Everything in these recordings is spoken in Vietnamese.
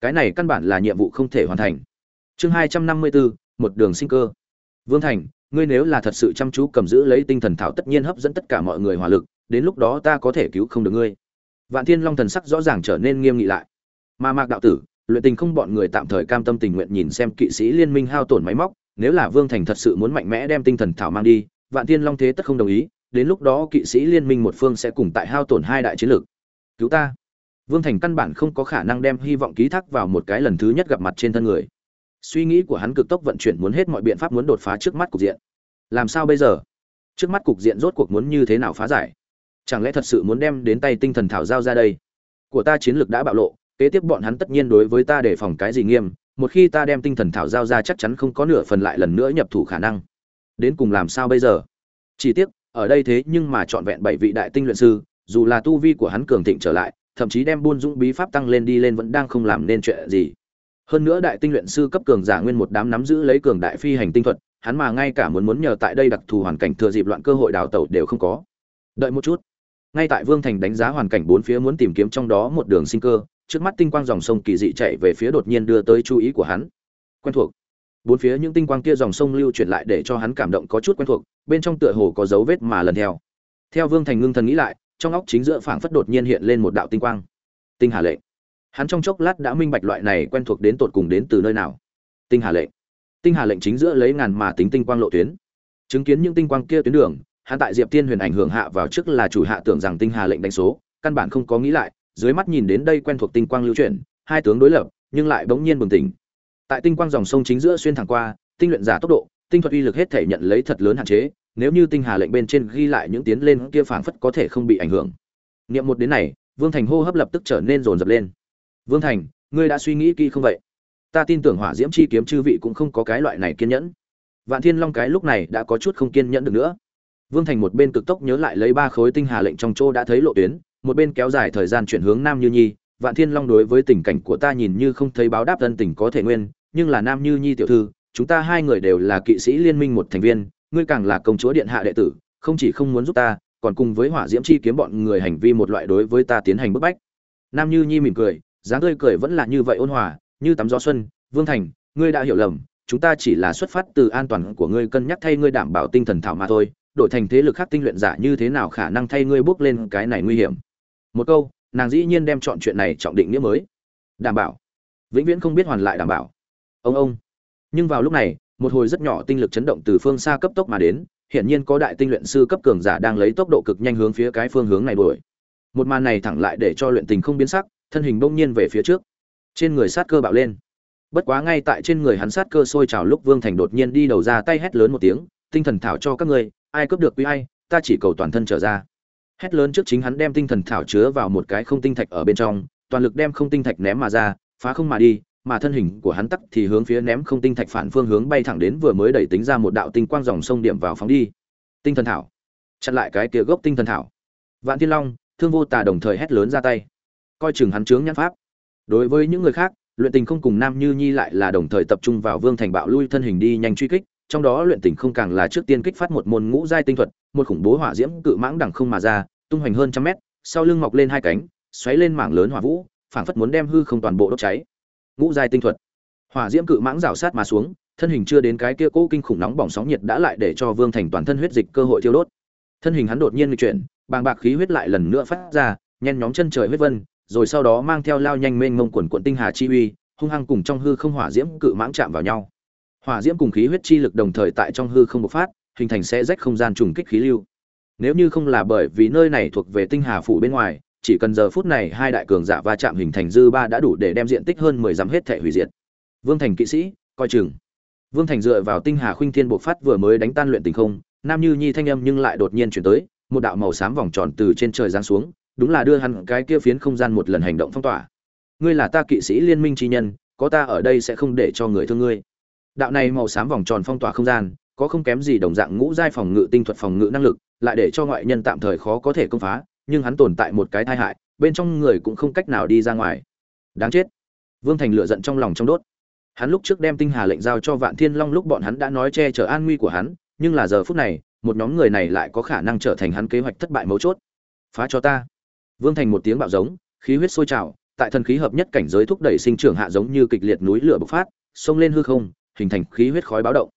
cái này căn bản là nhiệm vụ không thể hoàn thành. Chương hai trăm năm mươi bốn một đường sinh cơ. Vương thành, ngươi nếu là thật sự chăm chú cầm giữ lấy tinh thần thảo tất nhiên hấp dẫn tất cả mọi người hỏa lực, đến lúc đó ta có thể cứu không được ngươi. Vạn thiên long thần sắc rõ ràng trở nên nghiêm nghị lại. Mà mạc đạo tử, luyện tình không bọn người tạm thời cam tâm tình nguyện nhìn xem kỵ sĩ liên minh hao tổn máy móc, nếu là vương thành thật sự muốn mạnh mẽ đem tinh thần thảo mang đi, vạn thiên long thế tất không đồng ý, đến lúc đó kỵ sĩ liên minh một phương sẽ cùng tại hao tổn hai đại chiến lược. Cứu ta vương thành căn bản không có khả năng đem hy vọng ký thác vào một cái lần thứ nhất gặp mặt trên thân người. Suy nghĩ của hắn cực tốc vận chuyển muốn hết mọi biện pháp muốn đột phá trước mắt cục diện. Làm sao bây giờ? Trước mắt cục diện rốt cuộc muốn như thế nào phá giải? Chẳng lẽ thật sự muốn đem đến tay tinh thần thảo giao ra đây? Của ta chiến lược đã bạo lộ, kế tiếp bọn hắn tất nhiên đối với ta để phòng cái gì nghiêm, một khi ta đem tinh thần thảo giao ra chắc chắn không có nửa phần lại lần nữa nhập thủ khả năng. Đến cùng làm sao bây giờ? Chỉ tiếc, ở đây thế nhưng mà trọn vẹn bảy vị đại tinh luyện sư, dù là tu vi của hắn cường thịnh trở lại thậm chí đem buôn dũng bí pháp tăng lên đi lên vẫn đang không làm nên chuyện gì. Hơn nữa đại tinh luyện sư cấp cường giả nguyên một đám nắm giữ lấy cường đại phi hành tinh thuật, hắn mà ngay cả muốn muốn nhờ tại đây đặc thù hoàn cảnh thừa dịp loạn cơ hội đào tẩu đều không có. Đợi một chút. Ngay tại vương thành đánh giá hoàn cảnh bốn phía muốn tìm kiếm trong đó một đường sinh cơ, trước mắt tinh quang dòng sông kỳ dị chạy về phía đột nhiên đưa tới chú ý của hắn. Quen thuộc. Bốn phía những tinh quang kia dòng sông lưu chuyển lại để cho hắn cảm động có chút quen thuộc, bên trong tựa hồ có dấu vết mà lần theo. Theo vương thành ngưng thần nghĩ lại trong óc chính giữa phảng phất đột nhiên hiện lên một đạo tinh quang. Tinh hà lệnh hắn trong chốc lát đã minh bạch loại này quen thuộc đến tột cùng đến từ nơi nào. Tinh hà lệnh tinh hà lệnh chính giữa lấy ngàn mà tính tinh quang lộ tuyến. Chứng kiến những tinh quang kia tuyến đường, hắn tại diệp tiên huyền ảnh hưởng hạ vào trước là chủ hạ tưởng rằng tinh hà lệnh đánh số, căn bản không có nghĩ lại, dưới mắt nhìn đến đây quen thuộc tinh quang lưu chuyển, hai tướng đối lập, nhưng lại bỗng nhiên bừng tỉnh. Tại tinh quang dòng sông chính giữa xuyên thẳng qua, tinh luyện giả tốc độ, tinh thuật uy lực hết thể nhận lấy thật lớn hạn chế nếu như tinh hà lệnh bên trên ghi lại những tiến lên kia phảng phất có thể không bị ảnh hưởng. Niệm một đến này, vương thành hô hấp lập tức trở nên rồn rập lên. Vương thành, ngươi đã suy nghĩ kỹ không vậy? Ta tin tưởng hỏa diễm chi kiếm chư vị cũng không có cái loại này kiên nhẫn. Vạn thiên long cái lúc này đã có chút không kiên nhẫn được nữa. Vương thành một bên cực tốc nhớ lại lấy ba khối tinh hà lệnh trong chỗ đã thấy lộ tuyến, một bên kéo dài thời gian chuyển hướng nam như nhi. Vạn thiên long đối với tình cảnh của ta nhìn như không thấy báo đáp thân tình có thể nguyên, nhưng là nam như nhi tiểu thư, chúng ta hai người đều là kỵ sĩ liên minh một thành viên ngươi càng là công chúa điện hạ đệ tử, không chỉ không muốn giúp ta, còn cùng với hỏa diễm chi kiếm bọn người hành vi một loại đối với ta tiến hành bức bách. Nam như nhi mỉm cười, dáng tươi cười vẫn là như vậy ôn hòa, như tắm gió xuân, vương thành, ngươi đã hiểu lầm, chúng ta chỉ là xuất phát từ an toàn của ngươi cân nhắc thay ngươi đảm bảo tinh thần thảo mà thôi, đổi thành thế lực khác tinh luyện giả như thế nào khả năng thay ngươi bước lên cái này nguy hiểm. Một câu, nàng dĩ nhiên đem chọn chuyện này trọng định nghĩa mới. Đảm bảo. Vĩnh viễn không biết hoàn lại đảm bảo. Ông ông. Nhưng vào lúc này một hồi rất nhỏ tinh lực chấn động từ phương xa cấp tốc mà đến, hiển nhiên có đại tinh luyện sư cấp cường giả đang lấy tốc độ cực nhanh hướng phía cái phương hướng này đuổi. Một màn này thẳng lại để cho luyện tình không biến sắc, thân hình bỗng nhiên về phía trước. Trên người sát cơ bạo lên. Bất quá ngay tại trên người hắn sát cơ sôi trào lúc vương thành đột nhiên đi đầu ra tay hét lớn một tiếng, tinh thần thảo cho các ngươi, ai cướp được quý ai, ta chỉ cầu toàn thân trở ra. Hét lớn trước chính hắn đem tinh thần thảo chứa vào một cái không tinh thạch ở bên trong, toàn lực đem không tinh thạch ném mà ra, phá không mà đi mà thân hình của hắn tắc thì hướng phía ném không tinh thạch phản phương hướng bay thẳng đến vừa mới đẩy tính ra một đạo tinh quang dòng sông điểm vào phóng đi. Tinh thần thảo. Chặn lại cái kia gốc tinh thần thảo. Vạn thiên long, thương vô tà đồng thời hét lớn ra tay. Coi chừng hắn chướng nhãn pháp. Đối với những người khác, luyện tình không cùng nam như nhi lại là đồng thời tập trung vào vương thành bạo lui thân hình đi nhanh truy kích, trong đó luyện tình không càng là trước tiên kích phát một môn ngũ giai tinh thuật, một khủng bố hỏa diễm cự mãng đằng không mà ra, tung hoành hơn trăm mét, sau lưng mọc lên hai cánh, xoáy lên mảng lớn hỏa vũ, phảng phất muốn đem hư không toàn bộ đốt cháy ngũ giai tinh thuật. Hỏa diễm cự mãng rào sát mà xuống, thân hình chưa đến cái kia cố kinh khủng nóng bỏng sóng nhiệt đã lại để cho vương thành toàn thân huyết dịch cơ hội thiêu đốt. Thân hình hắn đột nhiên chuyển, bàng bạc khí huyết lại lần nữa phát ra, nhen nhóm chân trời huyết vân, rồi sau đó mang theo lao nhanh mênh mông quần quận tinh hà chi uy, hung hăng cùng trong hư không hỏa diễm cự mãng chạm vào nhau. Hỏa diễm cùng khí huyết chi lực đồng thời tại trong hư không bộc phát, hình thành sẽ rách không gian trùng kích khí lưu. Nếu như không là bởi vì nơi này thuộc về tinh hà phủ bên ngoài chỉ cần giờ phút này hai đại cường giả va chạm hình thành dư ba đã đủ để đem diện tích hơn mười dặm hết thể hủy diệt. Vương thành kỵ sĩ, coi chừng. Vương thành dựa vào tinh hà khuynh thiên bộ phát vừa mới đánh tan luyện tình không, nam như nhi thanh âm nhưng lại đột nhiên chuyển tới, một đạo màu xám vòng tròn từ trên trời giáng xuống, đúng là đưa hắn cái kia phiến không gian một lần hành động phong tỏa. Ngươi là ta kỵ sĩ liên minh chi nhân, có ta ở đây sẽ không để cho người thương ngươi. Đạo này màu xám vòng tròn phong tỏa không gian, có không kém gì đồng dạng ngũ giai phòng ngự tinh thuật phòng ngự năng lực, lại để cho ngoại nhân tạm thời khó có thể công phá nhưng hắn tồn tại một cái tai hại, bên trong người cũng không cách nào đi ra ngoài. Đáng chết. Vương thành lửa giận trong lòng trong đốt. Hắn lúc trước đem tinh hà lệnh giao cho vạn thiên long lúc bọn hắn đã nói che chở an nguy của hắn, nhưng là giờ phút này, một nhóm người này lại có khả năng trở thành hắn kế hoạch thất bại mấu chốt. Phá cho ta. Vương thành một tiếng bạo giống, khí huyết sôi trào, tại thần khí hợp nhất cảnh giới thúc đẩy sinh trưởng hạ giống như kịch liệt núi lửa bộc phát, xông lên hư không, hình thành khí huyết khói báo động.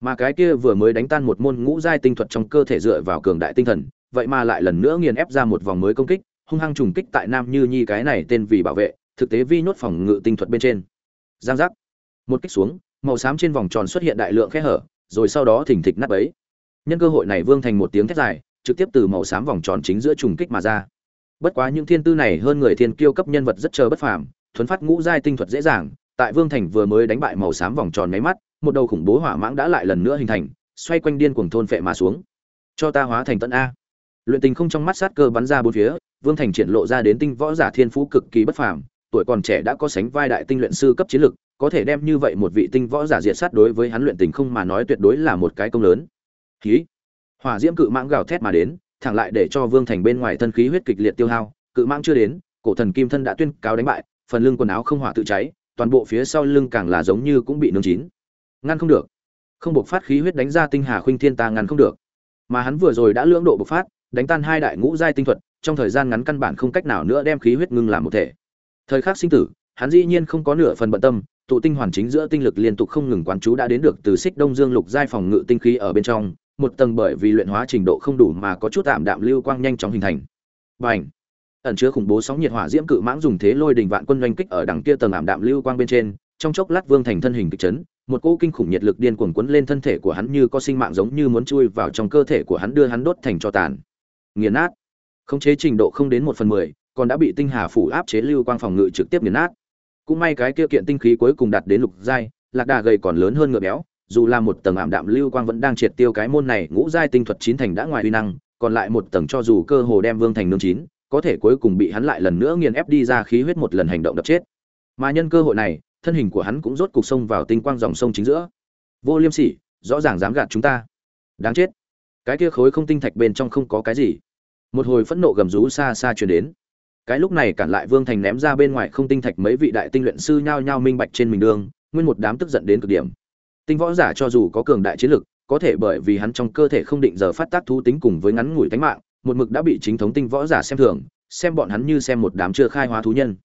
Mà cái kia vừa mới đánh tan một môn ngũ giai tinh thuật trong cơ thể dựa vào cường đại tinh thần vậy mà lại lần nữa nghiền ép ra một vòng mới công kích, hung hăng trùng kích tại nam như nhi cái này tên vì bảo vệ, thực tế vi nhốt phòng ngự tinh thuật bên trên. Giang giác. Một kích xuống, màu xám trên vòng tròn xuất hiện đại lượng khe hở, rồi sau đó thỉnh thịch nát bấy. Nhân cơ hội này vương thành một tiếng thét dài, trực tiếp từ màu xám vòng tròn chính giữa trùng kích mà ra. Bất quá những thiên tư này hơn người thiên kiêu cấp nhân vật rất chờ bất phàm, thuấn phát ngũ giai tinh thuật dễ dàng, tại vương thành vừa mới đánh bại màu xám vòng tròn máy mắt, một đầu khủng bố hỏa mãng đã lại lần nữa hình thành, xoay quanh điên cuồng thôn phệ mà xuống. Cho ta hóa thành tận a luyện tình không trong mắt sát cơ bắn ra bốn phía, vương thành triển lộ ra đến tinh võ giả thiên phú cực kỳ bất phàm, tuổi còn trẻ đã có sánh vai đại tinh luyện sư cấp chiến lực, có thể đem như vậy một vị tinh võ giả diệt sát đối với hắn luyện tình không mà nói tuyệt đối là một cái công lớn. Khí hỏa diễm cự mãng gào thét mà đến, thẳng lại để cho vương thành bên ngoài thân khí huyết kịch liệt tiêu hao, cự mãng chưa đến, cổ thần kim thân đã tuyên cáo đánh bại, phần lưng quần áo không hỏa tự cháy, toàn bộ phía sau lưng càng là giống như cũng bị nướng chín. Ngăn không được. Không buộc phát khí huyết đánh ra tinh hà khuynh thiên ta ngăn không được. Mà hắn vừa rồi đã lưỡng độ bộc phát đánh tan hai đại ngũ giai tinh thuật, trong thời gian ngắn căn bản không cách nào nữa đem khí huyết ngưng làm một thể. Thời khắc sinh tử, hắn dĩ nhiên không có nửa phần bận tâm, tụ tinh hoàn chính giữa tinh lực liên tục không ngừng quán chú đã đến được từ xích đông dương lục giai phòng ngự tinh khí ở bên trong, một tầng bởi vì luyện hóa trình độ không đủ mà có chút tạm đạm lưu quang nhanh chóng hình thành. Bành! Ẩn chứa khủng bố sóng nhiệt hỏa diễm cự mãng dùng thế lôi đình vạn quân doanh kích ở đằng kia tầng ảm đạm lưu quang bên trên, trong chốc lát vương thành thân hình kịch chấn, một cỗ kinh khủng nhiệt lực điên cuồng cuốn lên thân thể của hắn như có sinh mạng giống như muốn chui vào trong cơ thể của hắn đưa hắn đốt thành cho tàn nghiền nát. Khống chế trình độ không đến một phần mười, còn đã bị tinh hà phủ áp chế lưu quang phòng ngự trực tiếp nghiền nát. Cũng may cái kia kiện tinh khí cuối cùng đạt đến lục giai, lạc đà gầy còn lớn hơn ngựa béo, dù là một tầng ảm đạm lưu quang vẫn đang triệt tiêu cái môn này, ngũ giai tinh thuật chín thành đã ngoài uy năng, còn lại một tầng cho dù cơ hồ đem vương thành nương chín, có thể cuối cùng bị hắn lại lần nữa nghiền ép đi ra khí huyết một lần hành động đập chết. Mà nhân cơ hội này, thân hình của hắn cũng rốt cục sông vào tinh quang dòng sông chính giữa. Vô liêm sỉ, rõ ràng dám gạt chúng ta. Đáng chết. Cái kia khối không tinh thạch bên trong không có cái gì một hồi phẫn nộ gầm rú xa xa truyền đến. Cái lúc này cản lại vương thành ném ra bên ngoài không tinh thạch mấy vị đại tinh luyện sư nhao nhao minh bạch trên mình đường, nguyên một đám tức giận đến cực điểm. Tinh võ giả cho dù có cường đại chiến lực, có thể bởi vì hắn trong cơ thể không định giờ phát tác thú tính cùng với ngắn ngủi tánh mạng, một mực đã bị chính thống tinh võ giả xem thường, xem bọn hắn như xem một đám chưa khai hóa thú nhân.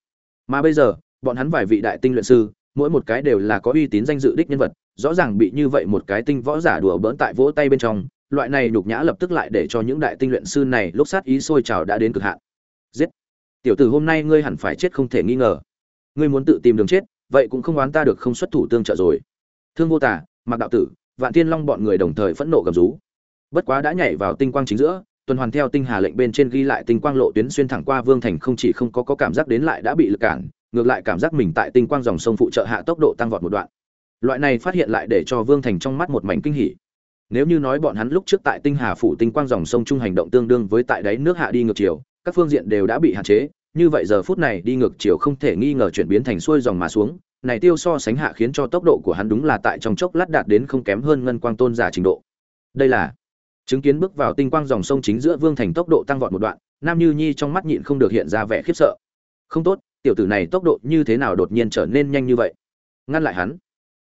Mà bây giờ, bọn hắn vài vị đại tinh luyện sư, mỗi một cái đều là có uy tín danh dự đích nhân vật, rõ ràng bị như vậy một cái tinh võ giả đùa bỡn tại vỗ tay bên trong loại này nhục nhã lập tức lại để cho những đại tinh luyện sư này lúc sát ý sôi trào đã đến cực hạn. Giết! Tiểu tử hôm nay ngươi hẳn phải chết không thể nghi ngờ. Ngươi muốn tự tìm đường chết vậy cũng không oán ta được không xuất thủ tương trợ rồi. Thương vô tả mặc đạo tử vạn tiên long bọn người đồng thời phẫn nộ gầm rú. Bất quá đã nhảy vào tinh quang chính giữa tuần hoàn theo tinh hà lệnh bên trên ghi lại tinh quang lộ tuyến xuyên thẳng qua vương thành không chỉ không có, có cảm giác đến lại đã bị lực cản ngược lại cảm giác mình tại tinh quang dòng sông phụ trợ hạ tốc độ tăng vọt một đoạn. Loại này phát hiện lại để cho vương thành trong mắt một mảnh kinh hỉ nếu như nói bọn hắn lúc trước tại tinh hà phủ tinh quang dòng sông trung hành động tương đương với tại đáy nước hạ đi ngược chiều, các phương diện đều đã bị hạn chế, như vậy giờ phút này đi ngược chiều không thể nghi ngờ chuyển biến thành xuôi dòng mà xuống, này tiêu so sánh hạ khiến cho tốc độ của hắn đúng là tại trong chốc lát đạt đến không kém hơn ngân quang tôn giả trình độ. Đây là chứng kiến bước vào tinh quang dòng sông chính giữa vương thành tốc độ tăng vọt một đoạn, nam như nhi trong mắt nhịn không được hiện ra vẻ khiếp sợ. Không tốt, tiểu tử này tốc độ như thế nào đột nhiên trở nên nhanh như vậy? Ngăn lại hắn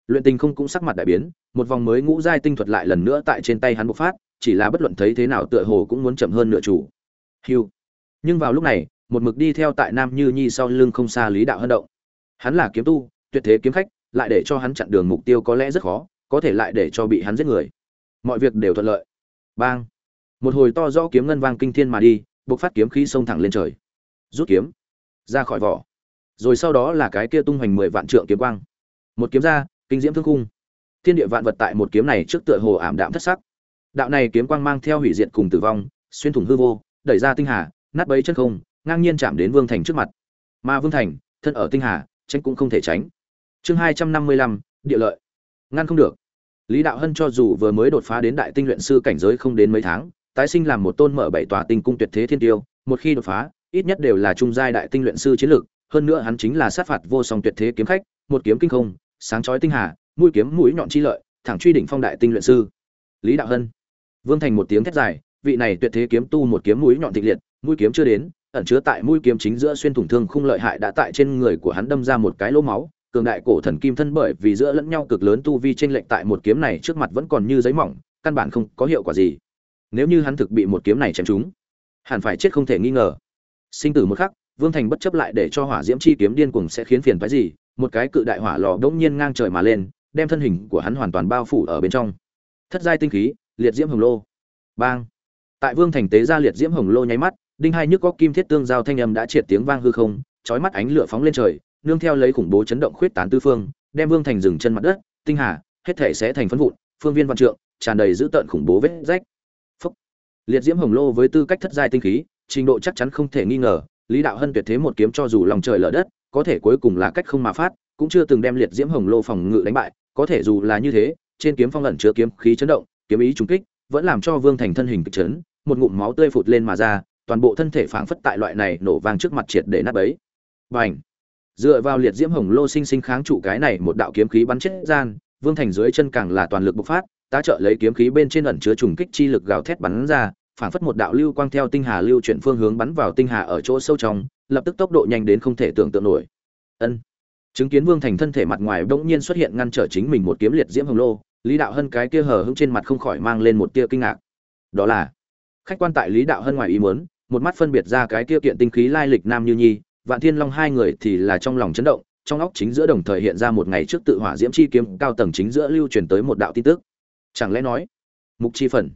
luyện tình không cũng sắc mặt đại biến, một vòng mới ngũ giai tinh thuật lại lần nữa tại trên tay hắn bộc phát, chỉ là bất luận thấy thế nào tựa hồ cũng muốn chậm hơn nửa chủ. Hiu nhưng vào lúc này, một mực đi theo tại nam như nhi sau lưng không xa lý đạo hân động. Hắn là kiếm tu, tuyệt thế kiếm khách, lại để cho hắn chặn đường mục tiêu có lẽ rất khó, có thể lại để cho bị hắn giết người. Mọi việc đều thuận lợi. Bang. Một hồi to rõ kiếm ngân vang kinh thiên mà đi, bộc phát kiếm khí xông thẳng lên trời. Rút kiếm. Ra khỏi vỏ. Rồi sau đó là cái kia tung hoành mười vạn trượng kiếm quang. Một kiếm ra kinh diễm thương khung. Thiên địa vạn vật tại một kiếm này trước tựa hồ ảm đạm thất sắc. Đạo này kiếm quang mang theo hủy diệt cùng tử vong, xuyên thủng hư vô, đẩy ra tinh hà, nát bấy chân không, ngang nhiên chạm đến vương thành trước mặt. Mà vương thành, thân ở tinh hà, tránh cũng không thể tránh. Chương hai trăm năm mươi lăm, địa lợi. Ngăn không được. Lý đạo hân cho dù vừa mới đột phá đến đại tinh luyện sư cảnh giới không đến mấy tháng, tái sinh làm một tôn mở bảy tòa tinh cung tuyệt thế thiên tiêu, một khi đột phá, ít nhất đều là trung giai đại tinh luyện sư chiến lược, hơn nữa hắn chính là sát phạt vô song tuyệt thế kiếm khách, một kiếm kinh không sáng chói tinh hà, mũi kiếm mũi nhọn chi lợi, thẳng truy đỉnh phong đại tinh luyện sư. Lý đạo hân. Vương thành một tiếng thét dài, vị này tuyệt thế kiếm tu một kiếm mũi nhọn thịnh liệt, mũi kiếm chưa đến, ẩn chứa tại mũi kiếm chính giữa xuyên thủng thương khung lợi hại đã tại trên người của hắn đâm ra một cái lỗ máu, cường đại cổ thần kim thân bởi vì giữa lẫn nhau cực lớn tu vi chênh lệch tại một kiếm này trước mặt vẫn còn như giấy mỏng, căn bản không có hiệu quả gì. Nếu như hắn thực bị một kiếm này chém trúng, hẳn phải chết không thể nghi ngờ. Sinh tử một khắc, vương thành bất chấp lại để cho hỏa diễm chi kiếm điên cuồng sẽ khiến phiền phái gì một cái cự đại hỏa lò đ nhiên ngang trời mà lên, đem thân hình của hắn hoàn toàn bao phủ ở bên trong. Thất giai tinh khí, liệt diễm hồng lô. Bang. Tại vương thành tế ra liệt diễm hồng lô nháy mắt, đinh hai nhức có kim thiết tương giao thanh âm đã triệt tiếng vang hư không, chói mắt ánh lửa phóng lên trời, nương theo lấy khủng bố chấn động khuyết tán tư phương, đem vương thành dừng chân mặt đất, tinh hà, hết thể sẽ thành phân vụn, phương viên văn trượng, tràn đầy dữ tợn khủng bố vết rách. Phúc. liệt diễm hồng lô với tư cách thất giai tinh khí, trình độ chắc chắn không thể nghi ngờ, lý đạo hân tuyệt thế một kiếm cho dù lòng trời lở đất có thể cuối cùng là cách không mà phát, cũng chưa từng đem liệt diễm hồng lô phòng ngự đánh bại, có thể dù là như thế, trên kiếm phong ẩn chứa kiếm khí chấn động, kiếm ý trúng kích, vẫn làm cho vương thành thân hình kịch chấn, một ngụm máu tươi phụt lên mà ra, toàn bộ thân thể phảng phất tại loại này nổ vang trước mặt triệt để nát bấy. Bành! Dựa vào liệt diễm hồng lô sinh sinh kháng trụ cái này một đạo kiếm khí bắn chết gian, vương thành dưới chân càng là toàn lực bộc phát, tá trợ lấy kiếm khí bên trên ẩn chứa trùng kích chi lực gào thét bắn ra, phảng phất một đạo lưu quang theo tinh hà lưu chuyển phương hướng bắn vào tinh hà ở chỗ sâu trong lập tức tốc độ nhanh đến không thể tưởng tượng nổi. Ân. Chứng kiến vương thành thân thể mặt ngoài bỗng nhiên xuất hiện ngăn trở chính mình một kiếm liệt diễm hồng lô, lý đạo hân cái kia hờ hững trên mặt không khỏi mang lên một tia kinh ngạc. Đó là, khách quan tại lý đạo hân ngoài ý muốn, một mắt phân biệt ra cái kia kiện tinh khí lai lịch nam như nhi, vạn thiên long hai người thì là trong lòng chấn động, trong óc chính giữa đồng thời hiện ra một ngày trước tự hỏa diễm chi kiếm cao tầng chính giữa lưu truyền tới một đạo tin tức. Chẳng lẽ nói, mục chi phần,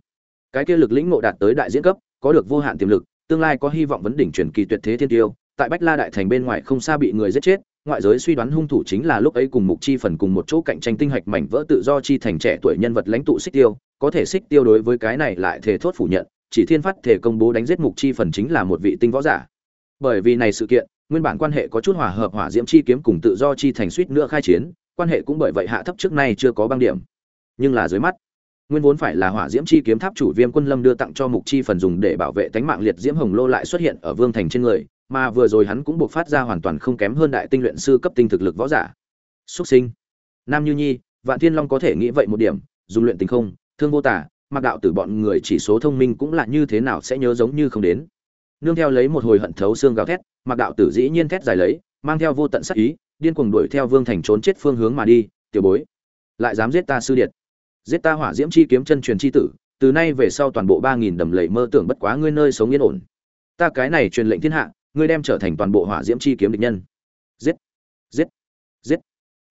cái kia lực lĩnh ngộ đạt tới đại diễn cấp, có được vô hạn tiềm lực, tương lai có hy vọng vấn đỉnh truyền kỳ tuyệt thế thiên tiêu tại bách la đại thành bên ngoài không xa bị người giết chết, ngoại giới suy đoán hung thủ chính là lúc ấy cùng mục chi phần cùng một chỗ cạnh tranh tinh hạch mảnh vỡ tự do chi thành trẻ tuổi nhân vật lãnh tụ xích tiêu, có thể xích tiêu đối với cái này lại thể thốt phủ nhận, chỉ thiên phát thể công bố đánh giết mục chi phần chính là một vị tinh võ giả. Bởi vì này sự kiện, nguyên bản quan hệ có chút hòa hợp hỏa diễm chi kiếm cùng tự do chi thành suýt nữa khai chiến, quan hệ cũng bởi vậy hạ thấp trước nay chưa có băng điểm. Nhưng là dưới mắt, nguyên vốn phải là hỏa diễm chi kiếm tháp chủ viêm quân lâm đưa tặng cho mục chi phần dùng để bảo vệ tánh mạng liệt diễm hồng lô lại xuất hiện ở vương thành trên người mà vừa rồi hắn cũng buộc phát ra hoàn toàn không kém hơn đại tinh luyện sư cấp tinh thực lực võ giả. Xuất sinh. Nam như nhi, vạn thiên long có thể nghĩ vậy một điểm, dùng luyện tình không, thương vô tả, mặc đạo tử bọn người chỉ số thông minh cũng là như thế nào sẽ nhớ giống như không đến. Nương theo lấy một hồi hận thấu xương gào thét, mặc đạo tử dĩ nhiên thét dài lấy, mang theo vô tận sắc ý, điên cuồng đuổi theo vương thành trốn chết phương hướng mà đi, tiểu bối, lại dám giết ta sư điệt? Giết ta hỏa diễm chi kiếm chân truyền chi tử, từ nay về sau toàn bộ ba nghìn đầm lầy mơ tưởng bất quá ngươi nơi sống yên ổn. Ta cái này truyền lệnh thiên hạ ngươi đem trở thành toàn bộ hỏa diễm chi kiếm địch nhân. Giết giết giết.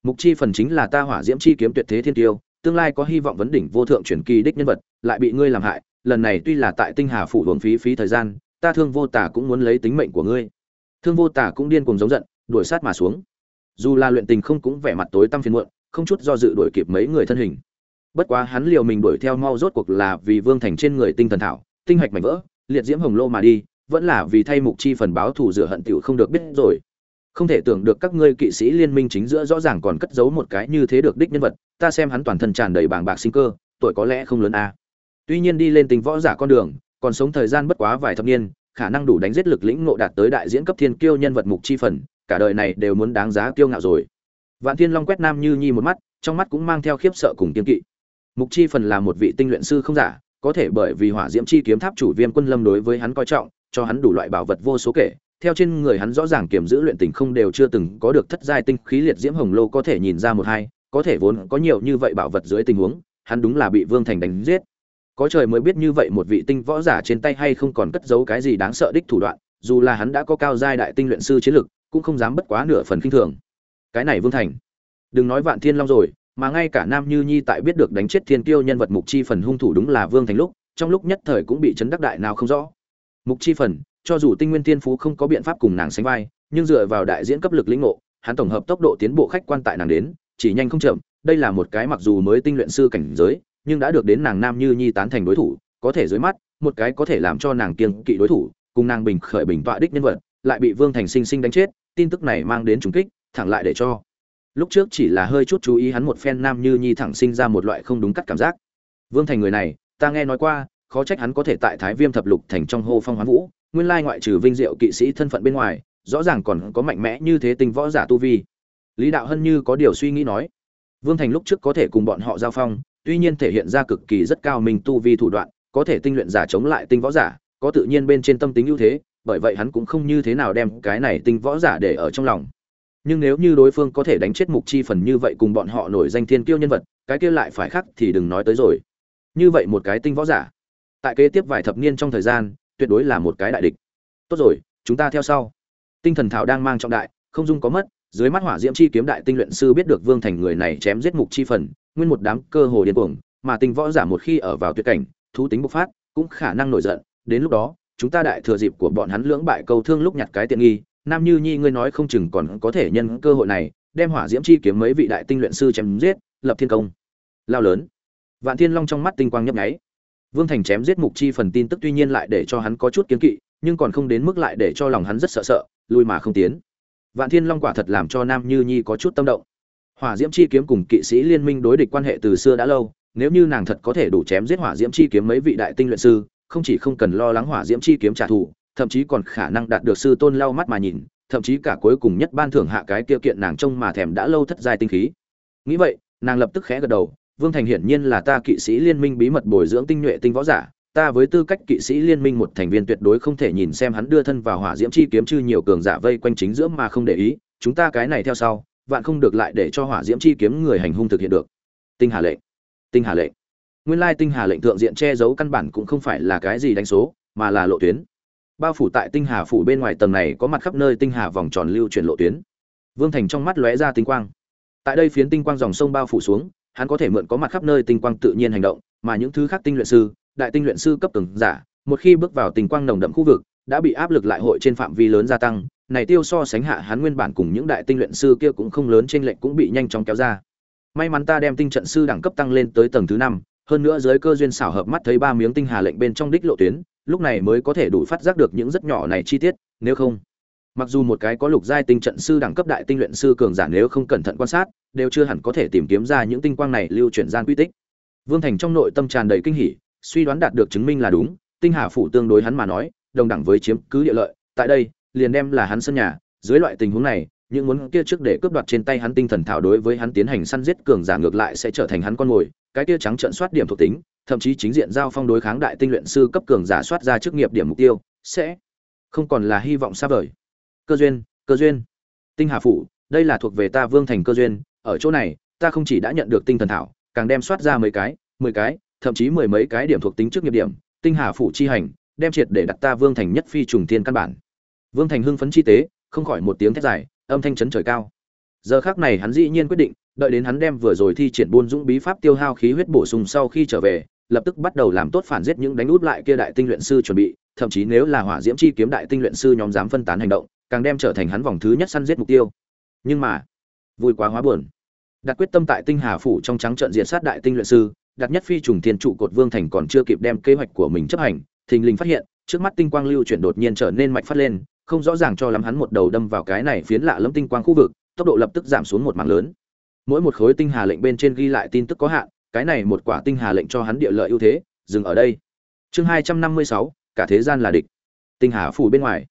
Mục chi phần chính là ta hỏa diễm chi kiếm tuyệt thế thiên tiêu, tương lai có hy vọng vấn đỉnh vô thượng truyền kỳ đích nhân vật, lại bị ngươi làm hại, lần này tuy là tại tinh hà phủ hưởng phí phí thời gian, ta thương vô tả cũng muốn lấy tính mệnh của ngươi. Thương vô tả cũng điên cuồng giống giận, đuổi sát mà xuống. Dù là luyện tình không cũng vẻ mặt tối tăm phiền muộn, không chút do dự đuổi kịp mấy người thân hình. Bất quá hắn liều mình đuổi theo mau rốt cuộc là vì vương thành trên người tinh thần thảo, tinh hạch mảnh vỡ, liệt diễm hồng lô mà đi vẫn là vì thay mục chi phần báo thù rửa hận tiểu không được biết rồi. Không thể tưởng được các ngươi kỵ sĩ liên minh chính giữa rõ ràng còn cất giấu một cái như thế được đích nhân vật, ta xem hắn toàn thân tràn đầy bàng bạc sinh cơ, tuổi có lẽ không lớn a tuy nhiên đi lên tình võ giả con đường, còn sống thời gian bất quá vài thập niên, khả năng đủ đánh giết lực lĩnh ngộ đạt tới đại diễn cấp thiên kiêu nhân vật mục chi phần, cả đời này đều muốn đáng giá kiêu ngạo rồi. Vạn thiên long quét nam như nhi một mắt, trong mắt cũng mang theo khiếp sợ cùng kiên kỵ. Mục chi phần là một vị tinh luyện sư không giả, có thể bởi vì hỏa diễm chi kiếm tháp chủ viêm quân lâm đối với hắn coi trọng cho hắn đủ loại bảo vật vô số kể, theo trên người hắn rõ ràng kiểm giữ luyện tình không đều chưa từng có được thất giai tinh khí liệt diễm hồng lô có thể nhìn ra một hai, có thể vốn có nhiều như vậy bảo vật dưới tình huống, hắn đúng là bị vương thành đánh giết. Có trời mới biết như vậy một vị tinh võ giả trên tay hay không còn cất giấu cái gì đáng sợ đích thủ đoạn, dù là hắn đã có cao giai đại tinh luyện sư chiến lực, cũng không dám bất quá nửa phần kinh thường. Cái này vương thành, đừng nói vạn thiên long rồi, mà ngay cả nam như nhi tại biết được đánh chết thiên kiêu nhân vật mục chi phần hung thủ đúng là vương thành lúc, trong lúc nhất thời cũng bị chấn đắc đại nào không rõ mục chi phần, cho dù tinh nguyên tiên phú không có biện pháp cùng nàng sánh vai, nhưng dựa vào đại diễn cấp lực lĩnh ngộ, hắn tổng hợp tốc độ tiến bộ khách quan tại nàng đến, chỉ nhanh không chậm, đây là một cái mặc dù mới tinh luyện sư cảnh giới, nhưng đã được đến nàng nam như nhi tán thành đối thủ, có thể dưới mắt, một cái có thể làm cho nàng kiêng kỵ đối thủ, cùng nàng bình khởi bình tọa đích nhân vật, lại bị vương thành sinh sinh đánh chết, tin tức này mang đến trùng kích, thẳng lại để cho. Lúc trước chỉ là hơi chút chú ý hắn một phen nam như nhi thẳng sinh ra một loại không đúng cắt cảm giác. Vương thành người này, ta nghe nói qua khó trách hắn có thể tại thái viêm thập lục thành trong hô phong hoán vũ, nguyên lai ngoại trừ vinh diệu kỵ sĩ thân phận bên ngoài, rõ ràng còn có mạnh mẽ như thế tình võ giả tu vi. Lý đạo hân như có điều suy nghĩ nói, vương thành lúc trước có thể cùng bọn họ giao phong, tuy nhiên thể hiện ra cực kỳ rất cao mình tu vi thủ đoạn, có thể tinh luyện giả chống lại tinh võ giả, có tự nhiên bên trên tâm tính ưu thế, bởi vậy hắn cũng không như thế nào đem cái này tinh võ giả để ở trong lòng. Nhưng nếu như đối phương có thể đánh chết mục chi phần như vậy cùng bọn họ nổi danh thiên kiêu nhân vật, cái kia lại phải khác thì đừng nói tới rồi. Như vậy một cái tinh võ giả tại kế tiếp vài thập niên trong thời gian, tuyệt đối là một cái đại địch. Tốt rồi, chúng ta theo sau. Tinh thần thảo đang mang trọng đại, không dung có mất, dưới mắt hỏa diễm chi kiếm đại tinh luyện sư biết được vương thành người này chém giết mục chi phần, nguyên một đám cơ hồ điên cuồng, mà tinh võ giả một khi ở vào tuyệt cảnh, thú tính bộc phát, cũng khả năng nổi giận. Đến lúc đó, chúng ta đại thừa dịp của bọn hắn lưỡng bại câu thương lúc nhặt cái tiện nghi, nam như nhi ngươi nói không chừng còn có thể nhân cơ hội này, đem hỏa diễm chi kiếm mấy vị đại tinh luyện sư chém giết, lập thiên công. Lao lớn. Vạn thiên long trong mắt tinh quang nhấp nháy vương thành chém giết mục chi phần tin tức tuy nhiên lại để cho hắn có chút kiến kỵ, nhưng còn không đến mức lại để cho lòng hắn rất sợ sợ lui mà không tiến. Vạn thiên long quả thật làm cho nam như nhi có chút tâm động. Hỏa diễm chi kiếm cùng kỵ sĩ liên minh đối địch quan hệ từ xưa đã lâu, nếu như nàng thật có thể đủ chém giết hỏa diễm chi kiếm mấy vị đại tinh luyện sư, không chỉ không cần lo lắng hỏa diễm chi kiếm trả thù, thậm chí còn khả năng đạt được sư tôn lau mắt mà nhìn, thậm chí cả cuối cùng nhất ban thưởng hạ cái kia kiện nàng trông mà thèm đã lâu thất giai tinh khí. Nghĩ vậy, nàng lập tức khẽ gật đầu vương thành hiển nhiên là ta kỵ sĩ liên minh bí mật bồi dưỡng tinh nhuệ tinh võ giả, ta với tư cách kỵ sĩ liên minh một thành viên tuyệt đối không thể nhìn xem hắn đưa thân vào hỏa diễm chi kiếm chư nhiều cường giả vây quanh chính giữa mà không để ý, chúng ta cái này theo sau, vạn không được lại để cho hỏa diễm chi kiếm người hành hung thực hiện được. Tinh hà lệnh, tinh hà lệnh. Nguyên lai tinh hà lệnh thượng diện che giấu căn bản cũng không phải là cái gì đánh số, mà là lộ tuyến. Bao phủ tại tinh hà phủ bên ngoài tầng này có mặt khắp nơi tinh hà vòng tròn lưu chuyển lộ tuyến. Vương thành trong mắt lóe ra tinh quang. Tại đây phiến tinh quang dòng sông bao phủ xuống hắn có thể mượn có mặt khắp nơi tinh quang tự nhiên hành động, mà những thứ khác tinh luyện sư, đại tinh luyện sư cấp từng giả, một khi bước vào tinh quang nồng đậm khu vực, đã bị áp lực lại hội trên phạm vi lớn gia tăng, này tiêu so sánh hạ hắn nguyên bản cùng những đại tinh luyện sư kia cũng không lớn trên lệnh cũng bị nhanh chóng kéo ra. May mắn ta đem tinh trận sư đẳng cấp tăng lên tới tầng thứ năm, hơn nữa dưới cơ duyên xảo hợp mắt thấy ba miếng tinh hà lệnh bên trong đích lộ tuyến, lúc này mới có thể đủ phát giác được những rất nhỏ này chi tiết, nếu không mặc dù một cái có lục giai tinh trận sư đẳng cấp đại tinh luyện sư cường giả nếu không cẩn thận quan sát, đều chưa hẳn có thể tìm kiếm ra những tinh quang này lưu chuyển gian quy tích. Vương thành trong nội tâm tràn đầy kinh hỉ, suy đoán đạt được chứng minh là đúng, tinh hà phủ tương đối hắn mà nói, đồng đẳng với chiếm cứ địa lợi, tại đây, liền đem là hắn sân nhà, dưới loại tình huống này, những muốn kia trước để cướp đoạt trên tay hắn tinh thần thảo đối với hắn tiến hành săn giết cường giả ngược lại sẽ trở thành hắn con mồi, cái kia trắng trận soát điểm thuộc tính, thậm chí chính diện giao phong đối kháng đại tinh luyện sư cấp cường giả soát ra chức nghiệp điểm mục tiêu, sẽ không còn là hy vọng xa vời cơ duyên cơ duyên. Tinh hà phủ, đây là thuộc về ta vương thành cơ duyên, ở chỗ này, ta không chỉ đã nhận được tinh thần thảo, càng đem soát ra mấy cái, mười cái, thậm chí mười mấy cái điểm thuộc tính trước nghiệp điểm, tinh hà phủ chi hành, đem triệt để đặt ta vương thành nhất phi trùng thiên căn bản. Vương thành hưng phấn chi tế, không khỏi một tiếng thét dài, âm thanh chấn trời cao. Giờ khác này hắn dĩ nhiên quyết định, đợi đến hắn đem vừa rồi thi triển buôn dũng bí pháp tiêu hao khí huyết bổ sung sau khi trở về, lập tức bắt đầu làm tốt phản giết những đánh út lại kia đại tinh luyện sư chuẩn bị, thậm chí nếu là hỏa diễm chi kiếm đại tinh luyện sư nhóm dám phân tán hành động càng đem trở thành hắn vòng thứ nhất săn giết mục tiêu. Nhưng mà, vui quá hóa buồn. Đặt quyết tâm tại tinh hà phủ trong trắng trận diện sát đại tinh luyện sư, đặt nhất phi trùng thiên trụ cột vương thành còn chưa kịp đem kế hoạch của mình chấp hành, thình lình phát hiện, trước mắt tinh quang lưu chuyển đột nhiên trở nên mạnh phát lên, không rõ ràng cho lắm hắn một đầu đâm vào cái này phiến lạ lẫm tinh quang khu vực, tốc độ lập tức giảm xuống một mảng lớn. Mỗi một khối tinh hà lệnh bên trên ghi lại tin tức có hạn, cái này một quả tinh hà lệnh cho hắn địa lợi ưu thế, dừng ở đây. Chương hai trăm năm mươi sáu, cả thế gian là địch. Tinh hà phủ bên ngoài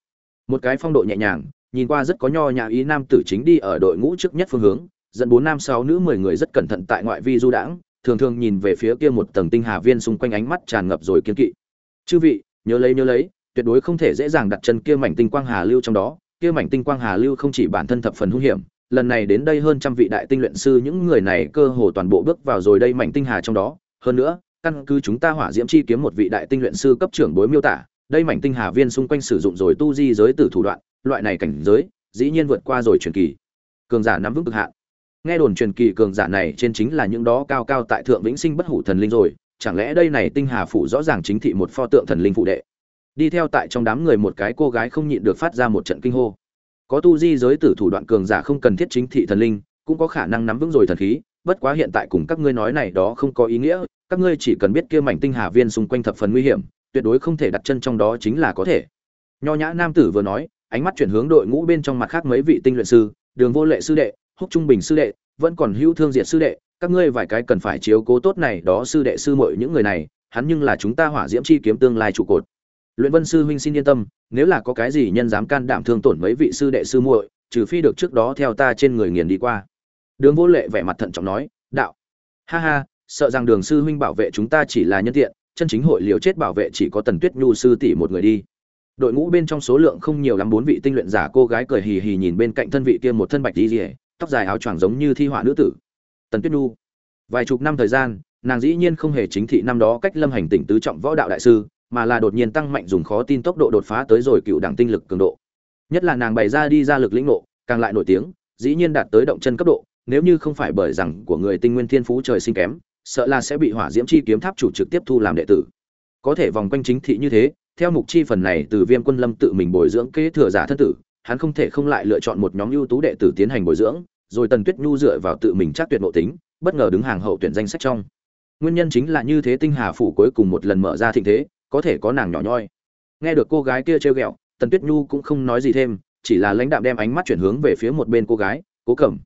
một cái phong độ nhẹ nhàng, nhìn qua rất có nho nhã ý nam tử chính đi ở đội ngũ trước nhất phương hướng, dẫn bốn nam sáu nữ mười người rất cẩn thận tại ngoại vi du đãng, thường thường nhìn về phía kia một tầng tinh hà viên xung quanh ánh mắt tràn ngập rồi kiên kỵ. Chư vị, nhớ lấy nhớ lấy, tuyệt đối không thể dễ dàng đặt chân kia mảnh tinh quang hà lưu trong đó, kia mảnh tinh quang hà lưu không chỉ bản thân thập phần hung hiểm, lần này đến đây hơn trăm vị đại tinh luyện sư, những người này cơ hồ toàn bộ bước vào rồi đây mảnh tinh hà trong đó, hơn nữa, căn cứ chúng ta hỏa diễm chi kiếm một vị đại tinh luyện sư cấp trưởng bối miêu tả đây mảnh tinh hà viên xung quanh sử dụng rồi tu di giới tử thủ đoạn, loại này cảnh giới, dĩ nhiên vượt qua rồi truyền kỳ. Cường giả nắm vững cực hạn. Nghe đồn truyền kỳ cường giả này trên chính là những đó cao cao tại thượng vĩnh sinh bất hủ thần linh rồi, chẳng lẽ đây này tinh hà phủ rõ ràng chính thị một pho tượng thần linh phụ đệ? Đi theo tại trong đám người một cái cô gái không nhịn được phát ra một trận kinh hô. Có tu di giới tử thủ đoạn cường giả không cần thiết chính thị thần linh, cũng có khả năng nắm vững rồi thần khí, bất quá hiện tại cùng các ngươi nói này đó không có ý nghĩa, các ngươi chỉ cần biết kia mảnh tinh hà viên xung quanh thập phần nguy hiểm tuyệt đối không thể đặt chân trong đó chính là có thể. Nho nhã nam tử vừa nói, ánh mắt chuyển hướng đội ngũ bên trong mặt khác mấy vị tinh luyện sư, đường vô lệ sư đệ, húc trung bình sư đệ, vẫn còn hữu thương diệt sư đệ, các ngươi vài cái cần phải chiếu cố tốt này đó sư đệ sư muội những người này, hắn nhưng là chúng ta hỏa diễm chi kiếm tương lai trụ cột. Luyện vân sư huynh xin yên tâm, nếu là có cái gì nhân dám can đảm thương tổn mấy vị sư đệ sư muội, trừ phi được trước đó theo ta trên người nghiền đi qua. Đường vô lệ vẻ mặt thận trọng nói, đạo, ha ha, sợ rằng đường sư huynh bảo vệ chúng ta chỉ là nhân tiện chân chính hội liều chết bảo vệ chỉ có tần tuyết nhu sư tỷ một người đi. Đội ngũ bên trong số lượng không nhiều lắm, bốn vị tinh luyện giả cô gái cười hì hì nhìn bên cạnh thân vị kia một thân bạch đi rỉa tóc dài áo choàng giống như thi họa nữ tử. Tần tuyết nhu, vài chục năm thời gian, nàng dĩ nhiên không hề chính thị năm đó cách lâm hành tỉnh tứ trọng võ đạo đại sư, mà là đột nhiên tăng mạnh dùng khó tin tốc độ đột phá tới rồi cựu đẳng tinh lực cường độ. Nhất là nàng bày ra đi ra lực lĩnh nộ càng lại nổi tiếng, dĩ nhiên đạt tới động chân cấp độ, nếu như không phải bởi rằng của người tinh nguyên thiên phú trời sinh kém sợ là sẽ bị hỏa diễm chi kiếm tháp chủ trực tiếp thu làm đệ tử. Có thể vòng quanh chính thị như thế, theo mục chi phần này từ viêm quân lâm tự mình bồi dưỡng kế thừa giả thân tử, hắn không thể không lại lựa chọn một nhóm ưu tú đệ tử tiến hành bồi dưỡng, rồi tần tuyết nhu dựa vào tự mình chắc tuyệt nội tính, bất ngờ đứng hàng hậu tuyển danh sách trong. Nguyên nhân chính là như thế tinh hà phủ cuối cùng một lần mở ra thịnh thế, có thể có nàng nhỏ nhoi. Nghe được cô gái kia trêu ghẹo, tần tuyết nhu cũng không nói gì thêm, chỉ là lãnh đạm đem ánh mắt chuyển hướng về phía một bên cô gái, cố cẩm,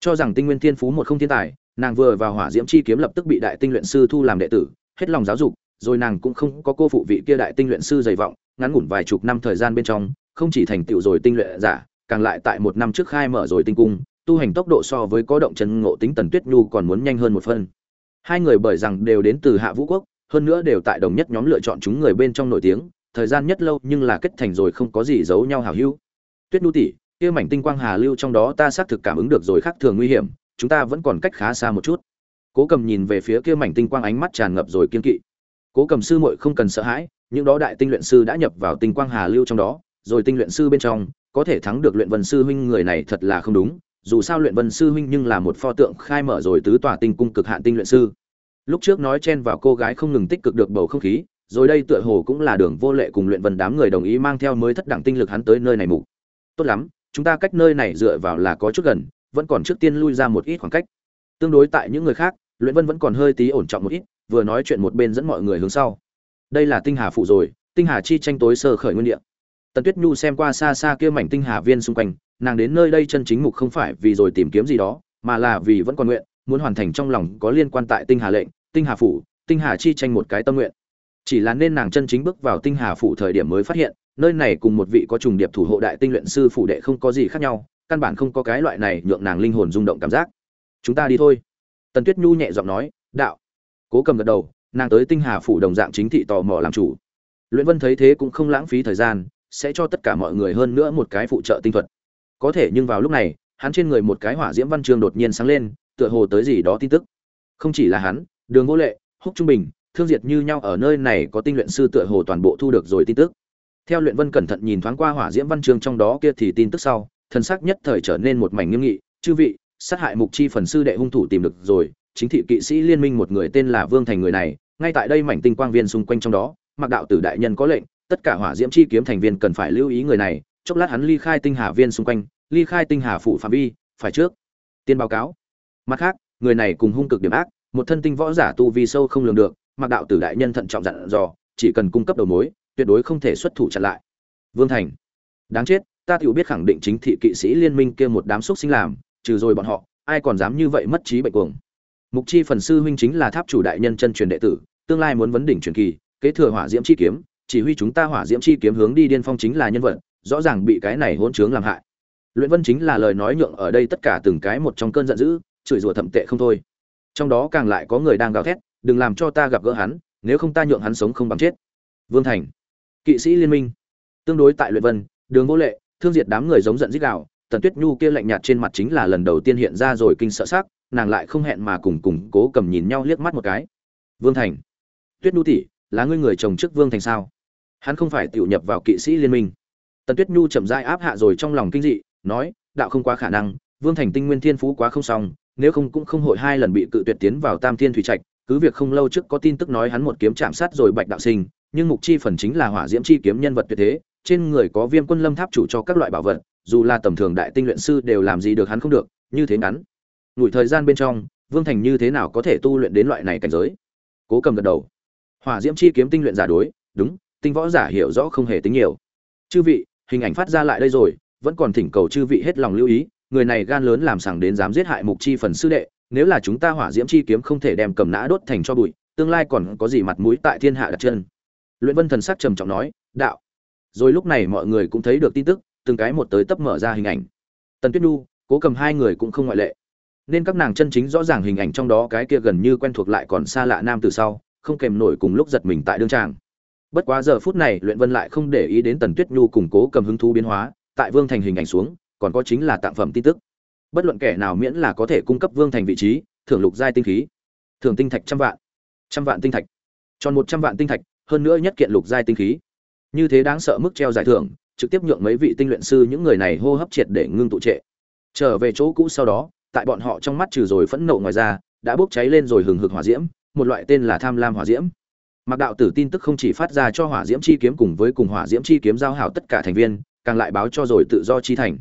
cho rằng tinh nguyên thiên phú một không thiên tài nàng vừa vào hỏa diễm chi kiếm lập tức bị đại tinh luyện sư thu làm đệ tử, hết lòng giáo dục, rồi nàng cũng không có cô phụ vị kia đại tinh luyện sư dày vọng, ngắn ngủn vài chục năm thời gian bên trong, không chỉ thành tựu rồi tinh luyện giả, càng lại tại một năm trước khai mở rồi tinh cung, tu hành tốc độ so với có động chân ngộ tính tần tuyết nhu còn muốn nhanh hơn một phân hai người bởi rằng đều đến từ hạ vũ quốc, hơn nữa đều tại đồng nhất nhóm lựa chọn chúng người bên trong nổi tiếng, thời gian nhất lâu nhưng là kết thành rồi không có gì giấu nhau hào hữu. Tuyết nhu tỷ, kia mảnh tinh quang hà lưu trong đó ta xác thực cảm ứng được rồi khác thường nguy hiểm chúng ta vẫn còn cách khá xa một chút. Cố cầm nhìn về phía kia mảnh tinh quang ánh mắt tràn ngập rồi kiên kỵ. Cố cầm sư muội không cần sợ hãi, những đó đại tinh luyện sư đã nhập vào tinh quang hà lưu trong đó, rồi tinh luyện sư bên trong, có thể thắng được luyện vân sư huynh người này thật là không đúng, dù sao luyện vân sư huynh nhưng là một pho tượng khai mở rồi tứ tòa tinh cung cực hạn tinh luyện sư. Lúc trước nói chen vào cô gái không ngừng tích cực được bầu không khí, rồi đây tựa hồ cũng là đường vô lệ cùng luyện vân đám người đồng ý mang theo mới thất đẳng tinh lực hắn tới nơi này mục. Tốt lắm, chúng ta cách nơi này dựa vào là có chút gần vẫn còn trước tiên lui ra một ít khoảng cách. Tương đối tại những người khác, luyện vân vẫn còn hơi tí ổn trọng một ít, vừa nói chuyện một bên dẫn mọi người hướng sau. Đây là tinh hà phụ rồi, tinh hà chi tranh tối sơ khởi nguyên địa. Tần tuyết nhu xem qua xa xa kia mảnh tinh hà viên xung quanh, nàng đến nơi đây chân chính mục không phải vì rồi tìm kiếm gì đó, mà là vì vẫn còn nguyện, muốn hoàn thành trong lòng có liên quan tại tinh hà lệnh, tinh hà phủ, tinh hà chi tranh một cái tâm nguyện. Chỉ là nên nàng chân chính bước vào tinh hà phủ thời điểm mới phát hiện, nơi này cùng một vị có trùng điệp thủ hộ đại tinh luyện sư phủ đệ không có gì khác nhau căn bản không có cái loại này nhượng nàng linh hồn rung động cảm giác. Chúng ta đi thôi. Tần tuyết nhu nhẹ giọng nói, đạo. Cố cầm gật đầu, nàng tới tinh hà phủ đồng dạng chính thị tò mò làm chủ. Luyện vân thấy thế cũng không lãng phí thời gian, sẽ cho tất cả mọi người hơn nữa một cái phụ trợ tinh thuật. Có thể nhưng vào lúc này, hắn trên người một cái hỏa diễm văn chương đột nhiên sáng lên, tựa hồ tới gì đó tin tức. Không chỉ là hắn, đường vô lệ, húc trung bình, thương diệt như nhau ở nơi này có tinh luyện sư tựa hồ toàn bộ thu được rồi tin tức. Theo luyện vân cẩn thận nhìn thoáng qua hỏa diễm văn chương trong đó kia thì tin tức sau thân sắc nhất thời trở nên một mảnh nghiêm nghị. Chư vị, sát hại mục chi phần sư đệ hung thủ tìm được rồi, chính thị kỵ sĩ liên minh một người tên là vương thành người này, ngay tại đây mảnh tinh quang viên xung quanh trong đó, mặc đạo tử đại nhân có lệnh, tất cả hỏa diễm chi kiếm thành viên cần phải lưu ý người này, chốc lát hắn ly khai tinh hà viên xung quanh, ly khai tinh hà phủ phạm vi, phải trước tiên báo cáo. Mặt khác, người này cùng hung cực điểm ác, một thân tinh võ giả tu vi sâu không lường được, mặc đạo tử đại nhân thận trọng dặn dò, chỉ cần cung cấp đầu mối, tuyệt đối không thể xuất thủ chặn lại. Vương thành. Đáng chết ta tiểu biết khẳng định chính thị kỵ sĩ liên minh kia một đám xúc sinh làm, trừ rồi bọn họ, ai còn dám như vậy mất trí bệnh cuồng. Mục chi phần sư huynh chính là tháp chủ đại nhân chân truyền đệ tử, tương lai muốn vấn đỉnh truyền kỳ, kế thừa hỏa diễm chi kiếm, chỉ huy chúng ta hỏa diễm chi kiếm hướng đi điên phong chính là nhân vật, rõ ràng bị cái này hỗn trướng làm hại. Luyện vân chính là lời nói nhượng ở đây tất cả từng cái một trong cơn giận dữ, chửi rủa thậm tệ không thôi. Trong đó càng lại có người đang gào thét, đừng làm cho ta gặp gỡ hắn, nếu không ta nhượng hắn sống không bằng chết. Vương thành, kỵ sĩ liên minh. Tương đối tại luyện vân, đường vô lệ thương diệt đám người giống giận dích đạo tần tuyết nhu kia lạnh nhạt trên mặt chính là lần đầu tiên hiện ra rồi kinh sợ sắc, nàng lại không hẹn mà cùng cùng cố cầm nhìn nhau liếc mắt một cái. Vương thành. Tuyết nhu tỷ, là ngươi người chồng trước vương thành sao? Hắn không phải tiểu nhập vào kỵ sĩ liên minh. Tần tuyết nhu chậm rãi áp hạ rồi trong lòng kinh dị, nói, đạo không quá khả năng, vương thành tinh nguyên thiên phú quá không xong, nếu không cũng không hội hai lần bị cự tuyệt tiến vào tam thiên thủy trạch, cứ việc không lâu trước có tin tức nói hắn một kiếm chạm sát rồi bạch đạo sinh, nhưng mục chi phần chính là hỏa diễm chi kiếm nhân vật tuyệt thế trên người có viêm quân lâm tháp chủ cho các loại bảo vật, dù là tầm thường đại tinh luyện sư đều làm gì được hắn không được, như thế ngắn. Ngủi thời gian bên trong, vương thành như thế nào có thể tu luyện đến loại này cảnh giới? Cố cầm gật đầu. Hỏa diễm chi kiếm tinh luyện giả đối, đúng, tinh võ giả hiểu rõ không hề tính nhiều. Chư vị, hình ảnh phát ra lại đây rồi, vẫn còn thỉnh cầu chư vị hết lòng lưu ý, người này gan lớn làm sằng đến dám giết hại mục chi phần sư đệ, nếu là chúng ta hỏa diễm chi kiếm không thể đem cầm nã đốt thành cho bụi, tương lai còn có gì mặt mũi tại thiên hạ đặt chân? Luyện vân thần sắc trầm trọng nói, đạo rồi lúc này mọi người cũng thấy được tin tức, từng cái một tới tấp mở ra hình ảnh. Tần tuyết nhu, cố cầm hai người cũng không ngoại lệ. Nên các nàng chân chính rõ ràng hình ảnh trong đó cái kia gần như quen thuộc lại còn xa lạ nam từ sau, không kèm nổi cùng lúc giật mình tại đương tràng. Bất quá giờ phút này, luyện vân lại không để ý đến tần tuyết nhu củng cố cầm hứng thú biến hóa, tại vương thành hình ảnh xuống, còn có chính là tặng phẩm tin tức. Bất luận kẻ nào miễn là có thể cung cấp vương thành vị trí, thưởng lục giai tinh khí, thưởng tinh thạch trăm vạn. Trăm vạn tinh thạch. Tròn một trăm vạn tinh thạch, hơn nữa nhất kiện lục giai tinh khí như thế đáng sợ mức treo giải thưởng, trực tiếp nhượng mấy vị tinh luyện sư những người này hô hấp triệt để ngưng tụ trệ. Trở về chỗ cũ sau đó, tại bọn họ trong mắt trừ rồi phẫn nộ ngoài ra, đã bốc cháy lên rồi hừng hực hỏa diễm, một loại tên là tham lam hỏa diễm. Mặc đạo tử tin tức không chỉ phát ra cho hỏa diễm chi kiếm cùng với cùng hỏa diễm chi kiếm giao hảo tất cả thành viên, càng lại báo cho rồi tự do chi thành.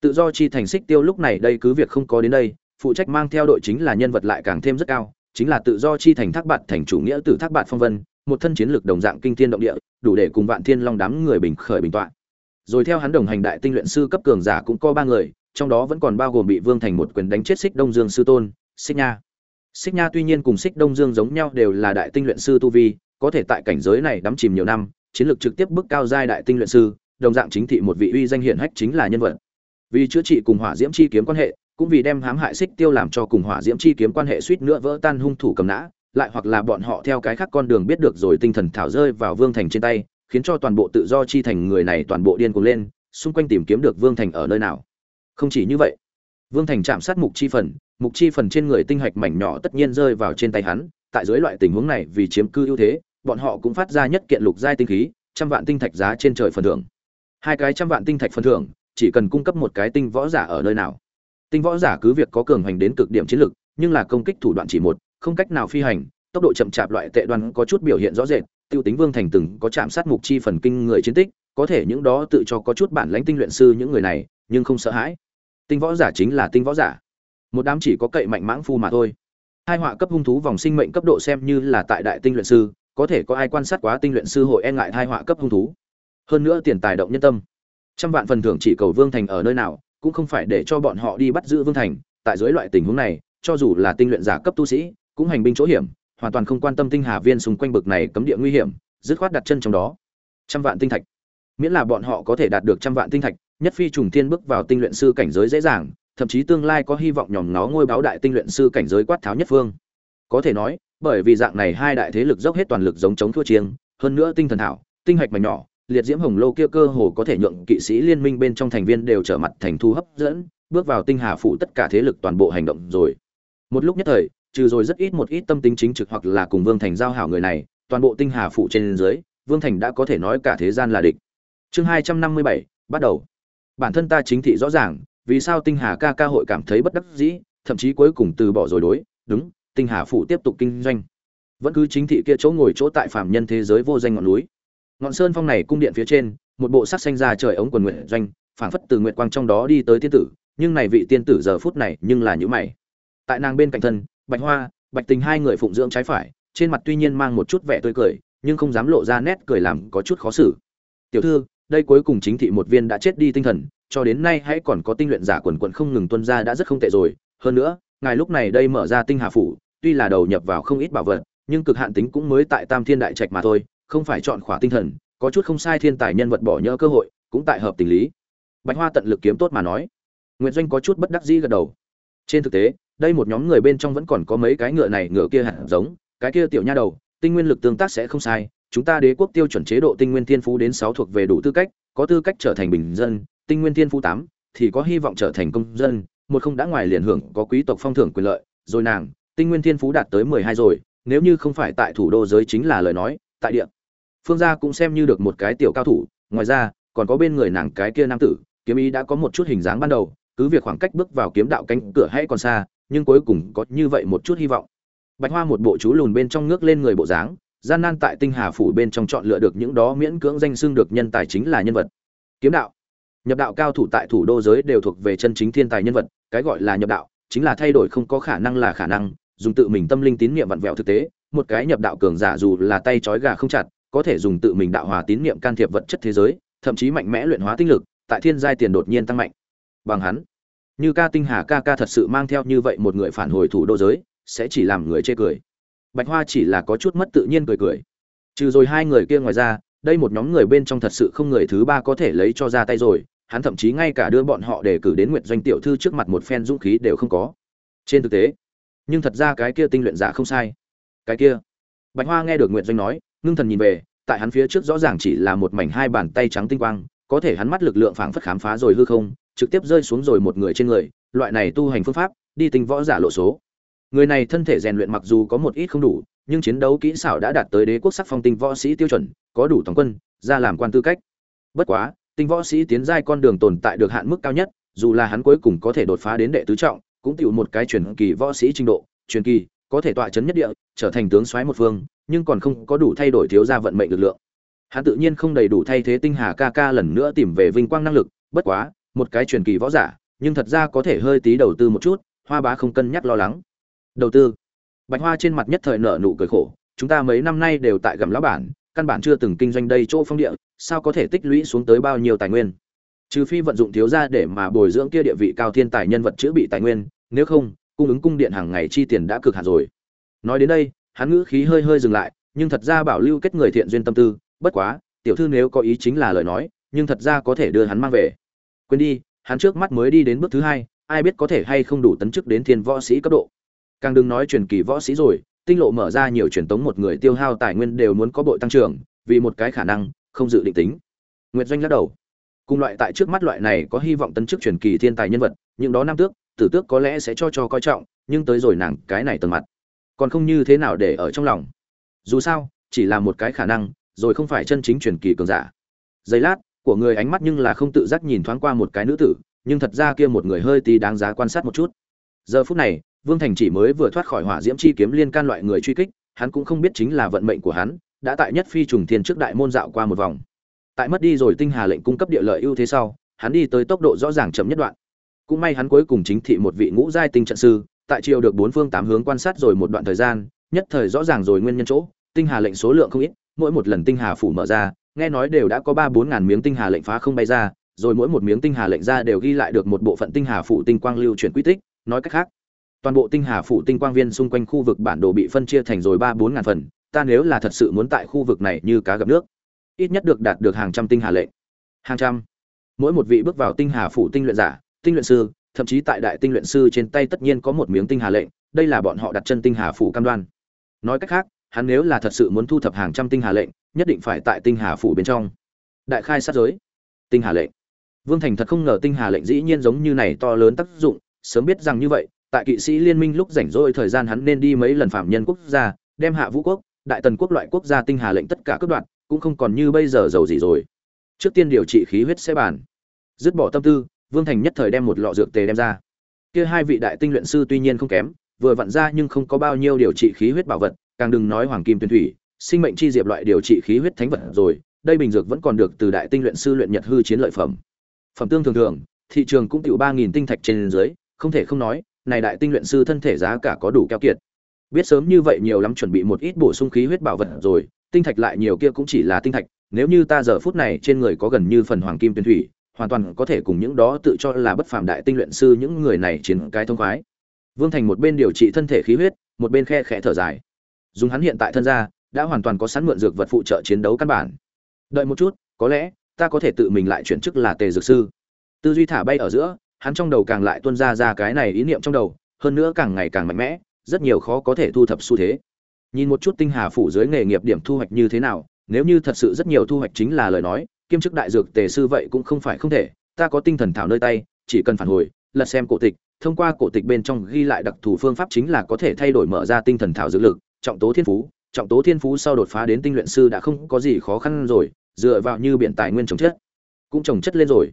Tự do chi thành xích tiêu lúc này đây cứ việc không có đến đây, phụ trách mang theo đội chính là nhân vật lại càng thêm rất cao chính là tự do chi thành thác bạt thành chủ nghĩa từ thác bạt phong vân, một thân chiến lược đồng dạng kinh thiên động địa, đủ để cùng vạn thiên long đám người bình khởi bình tọa. Rồi theo hắn đồng hành đại tinh luyện sư cấp cường giả cũng có ba người, trong đó vẫn còn bao gồm bị vương thành một quyền đánh chết xích đông dương sư tôn, xích nha. Xích nha tuy nhiên cùng xích đông dương giống nhau đều là đại tinh luyện sư tu vi, có thể tại cảnh giới này đắm chìm nhiều năm, chiến lược trực tiếp bước cao giai đại tinh luyện sư, đồng dạng chính thị một vị uy danh hiển hách chính là nhân vật. Vì chữa trị cùng hỏa diễm chi kiếm quan hệ cũng vì đem hãm hại xích tiêu làm cho cùng hỏa diễm chi kiếm quan hệ suýt nữa vỡ tan hung thủ cầm nã, lại hoặc là bọn họ theo cái khác con đường biết được rồi tinh thần thảo rơi vào vương thành trên tay, khiến cho toàn bộ tự do chi thành người này toàn bộ điên cuồng lên, xung quanh tìm kiếm được vương thành ở nơi nào. Không chỉ như vậy, vương thành chạm sát mục chi phần, mục chi phần trên người tinh hạch mảnh nhỏ tất nhiên rơi vào trên tay hắn, tại dưới loại tình huống này vì chiếm cư ưu thế, bọn họ cũng phát ra nhất kiện lục giai tinh khí, trăm vạn tinh thạch giá trên trời phần thưởng. Hai cái trăm vạn tinh thạch phần thưởng, chỉ cần cung cấp một cái tinh võ giả ở nơi nào tinh võ giả cứ việc có cường hành đến cực điểm chiến lực, nhưng là công kích thủ đoạn chỉ một, không cách nào phi hành, tốc độ chậm chạp loại tệ đoan có chút biểu hiện rõ rệt, tiêu tính vương thành từng có chạm sát mục chi phần kinh người chiến tích, có thể những đó tự cho có chút bản lãnh tinh luyện sư những người này, nhưng không sợ hãi. Tinh võ giả chính là tinh võ giả. Một đám chỉ có cậy mạnh mãng phu mà thôi. Hai họa cấp hung thú vòng sinh mệnh cấp độ xem như là tại đại tinh luyện sư, có thể có ai quan sát quá tinh luyện sư hội e ngại hai họa cấp hung thú. Hơn nữa tiền tài động nhân tâm. Trăm vạn phần thưởng chỉ cầu vương thành ở nơi nào cũng không phải để cho bọn họ đi bắt giữ vương thành, tại dưới loại tình huống này, cho dù là tinh luyện giả cấp tu sĩ, cũng hành binh chỗ hiểm, hoàn toàn không quan tâm tinh hà viên xung quanh bực này cấm địa nguy hiểm, dứt khoát đặt chân trong đó. Trăm vạn tinh thạch. Miễn là bọn họ có thể đạt được trăm vạn tinh thạch, nhất phi trùng thiên bước vào tinh luyện sư cảnh giới dễ dàng, thậm chí tương lai có hy vọng nhòm nó ngôi báo đại tinh luyện sư cảnh giới quát tháo nhất phương. Có thể nói, bởi vì dạng này hai đại thế lực dốc hết toàn lực giống chống thua chiêng, hơn nữa tinh thần thảo, tinh hạch mảnh nhỏ liệt diễm hồng lô kia cơ hồ có thể nhượng kỵ sĩ liên minh bên trong thành viên đều trở mặt thành thu hấp dẫn, bước vào tinh hà phủ tất cả thế lực toàn bộ hành động rồi. Một lúc nhất thời, trừ rồi rất ít một ít tâm tính chính trực hoặc là cùng vương thành giao hảo người này, toàn bộ tinh hà phủ trên dưới, vương thành đã có thể nói cả thế gian là địch. Chương hai trăm năm mươi bảy, bắt đầu. Bản thân ta chính thị rõ ràng, vì sao tinh hà ca ca hội cảm thấy bất đắc dĩ, thậm chí cuối cùng từ bỏ rồi đối, đúng, tinh hà phủ tiếp tục kinh doanh. Vẫn cứ chính thị kia chỗ ngồi chỗ tại phạm nhân thế giới vô danh ngọn núi ngọn sơn phong này cung điện phía trên, một bộ sắc xanh ra trời ống quần nguyện doanh, phảng phất từ nguyệt quang trong đó đi tới tiên tử, nhưng này vị tiên tử giờ phút này nhưng là nhữ mày. Tại nàng bên cạnh thân, bạch hoa, bạch tình hai người phụng dưỡng trái phải, trên mặt tuy nhiên mang một chút vẻ tươi cười, nhưng không dám lộ ra nét cười làm có chút khó xử. Tiểu thư, đây cuối cùng chính thị một viên đã chết đi tinh thần, cho đến nay hãy còn có tinh luyện giả quần quần không ngừng tuân ra đã rất không tệ rồi. Hơn nữa, ngài lúc này đây mở ra tinh hà phủ, tuy là đầu nhập vào không ít bảo vật, nhưng cực hạn tính cũng mới tại tam thiên đại trạch mà thôi không phải chọn khỏa tinh thần, có chút không sai thiên tài nhân vật bỏ nhỡ cơ hội, cũng tại hợp tình lý. Bạch hoa tận lực kiếm tốt mà nói. Nguyễn doanh có chút bất đắc dĩ gật đầu. Trên thực tế, đây một nhóm người bên trong vẫn còn có mấy cái ngựa này ngựa kia hẳn giống, cái kia tiểu nha đầu, tinh nguyên lực tương tác sẽ không sai, chúng ta đế quốc tiêu chuẩn chế độ tinh nguyên thiên phú đến sáu thuộc về đủ tư cách, có tư cách trở thành bình dân, tinh nguyên thiên phú tám, thì có hy vọng trở thành công dân, một không đã ngoài liền hưởng có quý tộc phong thưởng quyền lợi, rồi nàng, tinh nguyên thiên phú đạt tới mười hai rồi, nếu như không phải tại thủ đô giới chính là lời nói, tại địa phương gia cũng xem như được một cái tiểu cao thủ, ngoài ra, còn có bên người nàng cái kia nam tử, kiếm ý đã có một chút hình dáng ban đầu, cứ việc khoảng cách bước vào kiếm đạo cánh cửa hay còn xa, nhưng cuối cùng có như vậy một chút hy vọng. Bạch hoa một bộ chú lùn bên trong ngước lên người bộ dáng, gian nan tại tinh hà phủ bên trong chọn lựa được những đó miễn cưỡng danh xưng được nhân tài chính là nhân vật. Kiếm đạo. Nhập đạo cao thủ tại thủ đô giới đều thuộc về chân chính thiên tài nhân vật, cái gọi là nhập đạo, chính là thay đổi không có khả năng là khả năng, dùng tự mình tâm linh tín niệm vặn vẹo thực tế, một cái nhập đạo cường giả dù là tay trói gà không chặt có thể dùng tự mình đạo hòa tín niệm can thiệp vật chất thế giới, thậm chí mạnh mẽ luyện hóa tinh lực, tại thiên giai tiền đột nhiên tăng mạnh. Bằng hắn, như ca tinh hà ca ca thật sự mang theo như vậy một người phản hồi thủ đô giới, sẽ chỉ làm người chê cười. Bạch hoa chỉ là có chút mất tự nhiên cười cười. Trừ rồi hai người kia ngoài ra, đây một nhóm người bên trong thật sự không người thứ ba có thể lấy cho ra tay rồi, hắn thậm chí ngay cả đưa bọn họ để cử đến nguyện doanh tiểu thư trước mặt một phen dũng khí đều không có. Trên thực tế, nhưng thật ra cái kia tinh luyện giả không sai. Cái kia, bạch hoa nghe được nguyện doanh nói ngưng thần nhìn về, tại hắn phía trước rõ ràng chỉ là một mảnh hai bàn tay trắng tinh quang, có thể hắn mắt lực lượng phảng phất khám phá rồi hư không, trực tiếp rơi xuống rồi một người trên người, loại này tu hành phương pháp, đi tinh võ giả lộ số. Người này thân thể rèn luyện mặc dù có một ít không đủ, nhưng chiến đấu kỹ xảo đã đạt tới đế quốc sắc phong tinh võ sĩ tiêu chuẩn, có đủ tổng quân, ra làm quan tư cách. Bất quá, tinh võ sĩ tiến giai con đường tồn tại được hạn mức cao nhất, dù là hắn cuối cùng có thể đột phá đến đệ tứ trọng, cũng tựu một cái truyền kỳ võ sĩ trình độ, truyền kỳ, có thể tọa chấn nhất địa, trở thành tướng soái một phương nhưng còn không có đủ thay đổi thiếu gia vận mệnh lực lượng. Hắn tự nhiên không đầy đủ thay thế tinh hà ca ca lần nữa tìm về vinh quang năng lực, bất quá, một cái truyền kỳ võ giả, nhưng thật ra có thể hơi tí đầu tư một chút, hoa bá không cân nhắc lo lắng. Đầu tư. Bạch hoa trên mặt nhất thời nở nụ cười khổ, chúng ta mấy năm nay đều tại gầm lão bản, căn bản chưa từng kinh doanh đây chỗ phong địa, sao có thể tích lũy xuống tới bao nhiêu tài nguyên? Trừ phi vận dụng thiếu gia để mà bồi dưỡng kia địa vị cao thiên tài nhân vật chữa bị tài nguyên, nếu không, cung ứng cung điện hàng ngày chi tiền đã cực hạn rồi. Nói đến đây hắn ngữ khí hơi hơi dừng lại, nhưng thật ra bảo lưu kết người thiện duyên tâm tư, bất quá, tiểu thư nếu có ý chính là lời nói, nhưng thật ra có thể đưa hắn mang về. Quên đi, hắn trước mắt mới đi đến bước thứ hai, ai biết có thể hay không đủ tấn chức đến thiên võ sĩ cấp độ. Càng đừng nói truyền kỳ võ sĩ rồi, tinh lộ mở ra nhiều truyền tống một người tiêu hao tài nguyên đều muốn có bội tăng trưởng, vì một cái khả năng, không dự định tính. Nguyệt doanh lắc đầu. Cùng loại tại trước mắt loại này có hy vọng tấn chức truyền kỳ thiên tài nhân vật, những đó nam tước, tử tước có lẽ sẽ cho cho coi trọng, nhưng tới rồi nàng cái này tầng mặt còn không như thế nào để ở trong lòng. Dù sao, chỉ là một cái khả năng, rồi không phải chân chính truyền kỳ cường giả. Giây lát, của người ánh mắt nhưng là không tự giác nhìn thoáng qua một cái nữ tử, nhưng thật ra kia một người hơi tí đáng giá quan sát một chút. Giờ phút này, vương thành chỉ mới vừa thoát khỏi hỏa diễm chi kiếm liên can loại người truy kích, hắn cũng không biết chính là vận mệnh của hắn, đã tại nhất phi trùng thiên trước đại môn dạo qua một vòng. Tại mất đi rồi tinh hà lệnh cung cấp địa lợi ưu thế sau, hắn đi tới tốc độ rõ ràng chậm nhất đoạn. Cũng may hắn cuối cùng chính thị một vị ngũ giai tinh trận sư tại triều được bốn phương tám hướng quan sát rồi một đoạn thời gian, nhất thời rõ ràng rồi nguyên nhân chỗ, tinh hà lệnh số lượng không ít, mỗi một lần tinh hà phủ mở ra, nghe nói đều đã có ba bốn ngàn miếng tinh hà lệnh phá không bay ra, rồi mỗi một miếng tinh hà lệnh ra đều ghi lại được một bộ phận tinh hà phủ tinh quang lưu chuyển quy tích, nói cách khác, toàn bộ tinh hà phủ tinh quang viên xung quanh khu vực bản đồ bị phân chia thành rồi ba bốn ngàn phần, ta nếu là thật sự muốn tại khu vực này như cá gặp nước, ít nhất được đạt được hàng trăm tinh hà lệnh. Hàng trăm. Mỗi một vị bước vào tinh hà phủ tinh luyện giả, tinh luyện sư thậm chí tại đại tinh luyện sư trên tay tất nhiên có một miếng tinh hà lệnh, đây là bọn họ đặt chân tinh hà phủ cam đoan. Nói cách khác, hắn nếu là thật sự muốn thu thập hàng trăm tinh hà lệnh, nhất định phải tại tinh hà phủ bên trong. Đại khai sát giới. Tinh hà lệnh. Vương thành thật không ngờ tinh hà lệnh dĩ nhiên giống như này to lớn tác dụng, sớm biết rằng như vậy, tại kỵ sĩ liên minh lúc rảnh rỗi thời gian hắn nên đi mấy lần phạm nhân quốc gia, đem hạ vũ quốc, đại tần quốc loại quốc gia tinh hà lệnh tất cả cướp đoạt, cũng không còn như bây giờ giàu gì rồi. Trước tiên điều trị khí huyết sẽ bàn. Dứt bỏ tâm tư vương thành nhất thời đem một lọ dược tề đem ra. Kia hai vị đại tinh luyện sư tuy nhiên không kém, vừa vặn ra nhưng không có bao nhiêu điều trị khí huyết bảo vật, càng đừng nói hoàng kim tuyển thủy, sinh mệnh chi diệp loại điều trị khí huyết thánh vật rồi, đây bình dược vẫn còn được từ đại tinh luyện sư luyện nhật hư chiến lợi phẩm. Phẩm tương thường thường, thị trường cũng tiểu ba nghìn tinh thạch trên dưới, không thể không nói, này đại tinh luyện sư thân thể giá cả có đủ keo kiệt. Biết sớm như vậy nhiều lắm chuẩn bị một ít bổ sung khí huyết bảo vật rồi, tinh thạch lại nhiều kia cũng chỉ là tinh thạch, nếu như ta giờ phút này trên người có gần như phần hoàng kim tuyển thủy hoàn toàn có thể cùng những đó tự cho là bất phàm đại tinh luyện sư những người này chiến cái thông khoái. Vương thành một bên điều trị thân thể khí huyết, một bên khe khẽ thở dài. Dùng hắn hiện tại thân gia, đã hoàn toàn có sẵn mượn dược vật phụ trợ chiến đấu căn bản. Đợi một chút, có lẽ, ta có thể tự mình lại chuyển chức là tề dược sư. Tư duy thả bay ở giữa, hắn trong đầu càng lại tuôn ra ra cái này ý niệm trong đầu, hơn nữa càng ngày càng mạnh mẽ, rất nhiều khó có thể thu thập xu thế. Nhìn một chút tinh hà phủ dưới nghề nghiệp điểm thu hoạch như thế nào, nếu như thật sự rất nhiều thu hoạch chính là lời nói kiêm chức đại dược tề sư vậy cũng không phải không thể, ta có tinh thần thảo nơi tay, chỉ cần phản hồi, lật xem cổ tịch, thông qua cổ tịch bên trong ghi lại đặc thù phương pháp chính là có thể thay đổi mở ra tinh thần thảo dược lực, trọng tố thiên phú, trọng tố thiên phú sau đột phá đến tinh luyện sư đã không có gì khó khăn rồi, dựa vào như biện tài nguyên trồng chất, cũng trồng chất lên rồi.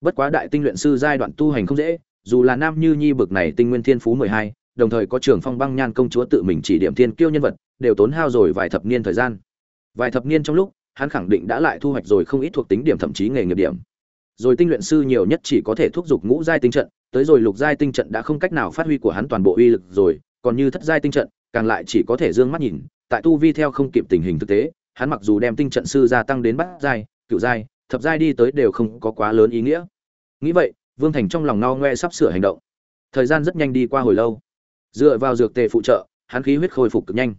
Bất quá đại tinh luyện sư giai đoạn tu hành không dễ, dù là nam như nhi bực này tinh nguyên thiên phú mười hai, đồng thời có trường phong băng nhan công chúa tự mình chỉ điểm thiên kiêu nhân vật, đều tốn hao rồi vài thập niên thời gian. Vài thập niên trong lúc hắn khẳng định đã lại thu hoạch rồi không ít thuộc tính điểm thậm chí nghề nghiệp điểm. Rồi tinh luyện sư nhiều nhất chỉ có thể thúc giục ngũ giai tinh trận, tới rồi lục giai tinh trận đã không cách nào phát huy của hắn toàn bộ uy lực rồi, còn như thất giai tinh trận, càng lại chỉ có thể dương mắt nhìn, tại tu vi theo không kịp tình hình thực tế, hắn mặc dù đem tinh trận sư gia tăng đến bát giai cựu giai, thập giai đi tới đều không có quá lớn ý nghĩa. Nghĩ vậy, vương thành trong lòng no ngoe sắp sửa hành động. Thời gian rất nhanh đi qua hồi lâu. Dựa vào dược tề phụ trợ, hắn khí huyết khôi phục cực nhanh.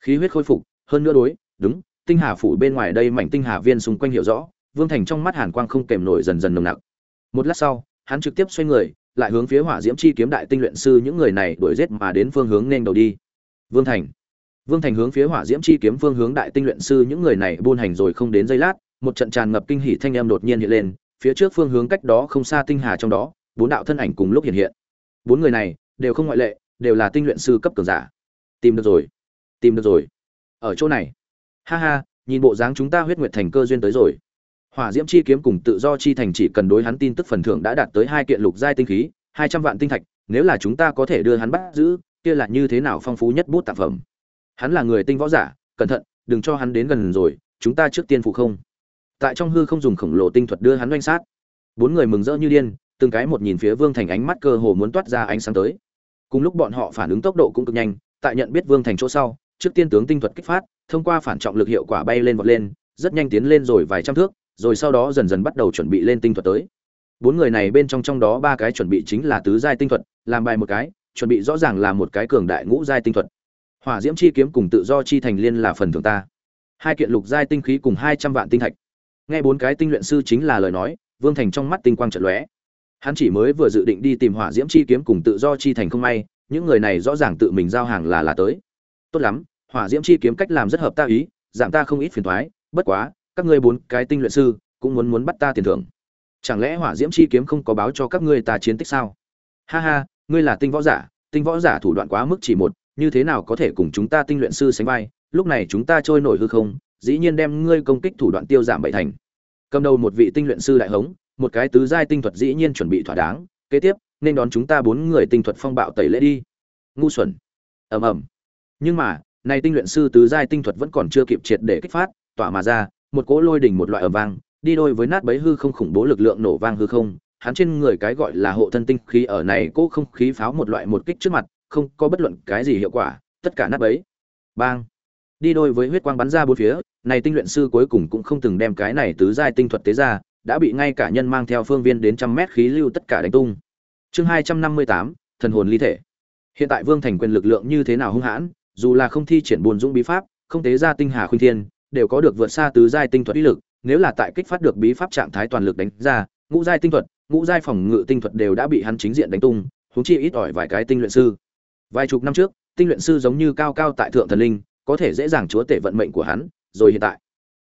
Khí huyết khôi phục, hơn nữa đối, đúng tinh hà phủ bên ngoài đây mảnh tinh hà viên xung quanh hiểu rõ, vương thành trong mắt hàn quang không kèm nổi dần dần nồng nặc. Một lát sau, hắn trực tiếp xoay người, lại hướng phía hỏa diễm chi kiếm đại tinh luyện sư những người này đuổi giết mà đến phương hướng nên đầu đi. Vương thành. Vương thành hướng phía hỏa diễm chi kiếm phương hướng đại tinh luyện sư những người này buôn hành rồi không đến giây lát, một trận tràn ngập kinh hỉ thanh âm đột nhiên hiện lên, phía trước phương hướng cách đó không xa tinh hà trong đó, bốn đạo thân ảnh cùng lúc hiện hiện. Bốn người này đều không ngoại lệ, đều là tinh luyện sư cấp cường giả. Tìm được rồi. Tìm được rồi. Ở chỗ này ha ha, nhìn bộ dáng chúng ta huyết nguyệt thành cơ duyên tới rồi. Hỏa diễm chi kiếm cùng tự do chi thành chỉ cần đối hắn tin tức phần thưởng đã đạt tới hai kiện lục giai tinh khí, hai trăm vạn tinh thạch, nếu là chúng ta có thể đưa hắn bắt giữ, kia là như thế nào phong phú nhất bút tạp phẩm? Hắn là người tinh võ giả, cẩn thận, đừng cho hắn đến gần rồi, chúng ta trước tiên phụ không. Tại trong hư không dùng khổng lồ tinh thuật đưa hắn oanh sát. Bốn người mừng rỡ như điên, từng cái một nhìn phía vương thành ánh mắt cơ hồ muốn toát ra ánh sáng tới. Cùng lúc bọn họ phản ứng tốc độ cũng cực nhanh, tại nhận biết vương thành chỗ sau trước tiên tướng tinh thuật kích phát, thông qua phản trọng lực hiệu quả bay lên vọt lên, rất nhanh tiến lên rồi vài trăm thước, rồi sau đó dần dần bắt đầu chuẩn bị lên tinh thuật tới. Bốn người này bên trong trong đó ba cái chuẩn bị chính là tứ giai tinh thuật, làm bài một cái, chuẩn bị rõ ràng là một cái cường đại ngũ giai tinh thuật. Hỏa diễm chi kiếm cùng tự do chi thành liên là phần thưởng ta. Hai kiện lục giai tinh khí cùng hai trăm vạn tinh thạch. Nghe bốn cái tinh luyện sư chính là lời nói, vương thành trong mắt tinh quang chợt lóe. Hắn chỉ mới vừa dự định đi tìm hỏa diễm chi kiếm cùng tự do chi thành không may, những người này rõ ràng tự mình giao hàng là là tới tốt lắm, hỏa diễm chi kiếm cách làm rất hợp ta ý, giảm ta không ít phiền thoái, bất quá, các ngươi bốn cái tinh luyện sư, cũng muốn muốn bắt ta tiền thưởng. Chẳng lẽ hỏa diễm chi kiếm không có báo cho các ngươi ta chiến tích sao? Ha ha, ngươi là tinh võ giả, tinh võ giả thủ đoạn quá mức chỉ một, như thế nào có thể cùng chúng ta tinh luyện sư sánh vai? Lúc này chúng ta trôi nổi hư không, dĩ nhiên đem ngươi công kích thủ đoạn tiêu giảm bảy thành. Cầm đầu một vị tinh luyện sư đại hống, một cái tứ giai tinh thuật dĩ nhiên chuẩn bị thỏa đáng, kế tiếp, nên đón chúng ta bốn người tinh thuật phong bạo tẩy lễ đi. Ngu xuẩn. Ầm ầm nhưng mà này tinh luyện sư tứ giai tinh thuật vẫn còn chưa kịp triệt để kích phát, tỏa mà ra, một cỗ lôi đỉnh một loại ở vang, đi đôi với nát bấy hư không khủng bố lực lượng nổ vang hư không, hắn trên người cái gọi là hộ thân tinh khí ở này cỗ không khí pháo một loại một kích trước mặt, không có bất luận cái gì hiệu quả, tất cả nát bấy. Bang! Đi đôi với huyết quang bắn ra bốn phía, này tinh luyện sư cuối cùng cũng không từng đem cái này tứ giai tinh thuật tế ra, đã bị ngay cả nhân mang theo phương viên đến trăm mét khí lưu tất cả đánh tung. Chương hai trăm năm mươi tám, thần hồn ly thể. Hiện tại vương thành quyền lực lượng như thế nào hung hãn dù là không thi triển buồn dũng bí pháp, không tế ra tinh hà khuyên thiên, đều có được vượt xa tứ giai tinh thuật ý lực, nếu là tại kích phát được bí pháp trạng thái toàn lực đánh ra, ngũ giai tinh thuật, ngũ giai phòng ngự tinh thuật đều đã bị hắn chính diện đánh tung, huống chi ít ỏi vài cái tinh luyện sư. Vài chục năm trước, tinh luyện sư giống như cao cao tại thượng thần linh, có thể dễ dàng chúa tể vận mệnh của hắn, rồi hiện tại.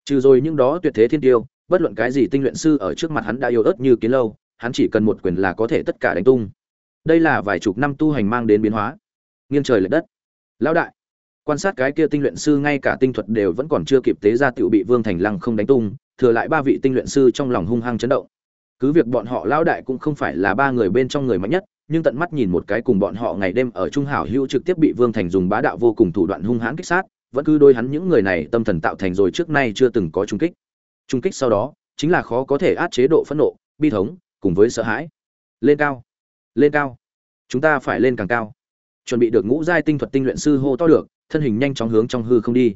Trừ rồi những đó tuyệt thế thiên tiêu, bất luận cái gì tinh luyện sư ở trước mặt hắn đã yêu ớt như kiến lâu, hắn chỉ cần một quyền là có thể tất cả đánh tung. Đây là vài chục năm tu hành mang đến biến hóa. Nghiêng trời lệch đất. Lão đại quan sát cái kia tinh luyện sư ngay cả tinh thuật đều vẫn còn chưa kịp tế ra tiểu bị vương thành lăng không đánh tung, thừa lại ba vị tinh luyện sư trong lòng hung hăng chấn động. Cứ việc bọn họ lão đại cũng không phải là ba người bên trong người mạnh nhất, nhưng tận mắt nhìn một cái cùng bọn họ ngày đêm ở trung hảo hữu trực tiếp bị vương thành dùng bá đạo vô cùng thủ đoạn hung hãn kích sát, vẫn cứ đôi hắn những người này tâm thần tạo thành rồi trước nay chưa từng có trung kích. Trung kích sau đó, chính là khó có thể át chế độ phẫn nộ, bi thống, cùng với sợ hãi. Lên cao lên cao, chúng ta phải lên càng cao. Chuẩn bị được ngũ giai tinh thuật tinh luyện sư hô to được thân hình nhanh chóng hướng trong hư không đi.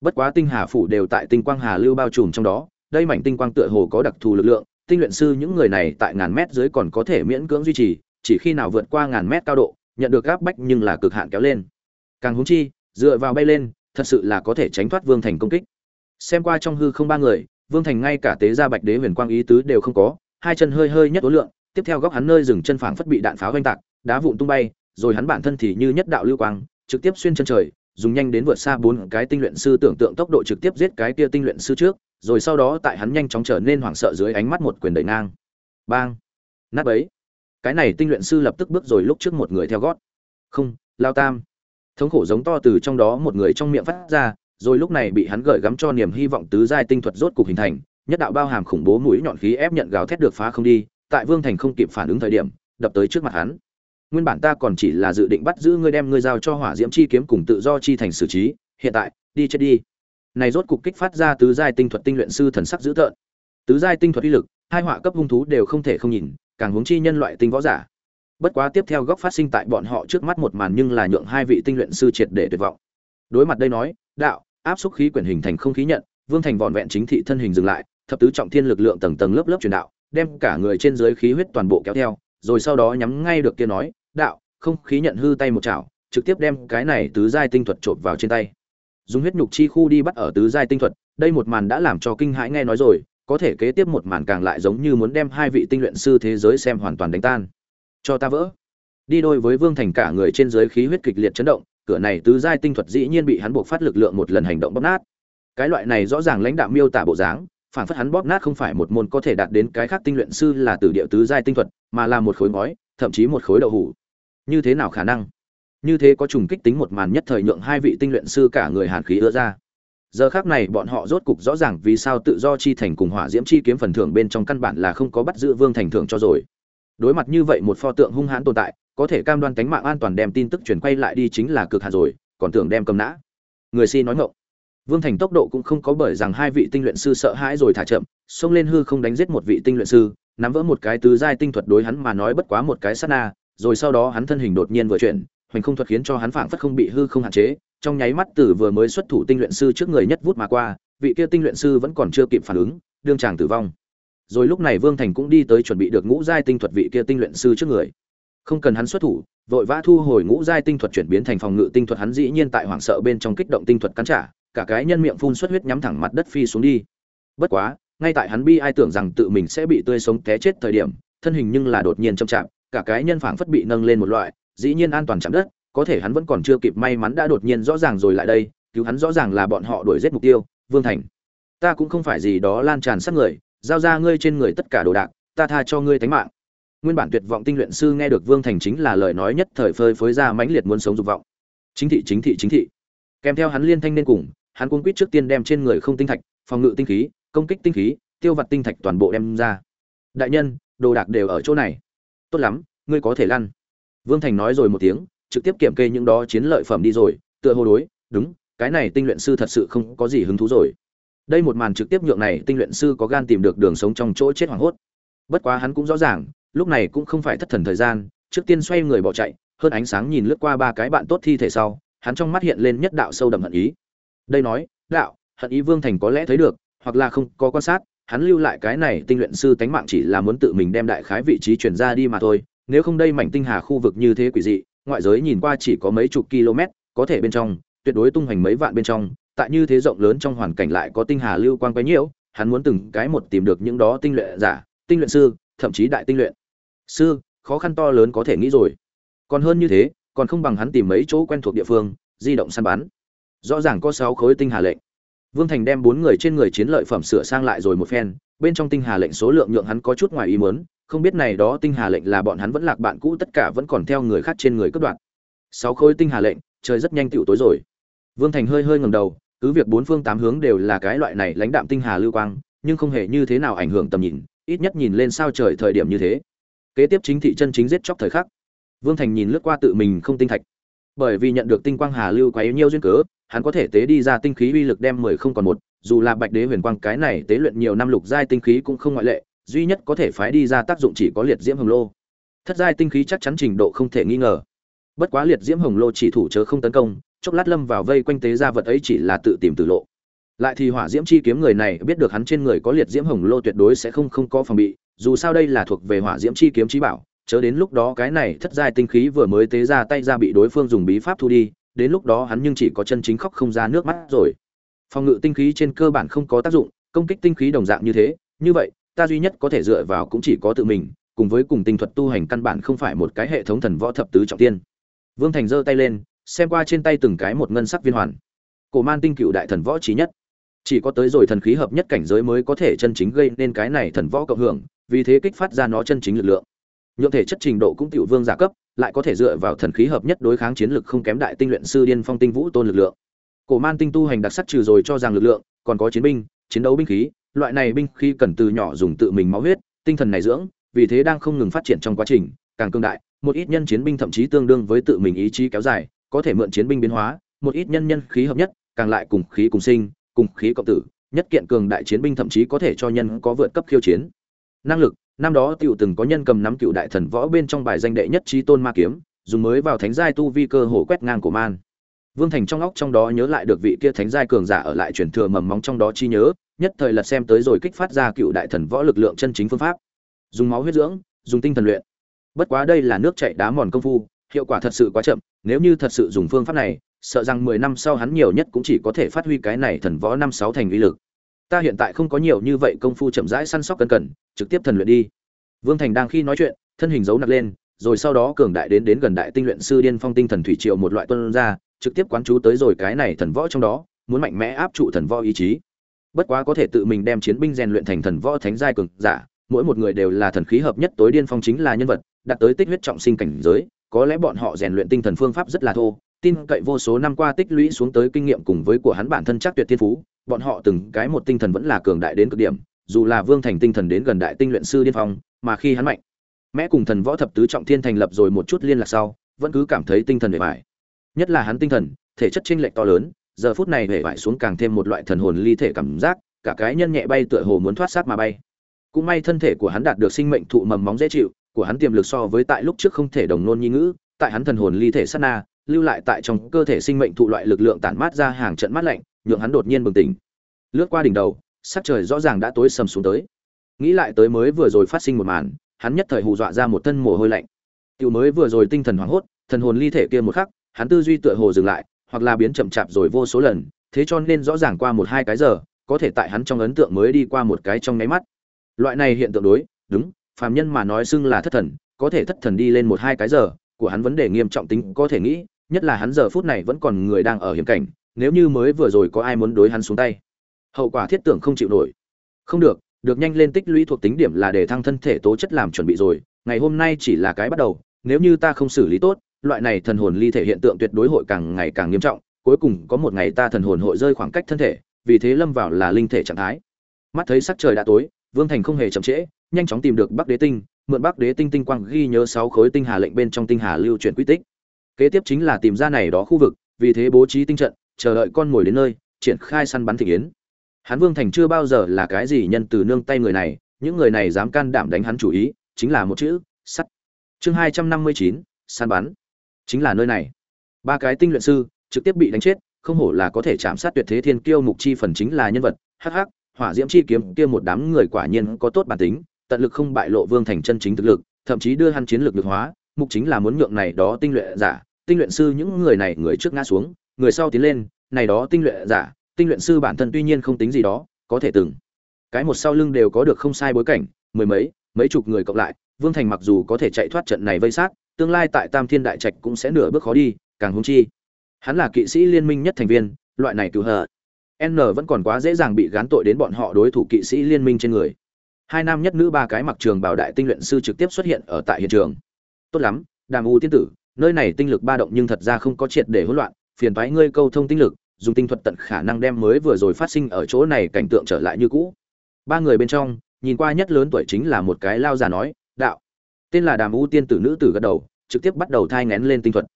Bất quá tinh hà phủ đều tại tinh quang hà lưu bao trùm trong đó, đây mảnh tinh quang tựa hồ có đặc thù lực lượng, tinh luyện sư những người này tại ngàn mét dưới còn có thể miễn cưỡng duy trì, chỉ khi nào vượt qua ngàn mét cao độ, nhận được gáp bách nhưng là cực hạn kéo lên. Càng húng chi, dựa vào bay lên, thật sự là có thể tránh thoát vương thành công kích. Xem qua trong hư không ba người, vương thành ngay cả tế gia bạch đế huyền quang ý tứ đều không có, hai chân hơi hơi nhất đối lượng, tiếp theo góc hắn nơi dừng chân phảng phất bị đạn pháo oanh tạc, đá vụn tung bay, rồi hắn bản thân thì như nhất đạo lưu quang, trực tiếp xuyên chân trời dùng nhanh đến vượt xa bốn cái tinh luyện sư tưởng tượng tốc độ trực tiếp giết cái kia tinh luyện sư trước, rồi sau đó tại hắn nhanh chóng trở nên hoảng sợ dưới ánh mắt một quyền đẩy ngang. Bang! Nát bấy! Cái này tinh luyện sư lập tức bước rồi lúc trước một người theo gót. Không, lao tam. Thống khổ giống to từ trong đó một người trong miệng phát ra, rồi lúc này bị hắn gợi gắm cho niềm hy vọng tứ giai tinh thuật rốt cục hình thành, nhất đạo bao hàm khủng bố mũi nhọn khí ép nhận gào thét được phá không đi, tại vương thành không kịp phản ứng thời điểm, đập tới trước mặt hắn nguyên bản ta còn chỉ là dự định bắt giữ ngươi đem ngươi giao cho hỏa diễm chi kiếm cùng tự do chi thành xử trí, hiện tại, đi chết đi. Này rốt cục kích phát ra tứ giai tinh thuật tinh luyện sư thần sắc dữ tợn. Tứ giai tinh thuật uy lực, hai họa cấp hung thú đều không thể không nhìn, càng huống chi nhân loại tinh võ giả. Bất quá tiếp theo góc phát sinh tại bọn họ trước mắt một màn nhưng là nhượng hai vị tinh luyện sư triệt để tuyệt vọng. Đối mặt đây nói, đạo, áp xúc khí quyển hình thành không khí nhận, vương thành vòn vẹn chính thị thân hình dừng lại, thập tứ trọng thiên lực lượng tầng tầng lớp lớp truyền đạo, đem cả người trên dưới khí huyết toàn bộ kéo theo, rồi sau đó nhắm ngay được kia nói đạo, không khí nhận hư tay một chảo, trực tiếp đem cái này tứ giai tinh thuật trộn vào trên tay. Dùng huyết nhục chi khu đi bắt ở tứ giai tinh thuật, đây một màn đã làm cho kinh hãi nghe nói rồi, có thể kế tiếp một màn càng lại giống như muốn đem hai vị tinh luyện sư thế giới xem hoàn toàn đánh tan. Cho ta vỡ. Đi đôi với vương thành cả người trên dưới khí huyết kịch liệt chấn động, cửa này tứ giai tinh thuật dĩ nhiên bị hắn buộc phát lực lượng một lần hành động bóp nát. Cái loại này rõ ràng lãnh đạo miêu tả bộ dáng, phản phất hắn bóp nát không phải một môn có thể đạt đến cái khác tinh luyện sư là từ địa tứ giai tinh thuật, mà là một khối ngói, thậm chí một khối đậu hủ như thế nào khả năng? Như thế có trùng kích tính một màn nhất thời nhượng hai vị tinh luyện sư cả người hàn khí ưa ra. Giờ khác này bọn họ rốt cục rõ ràng vì sao tự do chi thành cùng hỏa diễm chi kiếm phần thưởng bên trong căn bản là không có bắt giữ vương thành thưởng cho rồi. Đối mặt như vậy một pho tượng hung hãn tồn tại, có thể cam đoan cánh mạng an toàn đem tin tức truyền quay lại đi chính là cực hạn rồi, còn tưởng đem cầm nã. Người si nói ngộng vương thành tốc độ cũng không có bởi rằng hai vị tinh luyện sư sợ hãi rồi thả chậm, xông lên hư không đánh giết một vị tinh luyện sư, nắm vỡ một cái tứ giai tinh thuật đối hắn mà nói bất quá một cái sát na rồi sau đó hắn thân hình đột nhiên vừa chuyển, hoành không thuật khiến cho hắn phảng phất không bị hư không hạn chế, trong nháy mắt tử vừa mới xuất thủ tinh luyện sư trước người nhất vút mà qua, vị kia tinh luyện sư vẫn còn chưa kịp phản ứng, đương chàng tử vong. Rồi lúc này vương thành cũng đi tới chuẩn bị được ngũ giai tinh thuật vị kia tinh luyện sư trước người. Không cần hắn xuất thủ, vội vã thu hồi ngũ giai tinh thuật chuyển biến thành phòng ngự tinh thuật, hắn dĩ nhiên tại hoảng sợ bên trong kích động tinh thuật cắn trả, cả cái nhân miệng phun xuất huyết nhắm thẳng mặt đất phi xuống đi. Bất quá, ngay tại hắn bi ai tưởng rằng tự mình sẽ bị tươi sống té chết thời điểm, thân hình nhưng là đột nhiên chậm chạp cả cái nhân phảng phất bị nâng lên một loại, dĩ nhiên an toàn chạm đất, có thể hắn vẫn còn chưa kịp may mắn đã đột nhiên rõ ràng rồi lại đây, cứu hắn rõ ràng là bọn họ đuổi giết mục tiêu, vương thành. Ta cũng không phải gì đó lan tràn sát người, giao ra ngươi trên người tất cả đồ đạc, ta tha cho ngươi tánh mạng. Nguyên bản tuyệt vọng tinh luyện sư nghe được vương thành chính là lời nói nhất thời phơi phới ra mãnh liệt muốn sống dục vọng. Chính thị chính thị chính thị. Kèm theo hắn liên thanh nên cùng, hắn cuống quýt trước tiên đem trên người không tinh thạch, phòng ngự tinh khí, công kích tinh khí, tiêu vật tinh thạch toàn bộ đem ra. Đại nhân, đồ đạc đều ở chỗ này tốt lắm, ngươi có thể lăn. Vương thành nói rồi một tiếng, trực tiếp kiểm kê những đó chiến lợi phẩm đi rồi, tựa hồ đối, đúng, cái này tinh luyện sư thật sự không có gì hứng thú rồi. Đây một màn trực tiếp nhượng này tinh luyện sư có gan tìm được đường sống trong chỗ chết hoảng hốt. Bất quá hắn cũng rõ ràng, lúc này cũng không phải thất thần thời gian, trước tiên xoay người bỏ chạy, hơn ánh sáng nhìn lướt qua ba cái bạn tốt thi thể sau, hắn trong mắt hiện lên nhất đạo sâu đậm hận ý. Đây nói, đạo, hận ý vương thành có lẽ thấy được, hoặc là không có quan sát hắn lưu lại cái này tinh luyện sư tánh mạng chỉ là muốn tự mình đem đại khái vị trí chuyển ra đi mà thôi, nếu không đây mảnh tinh hà khu vực như thế quỷ dị, ngoại giới nhìn qua chỉ có mấy chục km, có thể bên trong, tuyệt đối tung hoành mấy vạn bên trong, tại như thế rộng lớn trong hoàn cảnh lại có tinh hà lưu quang quấy nhiễu, hắn muốn từng cái một tìm được những đó tinh luyện giả, tinh luyện sư, thậm chí đại tinh luyện. Sư, khó khăn to lớn có thể nghĩ rồi. Còn hơn như thế, còn không bằng hắn tìm mấy chỗ quen thuộc địa phương, di động săn bắn. Rõ ràng có sáu khối tinh hà lệnh vương thành đem bốn người trên người chiến lợi phẩm sửa sang lại rồi một phen, bên trong tinh hà lệnh số lượng nhượng hắn có chút ngoài ý muốn, không biết này đó tinh hà lệnh là bọn hắn vẫn lạc bạn cũ, tất cả vẫn còn theo người khác trên người cướp đoạt. Sáu khối tinh hà lệnh, trời rất nhanh tựu tối rồi. Vương thành hơi hơi ngẩng đầu, cứ việc bốn phương tám hướng đều là cái loại này lãnh đạm tinh hà lưu quang, nhưng không hề như thế nào ảnh hưởng tầm nhìn, ít nhất nhìn lên sao trời thời điểm như thế. Kế tiếp chính thị chân chính giết chóc thời khắc. Vương thành nhìn lướt qua tự mình không tinh thạch. Bởi vì nhận được tinh quang hà lưu quá yếu nhiều duyên cớ hắn có thể tế đi ra tinh khí uy lực đem mười không còn một, dù là bạch đế huyền quang cái này tế luyện nhiều năm lục giai tinh khí cũng không ngoại lệ, duy nhất có thể phái đi ra tác dụng chỉ có liệt diễm hồng lô. Thất giai tinh khí chắc chắn trình độ không thể nghi ngờ. Bất quá liệt diễm hồng lô chỉ thủ chớ không tấn công, chốc lát lâm vào vây quanh tế ra vật ấy chỉ là tự tìm tử lộ. Lại thì hỏa diễm chi kiếm người này biết được hắn trên người có liệt diễm hồng lô tuyệt đối sẽ không không có phòng bị, dù sao đây là thuộc về hỏa diễm chi kiếm trí bảo, chớ đến lúc đó cái này thất giai tinh khí vừa mới tế ra tay ra bị đối phương dùng bí pháp thu đi đến lúc đó hắn nhưng chỉ có chân chính khóc không ra nước mắt rồi. Phòng ngự tinh khí trên cơ bản không có tác dụng, công kích tinh khí đồng dạng như thế, như vậy, ta duy nhất có thể dựa vào cũng chỉ có tự mình, cùng với cùng tinh thuật tu hành căn bản không phải một cái hệ thống thần võ thập tứ trọng tiên. Vương thành giơ tay lên, xem qua trên tay từng cái một ngân sắc viên hoàn. Cổ man tinh cựu đại thần võ trí nhất. Chỉ có tới rồi thần khí hợp nhất cảnh giới mới có thể chân chính gây nên cái này thần võ cộng hưởng, vì thế kích phát ra nó chân chính lực lượng nhượng thể chất trình độ cũng tiểu vương giả cấp, lại có thể dựa vào thần khí hợp nhất đối kháng chiến lực không kém đại tinh luyện sư điên phong tinh vũ tôn lực lượng. Cổ man tinh tu hành đặc sắc trừ rồi cho rằng lực lượng, còn có chiến binh, chiến đấu binh khí, loại này binh khí cần từ nhỏ dùng tự mình máu huyết, tinh thần này dưỡng, vì thế đang không ngừng phát triển trong quá trình, càng cương đại, một ít nhân chiến binh thậm chí tương đương với tự mình ý chí kéo dài, có thể mượn chiến binh biến hóa, một ít nhân nhân khí hợp nhất, càng lại cùng khí cùng sinh, cùng khí cộng tử, nhất kiện cường đại chiến binh thậm chí có thể cho nhân có vượt cấp khiêu chiến. Năng lực năm đó tiểu từng có nhân cầm nắm cựu đại thần võ bên trong bài danh đệ nhất trí tôn ma kiếm, dùng mới vào thánh giai tu vi cơ hồ quét ngang của man. Vương thành trong óc trong đó nhớ lại được vị kia thánh giai cường giả ở lại truyền thừa mầm móng trong đó chi nhớ, nhất thời lật xem tới rồi kích phát ra cựu đại thần võ lực lượng chân chính phương pháp. Dùng máu huyết dưỡng, dùng tinh thần luyện. Bất quá đây là nước chảy đá mòn công phu, hiệu quả thật sự quá chậm, nếu như thật sự dùng phương pháp này, sợ rằng mười năm sau hắn nhiều nhất cũng chỉ có thể phát huy cái này thần võ năm sáu thành uy lực ta hiện tại không có nhiều như vậy công phu chậm rãi săn sóc cẩn cẩn, trực tiếp thần luyện đi. Vương thành đang khi nói chuyện, thân hình giấu nặc lên, rồi sau đó cường đại đến đến gần đại tinh luyện sư điên phong tinh thần thủy triệu một loại tuân ra, trực tiếp quán chú tới rồi cái này thần võ trong đó, muốn mạnh mẽ áp trụ thần võ ý chí. Bất quá có thể tự mình đem chiến binh rèn luyện thành thần võ thánh giai cường giả, mỗi một người đều là thần khí hợp nhất tối điên phong chính là nhân vật, đạt tới tích huyết trọng sinh cảnh giới, có lẽ bọn họ rèn luyện tinh thần phương pháp rất là thô, tin cậy vô số năm qua tích lũy xuống tới kinh nghiệm cùng với của hắn bản thân chắc tuyệt thiên phú bọn họ từng cái một tinh thần vẫn là cường đại đến cực điểm, dù là vương thành tinh thần đến gần đại tinh luyện sư điên phong, mà khi hắn mạnh, mẽ cùng thần võ thập tứ trọng thiên thành lập rồi một chút liên lạc sau, vẫn cứ cảm thấy tinh thần bề vải nhất là hắn tinh thần, thể chất chênh lệch to lớn, giờ phút này hề vải xuống càng thêm một loại thần hồn ly thể cảm giác, cả cái nhân nhẹ bay tựa hồ muốn thoát sát mà bay. Cũng may thân thể của hắn đạt được sinh mệnh thụ mầm móng dễ chịu, của hắn tiềm lực so với tại lúc trước không thể đồng nôn nhi ngữ, tại hắn thần hồn ly thể sát na, lưu lại tại trong cơ thể sinh mệnh thụ loại lực lượng tản mát ra hàng trận mát lạnh nhượng hắn đột nhiên bừng tỉnh. Lướt qua đỉnh đầu, sắc trời rõ ràng đã tối sầm xuống tới. Nghĩ lại tới mới vừa rồi phát sinh một màn, hắn nhất thời hù dọa ra một thân mồ hôi lạnh. Tiểu mới vừa rồi tinh thần hoảng hốt, thần hồn ly thể kia một khắc, hắn tư duy tựa hồ dừng lại, hoặc là biến chậm chạp rồi vô số lần, thế cho nên rõ ràng qua một hai cái giờ, có thể tại hắn trong ấn tượng mới đi qua một cái trong nháy mắt. Loại này hiện tượng đối, đúng, phàm nhân mà nói xưng là thất thần, có thể thất thần đi lên một hai cái giờ, của hắn vấn đề nghiêm trọng tính có thể nghĩ, nhất là hắn giờ phút này vẫn còn người đang ở hiểm cảnh nếu như mới vừa rồi có ai muốn đối hắn xuống tay, hậu quả thiết tưởng không chịu nổi. Không được được nhanh lên tích lũy thuộc tính điểm là để thăng thân thể tố chất làm chuẩn bị rồi, ngày hôm nay chỉ là cái bắt đầu, nếu như ta không xử lý tốt, loại này thần hồn ly thể hiện tượng tuyệt đối hội càng ngày càng nghiêm trọng, cuối cùng có một ngày ta thần hồn hội rơi khoảng cách thân thể, vì thế lâm vào là linh thể trạng thái. Mắt thấy sắc trời đã tối, vương thành không hề chậm trễ, nhanh chóng tìm được bắc đế tinh, mượn bắc đế tinh tinh quang ghi nhớ sáu khối tinh hà lệnh bên trong tinh hà lưu chuyển quy tích. Kế tiếp chính là tìm ra này đó khu vực, vì thế bố trí tinh trận chờ đợi con mồi đến nơi, triển khai săn bắn thị yến hắn vương thành chưa bao giờ là cái gì nhân từ nương tay người này, những người này dám can đảm đánh hắn chủ ý, chính là một chữ, sắt. Chương hai trăm năm mươi chín, săn bắn. Chính là nơi này. Ba cái tinh luyện sư, trực tiếp bị đánh chết, không hổ là có thể chạm sát tuyệt thế thiên kiêu mục chi phần chính là nhân vật. Hắc hỏa diễm chi kiếm kia một đám người quả nhiên có tốt bản tính, tận lực không bại lộ vương thành chân chính thực lực, thậm chí đưa hắn chiến lược được hóa. Mục chính là muốn nhượng này đó tinh luyện giả, tinh luyện sư những người này người trước ngã xuống người sau tiến lên, này đó tinh luyện giả, tinh luyện sư bản thân tuy nhiên không tính gì đó, có thể từng cái một sau lưng đều có được không sai bối cảnh, mười mấy mấy chục người cộng lại, vương thành mặc dù có thể chạy thoát trận này vây sát, tương lai tại tam thiên đại trạch cũng sẽ nửa bước khó đi, càng hung chi, hắn là kỵ sĩ liên minh nhất thành viên, loại này cứu hờ, n vẫn còn quá dễ dàng bị gán tội đến bọn họ đối thủ kỵ sĩ liên minh trên người. Hai nam nhất nữ ba cái mặc trường bảo đại tinh luyện sư trực tiếp xuất hiện ở tại hiện trường. Tốt lắm, đàm u tiên tử, nơi này tinh lực ba động nhưng thật ra không có triệt để hỗn loạn phiền toái ngươi câu thông tinh lực, dùng tinh thuật tận khả năng đem mới vừa rồi phát sinh ở chỗ này cảnh tượng trở lại như cũ. Ba người bên trong, nhìn qua nhất lớn tuổi chính là một cái lao già nói, đạo. Tên là đàm u tiên tử nữ tử gật đầu, trực tiếp bắt đầu thai ngén lên tinh thuật.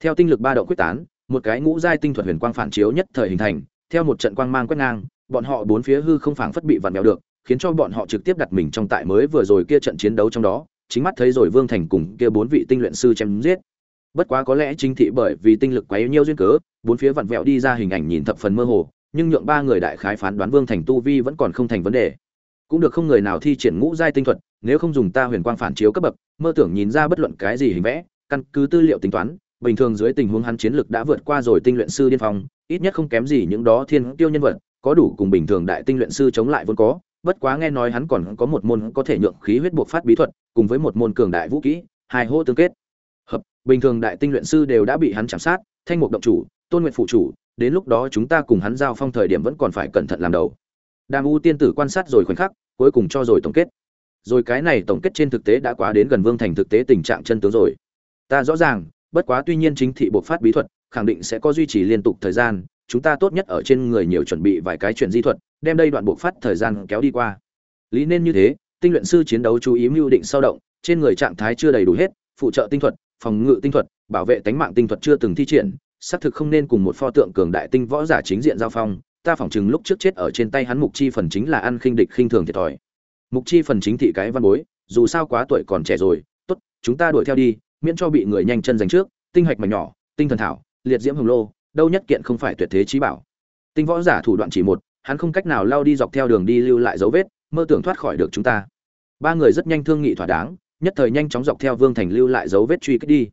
Theo tinh lực ba động quyết tán, một cái ngũ giai tinh thuật huyền quang phản chiếu nhất thời hình thành, theo một trận quang mang quét ngang, bọn họ bốn phía hư không phảng phất bị vặn vẹo được, khiến cho bọn họ trực tiếp đặt mình trong tại mới vừa rồi kia trận chiến đấu trong đó, chính mắt thấy rồi vương thành cùng kia bốn vị tinh luyện sư chém giết bất quá có lẽ chính thị bởi vì tinh lực quá yếu nhiều duyên cớ, bốn phía vặn vẹo đi ra hình ảnh nhìn thập phần mơ hồ, nhưng nhượng ba người đại khái phán đoán vương thành tu vi vẫn còn không thành vấn đề. Cũng được không người nào thi triển ngũ giai tinh thuật, nếu không dùng ta huyền quang phản chiếu cấp bậc, mơ tưởng nhìn ra bất luận cái gì hình vẽ, căn cứ tư liệu tính toán, bình thường dưới tình huống hắn chiến lực đã vượt qua rồi tinh luyện sư điên phong, ít nhất không kém gì những đó thiên tiêu nhân vật, có đủ cùng bình thường đại tinh luyện sư chống lại vốn có. Bất quá nghe nói hắn còn có một môn có thể nhượng khí huyết buộc phát bí thuật, cùng với một môn cường đại vũ kỹ, hai hô tương kết hợp, bình thường đại tinh luyện sư đều đã bị hắn chạm sát, thanh mục động chủ, tôn nguyện phụ chủ, đến lúc đó chúng ta cùng hắn giao phong thời điểm vẫn còn phải cẩn thận làm đầu. Đàm u tiên tử quan sát rồi khoảnh khắc, cuối cùng cho rồi tổng kết. Rồi cái này tổng kết trên thực tế đã quá đến gần vương thành thực tế tình trạng chân tướng rồi. Ta rõ ràng, bất quá tuy nhiên chính thị buộc phát bí thuật, khẳng định sẽ có duy trì liên tục thời gian, chúng ta tốt nhất ở trên người nhiều chuẩn bị vài cái chuyện di thuật, đem đây đoạn buộc phát thời gian kéo đi qua. Lý nên như thế, tinh luyện sư chiến đấu chú ý mưu định sao động, trên người trạng thái chưa đầy đủ hết, phụ trợ tinh thuật phòng ngự tinh thuật, bảo vệ tánh mạng tinh thuật chưa từng thi triển, xác thực không nên cùng một pho tượng cường đại tinh võ giả chính diện giao phong, ta phỏng chừng lúc trước chết ở trên tay hắn mục chi phần chính là ăn khinh địch khinh thường thiệt thòi. Mục chi phần chính thị cái văn bối, dù sao quá tuổi còn trẻ rồi, tốt, chúng ta đuổi theo đi, miễn cho bị người nhanh chân giành trước, tinh hạch mảnh nhỏ, tinh thần thảo, liệt diễm hồng lô, đâu nhất kiện không phải tuyệt thế trí bảo. Tinh võ giả thủ đoạn chỉ một, hắn không cách nào lao đi dọc theo đường đi lưu lại dấu vết, mơ tưởng thoát khỏi được chúng ta. Ba người rất nhanh thương nghị thỏa đáng nhất thời nhanh chóng dọc theo vương thành lưu lại dấu vết truy kích đi.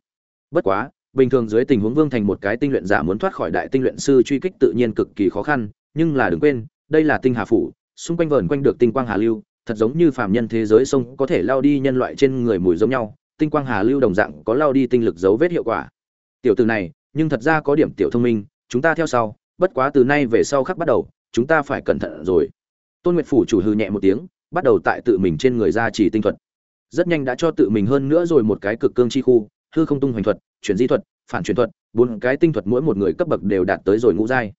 Bất quá, bình thường dưới tình huống vương thành một cái tinh luyện giả muốn thoát khỏi đại tinh luyện sư truy kích tự nhiên cực kỳ khó khăn, nhưng là đừng quên, đây là tinh hà phủ, xung quanh vờn quanh được tinh quang hà lưu, thật giống như phàm nhân thế giới sông có thể lao đi nhân loại trên người mùi giống nhau, tinh quang hà lưu đồng dạng có lao đi tinh lực dấu vết hiệu quả. Tiểu từ này, nhưng thật ra có điểm tiểu thông minh, chúng ta theo sau, bất quá từ nay về sau khắc bắt đầu, chúng ta phải cẩn thận rồi. Tôn nguyệt phủ chủ hư nhẹ một tiếng, bắt đầu tại tự mình trên người ra chỉ tinh thuật rất nhanh đã cho tự mình hơn nữa rồi một cái cực cương chi khu, hư không tung hoành thuật, chuyển di thuật, phản chuyển thuật, bốn cái tinh thuật mỗi một người cấp bậc đều đạt tới rồi ngũ giai.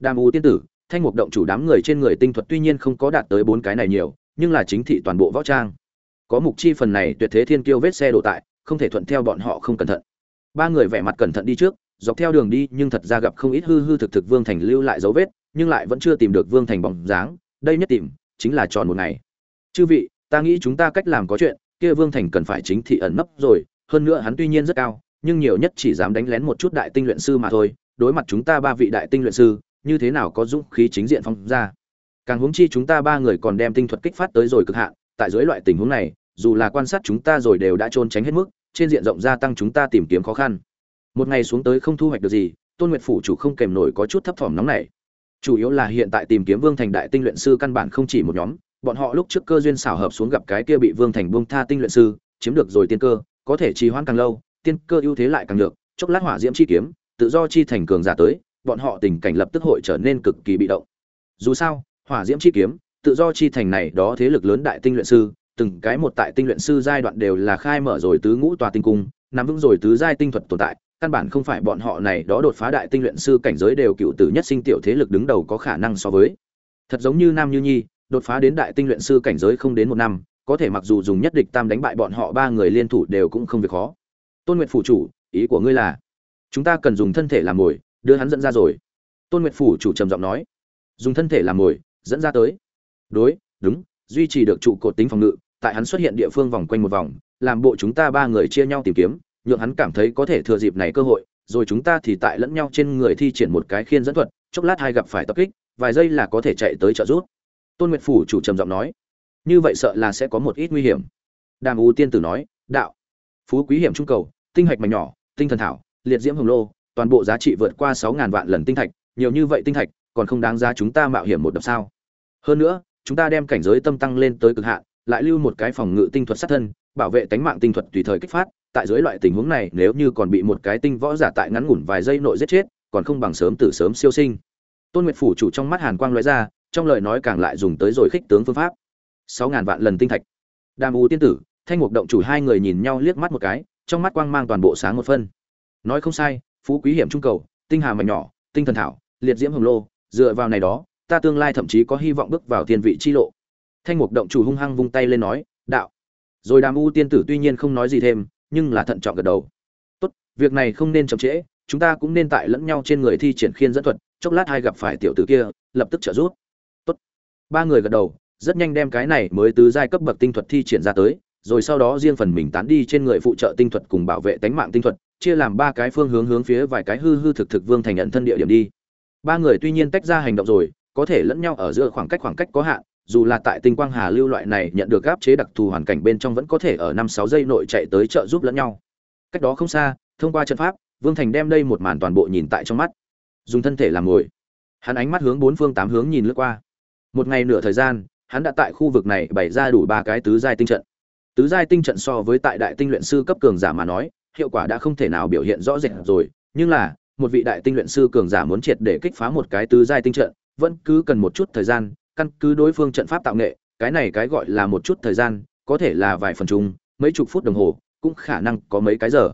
Đàm u tiên tử, thanh mục động chủ đám người trên người tinh thuật tuy nhiên không có đạt tới bốn cái này nhiều, nhưng là chính thị toàn bộ võ trang. Có mục chi phần này tuyệt thế thiên kiêu vết xe đổ tại, không thể thuận theo bọn họ không cẩn thận. Ba người vẻ mặt cẩn thận đi trước, dọc theo đường đi nhưng thật ra gặp không ít hư hư thực thực vương thành lưu lại dấu vết, nhưng lại vẫn chưa tìm được vương thành bóng dáng. Đây nhất tìm, chính là tròn một ngày. Chư vị, ta nghĩ chúng ta cách làm có chuyện kia vương thành cần phải chính thị ẩn nấp rồi, hơn nữa hắn tuy nhiên rất cao, nhưng nhiều nhất chỉ dám đánh lén một chút đại tinh luyện sư mà thôi, đối mặt chúng ta ba vị đại tinh luyện sư, như thế nào có dũng khí chính diện phong ra? Càng huống chi chúng ta ba người còn đem tinh thuật kích phát tới rồi cực hạn, tại dưới loại tình huống này, dù là quan sát chúng ta rồi đều đã trôn tránh hết mức, trên diện rộng gia tăng chúng ta tìm kiếm khó khăn. Một ngày xuống tới không thu hoạch được gì, tôn nguyệt phủ chủ không kèm nổi có chút thấp thỏm nóng này chủ yếu là hiện tại tìm kiếm vương thành đại tinh luyện sư căn bản không chỉ một nhóm bọn họ lúc trước cơ duyên xảo hợp xuống gặp cái kia bị vương thành buông tha tinh luyện sư, chiếm được rồi tiên cơ, có thể trì hoãn càng lâu, tiên cơ ưu thế lại càng được, chốc lát hỏa diễm chi kiếm, tự do chi thành cường giả tới, bọn họ tình cảnh lập tức hội trở nên cực kỳ bị động. Dù sao, hỏa diễm chi kiếm, tự do chi thành này đó thế lực lớn đại tinh luyện sư, từng cái một tại tinh luyện sư giai đoạn đều là khai mở rồi tứ ngũ tòa tinh cung, nắm vững rồi tứ giai tinh thuật tồn tại, căn bản không phải bọn họ này đó đột phá đại tinh luyện sư cảnh giới đều cựu tử nhất sinh tiểu thế lực đứng đầu có khả năng so với. Thật giống như nam như nhi đột phá đến đại tinh luyện sư cảnh giới không đến một năm, có thể mặc dù dùng nhất địch tam đánh bại bọn họ ba người liên thủ đều cũng không việc khó. Tôn nguyệt phủ chủ, ý của ngươi là, chúng ta cần dùng thân thể làm mồi, đưa hắn dẫn ra rồi. Tôn nguyệt phủ chủ trầm giọng nói, dùng thân thể làm mồi, dẫn ra tới. Đối, đúng, duy trì được trụ cột tính phòng ngự, tại hắn xuất hiện địa phương vòng quanh một vòng, làm bộ chúng ta ba người chia nhau tìm kiếm, nhượng hắn cảm thấy có thể thừa dịp này cơ hội, rồi chúng ta thì tại lẫn nhau trên người thi triển một cái khiên dẫn thuật, chốc lát hai gặp phải tập kích, vài giây là có thể chạy tới trợ giúp tôn nguyệt phủ chủ trầm giọng nói, như vậy sợ là sẽ có một ít nguy hiểm. Đàm u tiên tử nói, đạo, phú quý hiểm trung cầu, tinh hạch mảnh nhỏ, tinh thần thảo, liệt diễm hồng lô, toàn bộ giá trị vượt qua sáu ngàn vạn lần tinh thạch, nhiều như vậy tinh thạch, còn không đáng giá chúng ta mạo hiểm một đập sao? Hơn nữa, chúng ta đem cảnh giới tâm tăng lên tới cực hạn, lại lưu một cái phòng ngự tinh thuật sát thân, bảo vệ tánh mạng tinh thuật tùy thời kích phát, tại dưới loại tình huống này, nếu như còn bị một cái tinh võ giả tại ngắn ngủn vài giây nội giết chết, còn không bằng sớm tử sớm siêu sinh. Tôn nguyệt phủ chủ trong mắt hàn quang lóe ra trong lời nói càng lại dùng tới rồi khích tướng phương pháp. Sáu ngàn vạn lần tinh thạch. Đàm u tiên tử, thanh mục động chủ hai người nhìn nhau liếc mắt một cái, trong mắt quang mang toàn bộ sáng một phân. Nói không sai, phú quý hiểm trung cầu, tinh hà mảnh nhỏ, tinh thần thảo, liệt diễm hồng lô, dựa vào này đó, ta tương lai thậm chí có hy vọng bước vào tiền vị chi lộ. Thanh mục động chủ hung hăng vung tay lên nói, đạo. Rồi đàm u tiên tử tuy nhiên không nói gì thêm, nhưng là thận trọng gật đầu. Tốt, việc này không nên chậm trễ, chúng ta cũng nên tại lẫn nhau trên người thi triển khiên dẫn thuật, chốc lát hai gặp phải tiểu tử kia, lập tức trợ giúp ba người gật đầu, rất nhanh đem cái này mới tứ giai cấp bậc tinh thuật thi triển ra tới, rồi sau đó riêng phần mình tán đi trên người phụ trợ tinh thuật cùng bảo vệ tánh mạng tinh thuật, chia làm ba cái phương hướng hướng phía vài cái hư hư thực thực vương thành nhận thân địa điểm đi. Ba người tuy nhiên tách ra hành động rồi, có thể lẫn nhau ở giữa khoảng cách khoảng cách có hạn, dù là tại tinh quang hà lưu loại này nhận được áp chế đặc thù hoàn cảnh bên trong vẫn có thể ở năm sáu giây nội chạy tới trợ giúp lẫn nhau. Cách đó không xa, thông qua trận pháp, vương thành đem đây một màn toàn bộ nhìn tại trong mắt. Dùng thân thể làm ngồi. Hắn ánh mắt hướng bốn phương tám hướng nhìn lướt qua một ngày nửa thời gian, hắn đã tại khu vực này bày ra đủ ba cái tứ giai tinh trận. Tứ giai tinh trận so với tại đại tinh luyện sư cấp cường giả mà nói, hiệu quả đã không thể nào biểu hiện rõ rệt rồi. Nhưng là, một vị đại tinh luyện sư cường giả muốn triệt để kích phá một cái tứ giai tinh trận, vẫn cứ cần một chút thời gian, căn cứ đối phương trận pháp tạo nghệ, cái này cái gọi là một chút thời gian, có thể là vài phần chung, mấy chục phút đồng hồ, cũng khả năng có mấy cái giờ.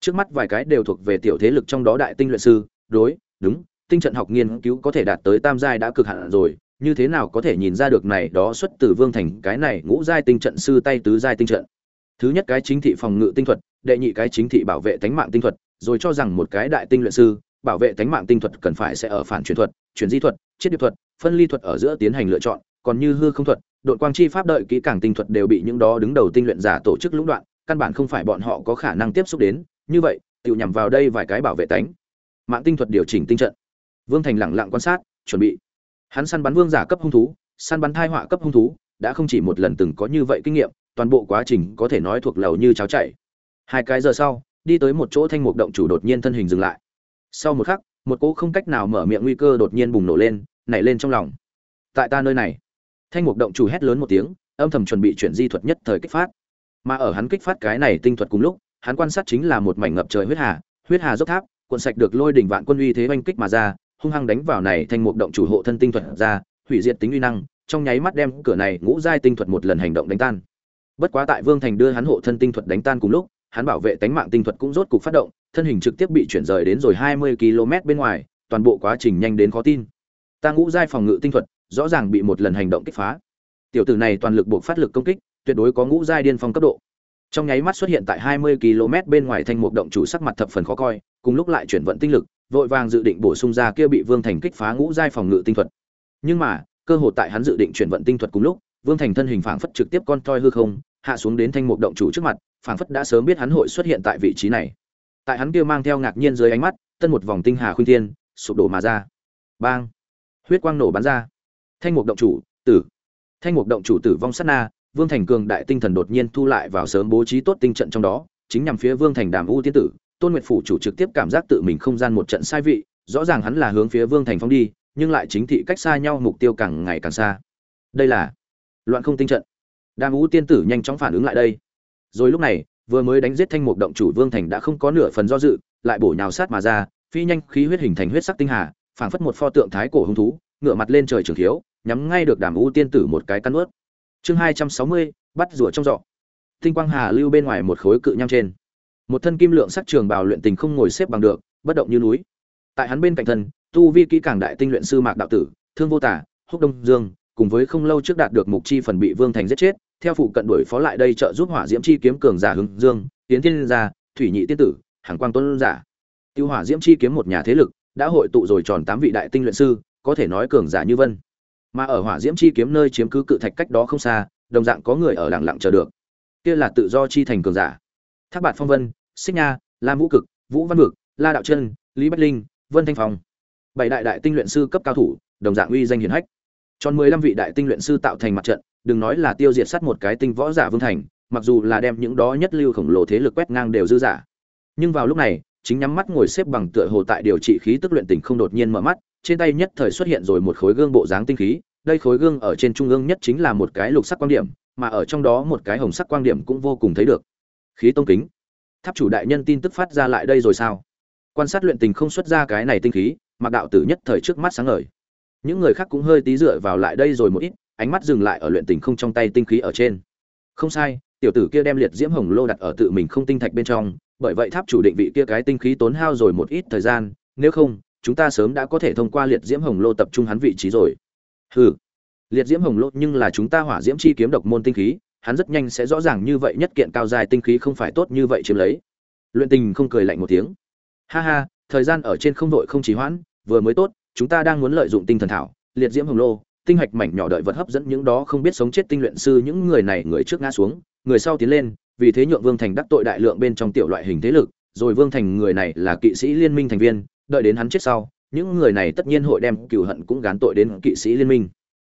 Trước mắt vài cái đều thuộc về tiểu thế lực trong đó đại tinh luyện sư, đối, đúng, tinh trận học nghiên cứu có thể đạt tới tam giai đã cực hạn rồi như thế nào có thể nhìn ra được này đó xuất từ vương thành, cái này ngũ giai tinh trận sư tay tứ giai tinh trận. Thứ nhất cái chính thị phòng ngự tinh thuật, đệ nhị cái chính thị bảo vệ tánh mạng tinh thuật, rồi cho rằng một cái đại tinh luyện sư, bảo vệ tánh mạng tinh thuật cần phải sẽ ở phản truyền thuật chuyển di thuật chiết điệp thuật, phân ly thuật ở giữa tiến hành lựa chọn, còn như hư không thuật đội quang chi pháp đợi kỹ càng tinh thuật đều bị những đó đứng đầu tinh luyện giả tổ chức lũng đoạn, căn bản không phải bọn họ có khả năng tiếp xúc đến, như vậy tự nhằm vào đây vài cái bảo vệ tánh. Mạng tinh thuật điều chỉnh tinh trận. Vương thành lẳng lặng quan sát, chuẩn bị hắn săn bắn vương giả cấp hung thú, săn bắn thai họa cấp hung thú, đã không chỉ một lần từng có như vậy kinh nghiệm, toàn bộ quá trình có thể nói thuộc lầu như cháo chảy. Hai cái giờ sau, đi tới một chỗ thanh mục động chủ đột nhiên thân hình dừng lại. Sau một khắc, một cỗ không cách nào mở miệng nguy cơ đột nhiên bùng nổ lên, nảy lên trong lòng. Tại ta nơi này, thanh mục động chủ hét lớn một tiếng, âm thầm chuẩn bị chuyển di thuật nhất thời kích phát. Mà ở hắn kích phát cái này tinh thuật cùng lúc, hắn quan sát chính là một mảnh ngập trời huyết hà huyết hà dốc tháp, cuộn sạch được lôi đỉnh vạn quân uy thế oanh kích mà ra hung hăng đánh vào này thanh mục động chủ hộ thân tinh thuật ra, hủy diệt tính uy năng, trong nháy mắt đem cửa này ngũ giai tinh thuật một lần hành động đánh tan. Bất quá tại vương thành đưa hắn hộ thân tinh thuật đánh tan cùng lúc, hắn bảo vệ tánh mạng tinh thuật cũng rốt cục phát động, thân hình trực tiếp bị chuyển rời đến rồi hai mươi km bên ngoài, toàn bộ quá trình nhanh đến khó tin. Ta ngũ giai phòng ngự tinh thuật, rõ ràng bị một lần hành động kích phá. Tiểu tử này toàn lực buộc phát lực công kích, tuyệt đối có ngũ giai điên phong cấp độ. Trong nháy mắt xuất hiện tại 20 km bên ngoài thành mục động chủ sắc mặt thập phần khó coi, cùng lúc lại chuyển vận tinh lực vội vàng dự định bổ sung ra kia bị vương thành kích phá ngũ giai phòng ngự tinh thuật. Nhưng mà, cơ hội tại hắn dự định chuyển vận tinh thuật cùng lúc, vương thành thân hình phảng phất trực tiếp con toy hư không, hạ xuống đến thanh mục động chủ trước mặt, phảng phất đã sớm biết hắn hội xuất hiện tại vị trí này. Tại hắn kia mang theo ngạc nhiên dưới ánh mắt, tân một vòng tinh hà khuyên thiên, sụp đổ mà ra. Bang! Huyết quang nổ bắn ra. Thanh mục động chủ, tử. Thanh mục động chủ tử vong sát na, vương thành cường đại tinh thần đột nhiên thu lại vào sớm bố trí tốt tinh trận trong đó, chính nhằm phía vương thành đàm u tiên tử tôn nguyệt phủ chủ trực tiếp cảm giác tự mình không gian một trận sai vị, rõ ràng hắn là hướng phía vương thành phong đi, nhưng lại chính thị cách xa nhau, mục tiêu càng ngày càng xa. Đây là loạn không tinh trận. Đàm Ngũ tiên tử nhanh chóng phản ứng lại đây. Rồi lúc này, vừa mới đánh giết thanh mục động chủ vương thành đã không có nửa phần do dự, lại bổ nhào sát mà ra, phi nhanh khí huyết hình thành huyết sắc tinh hà, phảng phất một pho tượng thái cổ hung thú ngựa mặt lên trời trường thiếu nhắm ngay được đàm u tiên tử một cái cắn ướt chương hai trăm sáu mươi, bắt rùa trong giọ tinh quang hà lưu bên ngoài một khối cự nham trên một thân kim lượng sắc trường bào luyện tình không ngồi xếp bằng được, bất động như núi. Tại hắn bên cạnh thân, tu vi kỹ càng đại tinh luyện sư mạc đạo tử, thương vô tả, húc đông dương, cùng với không lâu trước đạt được mục chi phần bị vương thành giết chết, theo phụ cận đuổi phó lại đây trợ giúp hỏa diễm chi kiếm cường giả hướng dương, tiến thiên gia, thủy nhị tiên tử hàng quang tôn giả. Tiêu hỏa diễm chi kiếm một nhà thế lực, đã hội tụ rồi tròn tám vị đại tinh luyện sư, có thể nói cường giả như vân. Mà ở hỏa diễm chi kiếm nơi chiếm cứ cự thạch cách đó không xa, đồng dạng có người ở lặng lặng chờ được. Kia là tự do chi thành cường giả thác bạt phong vân, xích nha lam vũ cực, vũ văn vực la đạo chân, lý bách linh, vân thanh phong. Bảy đại đại tinh luyện sư cấp cao thủ, đồng dạng uy danh hiển hách. Tròn mười lăm vị đại tinh luyện sư tạo thành mặt trận, đừng nói là tiêu diệt sát một cái tinh võ giả vương thành, mặc dù là đem những đó nhất lưu khổng lồ thế lực quét ngang đều dư giả. Nhưng vào lúc này, chính nhắm mắt ngồi xếp bằng tựa hồ tại điều trị khí tức luyện tình không đột nhiên mở mắt, trên tay nhất thời xuất hiện rồi một khối gương bộ dáng tinh khí, đây khối gương ở trên trung ương nhất chính là một cái lục sắc quang điểm, mà ở trong đó một cái hồng sắc quang điểm cũng vô cùng thấy được khí tông kính. Tháp chủ đại nhân tin tức phát ra lại đây rồi sao? Quan sát luyện tình không xuất ra cái này tinh khí mặc đạo tử nhất thời trước mắt sáng ngời. Những người khác cũng hơi tí dựa vào lại đây rồi một ít, ánh mắt dừng lại ở luyện tình không trong tay tinh khí ở trên. Không sai, tiểu tử kia đem liệt diễm hồng lô đặt ở tự mình không tinh thạch bên trong, bởi vậy tháp chủ định vị kia cái tinh khí tốn hao rồi một ít thời gian, nếu không, chúng ta sớm đã có thể thông qua liệt diễm hồng lô tập trung hắn vị trí rồi. Hừ, liệt diễm hồng lô nhưng là chúng ta hỏa diễm chi kiếm độc môn tinh khí hắn rất nhanh sẽ rõ ràng như vậy nhất kiện cao dài tinh khí không phải tốt như vậy chiếm lấy. Luyện tình không cười lạnh một tiếng. Ha ha, thời gian ở trên không đội không trì hoãn, vừa mới tốt, chúng ta đang muốn lợi dụng tinh thần thảo, liệt diễm hồng lô, tinh hạch mảnh nhỏ đợi vật hấp dẫn những đó không biết sống chết tinh luyện sư những người này người trước ngã xuống, người sau tiến lên, vì thế nhượng vương thành đắc tội đại lượng bên trong tiểu loại hình thế lực, rồi vương thành người này là kỵ sĩ liên minh thành viên, đợi đến hắn chết sau, những người này tất nhiên hội đem cửu hận cũng gán tội đến kỵ sĩ liên minh.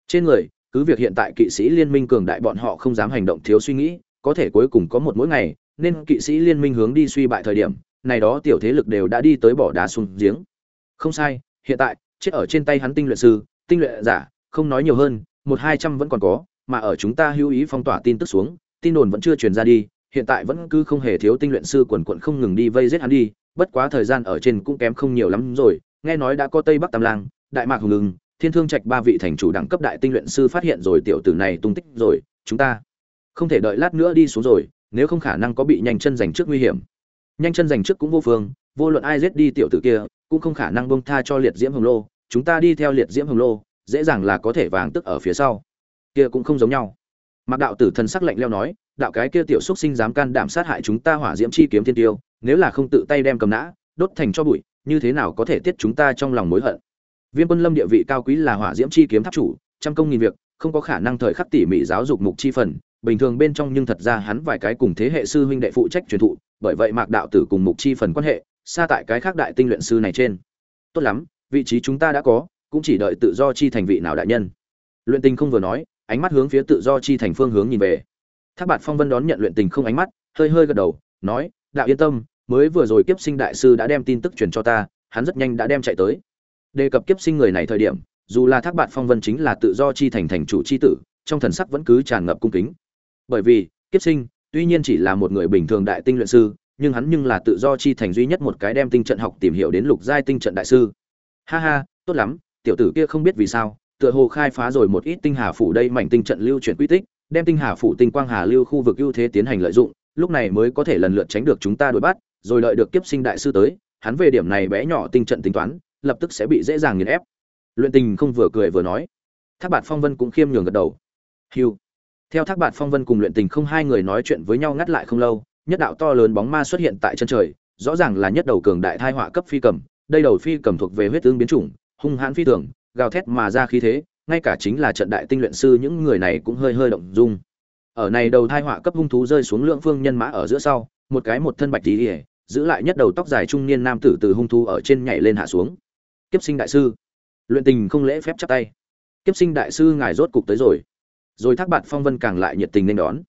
Trên người cứ việc hiện tại kỵ sĩ liên minh cường đại bọn họ không dám hành động thiếu suy nghĩ, có thể cuối cùng có một mỗi ngày, nên kỵ sĩ liên minh hướng đi suy bại thời điểm, này đó tiểu thế lực đều đã đi tới bỏ đá xuống giếng. Không sai, hiện tại, chết ở trên tay hắn tinh luyện sư, tinh luyện giả, không nói nhiều hơn, một hai trăm vẫn còn có, mà ở chúng ta hữu ý phong tỏa tin tức xuống, tin đồn vẫn chưa truyền ra đi, hiện tại vẫn cứ không hề thiếu tinh luyện sư quần quận không ngừng đi vây giết hắn đi, bất quá thời gian ở trên cũng kém không nhiều lắm rồi, nghe nói đã có tây bắc tam lang, đại mạc hùng ngừng thiên thương trạch ba vị thành chủ đẳng cấp đại tinh luyện sư phát hiện rồi tiểu tử này tung tích rồi, chúng ta không thể đợi lát nữa đi xuống rồi, nếu không khả năng có bị nhanh chân giành trước nguy hiểm. Nhanh chân giành trước cũng vô phương, vô luận ai giết đi tiểu tử kia, cũng không khả năng bông tha cho liệt diễm hồng lô, chúng ta đi theo liệt diễm hồng lô, dễ dàng là có thể vàng tức ở phía sau. Kia cũng không giống nhau. Mặc đạo tử thần sắc lạnh leo nói, đạo cái kia tiểu xúc sinh dám can đảm sát hại chúng ta hỏa diễm chi kiếm thiên tiêu, nếu là không tự tay đem cầm nã, đốt thành cho bụi, như thế nào có thể tiết chúng ta trong lòng mối hận? Viêm Quân Lâm địa vị cao quý là hỏa diễm chi kiếm tháp chủ, trăm công nghìn việc, không có khả năng thời khắc tỉ mỉ giáo dục mục chi phần, bình thường bên trong nhưng thật ra hắn vài cái cùng thế hệ sư huynh đệ phụ trách truyền thụ, bởi vậy Mạc đạo tử cùng mục chi phần quan hệ, xa tại cái khác đại tinh luyện sư này trên. Tốt lắm, vị trí chúng ta đã có, cũng chỉ đợi tự do chi thành vị nào đại nhân. Luyện Tình không vừa nói, ánh mắt hướng phía tự do chi thành phương hướng nhìn về. Thác Bạt Phong Vân đón nhận Luyện Tình không ánh mắt, hơi hơi gật đầu, nói: "Đạo yên tâm, mới vừa rồi kiếp sinh đại sư đã đem tin tức truyền cho ta, hắn rất nhanh đã đem chạy tới." Đề cập kiếp sinh người này thời điểm, dù là thác bạn phong vân chính là tự do chi thành thành chủ chi tử, trong thần sắc vẫn cứ tràn ngập cung kính. Bởi vì, kiếp sinh, tuy nhiên chỉ là một người bình thường đại tinh luyện sư, nhưng hắn nhưng là tự do chi thành duy nhất một cái đem tinh trận học tìm hiểu đến lục giai tinh trận đại sư. Ha ha, tốt lắm, tiểu tử kia không biết vì sao, tựa hồ khai phá rồi một ít tinh hà phủ đây mảnh tinh trận lưu chuyển quy tích, đem tinh hà phủ tinh quang hà lưu khu vực ưu thế tiến hành lợi dụng, lúc này mới có thể lần lượt tránh được chúng ta đuổi bắt, rồi đợi được kiếp sinh đại sư tới, hắn về điểm này bé nhỏ tinh trận tính toán lập tức sẽ bị dễ dàng nghiền ép. Luyện tình không vừa cười vừa nói. Thác bạt phong vân cũng khiêm nhường gật đầu. Hiu theo thác bạt phong vân cùng luyện tình không hai người nói chuyện với nhau ngắt lại không lâu, nhất đạo to lớn bóng ma xuất hiện tại chân trời, rõ ràng là nhất đầu cường đại thai họa cấp phi cầm, đây đầu phi cầm thuộc về huyết tương biến chủng, hung hãn phi thường, gào thét mà ra khí thế, ngay cả chính là trận đại tinh luyện sư những người này cũng hơi hơi động dung. Ở này đầu thai họa cấp hung thú rơi xuống lượng phương nhân mã ở giữa sau, một cái một thân bạch tí ỉa giữ lại nhất đầu tóc dài trung niên nam tử từ hung thú ở trên nhảy lên hạ xuống kiếp sinh đại sư. Luyện tình không lễ phép chắp tay. Kiếp sinh đại sư ngài rốt cục tới rồi. Rồi thác bạt phong vân càng lại nhiệt tình nên đón.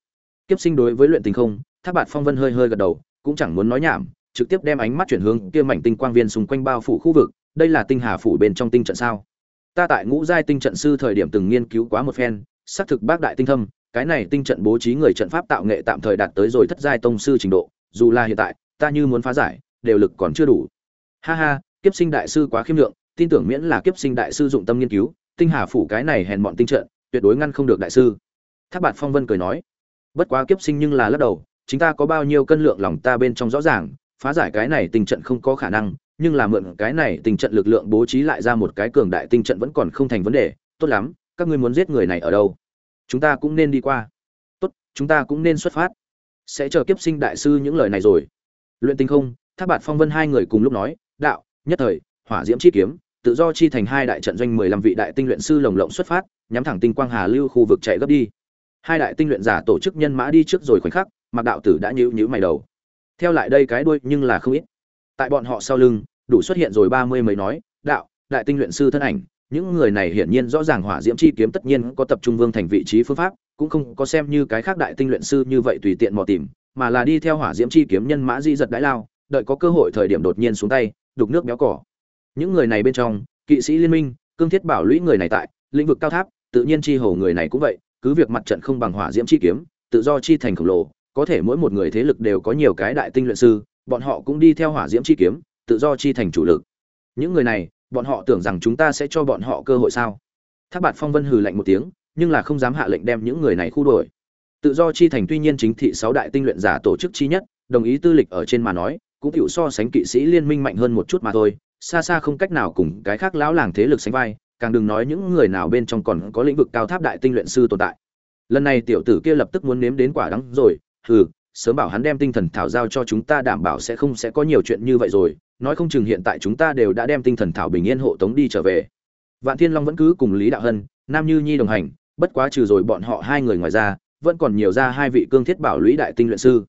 Kiếp sinh đối với luyện tình không, thác bạt phong vân hơi hơi gật đầu, cũng chẳng muốn nói nhảm, trực tiếp đem ánh mắt chuyển hướng kia mảnh tinh quang viên xung quanh bao phủ khu vực, đây là tinh hà phủ bên trong tinh trận sao? Ta tại ngũ giai tinh trận sư thời điểm từng nghiên cứu quá một phen, xác thực bác đại tinh thâm, cái này tinh trận bố trí người trận pháp tạo nghệ tạm thời đạt tới rồi thất giai tông sư trình độ, dù là hiện tại, ta như muốn phá giải, đều lực còn chưa đủ. Ha ha kiếp sinh đại sư quá khiêm lượng, tin tưởng miễn là kiếp sinh đại sư dụng tâm nghiên cứu, tinh hà phủ cái này hèn bọn tinh trận, tuyệt đối ngăn không được đại sư. Tháp bạt phong vân cười nói, bất quá kiếp sinh nhưng là lắc đầu chúng ta có bao nhiêu cân lượng lòng ta bên trong rõ ràng, phá giải cái này tình trận không có khả năng, nhưng là mượn cái này tình trận lực lượng bố trí lại ra một cái cường đại tinh trận vẫn còn không thành vấn đề, tốt lắm, các ngươi muốn giết người này ở đâu? Chúng ta cũng nên đi qua. Tốt, chúng ta cũng nên xuất phát. Sẽ chờ kiếp sinh đại sư những lời này rồi. Luyện tinh không, tháp bạt phong vân hai người cùng lúc nói, đạo nhất thời, hỏa diễm chi kiếm, tự do chi thành hai đại trận doanh mười lăm vị đại tinh luyện sư lồng lộng xuất phát, nhắm thẳng tinh quang hà lưu khu vực chạy gấp đi. Hai đại tinh luyện giả tổ chức nhân mã đi trước rồi khoảnh khắc mặc đạo tử đã nhíu nhíu mày đầu. Theo lại đây cái đuôi nhưng là không ít. Tại bọn họ sau lưng, đủ xuất hiện rồi ba mươi mấy nói, đạo, đại tinh luyện sư thân ảnh, những người này hiển nhiên rõ ràng hỏa diễm chi kiếm tất nhiên có tập trung vương thành vị trí phương pháp, cũng không có xem như cái khác đại tinh luyện sư như vậy tùy tiện mò tìm, mà là đi theo hỏa diễm chi kiếm nhân mã di giật đãi lao, đợi có cơ hội thời điểm đột nhiên xuống tay đục nước béo cỏ. Những người này bên trong, kỵ sĩ liên minh, cương thiết bảo lũy người này tại, lĩnh vực cao tháp, tự nhiên chi hầu người này cũng vậy, cứ việc mặt trận không bằng hỏa diễm chi kiếm, tự do chi thành khổng lồ, có thể mỗi một người thế lực đều có nhiều cái đại tinh luyện sư, bọn họ cũng đi theo hỏa diễm chi kiếm, tự do chi thành chủ lực. Những người này, bọn họ tưởng rằng chúng ta sẽ cho bọn họ cơ hội sao? Thác bạt phong vân hừ lạnh một tiếng, nhưng là không dám hạ lệnh đem những người này khu đuổi. Tự do chi thành tuy nhiên chính thị sáu đại tinh luyện giả tổ chức chi nhất, đồng ý tư lịch ở trên mà nói cũng tiểu so sánh kỵ sĩ liên minh mạnh hơn một chút mà thôi, xa xa không cách nào cùng cái khác lão làng thế lực sánh vai, càng đừng nói những người nào bên trong còn có lĩnh vực cao tháp đại tinh luyện sư tồn tại. Lần này tiểu tử kia lập tức muốn nếm đến quả đắng rồi, hừ, sớm bảo hắn đem tinh thần thảo giao cho chúng ta đảm bảo sẽ không sẽ có nhiều chuyện như vậy rồi, nói không chừng hiện tại chúng ta đều đã đem tinh thần thảo bình yên hộ tống đi trở về. Vạn thiên long vẫn cứ cùng lý đạo hân, nam như nhi đồng hành, bất quá trừ rồi bọn họ hai người ngoài ra, vẫn còn nhiều ra hai vị cương thiết bảo lũy đại tinh luyện sư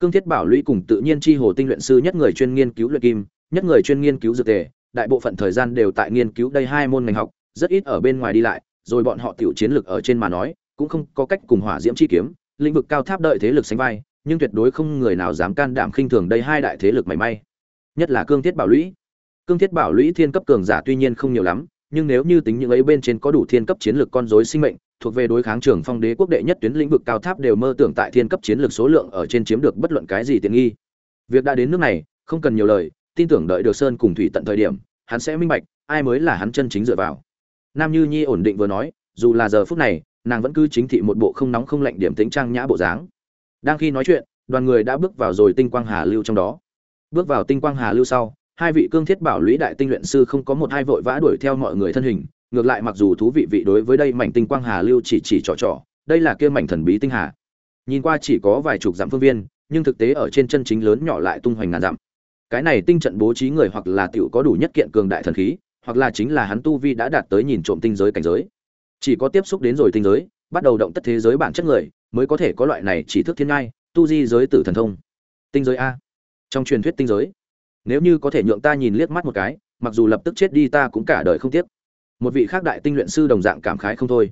cương thiết bảo lũy cùng tự nhiên chi hồ tinh luyện sư nhất người chuyên nghiên cứu luyện kim, nhất người chuyên nghiên cứu dược tề, đại bộ phận thời gian đều tại nghiên cứu đây hai môn ngành học, rất ít ở bên ngoài đi lại, rồi bọn họ tiểu chiến lược ở trên mà nói, cũng không có cách cùng hỏa diễm chi kiếm, lĩnh vực cao tháp đợi thế lực sánh vai, nhưng tuyệt đối không người nào dám can đảm khinh thường đây hai đại thế lực mảy may. Nhất là cương thiết bảo lũy. Cương thiết bảo lũy thiên cấp cường giả tuy nhiên không nhiều lắm, nhưng nếu như tính những ấy bên trên có đủ thiên cấp chiến lược con rối sinh mệnh thuộc về đối kháng trưởng phong đế quốc đệ nhất tuyến lĩnh vực cao tháp đều mơ tưởng tại thiên cấp chiến lược số lượng ở trên chiếm được bất luận cái gì tiện nghi. Việc đã đến nước này, không cần nhiều lời, tin tưởng đợi được sơn cùng thủy tận thời điểm, hắn sẽ minh bạch, ai mới là hắn chân chính dựa vào. Nam như nhi ổn định vừa nói, dù là giờ phút này, nàng vẫn cứ chính thị một bộ không nóng không lạnh điểm tính trang nhã bộ dáng. Đang khi nói chuyện, đoàn người đã bước vào rồi tinh quang hà lưu trong đó. Bước vào tinh quang hà lưu sau, hai vị cương thiết bảo lũy đại tinh luyện sư không có một hai vội vã đuổi theo mọi người thân hình ngược lại mặc dù thú vị vị đối với đây mảnh tinh quang hà lưu chỉ chỉ trò trò, đây là kia mảnh thần bí tinh hà. Nhìn qua chỉ có vài chục dặm phương viên, nhưng thực tế ở trên chân chính lớn nhỏ lại tung hoành ngàn dặm. Cái này tinh trận bố trí người hoặc là tiểu có đủ nhất kiện cường đại thần khí, hoặc là chính là hắn tu vi đã đạt tới nhìn trộm tinh giới cảnh giới. Chỉ có tiếp xúc đến rồi tinh giới, bắt đầu động tất thế giới bản chất người, mới có thể có loại này chỉ thức thiên ngai, tu di giới tử thần thông. Tinh giới a. Trong truyền thuyết tinh giới, nếu như có thể nhượng ta nhìn liếc mắt một cái, mặc dù lập tức chết đi ta cũng cả đời không tiếc một vị khác đại tinh luyện sư đồng dạng cảm khái không thôi.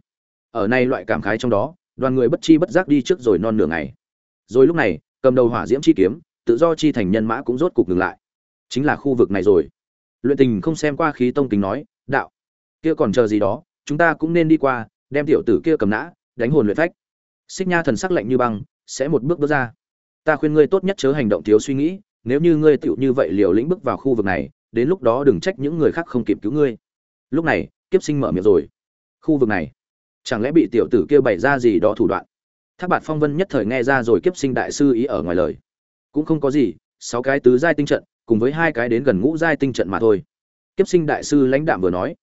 Ở nay loại cảm khái trong đó, đoàn người bất chi bất giác đi trước rồi non nửa ngày. Rồi lúc này, cầm đầu hỏa diễm chi kiếm, tự do chi thành nhân mã cũng rốt cục ngừng lại. Chính là khu vực này rồi. Luyện tình không xem qua khí tông kính nói, đạo, kia còn chờ gì đó, chúng ta cũng nên đi qua, đem tiểu tử kia cầm nã, đánh hồn luyện phách. Xích nha thần sắc lạnh như băng, sẽ một bước bước ra. Ta khuyên ngươi tốt nhất chớ hành động thiếu suy nghĩ, nếu như ngươi tựu như vậy liều lĩnh bước vào khu vực này, đến lúc đó đừng trách những người khác không kịp cứu ngươi. Lúc này kiếp sinh mở miệng rồi. Khu vực này, chẳng lẽ bị tiểu tử kia bày ra gì đó thủ đoạn? Thác bạt phong vân nhất thời nghe ra rồi kiếp sinh đại sư ý ở ngoài lời. Cũng không có gì, sáu cái tứ giai tinh trận, cùng với hai cái đến gần ngũ giai tinh trận mà thôi. Kiếp sinh đại sư lãnh đạm vừa nói,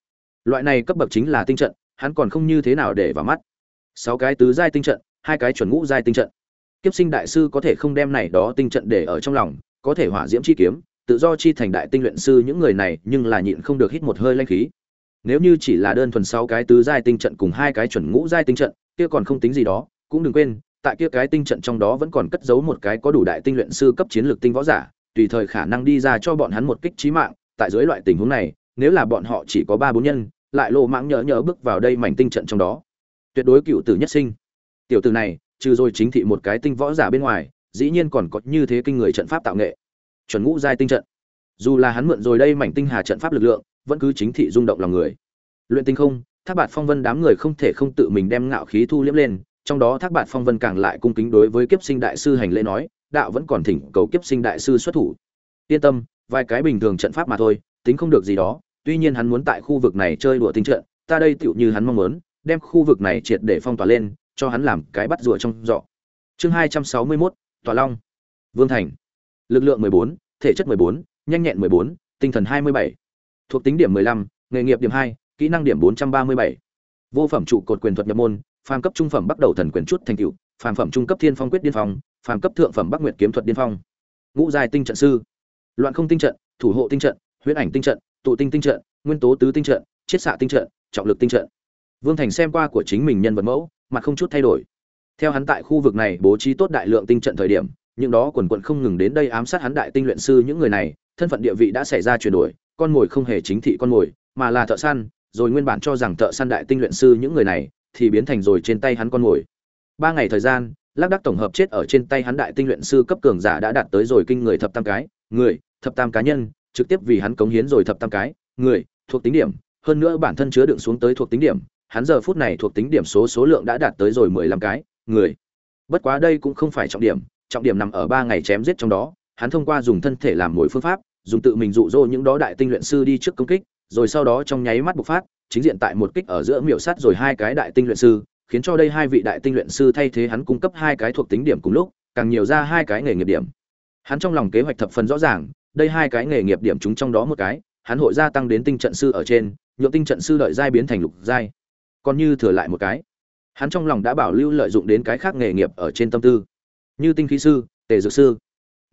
loại này cấp bậc chính là tinh trận, hắn còn không như thế nào để vào mắt. Sáu cái tứ giai tinh trận, hai cái chuẩn ngũ giai tinh trận. Kiếp sinh đại sư có thể không đem này đó tinh trận để ở trong lòng, có thể hỏa diễm chi kiếm, tự do chi thành đại tinh luyện sư những người này nhưng là nhịn không được hít một hơi lanh khí nếu như chỉ là đơn thuần sáu cái tứ giai tinh trận cùng hai cái chuẩn ngũ giai tinh trận, kia còn không tính gì đó, cũng đừng quên, tại kia cái tinh trận trong đó vẫn còn cất giấu một cái có đủ đại tinh luyện sư cấp chiến lược tinh võ giả, tùy thời khả năng đi ra cho bọn hắn một kích trí mạng, tại dưới loại tình huống này, nếu là bọn họ chỉ có ba bốn nhân, lại lộ mãng nhỡ nhỡ bước vào đây mảnh tinh trận trong đó. Tuyệt đối cựu tử nhất sinh. Tiểu tử này, trừ rồi chính thị một cái tinh võ giả bên ngoài, dĩ nhiên còn có như thế kinh người trận pháp tạo nghệ. Chuẩn ngũ giai tinh trận dù là hắn mượn rồi đây mảnh tinh hà trận pháp lực lượng, vẫn cứ chính thị rung động lòng người. Luyện tinh không, thác bạt phong vân đám người không thể không tự mình đem ngạo khí thu liếm lên, trong đó thác bạt phong vân càng lại cung kính đối với kiếp sinh đại sư hành lễ nói, đạo vẫn còn thỉnh cầu kiếp sinh đại sư xuất thủ. Yên tâm, vài cái bình thường trận pháp mà thôi, tính không được gì đó, tuy nhiên hắn muốn tại khu vực này chơi đùa tinh trận, ta đây tựu như hắn mong muốn, đem khu vực này triệt để phong tỏa lên, cho hắn làm cái bắt rùa trong giọ chương hai trăm sáu mươi mốt, tòa long. Vương thành. Lực lượng mười bốn, thể chất mười bốn nhanh nhẹn mười bốn tinh thần hai mươi bảy. Thuộc tính điểm mười lăm nghề nghiệp điểm 2, kỹ năng điểm bốn trăm ba mươi bảy. Vô phẩm trụ cột quyền thuật nhập môn phàm cấp trung phẩm bắt đầu thần quyền chút thành tựu, phàm phẩm trung cấp thiên phong quyết điên phong phàm cấp thượng phẩm bắc nguyệt kiếm thuật điên phong. Ngũ giai tinh trận sư. Loạn không tinh trận thủ hộ tinh trận huyễn ảnh tinh trận tụ tinh tinh trận nguyên tố tứ tinh trận chiết xạ tinh trận trọng lực tinh trận. Vương thành xem qua của chính mình nhân vật mẫu mặt không chút thay đổi. Theo hắn tại khu vực này bố trí tốt đại lượng tinh trận thời điểm những đó quần quần không ngừng đến đây ám sát hắn đại tinh luyện sư những người này thân phận địa vị đã xảy ra chuyển đổi, con mồi không hề chính thị con mồi, mà là thợ săn, rồi nguyên bản cho rằng thợ săn đại tinh luyện sư những người này thì biến thành rồi trên tay hắn con mồi. Ba ngày thời gian, lác đắc tổng hợp chết ở trên tay hắn đại tinh luyện sư cấp cường giả đã đạt tới rồi kinh người thập tam cái, người, thập tam cá nhân, trực tiếp vì hắn cống hiến rồi thập tam cái, người, thuộc tính điểm, hơn nữa bản thân chứa đựng xuống tới thuộc tính điểm, hắn giờ phút này thuộc tính điểm số số lượng đã đạt tới rồi mười lăm cái, người. Bất quá đây cũng không phải trọng điểm trọng điểm nằm ở ba ngày chém giết trong đó hắn thông qua dùng thân thể làm mồi phương pháp, dùng tự mình dụ dỗ những đó đại tinh luyện sư đi trước công kích, rồi sau đó trong nháy mắt bộc phát, chính diện tại một kích ở giữa miểu sát rồi hai cái đại tinh luyện sư, khiến cho đây hai vị đại tinh luyện sư thay thế hắn cung cấp hai cái thuộc tính điểm cùng lúc, càng nhiều ra hai cái nghề nghiệp điểm. Hắn trong lòng kế hoạch thập phần rõ ràng, đây hai cái nghề nghiệp điểm chúng trong đó một cái, hắn hội gia tăng đến tinh trận sư ở trên, nhượng tinh trận sư đợi giai biến thành lục giai. Còn như thừa lại một cái, hắn trong lòng đã bảo lưu lợi dụng đến cái khác nghề nghiệp ở trên tâm tư. Như tinh khí sư, tề dược sư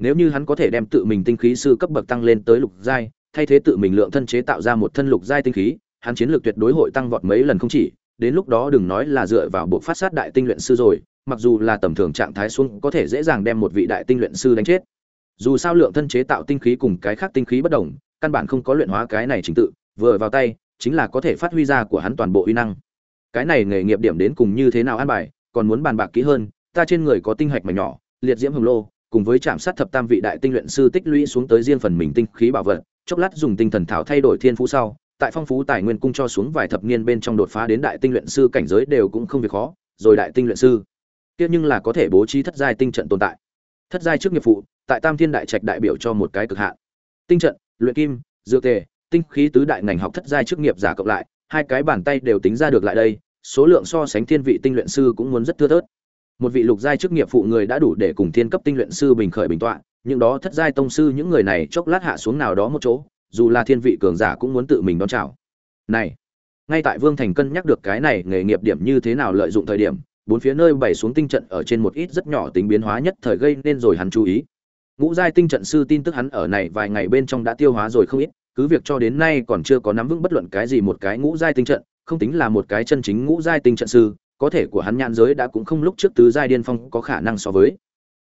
nếu như hắn có thể đem tự mình tinh khí sư cấp bậc tăng lên tới lục giai, thay thế tự mình lượng thân chế tạo ra một thân lục giai tinh khí, hắn chiến lược tuyệt đối hội tăng vọt mấy lần không chỉ. Đến lúc đó đừng nói là dựa vào bộ phát sát đại tinh luyện sư rồi, mặc dù là tầm thường trạng thái xuống có thể dễ dàng đem một vị đại tinh luyện sư đánh chết. Dù sao lượng thân chế tạo tinh khí cùng cái khác tinh khí bất đồng, căn bản không có luyện hóa cái này chính tự, vừa vào tay, chính là có thể phát huy ra của hắn toàn bộ uy năng. Cái này nghề nghiệp điểm đến cùng như thế nào an bài, còn muốn bàn bạc kỹ hơn, ta trên người có tinh hạch mảnh nhỏ, liệt diễm hồng lô cùng với chạm sát thập tam vị đại tinh luyện sư tích lũy xuống tới riêng phần mình tinh khí bảo vật, chốc lát dùng tinh thần thảo thay đổi thiên phú sau, tại phong phú tài nguyên cung cho xuống vài thập niên bên trong đột phá đến đại tinh luyện sư cảnh giới đều cũng không việc khó, rồi đại tinh luyện sư. Tiếc nhưng là có thể bố trí thất giai tinh trận tồn tại. Thất giai trước nghiệp vụ tại tam thiên đại trạch đại biểu cho một cái cực hạn. Tinh trận, luyện kim, dược tề, tinh khí tứ đại ngành học thất giai trước nghiệp giả cộng lại, hai cái bàn tay đều tính ra được lại đây, số lượng so sánh thiên vị tinh luyện sư cũng muốn rất thưa thớt một vị lục giai chức nghiệp phụ người đã đủ để cùng thiên cấp tinh luyện sư bình khởi bình tọa, nhưng đó thất giai tông sư những người này chốc lát hạ xuống nào đó một chỗ, dù là thiên vị cường giả cũng muốn tự mình đón chào. Này, ngay tại vương thành cân nhắc được cái này nghề nghiệp điểm như thế nào lợi dụng thời điểm, bốn phía nơi bày xuống tinh trận ở trên một ít rất nhỏ tính biến hóa nhất thời gây nên rồi hắn chú ý. Ngũ giai tinh trận sư tin tức hắn ở này vài ngày bên trong đã tiêu hóa rồi không ít, cứ việc cho đến nay còn chưa có nắm vững bất luận cái gì một cái ngũ giai tinh trận, không tính là một cái chân chính ngũ giai tinh trận sư có thể của hắn nhãn giới đã cũng không lúc trước tứ giai điên phong có khả năng so với.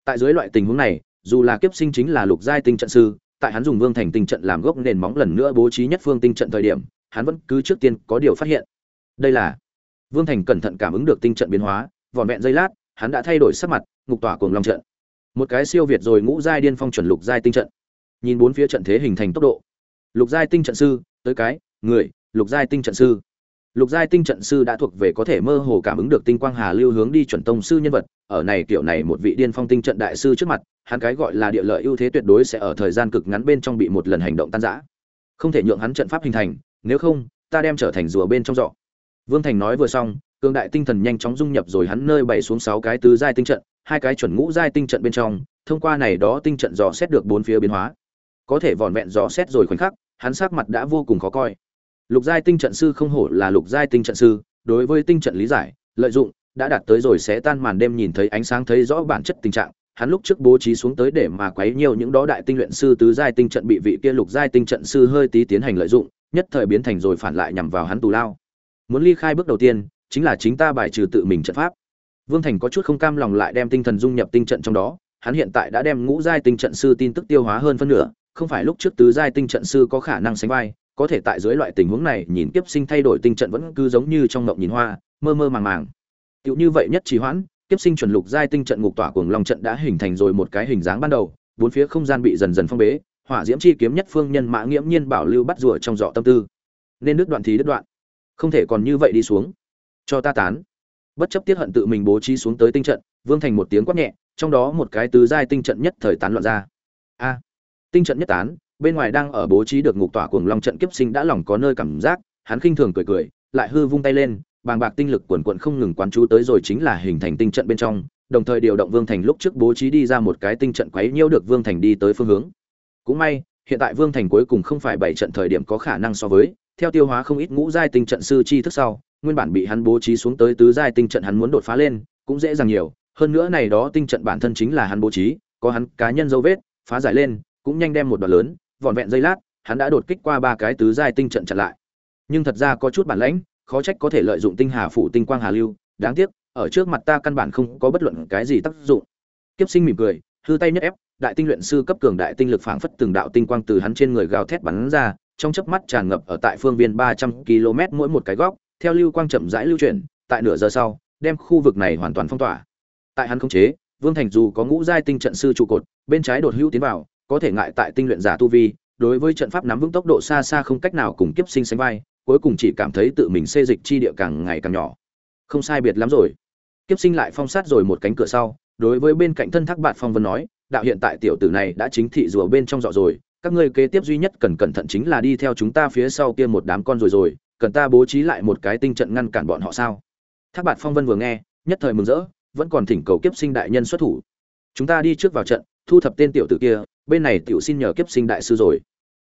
Tại dưới loại tình huống này, dù là kiếp sinh chính là lục giai tinh trận sư, tại hắn dùng vương thành tinh trận làm gốc nền móng lần nữa bố trí nhất phương tinh trận thời điểm, hắn vẫn cứ trước tiên có điều phát hiện. Đây là vương thành cẩn thận cảm ứng được tinh trận biến hóa vòn vẹn giây lát, hắn đã thay đổi sắc mặt, ngục tỏa cuồng long trận. Một cái siêu việt rồi ngũ giai điên phong chuẩn lục giai tinh trận. Nhìn bốn phía trận thế hình thành tốc độ. Lục giai tinh trận sư, tới cái, người, lục giai tinh trận sư lục giai tinh trận sư đã thuộc về có thể mơ hồ cảm ứng được tinh quang hà lưu hướng đi chuẩn tông sư nhân vật, ở này kiểu này một vị điên phong tinh trận đại sư trước mặt, hắn cái gọi là địa lợi ưu thế tuyệt đối sẽ ở thời gian cực ngắn bên trong bị một lần hành động tan rã. Không thể nhượng hắn trận pháp hình thành, nếu không, ta đem trở thành rùa bên trong dọ vương thành nói vừa xong, cường đại tinh thần nhanh chóng dung nhập rồi hắn nơi bày xuống sáu cái tứ giai tinh trận, hai cái chuẩn ngũ giai tinh trận bên trong, thông qua này đó tinh trận dò xét được bốn phía biến hóa. Có thể vòn vẹn dò xét rồi khoảnh khắc, hắn sắc mặt đã vô cùng khó coi lục giai tinh trận sư không hổ là lục giai tinh trận sư, đối với tinh trận lý giải, lợi dụng, đã đạt tới rồi sẽ tan màn đêm nhìn thấy ánh sáng thấy rõ bản chất tình trạng, hắn lúc trước bố trí xuống tới để mà quấy nhiều những đó đại tinh luyện sư tứ giai tinh trận bị vị kia lục giai tinh trận sư hơi tí tiến hành lợi dụng, nhất thời biến thành rồi phản lại nhằm vào hắn tù lao. Muốn ly khai bước đầu tiên, chính là chính ta bài trừ tự mình trận pháp. Vương thành có chút không cam lòng lại đem tinh thần dung nhập tinh trận trong đó, hắn hiện tại đã đem ngũ giai tinh trận sư tin tức tiêu hóa hơn phân nửa, không phải lúc trước tứ giai tinh trận sư có khả năng sánh vai có thể tại dưới loại tình huống này nhìn kiếp sinh thay đổi tinh trận vẫn cứ giống như trong ngộng nhìn hoa, mơ mơ màng màng. Tựu như vậy nhất trì hoãn, kiếp sinh chuẩn lục giai tinh trận ngục tỏa cuồng long trận đã hình thành rồi một cái hình dáng ban đầu, bốn phía không gian bị dần dần phong bế, hỏa diễm chi kiếm nhất phương nhân mã nghiễm nhiên bảo lưu bắt rùa trong dọ tâm tư. Nên đứt đoạn thì đứt đoạn, không thể còn như vậy đi xuống. Cho ta tán. Bất chấp tiết hận tự mình bố trí xuống tới tinh trận, vương thành một tiếng quát nhẹ, trong đó một cái tứ giai tinh trận nhất thời tán loạn ra. A, tinh trận nhất tán bên ngoài đang ở bố trí được ngục tỏa cuồng long trận kiếp sinh đã lòng có nơi cảm giác, hắn khinh thường cười cười, lại hư vung tay lên, bàng bạc tinh lực quần quận không ngừng quán chú tới rồi chính là hình thành tinh trận bên trong, đồng thời điều động vương thành lúc trước bố trí đi ra một cái tinh trận quấy nhiễu được vương thành đi tới phương hướng. Cũng may, hiện tại vương thành cuối cùng không phải bảy trận thời điểm có khả năng so với, theo tiêu hóa không ít ngũ giai tinh trận sư chi thức sau, nguyên bản bị hắn bố trí xuống tới tứ giai tinh trận hắn muốn đột phá lên, cũng dễ dàng nhiều. Hơn nữa này đó tinh trận bản thân chính là hắn bố trí, có hắn cá nhân dấu vết, phá giải lên, cũng nhanh đem một đoạn lớn vỏn vẹn giây lát, hắn đã đột kích qua ba cái tứ giai tinh trận chặn lại. Nhưng thật ra có chút bản lãnh, khó trách có thể lợi dụng tinh hà phụ tinh quang hà lưu, đáng tiếc, ở trước mặt ta căn bản không có bất luận cái gì tác dụng. Kiếp sinh mỉm cười, hư tay nhất ép, đại tinh luyện sư cấp cường đại tinh lực phảng phất từng đạo tinh quang từ hắn trên người gào thét bắn ra, trong chớp mắt tràn ngập ở tại phương viên ba trăm km mỗi một cái góc, theo lưu quang chậm rãi lưu chuyển, tại nửa giờ sau, đem khu vực này hoàn toàn phong tỏa. Tại hắn khống chế, vương thành dù có ngũ giai tinh trận sư trụ cột, bên trái đột hữu tiến vào có thể ngại tại tinh luyện giả tu vi, đối với trận pháp nắm vững tốc độ xa xa không cách nào cùng kiếp sinh sánh vai, cuối cùng chỉ cảm thấy tự mình xê dịch chi địa càng ngày càng nhỏ. Không sai biệt lắm rồi. Kiếp sinh lại phong sát rồi một cánh cửa sau, đối với bên cạnh thân thác bạn phong vân nói, đạo hiện tại tiểu tử này đã chính thị rùa bên trong dọ rồi, các ngươi kế tiếp duy nhất cần cẩn thận chính là đi theo chúng ta phía sau kia một đám con rồi rồi, cần ta bố trí lại một cái tinh trận ngăn cản bọn họ sao? Thác bạn phong vân vừa nghe, nhất thời mừng rỡ, vẫn còn thỉnh cầu kiếp sinh đại nhân xuất thủ. Chúng ta đi trước vào trận thu thập tên tiểu tử kia, bên này tiểu xin nhờ kiếp sinh đại sư rồi.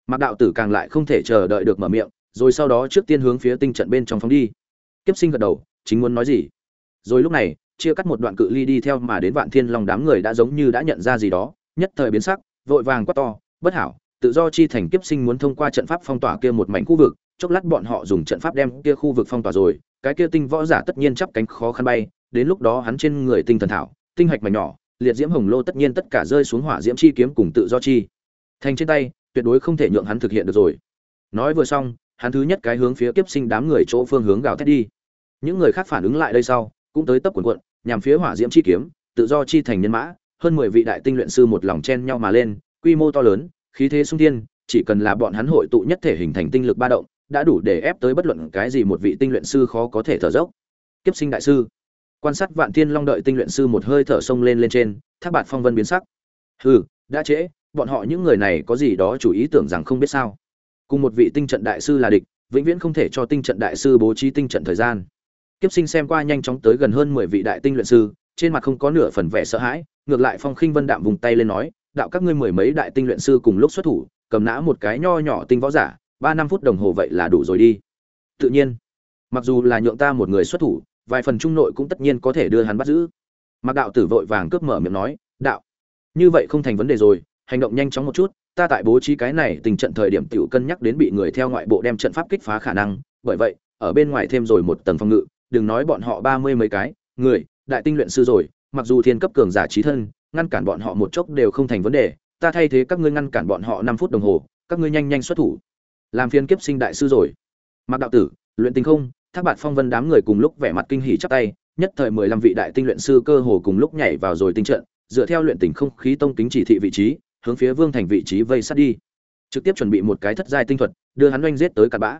Mạc đạo tử càng lại không thể chờ đợi được mở miệng, rồi sau đó trước tiên hướng phía tinh trận bên trong phóng đi. Kiếp sinh gật đầu, chính muốn nói gì? Rồi lúc này, chia cắt một đoạn cự ly đi theo mà đến vạn thiên long đám người đã giống như đã nhận ra gì đó, nhất thời biến sắc, vội vàng quát to, bất hảo, tự do chi thành kiếp sinh muốn thông qua trận pháp phong tỏa kia một mảnh khu vực, chốc lát bọn họ dùng trận pháp đem kia khu vực phong tỏa rồi, cái kia tinh võ giả tất nhiên chắp cánh khó khăn bay, đến lúc đó hắn trên người tinh thần thảo, tinh hạch mảnh nhỏ liệt diễm hồng lô tất nhiên tất cả rơi xuống hỏa diễm chi kiếm cùng tự do chi. Thành trên tay, tuyệt đối không thể nhượng hắn thực hiện được rồi. Nói vừa xong, hắn thứ nhất cái hướng phía kiếp sinh đám người chỗ phương hướng gào thét đi. Những người khác phản ứng lại đây sau, cũng tới tấp quần quận nhằm phía hỏa diễm chi kiếm, tự do chi thành nhân mã, hơn mười vị đại tinh luyện sư một lòng chen nhau mà lên, quy mô to lớn, khí thế sung thiên, chỉ cần là bọn hắn hội tụ nhất thể hình thành tinh lực ba động, đã đủ để ép tới bất luận cái gì một vị tinh luyện sư khó có thể thở dốc. Kiếp sinh đại sư quan sát vạn thiên long đợi tinh luyện sư một hơi thở sông lên lên trên, thác bạt phong vân biến sắc. Hừ, đã trễ, bọn họ những người này có gì đó chủ ý tưởng rằng không biết sao. Cùng một vị tinh trận đại sư là địch, vĩnh viễn không thể cho tinh trận đại sư bố trí tinh trận thời gian. Kiếp sinh xem qua nhanh chóng tới gần hơn mười vị đại tinh luyện sư, trên mặt không có nửa phần vẻ sợ hãi, ngược lại phong khinh vân đạm vùng tay lên nói, đạo các ngươi mười mấy đại tinh luyện sư cùng lúc xuất thủ, cầm nã một cái nho nhỏ tinh võ giả, ba năm phút đồng hồ vậy là đủ rồi đi. Tự nhiên, mặc dù là nhượng ta một người xuất thủ vài phần trung nội cũng tất nhiên có thể đưa hắn bắt giữ. Mặc đạo tử vội vàng cướp mở miệng nói, đạo, như vậy không thành vấn đề rồi, hành động nhanh chóng một chút, ta tại bố trí cái này tình trận thời điểm tiểu cân nhắc đến bị người theo ngoại bộ đem trận pháp kích phá khả năng, bởi vậy, ở bên ngoài thêm rồi một tầng phòng ngự, đừng nói bọn họ ba mươi mấy cái, người, đại tinh luyện sư rồi, mặc dù thiên cấp cường giả trí thân, ngăn cản bọn họ một chốc đều không thành vấn đề, ta thay thế các ngươi ngăn cản bọn họ năm phút đồng hồ, các ngươi nhanh nhanh xuất thủ. Làm phiên kiếp sinh đại sư rồi. Mặc đạo tử, luyện tình không thác bạt phong vân đám người cùng lúc vẻ mặt kinh hỉ chắp tay, nhất thời mười lăm vị đại tinh luyện sư cơ hồ cùng lúc nhảy vào rồi tinh trận, dựa theo luyện tình không khí tông kính chỉ thị vị trí, hướng phía vương thành vị trí vây sát đi. Trực tiếp chuẩn bị một cái thất giai tinh thuật, đưa hắn oanh giết tới cặn bã.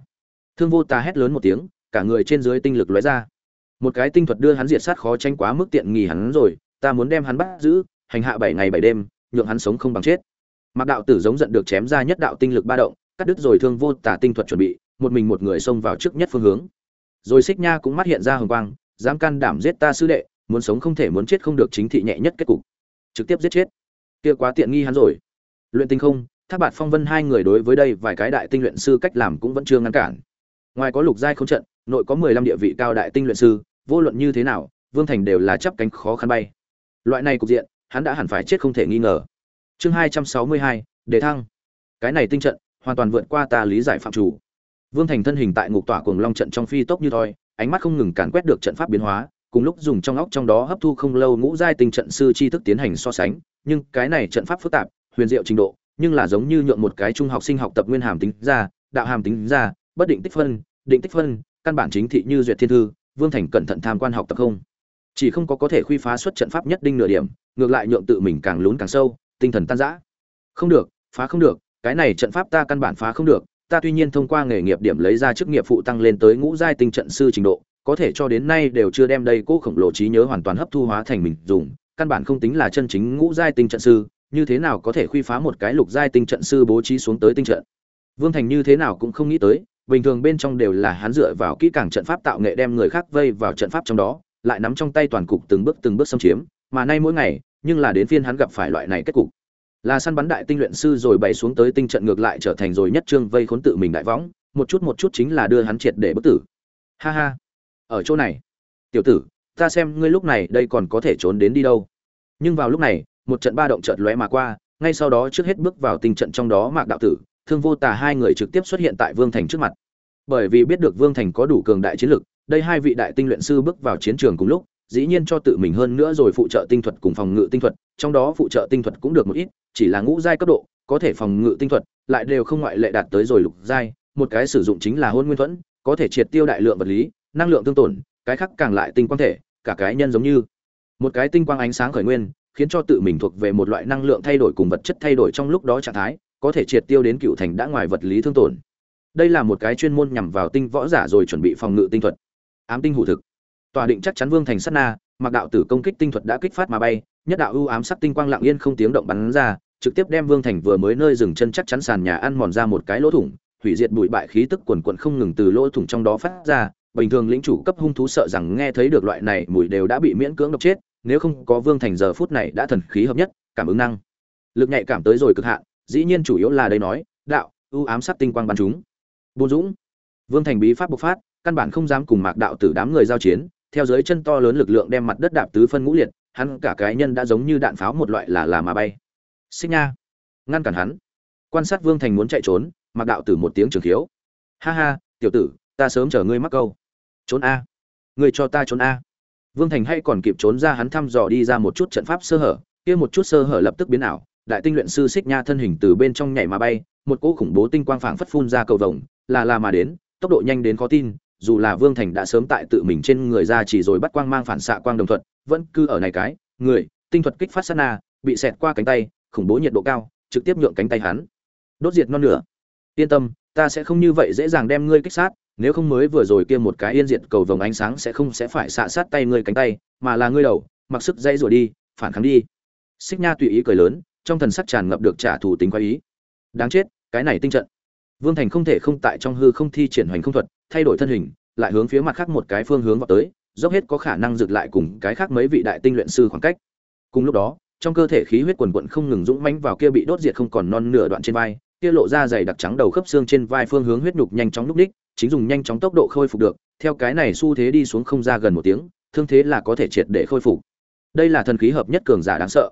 Thương vô tà hét lớn một tiếng, cả người trên dưới tinh lực lóe ra. Một cái tinh thuật đưa hắn diệt sát khó tranh quá mức tiện nghỉ hắn rồi, ta muốn đem hắn bắt giữ, hành hạ bảy ngày bảy đêm, nhượng hắn sống không bằng chết. Mặc đạo tử giống giận được chém ra nhất đạo tinh lực ba động, cắt đứt rồi thương vô tà tinh thuật chuẩn bị, một mình một người xông vào trước nhất phương hướng rồi xích nha cũng mắt hiện ra hồng quang, dám can đảm giết ta sư đệ, muốn sống không thể muốn chết không được chính thị nhẹ nhất kết cục. Trực tiếp giết chết. Kia quá tiện nghi hắn rồi. Luyện tinh không tháp bạt phong vân hai người đối với đây vài cái đại tinh luyện sư cách làm cũng vẫn chưa ngăn cản. Ngoài có lục giai không trận, nội có mười lăm địa vị cao đại tinh luyện sư, vô luận như thế nào, vương thành đều là chắp cánh khó khăn bay. Loại này cục diện, hắn đã hẳn phải chết không thể nghi ngờ. Chương hai trăm sáu mươi hai, đề thăng. Cái này tinh trận, hoàn toàn vượt qua ta lý giải phạm chủ vương thành thân hình tại ngục tỏa cuồng long trận trong phi tốc như thoi, ánh mắt không ngừng càn quét được trận pháp biến hóa, cùng lúc dùng trong óc trong đó hấp thu không lâu ngũ giai tinh trận sư chi thức tiến hành so sánh. Nhưng cái này trận pháp phức tạp, huyền diệu trình độ, nhưng là giống như nhượng một cái trung học sinh học tập nguyên hàm tính ra, đạo hàm tính ra, bất định tích phân, định tích phân, căn bản chính thị như duyệt thiên thư, vương thành cẩn thận tham quan học tập không? Chỉ không có có thể khuy phá xuất trận pháp nhất định nửa điểm, ngược lại nhượng tự mình càng lún càng sâu, tinh thần tan rã. Không được, phá không được, cái này trận pháp ta căn bản phá không được ta tuy nhiên thông qua nghề nghiệp điểm lấy ra chức nghiệp phụ tăng lên tới ngũ giai tinh trận sư trình độ, có thể cho đến nay đều chưa đem đây cố khổng lồ trí nhớ hoàn toàn hấp thu hóa thành mình dùng, căn bản không tính là chân chính ngũ giai tinh trận sư, như thế nào có thể khuy phá một cái lục giai tinh trận sư bố trí xuống tới tinh trận? Vương thành như thế nào cũng không nghĩ tới, bình thường bên trong đều là hắn dựa vào kỹ càng trận pháp tạo nghệ đem người khác vây vào trận pháp trong đó, lại nắm trong tay toàn cục từng bước từng bước xâm chiếm, mà nay mỗi ngày, nhưng là đến phiên hắn gặp phải loại này kết cục là săn bắn đại tinh luyện sư rồi bày xuống tới tinh trận ngược lại trở thành rồi nhất trương vây khốn tự mình đại võng, một chút một chút chính là đưa hắn triệt để bất tử. Ha ha. Ở chỗ này. Tiểu tử, ta xem ngươi lúc này đây còn có thể trốn đến đi đâu. Nhưng vào lúc này, một trận ba động chợt lóe mà qua, ngay sau đó trước hết bước vào tinh trận trong đó mạc đạo tử, thương vô tà hai người trực tiếp xuất hiện tại vương thành trước mặt. Bởi vì biết được vương thành có đủ cường đại chiến lực, đây hai vị đại tinh luyện sư bước vào chiến trường cùng lúc dĩ nhiên cho tự mình hơn nữa rồi phụ trợ tinh thuật cùng phòng ngự tinh thuật, trong đó phụ trợ tinh thuật cũng được một ít, chỉ là ngũ giai cấp độ, có thể phòng ngự tinh thuật lại đều không ngoại lệ đạt tới rồi lục giai, một cái sử dụng chính là hôn nguyên thuẫn, có thể triệt tiêu đại lượng vật lý, năng lượng tương tổn, cái khác càng lại tinh quang thể, cả cái nhân giống như. Một cái tinh quang ánh sáng khởi nguyên, khiến cho tự mình thuộc về một loại năng lượng thay đổi cùng vật chất thay đổi trong lúc đó trạng thái, có thể triệt tiêu đến cựu thành đã ngoài vật lý thương tổn. Đây là một cái chuyên môn nhằm vào tinh võ giả rồi chuẩn bị phòng ngự tinh thuật. Ám tinh hủ thực tòa định chắc chắn vương thành sát na, mặc đạo tử công kích tinh thuật đã kích phát mà bay, nhất đạo ưu ám sắc tinh quang lặng yên không tiếng động bắn ra, trực tiếp đem vương thành vừa mới nơi dừng chân chắc chắn sàn nhà ăn mòn ra một cái lỗ thủng, hủy diệt bụi bại khí tức quần quận không ngừng từ lỗ thủng trong đó phát ra, bình thường lĩnh chủ cấp hung thú sợ rằng nghe thấy được loại này mùi đều đã bị miễn cưỡng độc chết, nếu không có vương thành giờ phút này đã thần khí hợp nhất, cảm ứng năng lực nhạy cảm tới rồi cực hạn, dĩ nhiên chủ yếu là đây nói, đạo, ưu ám sát tinh quang bắn chúng. Buôn dũng. Vương thành bí pháp bộc phát, căn bản không dám cùng mạc đạo tử đám người giao chiến theo dưới chân to lớn lực lượng đem mặt đất đạp tứ phân ngũ liệt, hắn cả cái nhân đã giống như đạn pháo một loại là là mà bay. Xích nha. Ngăn cản hắn. Quan sát vương thành muốn chạy trốn, mạc đạo tử một tiếng trường khiếu. Ha ha, tiểu tử, ta sớm chờ ngươi mắc câu. Trốn a. Ngươi cho ta trốn a. Vương thành hay còn kịp trốn ra hắn thăm dò đi ra một chút trận pháp sơ hở, kia một chút sơ hở lập tức biến ảo, đại tinh luyện sư xích nha thân hình từ bên trong nhảy mà bay, một cỗ khủng bố tinh quang phảng phất phun ra cầu vồng, là là mà đến, tốc độ nhanh đến khó tin dù là vương thành đã sớm tại tự mình trên người ra chỉ rồi bắt quang mang phản xạ quang đồng thuận, vẫn cứ ở này cái, người, tinh thuật kích phát sát na, bị xẹt qua cánh tay, khủng bố nhiệt độ cao, trực tiếp nhượng cánh tay hắn. Đốt diệt non nửa. Yên tâm, ta sẽ không như vậy dễ dàng đem ngươi kích sát, nếu không mới vừa rồi kia một cái yên diệt cầu vồng ánh sáng sẽ không sẽ phải xạ sát tay ngươi cánh tay, mà là ngươi đầu, mặc sức dây rồi đi, phản kháng đi. Xích nha tùy ý cười lớn, trong thần sắc tràn ngập được trả thù tính quái ý. Đáng chết, cái này tinh trận. Vương thành không thể không tại trong hư không thi triển hoành không thuật thay đổi thân hình, lại hướng phía mặt khác một cái phương hướng vào tới, dốc hết có khả năng dừng lại cùng cái khác mấy vị đại tinh luyện sư khoảng cách. Cùng lúc đó, trong cơ thể khí huyết quần quận không ngừng dũng mãnh vào kia bị đốt diệt không còn non nửa đoạn trên vai, kia lộ ra dày đặc trắng đầu khớp xương trên vai phương hướng huyết nhục nhanh chóng lúc đích, chính dùng nhanh chóng tốc độ khôi phục được, theo cái này xu thế đi xuống không ra gần một tiếng, thương thế là có thể triệt để khôi phục. Đây là thần khí hợp nhất cường giả đáng sợ.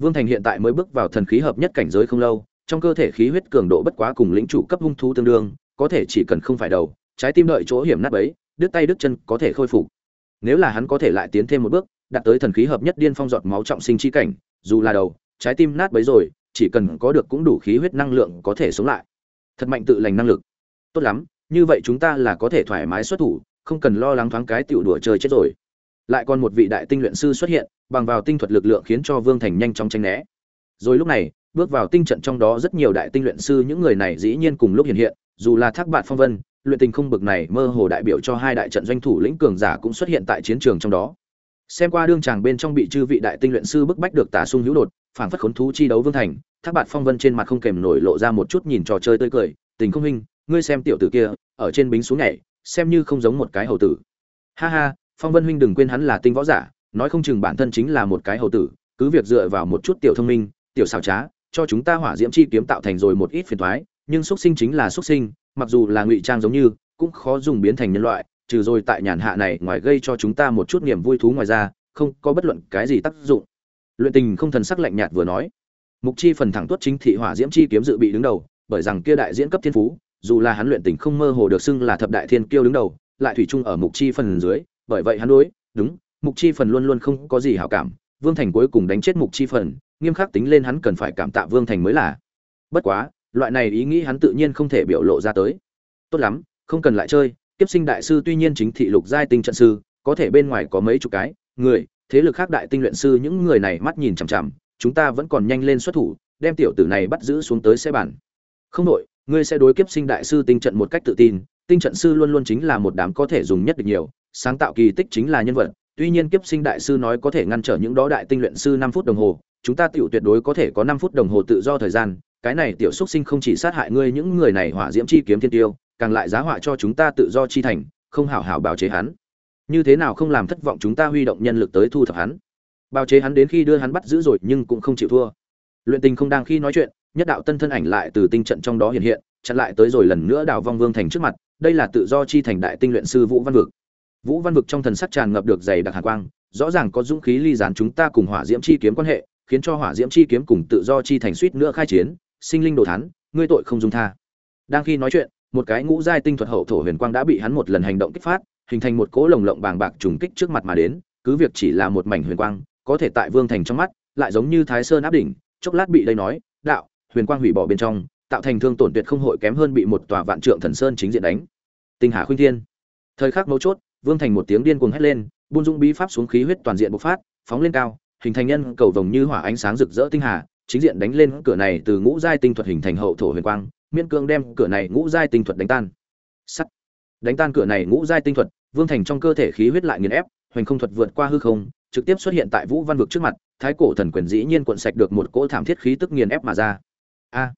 Vương thành hiện tại mới bước vào thần khí hợp nhất cảnh giới không lâu, trong cơ thể khí huyết cường độ bất quá cùng lĩnh chủ cấp hung thú tương đương, có thể chỉ cần không phải đầu trái tim đợi chỗ hiểm nát ấy đứt tay đứt chân có thể khôi phục. Nếu là hắn có thể lại tiến thêm một bước, đạt tới thần khí hợp nhất điên phong giọt máu trọng sinh chi cảnh, dù là đầu, trái tim nát bấy rồi, chỉ cần có được cũng đủ khí huyết năng lượng có thể sống lại. Thật mạnh tự lành năng lực. Tốt lắm, như vậy chúng ta là có thể thoải mái xuất thủ, không cần lo lắng thoáng cái tiểu đùa chơi chết rồi. Lại còn một vị đại tinh luyện sư xuất hiện, bằng vào tinh thuật lực lượng khiến cho vương thành nhanh chóng tranh né. Rồi lúc này, bước vào tinh trận trong đó rất nhiều đại tinh luyện sư, những người này dĩ nhiên cùng lúc hiện hiện, dù là thác bạn phong vân luyện tình không bực này mơ hồ đại biểu cho hai đại trận doanh thủ lĩnh cường giả cũng xuất hiện tại chiến trường trong đó. Xem qua đương tràng bên trong bị chư vị đại tinh luyện sư bức bách được tả sung hữu đột, phảng phất khốn thú chi đấu vương thành, thác bạn phong vân trên mặt không kèm nổi lộ ra một chút nhìn trò chơi tươi cười, tình không huynh, ngươi xem tiểu tử kia, ở trên bính xuống nhảy, xem như không giống một cái hầu tử. Ha ha, phong vân huynh đừng quên hắn là tinh võ giả, nói không chừng bản thân chính là một cái hầu tử, cứ việc dựa vào một chút tiểu thông minh, tiểu xảo trá, cho chúng ta hỏa diễm chi kiếm tạo thành rồi một ít phiền toái nhưng xuất sinh chính là xuất sinh, mặc dù là ngụy trang giống như, cũng khó dùng biến thành nhân loại, trừ rồi tại nhàn hạ này ngoài gây cho chúng ta một chút niềm vui thú ngoài ra, không có bất luận cái gì tác dụng. Luyện tình không thần sắc lạnh nhạt vừa nói. Mục chi phần thẳng tuất chính thị hỏa diễm chi kiếm dự bị đứng đầu, bởi rằng kia đại diễn cấp thiên phú, dù là hắn luyện tình không mơ hồ được xưng là thập đại thiên kiêu đứng đầu, lại thủy chung ở mục chi phần dưới, bởi vậy hắn đối, đúng, mục chi phần luôn luôn không có gì hảo cảm, vương thành cuối cùng đánh chết mục chi phần, nghiêm khắc tính lên hắn cần phải cảm tạ vương thành mới là. Bất quá loại này ý nghĩ hắn tự nhiên không thể biểu lộ ra tới. Tốt lắm, không cần lại chơi, tiếp sinh đại sư tuy nhiên chính thị lục giai tinh trận sư, có thể bên ngoài có mấy chục cái, người, thế lực khác đại tinh luyện sư những người này mắt nhìn chằm chằm, chúng ta vẫn còn nhanh lên xuất thủ, đem tiểu tử này bắt giữ xuống tới xe bản không nội ngươi sẽ đối kiếp sinh đại sư tinh trận một cách tự tin, tinh trận sư luôn luôn chính là một đám có thể dùng nhất được nhiều, sáng tạo kỳ tích chính là nhân vật, tuy nhiên kiếp sinh đại sư nói có thể ngăn trở những đó đại tinh luyện sư năm phút đồng hồ, chúng ta tiểu tuyệt đối có thể có năm phút đồng hồ tự do thời gian cái này tiểu xúc sinh không chỉ sát hại ngươi những người này hỏa diễm chi kiếm thiên tiêu, càng lại giá họa cho chúng ta tự do chi thành, không hảo hảo bào chế hắn. Như thế nào không làm thất vọng chúng ta huy động nhân lực tới thu thập hắn. Bào chế hắn đến khi đưa hắn bắt giữ rồi nhưng cũng không chịu thua. Luyện tình không đang khi nói chuyện, nhất đạo tân thân ảnh lại từ tinh trận trong đó hiện hiện, chặn lại tới rồi lần nữa đào vong vương thành trước mặt, đây là tự do chi thành đại tinh luyện sư vũ văn vực. Vũ văn vực trong thần sắc tràn ngập được dày đặc hàn quang, rõ ràng có dũng khí ly gián chúng ta cùng hỏa diễm chi kiếm quan hệ, khiến cho hỏa diễm chi kiếm cùng tự do chi thành suýt nữa khai chiến sinh linh đồ thán, ngươi tội không dung tha. Đang khi nói chuyện, một cái ngũ giai tinh thuật hậu thổ huyền quang đã bị hắn một lần hành động kích phát, hình thành một cỗ lồng lộng bàng bạc trùng kích trước mặt mà đến, cứ việc chỉ là một mảnh huyền quang, có thể tại vương thành trong mắt, lại giống như thái sơn áp đỉnh, chốc lát bị đây nói, đạo, huyền quang hủy bỏ bên trong, tạo thành thương tổn tuyệt không hội kém hơn bị một tòa vạn trượng thần sơn chính diện đánh. Tinh hà khuynh thiên. Thời khắc mấu chốt, vương thành một tiếng điên cuồng hét lên buôn dung bí pháp xuống khí huyết toàn diện bộc phát, phóng lên cao, hình thành nhân cầu vồng như hỏa ánh sáng rực rỡ tinh hà chính diện đánh lên cửa này từ ngũ giai tinh thuật hình thành hậu thổ huyền quang miên cương đem cửa này ngũ giai tinh thuật đánh tan. Sắt. Đánh tan cửa này ngũ giai tinh thuật, vương thành trong cơ thể khí huyết lại nghiền ép, hoành không thuật vượt qua hư không, trực tiếp xuất hiện tại vũ văn vực trước mặt, thái cổ thần quyền dĩ nhiên cuộn sạch được một cỗ thảm thiết khí tức nghiền ép mà ra. A.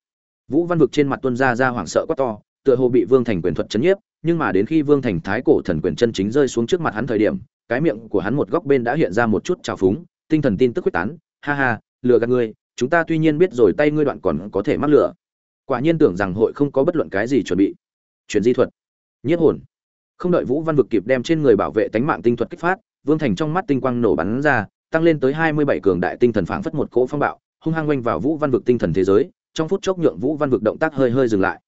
Vũ văn vực trên mặt tuân ra ra hoảng sợ quá to, tựa hồ bị vương thành quyền thuật chấn nhiếp, nhưng mà đến khi vương thành thái cổ thần quyền chân chính rơi xuống trước mặt hắn thời điểm, cái miệng của hắn một góc bên đã hiện ra một chút trào phúng, tinh thần tin tức quyết tán, ha ha, lừa gạt ngươi chúng ta tuy nhiên biết rồi tay ngươi đoạn còn có thể mắc lửa. Quả nhiên tưởng rằng hội không có bất luận cái gì chuẩn bị. Chuyển di thuật. Nhiếp hồn. Không đợi vũ văn vực kịp đem trên người bảo vệ tánh mạng tinh thuật kích phát, vương thành trong mắt tinh quang nổ bắn ra, tăng lên tới hai mươi bảy cường đại tinh thần phảng phất một cỗ phong bạo, hung hăng quanh vào vũ văn vực tinh thần thế giới, trong phút chốc nhượng vũ văn vực động tác hơi hơi dừng lại.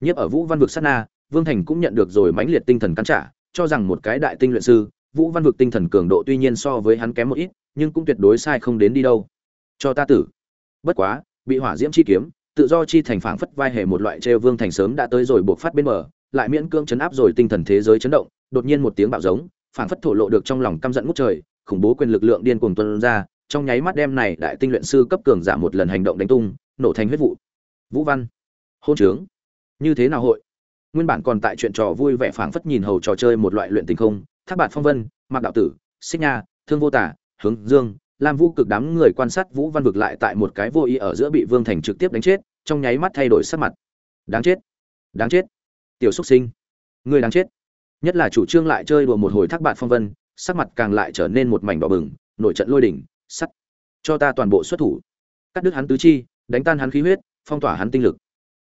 Nhiếp ở vũ văn vực sát na, vương thành cũng nhận được rồi mãnh liệt tinh thần cắn trả, cho rằng một cái đại tinh luyện sư, vũ văn vực tinh thần cường độ tuy nhiên so với hắn kém một ít, nhưng cũng tuyệt đối sai không đến đi đâu. Cho ta tử bất quá, bị hỏa diễm chi kiếm, tự do chi thành phảng phất vai hề một loại treo vương thành sớm đã tới rồi buộc phát bên mở lại miễn cưỡng chấn áp rồi tinh thần thế giới chấn động, đột nhiên một tiếng bạo giống, phảng phất thổ lộ được trong lòng căm giận ngút trời, khủng bố quyền lực lượng điên cuồng tuôn ra, trong nháy mắt đem này đại tinh luyện sư cấp cường giảm một lần hành động đánh tung, nổ thành huyết vụ. Vũ văn, hôn trướng. Như thế nào hội? Nguyên bản còn tại chuyện trò vui vẻ phảng phất nhìn hầu trò chơi một loại luyện tình không, thác bạt phong vân, mạc đạo tử, xích nha, thương vô tả, hướng dương lam vũ cực đám người quan sát vũ văn vực lại tại một cái vô ý ở giữa bị vương thành trực tiếp đánh chết, trong nháy mắt thay đổi sắc mặt. Đáng chết đáng chết. Tiểu Súc sinh, người đáng chết. Nhất là chủ trương lại chơi đùa một hồi thác bạn phong vân, sắc mặt càng lại trở nên một mảnh đỏ bừng, nổi trận lôi đỉnh sắt. Cho ta toàn bộ xuất thủ. Cắt đứt hắn tứ chi, đánh tan hắn khí huyết, phong tỏa hắn tinh lực.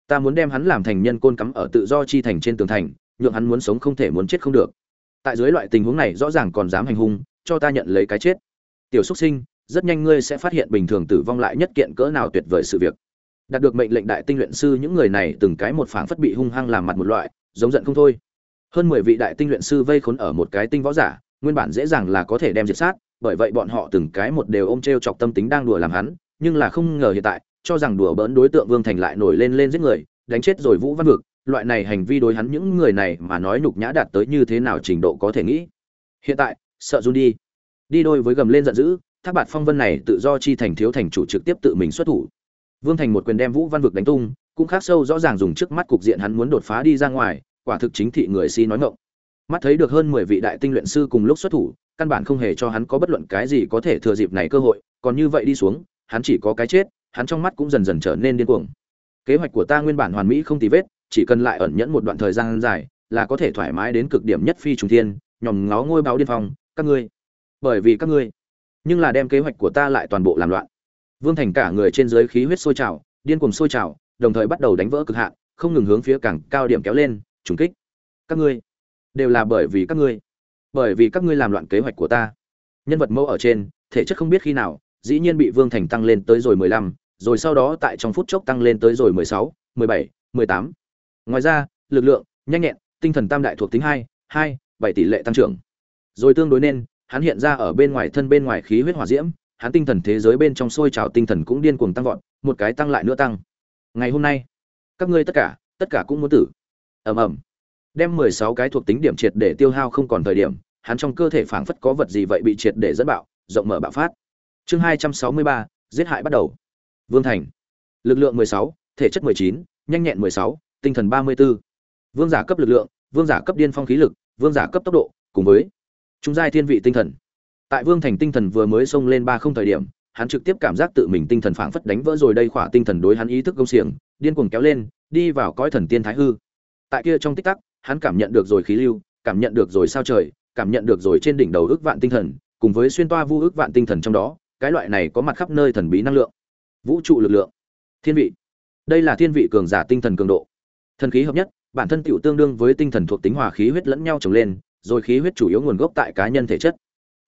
Ta muốn đem hắn làm thành nhân côn cắm ở tự do chi thành trên tường thành, nhượng hắn muốn sống không thể muốn chết không được. Tại dưới loại tình huống này rõ ràng còn dám hành hung, cho ta nhận lấy cái chết. Tiểu Súc sinh rất nhanh ngươi sẽ phát hiện bình thường tử vong lại nhất kiện cỡ nào tuyệt vời sự việc. Đạt được mệnh lệnh đại tinh luyện sư, những người này từng cái một phảng phất bị hung hăng làm mặt một loại, giống giận không thôi. Hơn mười vị đại tinh luyện sư vây khốn ở một cái tinh võ giả, nguyên bản dễ dàng là có thể đem diệt sát, bởi vậy bọn họ từng cái một đều ôm t chọc tâm tính đang đùa làm hắn, nhưng là không ngờ hiện tại, cho rằng đùa bỡn đối tượng vương thành lại nổi lên lên giết người, đánh chết rồi vũ văn vực, loại này hành vi đối hắn những người này mà nói nhục nhã đạt tới như thế nào trình độ có thể nghĩ. Hiện tại, sợ run đi. Đi đôi với gầm lên giận dữ thác bạt phong vân này tự do chi thành thiếu thành chủ trực tiếp tự mình xuất thủ. Vương thành một quyền đem vũ văn vực đánh tung, cũng khác sâu rõ ràng dùng trước mắt cục diện hắn muốn đột phá đi ra ngoài, quả thực chính thị người si nói ngộng mắt thấy được hơn mười vị đại tinh luyện sư cùng lúc xuất thủ, căn bản không hề cho hắn có bất luận cái gì có thể thừa dịp này cơ hội, còn như vậy đi xuống, hắn chỉ có cái chết, hắn trong mắt cũng dần dần trở nên điên cuồng. Kế hoạch của ta nguyên bản hoàn mỹ không tì vết, chỉ cần lại ẩn nhẫn một đoạn thời gian dài, là có thể thoải mái đến cực điểm nhất phi trùng thiên, nhòm ngó ngôi báo điên phong, các ngươi. Bởi vì các ngươi nhưng là đem kế hoạch của ta lại toàn bộ làm loạn. Vương thành cả người trên dưới khí huyết sôi trào, điên cuồng sôi trào, đồng thời bắt đầu đánh vỡ cực hạn, không ngừng hướng phía càng cao điểm kéo lên, trùng kích. Các ngươi đều là bởi vì các ngươi, bởi vì các ngươi làm loạn kế hoạch của ta. Nhân vật mẫu ở trên, thể chất không biết khi nào, dĩ nhiên bị vương thành tăng lên tới rồi mười lăm, rồi sau đó tại trong phút chốc tăng lên tới rồi mười sáu, mười bảy, mười tám. Ngoài ra, lực lượng nhanh nhẹn, tinh thần tam đại thuộc tính hai hai, bảy tỷ lệ tăng trưởng. Rồi tương đối nên hắn hiện ra ở bên ngoài thân bên ngoài khí huyết hỏa diễm, hắn tinh thần thế giới bên trong sôi trào tinh thần cũng điên cuồng tăng vọt, một cái tăng lại nữa tăng. Ngày hôm nay, các ngươi tất cả tất cả cũng muốn tử. Ầm ầm. Đem mười sáu cái thuộc tính điểm triệt để tiêu hao không còn thời điểm, hắn trong cơ thể phảng phất có vật gì vậy bị triệt để dẫn bạo, rộng mở bạo phát. Chương hai trăm sáu mươi ba, giết hại bắt đầu. Vương thành. Lực lượng mười sáu, thể chất mười chín, nhanh nhẹn mười sáu, tinh thần ba mươi 34. vương giả cấp lực lượng, vương giả cấp điên phong khí lực, vương giả cấp tốc độ, cùng với trung giai thiên vị tinh thần. Tại vương thành tinh thần vừa mới xông lên ba không thời điểm, hắn trực tiếp cảm giác tự mình tinh thần phảng phất đánh vỡ rồi đây khỏa tinh thần đối hắn ý thức công xiềng, điên cuồng kéo lên, đi vào cõi thần tiên thái hư. Tại kia trong tích tắc, hắn cảm nhận được rồi khí lưu, cảm nhận được rồi sao trời, cảm nhận được rồi trên đỉnh đầu ước vạn tinh thần, cùng với xuyên toa vu ước vạn tinh thần trong đó, cái loại này có mặt khắp nơi thần bí năng lượng. Vũ trụ lực lượng. Thiên vị. Đây là thiên vị cường giả tinh thần cường độ. Thần khí hợp nhất, bản thân tiểu tương đương với tinh thần thuộc tính hòa khí huyết lẫn nhau trồng lên rồi khí huyết chủ yếu nguồn gốc tại cá nhân thể chất.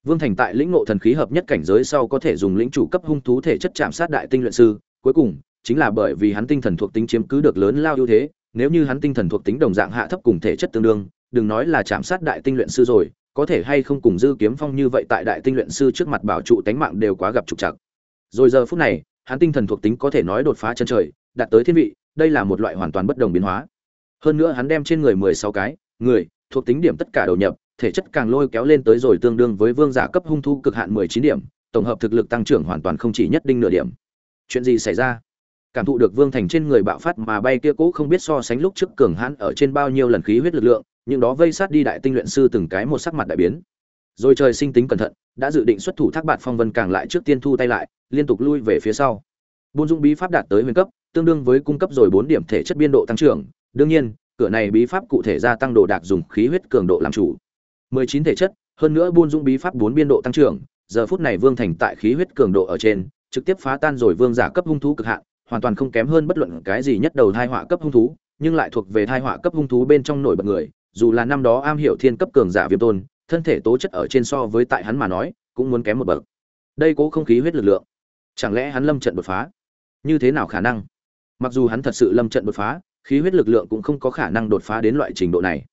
Vương thành tại lĩnh ngộ thần khí hợp nhất cảnh giới sau có thể dùng lĩnh chủ cấp hung thú thể chất chạm sát đại tinh luyện sư, cuối cùng chính là bởi vì hắn tinh thần thuộc tính chiếm cứ được lớn lao ưu thế, nếu như hắn tinh thần thuộc tính đồng dạng hạ thấp cùng thể chất tương đương, đừng nói là chạm sát đại tinh luyện sư rồi, có thể hay không cùng dư kiếm phong như vậy tại đại tinh luyện sư trước mặt bảo trụ tánh mạng đều quá gặp trục trặc. Rồi giờ phút này, hắn tinh thần thuộc tính có thể nói đột phá chân trời, đạt tới thiên vị, đây là một loại hoàn toàn bất đồng biến hóa. Hơn nữa hắn đem trên người mười sáu cái, người thuộc tính điểm tất cả đầu nhập, thể chất càng lôi kéo lên tới rồi tương đương với vương giả cấp hung thu cực hạn mười chín điểm, tổng hợp thực lực tăng trưởng hoàn toàn không chỉ nhất định nửa điểm. Chuyện gì xảy ra? Cảm thụ được vương thành trên người bạo phát mà bay kia cố không biết so sánh lúc trước cường hãn ở trên bao nhiêu lần khí huyết lực lượng, nhưng đó vây sát đi đại tinh luyện sư từng cái một sắc mặt đại biến. Rồi trời sinh tính cẩn thận, đã dự định xuất thủ thác bạt phong vân càng lại trước tiên thu tay lại, liên tục lui về phía sau. Buôn dung bí pháp đạt tới huyền cấp, tương đương với cung cấp rồi bốn điểm thể chất biên độ tăng trưởng. Đương nhiên cửa này bí pháp cụ thể gia tăng đồ đạc dùng khí huyết cường độ làm chủ. 19 thể chất, hơn nữa buôn dung bí pháp bốn biên độ tăng trưởng, giờ phút này vương thành tại khí huyết cường độ ở trên, trực tiếp phá tan rồi vương giả cấp hung thú cực hạn, hoàn toàn không kém hơn bất luận cái gì nhất đầu thai họa cấp hung thú, nhưng lại thuộc về thai họa cấp hung thú bên trong nổi bật người, dù là năm đó am hiểu thiên cấp cường giả viêm tôn, thân thể tố chất ở trên so với tại hắn mà nói, cũng muốn kém một bậc. Đây cố không khí huyết lực lượng. Chẳng lẽ hắn lâm trận đột phá? Như thế nào khả năng? Mặc dù hắn thật sự lâm trận đột phá khí huyết lực lượng cũng không có khả năng đột phá đến loại trình độ này.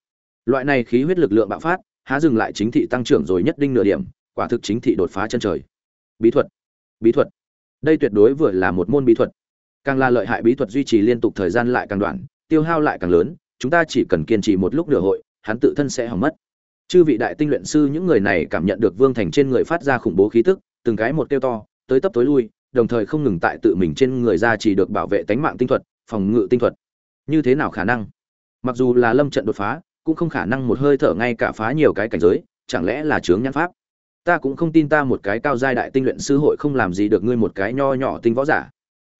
Loại này khí huyết lực lượng bạo phát, há dừng lại chính thị tăng trưởng rồi nhất định nửa điểm, quả thực chính thị đột phá chân trời. Bí thuật. Bí thuật. Đây tuyệt đối vừa là một môn bí thuật. Càng là lợi hại bí thuật duy trì liên tục thời gian lại càng đoạn, tiêu hao lại càng lớn, chúng ta chỉ cần kiên trì một lúc nửa hội, hắn tự thân sẽ hỏng mất. Chư vị đại tinh luyện sư những người này cảm nhận được vương thành trên người phát ra khủng bố khí tức, từng cái một kêu to, tới tấp tối lui, đồng thời không ngừng tại tự mình trên người ra chỉ được bảo vệ tánh mạng tinh thuật, phòng ngự tinh thuật như thế nào khả năng? Mặc dù là lâm trận đột phá, cũng không khả năng một hơi thở ngay cả phá nhiều cái cảnh giới, chẳng lẽ là chướng nhãn pháp? Ta cũng không tin ta một cái cao giai đại tinh luyện sư hội không làm gì được ngươi một cái nho nhỏ tinh võ giả.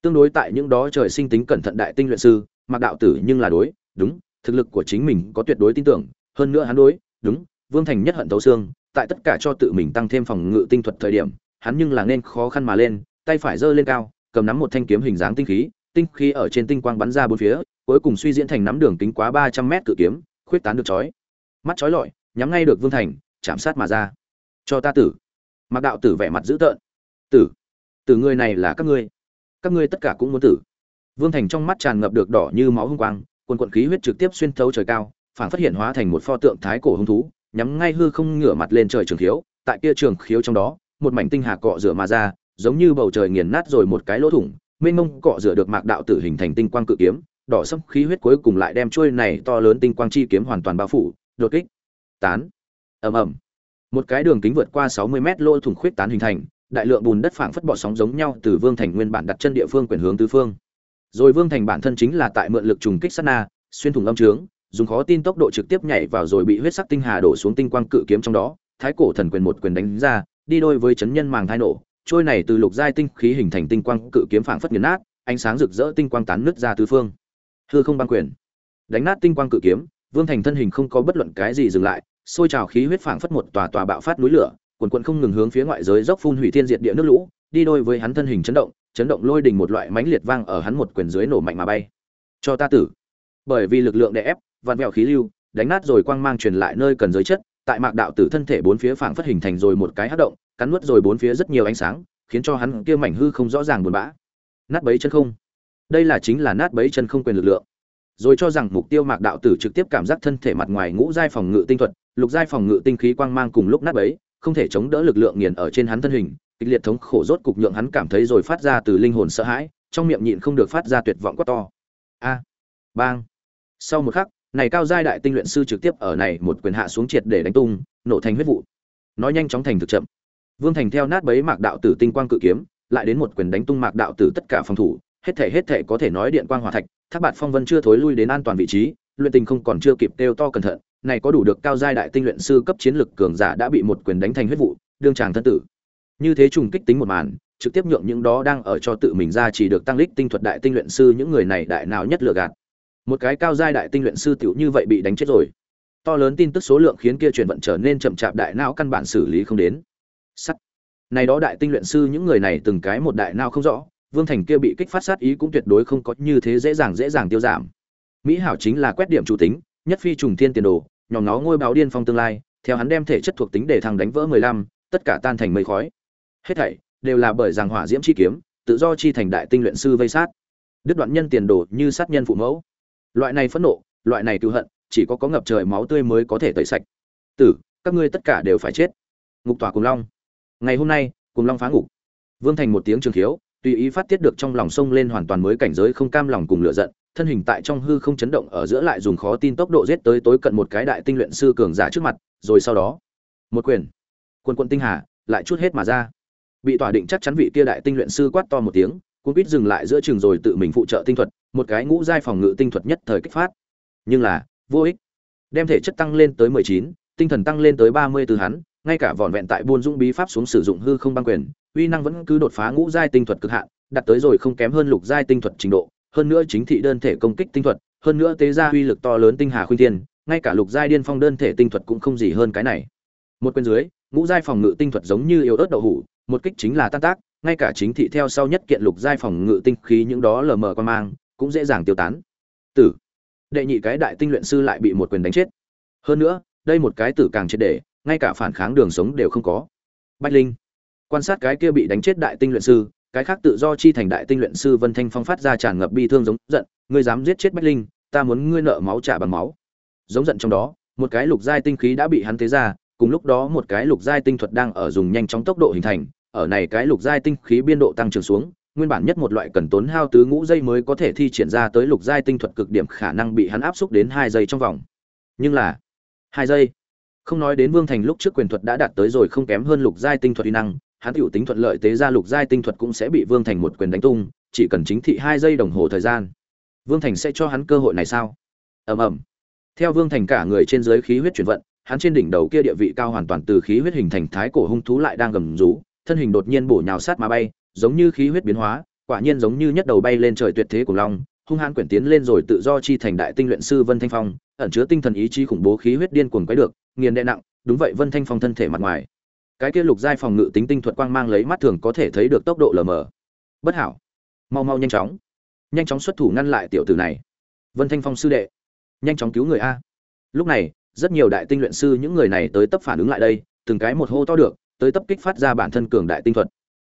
Tương đối tại những đó trời sinh tính cẩn thận đại tinh luyện sư, mặc đạo tử nhưng là đối, đúng, thực lực của chính mình có tuyệt đối tin tưởng, hơn nữa hắn đối, đúng, vương thành nhất hận tấu xương, tại tất cả cho tự mình tăng thêm phòng ngự tinh thuật thời điểm, hắn nhưng là nên khó khăn mà lên, tay phải giơ lên cao, cầm nắm một thanh kiếm hình dáng tinh khí tinh khí ở trên tinh quang bắn ra bốn phía cuối cùng suy diễn thành nắm đường kính quá ba trăm mét cự kiếm, khuyết tán được chói. Mắt chói lọi, nhắm ngay được vương thành, chạm sát mà ra. Cho ta tử. Mạc đạo tử vẻ mặt dữ tợn. Tử tử người này là các ngươi. Các ngươi tất cả cũng muốn tử. Vương thành trong mắt tràn ngập được đỏ như máu hung quang, quần quần khí huyết trực tiếp xuyên thấu trời cao phản phát hiện hóa thành một pho tượng thái cổ hung thú, nhắm ngay hư không ngửa mặt lên trời trường khiếu, tại kia trường khiếu trong đó, một mảnh tinh hà cọ rửa mà ra, giống như bầu trời nghiền nát rồi một cái lỗ thủng, mênh mông cọ rửa được mạc đạo tử hình thành tinh quang cự kiếm đỏ sẫm khí huyết cuối cùng lại đem chuôi này to lớn tinh quang chi kiếm hoàn toàn bao phủ, đột kích, tán, ầm ầm. Một cái đường kính vượt qua 60 mét lỗ thủng khuyết tán hình thành, đại lượng bùn đất phảng phất bọ sóng giống nhau từ vương thành nguyên bản đặt chân địa phương quyền hướng tứ phương. Rồi vương thành bản thân chính là tại mượn lực trùng kích sát na, xuyên thủng âm trướng, dùng khó tin tốc độ trực tiếp nhảy vào rồi bị huyết sắc tinh hà đổ xuống tinh quang cự kiếm trong đó, thái cổ thần quyền một quyền đánh ra, đi đôi với chấn nhân màng thai nổ. Trôi này từ lục giai tinh khí hình thành tinh quang cự kiếm phảng phất nghiền nát, ánh sáng rực rỡ tinh quang tán nứt ra tứ phương hư không băng quyền. Đánh nát tinh quang cự kiếm, vương thành thân hình không có bất luận cái gì dừng lại xôi trào khí huyết phảng phất một tòa tòa bạo phát núi lửa quần quận không ngừng hướng phía ngoại giới dốc phun hủy thiên diệt địa nước lũ, đi đôi với hắn thân hình chấn động chấn động lôi đình một loại mãnh liệt vang ở hắn một quyền dưới nổ mạnh mà bay. Cho ta tử. Bởi vì lực lượng đè ép vặn vẹo khí lưu, đánh nát rồi quang mang truyền lại nơi cần giới chất, tại mạc đạo tử thân thể bốn phía phảng phất hình thành rồi một cái hất động, cắn nuốt rồi bốn phía rất nhiều ánh sáng, khiến cho hắn kia mảnh hư không rõ ràng buồn bã. Nát bấy chân không đây là chính là nát bấy chân không quyền lực lượng. Rồi cho rằng mục tiêu mạc đạo tử trực tiếp cảm giác thân thể mặt ngoài ngũ giai phòng ngự tinh thuật, lục giai phòng ngự tinh khí quang mang cùng lúc nát bấy, không thể chống đỡ lực lượng nghiền ở trên hắn thân hình, kịch liệt thống khổ rốt cục nhượng hắn cảm thấy rồi phát ra từ linh hồn sợ hãi, trong miệng nhịn không được phát ra tuyệt vọng quá to. A, bang. Sau một khắc, này cao giai đại tinh luyện sư trực tiếp ở này một quyền hạ xuống triệt để đánh tung, nổ thành huyết vụ. Nói nhanh chóng thành thực chậm. Vương thành theo nát bấy mạc đạo tử tinh quang cự kiếm, lại đến một quyền đánh tung mạc đạo tử tất cả phòng thủ hết thể hết thể có thể nói điện quang hỏa thạch, thác bạt phong vân chưa thối lui đến an toàn vị trí, luyện tình không còn chưa kịp kêu to cẩn thận, này có đủ được cao giai đại tinh luyện sư cấp chiến lực cường giả đã bị một quyền đánh thành huyết vụ, đương tràng thân tử. Như thế trùng kích tính một màn, trực tiếp nhượng những đó đang ở cho tự mình ra chỉ được tăng lích tinh thuật đại tinh luyện sư những người này đại nào nhất lừa gạt. Một cái cao giai đại tinh luyện sư tiểu như vậy bị đánh chết rồi. To lớn tin tức số lượng khiến kia chuyển vận trở nên chậm chạp đại não căn bản xử lý không đến. Sắt. Này đó đại tinh luyện sư những người này từng cái một đại não không rõ vương thành kia bị kích phát sát ý cũng tuyệt đối không có như thế dễ dàng dễ dàng tiêu giảm. Mỹ hảo chính là quét điểm chủ tính, nhất phi trùng thiên tiền đồ nhòm nó ngôi báo điên phong tương lai, theo hắn đem thể chất thuộc tính để thằng đánh vỡ mười lăm, tất cả tan thành mây khói. Hết thảy đều là bởi rằng hỏa diễm chi kiếm, tự do chi thành đại tinh luyện sư vây sát. Đứt đoạn nhân tiền đồ như sát nhân phụ mẫu. Loại này phẫn nộ, loại này cứu hận, chỉ có có ngập trời máu tươi mới có thể tẩy sạch. Tử, các ngươi tất cả đều phải chết. Ngục tòa cùng long. Ngày hôm nay, cùng long phá ngục. Vương thành một tiếng trường khiếu tùy ý phát tiết được trong lòng sông lên hoàn toàn mới cảnh giới không cam lòng cùng lựa giận, thân hình tại trong hư không chấn động ở giữa lại dùng khó tin tốc độ giết tới tối cận một cái đại tinh luyện sư cường giả trước mặt, rồi sau đó, một quyền quân quân tinh hà, lại chút hết mà ra. Bị tỏa định chắc chắn vị kia đại tinh luyện sư quát to một tiếng cũng biết dừng lại giữa trường rồi tự mình phụ trợ tinh thuật, một cái ngũ giai phòng ngự tinh thuật nhất thời kích phát. Nhưng là, vô ích. Đem thể chất tăng lên tới mười chín, tinh thần tăng lên tới ba mươi từ hắn, ngay cả vỏn vẹn tại buôn dũng bí pháp xuống sử dụng hư không băng quyền uy năng vẫn cứ đột phá ngũ giai tinh thuật cực hạn đặt tới rồi không kém hơn lục giai tinh thuật trình độ, hơn nữa chính thị đơn thể công kích tinh thuật, hơn nữa tế gia uy lực to lớn tinh hà khuyên thiên, ngay cả lục giai điên phong đơn thể tinh thuật cũng không gì hơn cái này. Một quyền dưới, ngũ giai phòng ngự tinh thuật giống như yếu ớt đậu hủ, một kích chính là tan tác, ngay cả chính thị theo sau nhất kiện lục giai phòng ngự tinh khí những đó lờ mờ quan mang, cũng dễ dàng tiêu tán. Tử. Đệ nhị cái đại tinh luyện sư lại bị một quyền đánh chết. Hơn nữa, đây một cái tử càng chết để, ngay cả phản kháng đường sống đều không có. Bạch linh quan sát cái kia bị đánh chết đại tinh luyện sư, cái khác tự do chi thành đại tinh luyện sư vân thanh phong phát ra tràn ngập bi thương giống giận, ngươi dám giết chết bách linh, ta muốn ngươi nợ máu trả bằng máu. Giống giận trong đó, một cái lục giai tinh khí đã bị hắn thế ra, cùng lúc đó một cái lục giai tinh thuật đang ở dùng nhanh chóng tốc độ hình thành, ở này cái lục giai tinh khí biên độ tăng trưởng xuống, nguyên bản nhất một loại cần tốn hao tứ ngũ giây mới có thể thi triển ra tới lục giai tinh thuật cực điểm khả năng bị hắn áp xúc đến hai giây trong vòng. Nhưng là, hai giây, không nói đến vương thành lúc trước quyền thuật đã đạt tới rồi không kém hơn lục giai tinh thuật uy năng hắn tiểu tính thuận lợi tế ra lục giai tinh thuật cũng sẽ bị vương thành một quyền đánh tung, chỉ cần chính thị hai giây đồng hồ thời gian. Vương thành sẽ cho hắn cơ hội này sao? Ầm ầm. Theo vương thành cả người trên dưới khí huyết chuyển vận, hắn trên đỉnh đầu kia địa vị cao hoàn toàn từ khí huyết hình thành thái cổ hung thú lại đang gầm rú, thân hình đột nhiên bổ nhào sát mà bay, giống như khí huyết biến hóa, quả nhiên giống như nhất đầu bay lên trời tuyệt thế của long, hung hãn quyển tiến lên rồi tự do chi thành đại tinh luyện sư vân thanh phong, ẩn chứa tinh thần ý chí khủng bố khí huyết điên cuồng quấy được, nghiền đè nặng, đúng vậy vân thanh phong thân thể mặt ngoài cái kia lục giai phòng ngự tính tinh thuật quang mang lấy mắt thường có thể thấy được tốc độ lờ mờ. Bất hảo. Mau mau nhanh chóng. Nhanh chóng xuất thủ ngăn lại tiểu tử này. Vân thanh phong sư đệ. Nhanh chóng cứu người a. Lúc này, rất nhiều đại tinh luyện sư, những người này tới tấp phản ứng lại đây, từng cái một hô to được, tới tấp kích phát ra bản thân cường đại tinh thuật.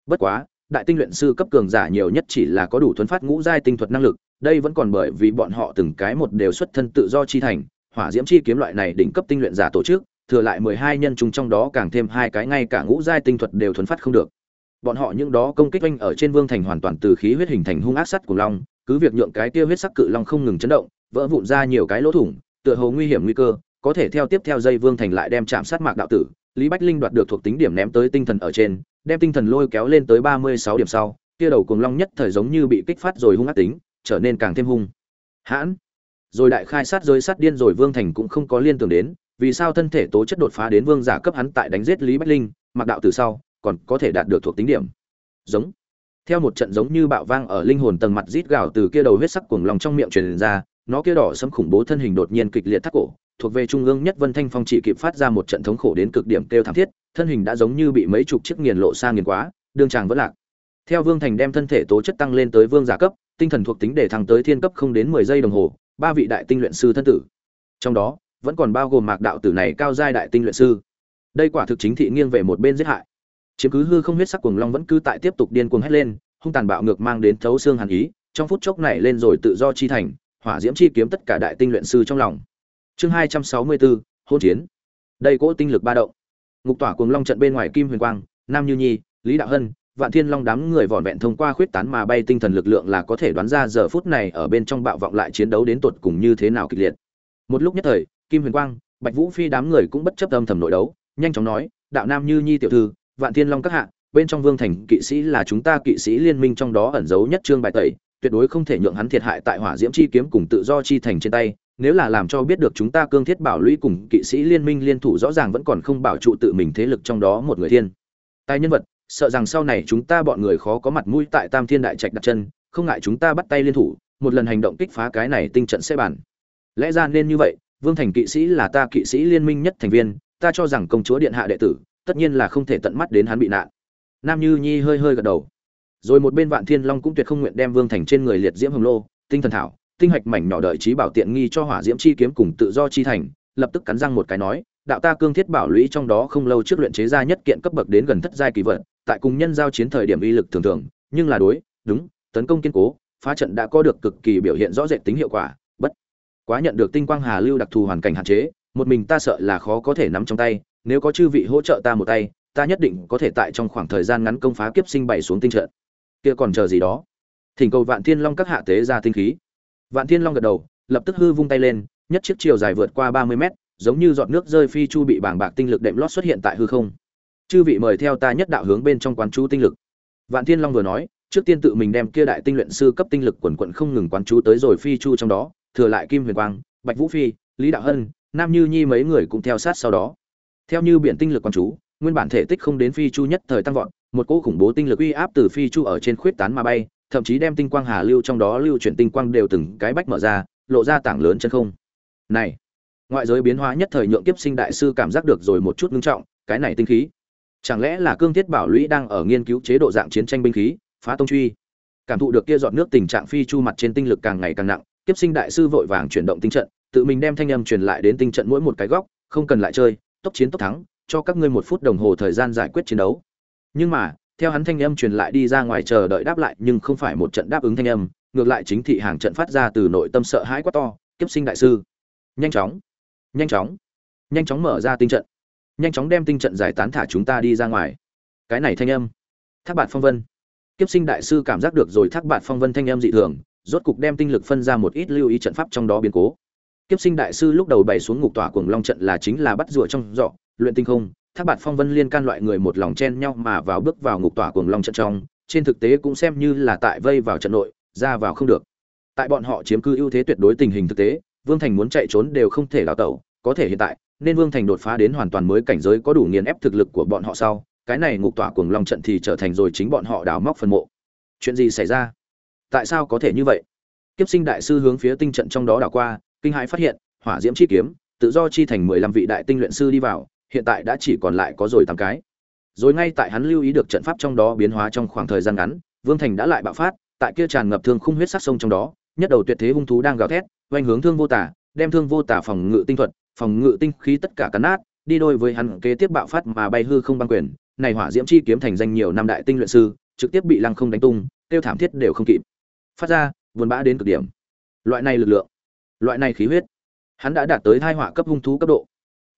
Bất quá, đại tinh luyện sư cấp cường giả nhiều nhất chỉ là có đủ thuấn phát ngũ giai tinh thuật năng lực, đây vẫn còn bởi vì bọn họ từng cái một đều xuất thân tự do chi thành, hỏa diễm chi kiếm loại này đỉnh cấp tinh luyện giả tổ chức thừa lại mười hai nhân chúng trong đó càng thêm hai cái ngay cả ngũ giai tinh thuật đều thuần phát không được. Bọn họ những đó công kích oanh ở trên vương thành hoàn toàn từ khí huyết hình thành hung ác sắt của long, cứ việc nhượng cái kia huyết sắc cự long không ngừng chấn động, vỡ vụn ra nhiều cái lỗ thủng, tựa hồ nguy hiểm nguy cơ, có thể theo tiếp theo dây vương thành lại đem chạm sát mạc đạo tử, lý bách linh đoạt được thuộc tính điểm ném tới tinh thần ở trên, đem tinh thần lôi kéo lên tới ba mươi sáu điểm sau kia đầu cuồng long nhất thời giống như bị kích phát rồi hung ác tính, trở nên càng thêm hung. Hãn! Rồi đại khai sát rơi sát điên rồi vương thành cũng không có liên tưởng đến vì sao thân thể tố chất đột phá đến vương giả cấp hắn tại đánh giết lý bách linh, mặc đạo từ sau, còn có thể đạt được thuộc tính điểm. Giống. Theo một trận giống như bạo vang ở linh hồn tầng mặt rít gào từ kia đầu huyết sắc cuồng long trong miệng truyền ra, nó kia đỏ sẫm khủng bố thân hình đột nhiên kịch liệt thắt cổ, thuộc về trung ương nhất vân thanh phong chỉ kịp phát ra một trận thống khổ đến cực điểm kêu thảm thiết, thân hình đã giống như bị mấy chục chiếc nghiền lộ sang nghiền quá đương tràng vẫn lạc. Theo vương thành đem thân thể tố chất tăng lên tới vương giả cấp, tinh thần thuộc tính để thăng tới thiên cấp không đến mười giây đồng hồ, ba vị đại tinh luyện sư thân tử. Trong đó vẫn còn bao gồm mạc đạo tử này cao giai đại tinh luyện sư. Đây quả thực chính thị nghiêng về một bên giết hại. Chiếm cứ hư không huyết sắc cuồng long vẫn cứ tại tiếp tục điên cuồng hét lên, hung tàn bạo ngược mang đến thấu xương hàn ý, trong phút chốc này lên rồi tự do chi thành, hỏa diễm chi kiếm tất cả đại tinh luyện sư trong lòng. Chương hai trăm sáu mươi bốn hôn chiến. Đây cỗ tinh lực ba động. Ngục tỏa cuồng long trận bên ngoài kim huyền quang, nam như nhi, lý đạo hân, vạn thiên long đám người vỏn vẹn thông qua khuyết tán mà bay tinh thần lực lượng là có thể đoán ra giờ phút này ở bên trong bạo vọng lại chiến đấu đến tột cùng như thế nào kịch liệt. Một lúc nhất thời kim huyền quang, bạch vũ phi đám người cũng bất chấp âm thầm nội đấu, nhanh chóng nói, đạo nam như nhi tiểu thư, vạn thiên long các hạ, bên trong vương thành kỵ sĩ là chúng ta kỵ sĩ liên minh trong đó ẩn giấu nhất trương bài tẩy, tuyệt đối không thể nhượng hắn thiệt hại tại hỏa diễm chi kiếm cùng tự do chi thành trên tay, nếu là làm cho biết được chúng ta cương thiết bảo lũy cùng kỵ sĩ liên minh liên thủ rõ ràng vẫn còn không bảo trụ tự mình thế lực trong đó một người thiên. Tài nhân vật, sợ rằng sau này chúng ta bọn người khó có mặt mũi tại tam thiên đại trạch đặt chân, không ngại chúng ta bắt tay liên thủ, một lần hành động kích phá cái này tinh trận sẽ bản lẽ ra nên như vậy vương thành kỵ sĩ là ta kỵ sĩ liên minh nhất thành viên, ta cho rằng công chúa điện hạ đệ tử, tất nhiên là không thể tận mắt đến hắn bị nạn. Nam như nhi hơi hơi gật đầu. Rồi một bên vạn thiên long cũng tuyệt không nguyện đem vương thành trên người liệt diễm hồng lô, tinh thần thảo, tinh hạch mảnh nhỏ đợi trí bảo tiện nghi cho hỏa diễm chi kiếm cùng tự do chi thành, lập tức cắn răng một cái nói, đạo ta cương thiết bảo lũy trong đó không lâu trước luyện chế ra nhất kiện cấp bậc đến gần thất giai kỳ vật, tại cùng nhân giao chiến thời điểm uy lực thường thường, nhưng là đối, đúng, tấn công kiên cố, phá trận đã có được cực kỳ biểu hiện rõ rệt tính hiệu quả quá nhận được tinh quang hà lưu đặc thù hoàn cảnh hạn chế, một mình ta sợ là khó có thể nắm trong tay, nếu có chư vị hỗ trợ ta một tay, ta nhất định có thể tại trong khoảng thời gian ngắn công phá kiếp sinh bảy xuống tinh trận. Kia còn chờ gì đó? Thỉnh cầu vạn thiên long các hạ tế ra tinh khí. Vạn thiên long gật đầu, lập tức hư vung tay lên, nhất chiếc chiều dài vượt qua ba mươi mét, giống như giọt nước rơi phi chu bị bảng bạc tinh lực đệm lót xuất hiện tại hư không. Chư vị mời theo ta nhất đạo hướng bên trong quán chú tinh lực. Vạn thiên long vừa nói, trước tiên tự mình đem kia đại tinh luyện sư cấp tinh lực quần quận không ngừng quán chú tới rồi phi chu trong đó thừa lại kim huyền quang, bạch vũ phi, lý đạo hân, nam như nhi mấy người cũng theo sát sau đó. Theo như biển tinh lực quán chú, nguyên bản thể tích không đến phi chu nhất thời tăng vọt, một cỗ khủng bố tinh lực uy áp từ phi chu ở trên khuyết tán mà bay, thậm chí đem tinh quang hà lưu trong đó lưu chuyển tinh quang đều từng cái bách mở ra, lộ ra tảng lớn chân không. Này, ngoại giới biến hóa nhất thời nhượng kiếp sinh đại sư cảm giác được rồi một chút ngưng trọng, cái này tinh khí, chẳng lẽ là cương thiết bảo lũy đang ở nghiên cứu chế độ dạng chiến tranh binh khí, phá tông truy? Cảm thụ được kia dọn nước tình trạng phi chu mặt trên tinh lực càng ngày càng nặng kiếp sinh đại sư vội vàng chuyển động tinh trận, tự mình đem thanh âm truyền lại đến tinh trận mỗi một cái góc, không cần lại chơi, tốc chiến tốc thắng, cho các ngươi một phút đồng hồ thời gian giải quyết chiến đấu. Nhưng mà, theo hắn thanh âm truyền lại đi ra ngoài chờ đợi đáp lại, nhưng không phải một trận đáp ứng thanh âm, ngược lại chính thị hàng trận phát ra từ nội tâm sợ hãi quá to, kiếp sinh đại sư, nhanh chóng nhanh chóng nhanh chóng mở ra tinh trận, nhanh chóng đem tinh trận giải tán thả chúng ta đi ra ngoài. Cái này thanh âm, thác bạt phong vân. Kiếp sinh đại sư cảm giác được rồi, thác bạt phong vân thanh âm dị thường rốt cục đem tinh lực phân ra một ít lưu ý trận pháp trong đó biến cố. Kiếp sinh đại sư lúc đầu bày xuống ngục tỏa cuồng long trận là chính là bắt rùa trong dọ luyện tinh không, thác bạt phong vân liên can loại người một lòng chen nhau mà vào bước vào ngục tỏa cuồng long trận trong, trên thực tế cũng xem như là tại vây vào trận nội, ra vào không được. Tại bọn họ chiếm cứ ưu thế tuyệt đối tình hình thực tế, vương thành muốn chạy trốn đều không thể đào tẩu, có thể hiện tại, nên vương thành đột phá đến hoàn toàn mới cảnh giới có đủ nghiền ép thực lực của bọn họ sau, cái này ngục tỏa cuồng long trận thì trở thành rồi chính bọn họ đào móc phân mộ. Chuyện gì xảy ra? Tại sao có thể như vậy? Kiếp sinh đại sư hướng phía tinh trận trong đó đảo qua, kinh hãi phát hiện, hỏa diễm chi kiếm, tự do chi thành mười lăm vị đại tinh luyện sư đi vào, hiện tại đã chỉ còn lại có rồi tám cái. Rồi ngay tại hắn lưu ý được trận pháp trong đó biến hóa trong khoảng thời gian ngắn, vương thành đã lại bạo phát, tại kia tràn ngập thương khung huyết sắc sông trong đó, nhất đầu tuyệt thế hung thú đang gào thét, oanh hướng thương vô tả, đem thương vô tả phòng ngự tinh thuật, phòng ngự tinh khí tất cả cắn nát, đi đôi với hắn kế tiếp bạo phát mà bay hư không băng quyền, này hỏa diễm chi kiếm thành danh nhiều năm đại tinh luyện sư, trực tiếp bị lăng không đánh tung, tiêu thảm thiết đều không kịp phát ra, buồn bã đến cực điểm. Loại này lực lượng, loại này khí huyết, hắn đã đạt tới hai hỏa cấp hung thú cấp độ.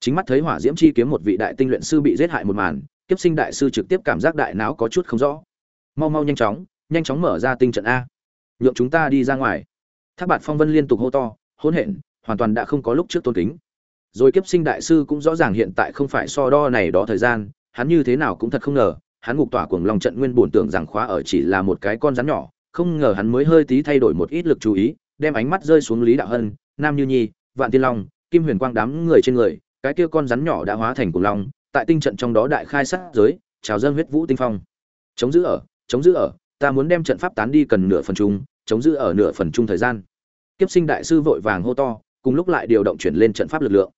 Chính mắt thấy hỏa diễm chi kiếm một vị đại tinh luyện sư bị giết hại một màn, kiếp sinh đại sư trực tiếp cảm giác đại não có chút không rõ. Mau mau nhanh chóng nhanh chóng mở ra tinh trận a. Nhượng chúng ta đi ra ngoài. Thác bạt phong vân liên tục hô to, hỗn hẹn hoàn toàn đã không có lúc trước tôn kính. Rồi kiếp sinh đại sư cũng rõ ràng hiện tại không phải so đo này đó thời gian, hắn như thế nào cũng thật không ngờ, hắn ngục tỏa cuồng lòng trận nguyên bổn tưởng rằng khóa ở chỉ là một cái con rắn nhỏ không ngờ hắn mới hơi tí thay đổi một ít lực chú ý, đem ánh mắt rơi xuống lý đạo hân, nam như nhi, vạn tiên long, kim huyền quang đám người trên người, cái kia con rắn nhỏ đã hóa thành cuồng long, tại tinh trận trong đó đại khai sát giới, trào dâng huyết vũ tinh phong. Chống giữ ở, chống giữ ở, ta muốn đem trận pháp tán đi cần nửa phần chung, chống giữ ở nửa phần chung thời gian. Kiếp sinh đại sư vội vàng hô to, cùng lúc lại điều động chuyển lên trận pháp lực lượng.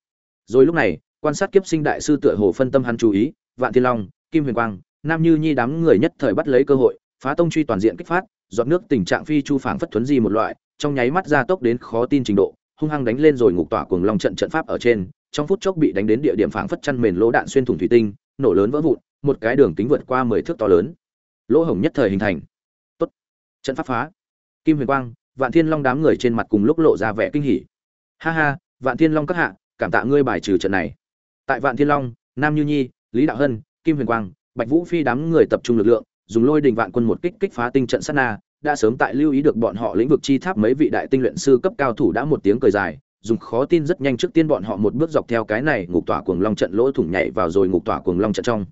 Rồi lúc này, quan sát kiếp sinh đại sư tựa hồ phân tâm hắn chú ý, vạn thiên long, kim huyền quang, nam như nhi đám người nhất thời bắt lấy cơ hội phá tông truy toàn diện kích phát dọn nước tình trạng phi chu phảng phất thuấn di một loại, trong nháy mắt gia tốc đến khó tin trình độ, hung hăng đánh lên rồi ngục tỏa cuồng long trận trận pháp ở trên, trong phút chốc bị đánh đến địa điểm phảng phất chăn mền lỗ đạn xuyên thủng thủy tinh, nổ lớn vỡ vụn, một cái đường kính vượt qua mười thước to lớn. Lỗ hổng nhất thời hình thành. Tốt. Trận pháp phá. Kim huyền quang, vạn thiên long đám người trên mặt cùng lúc lộ ra vẻ kinh hỉ. Ha ha, vạn thiên long các hạ, cảm tạ ngươi bài trừ trận này. Tại vạn thiên long, nam như nhi, lý đạo hân, kim huyền quang, bạch vũ phi đám người tập trung lực lượng dùng lôi đình vạn quân một kích kích phá tinh trận sát na, đã sớm tại lưu ý được bọn họ lĩnh vực chi tháp mấy vị đại tinh luyện sư cấp cao thủ đã một tiếng cười dài, dùng khó tin rất nhanh trước tiên bọn họ một bước dọc theo cái này ngục tỏa cuồng long trận lỗ thủng nhảy vào rồi ngục tỏa cuồng long trận trong.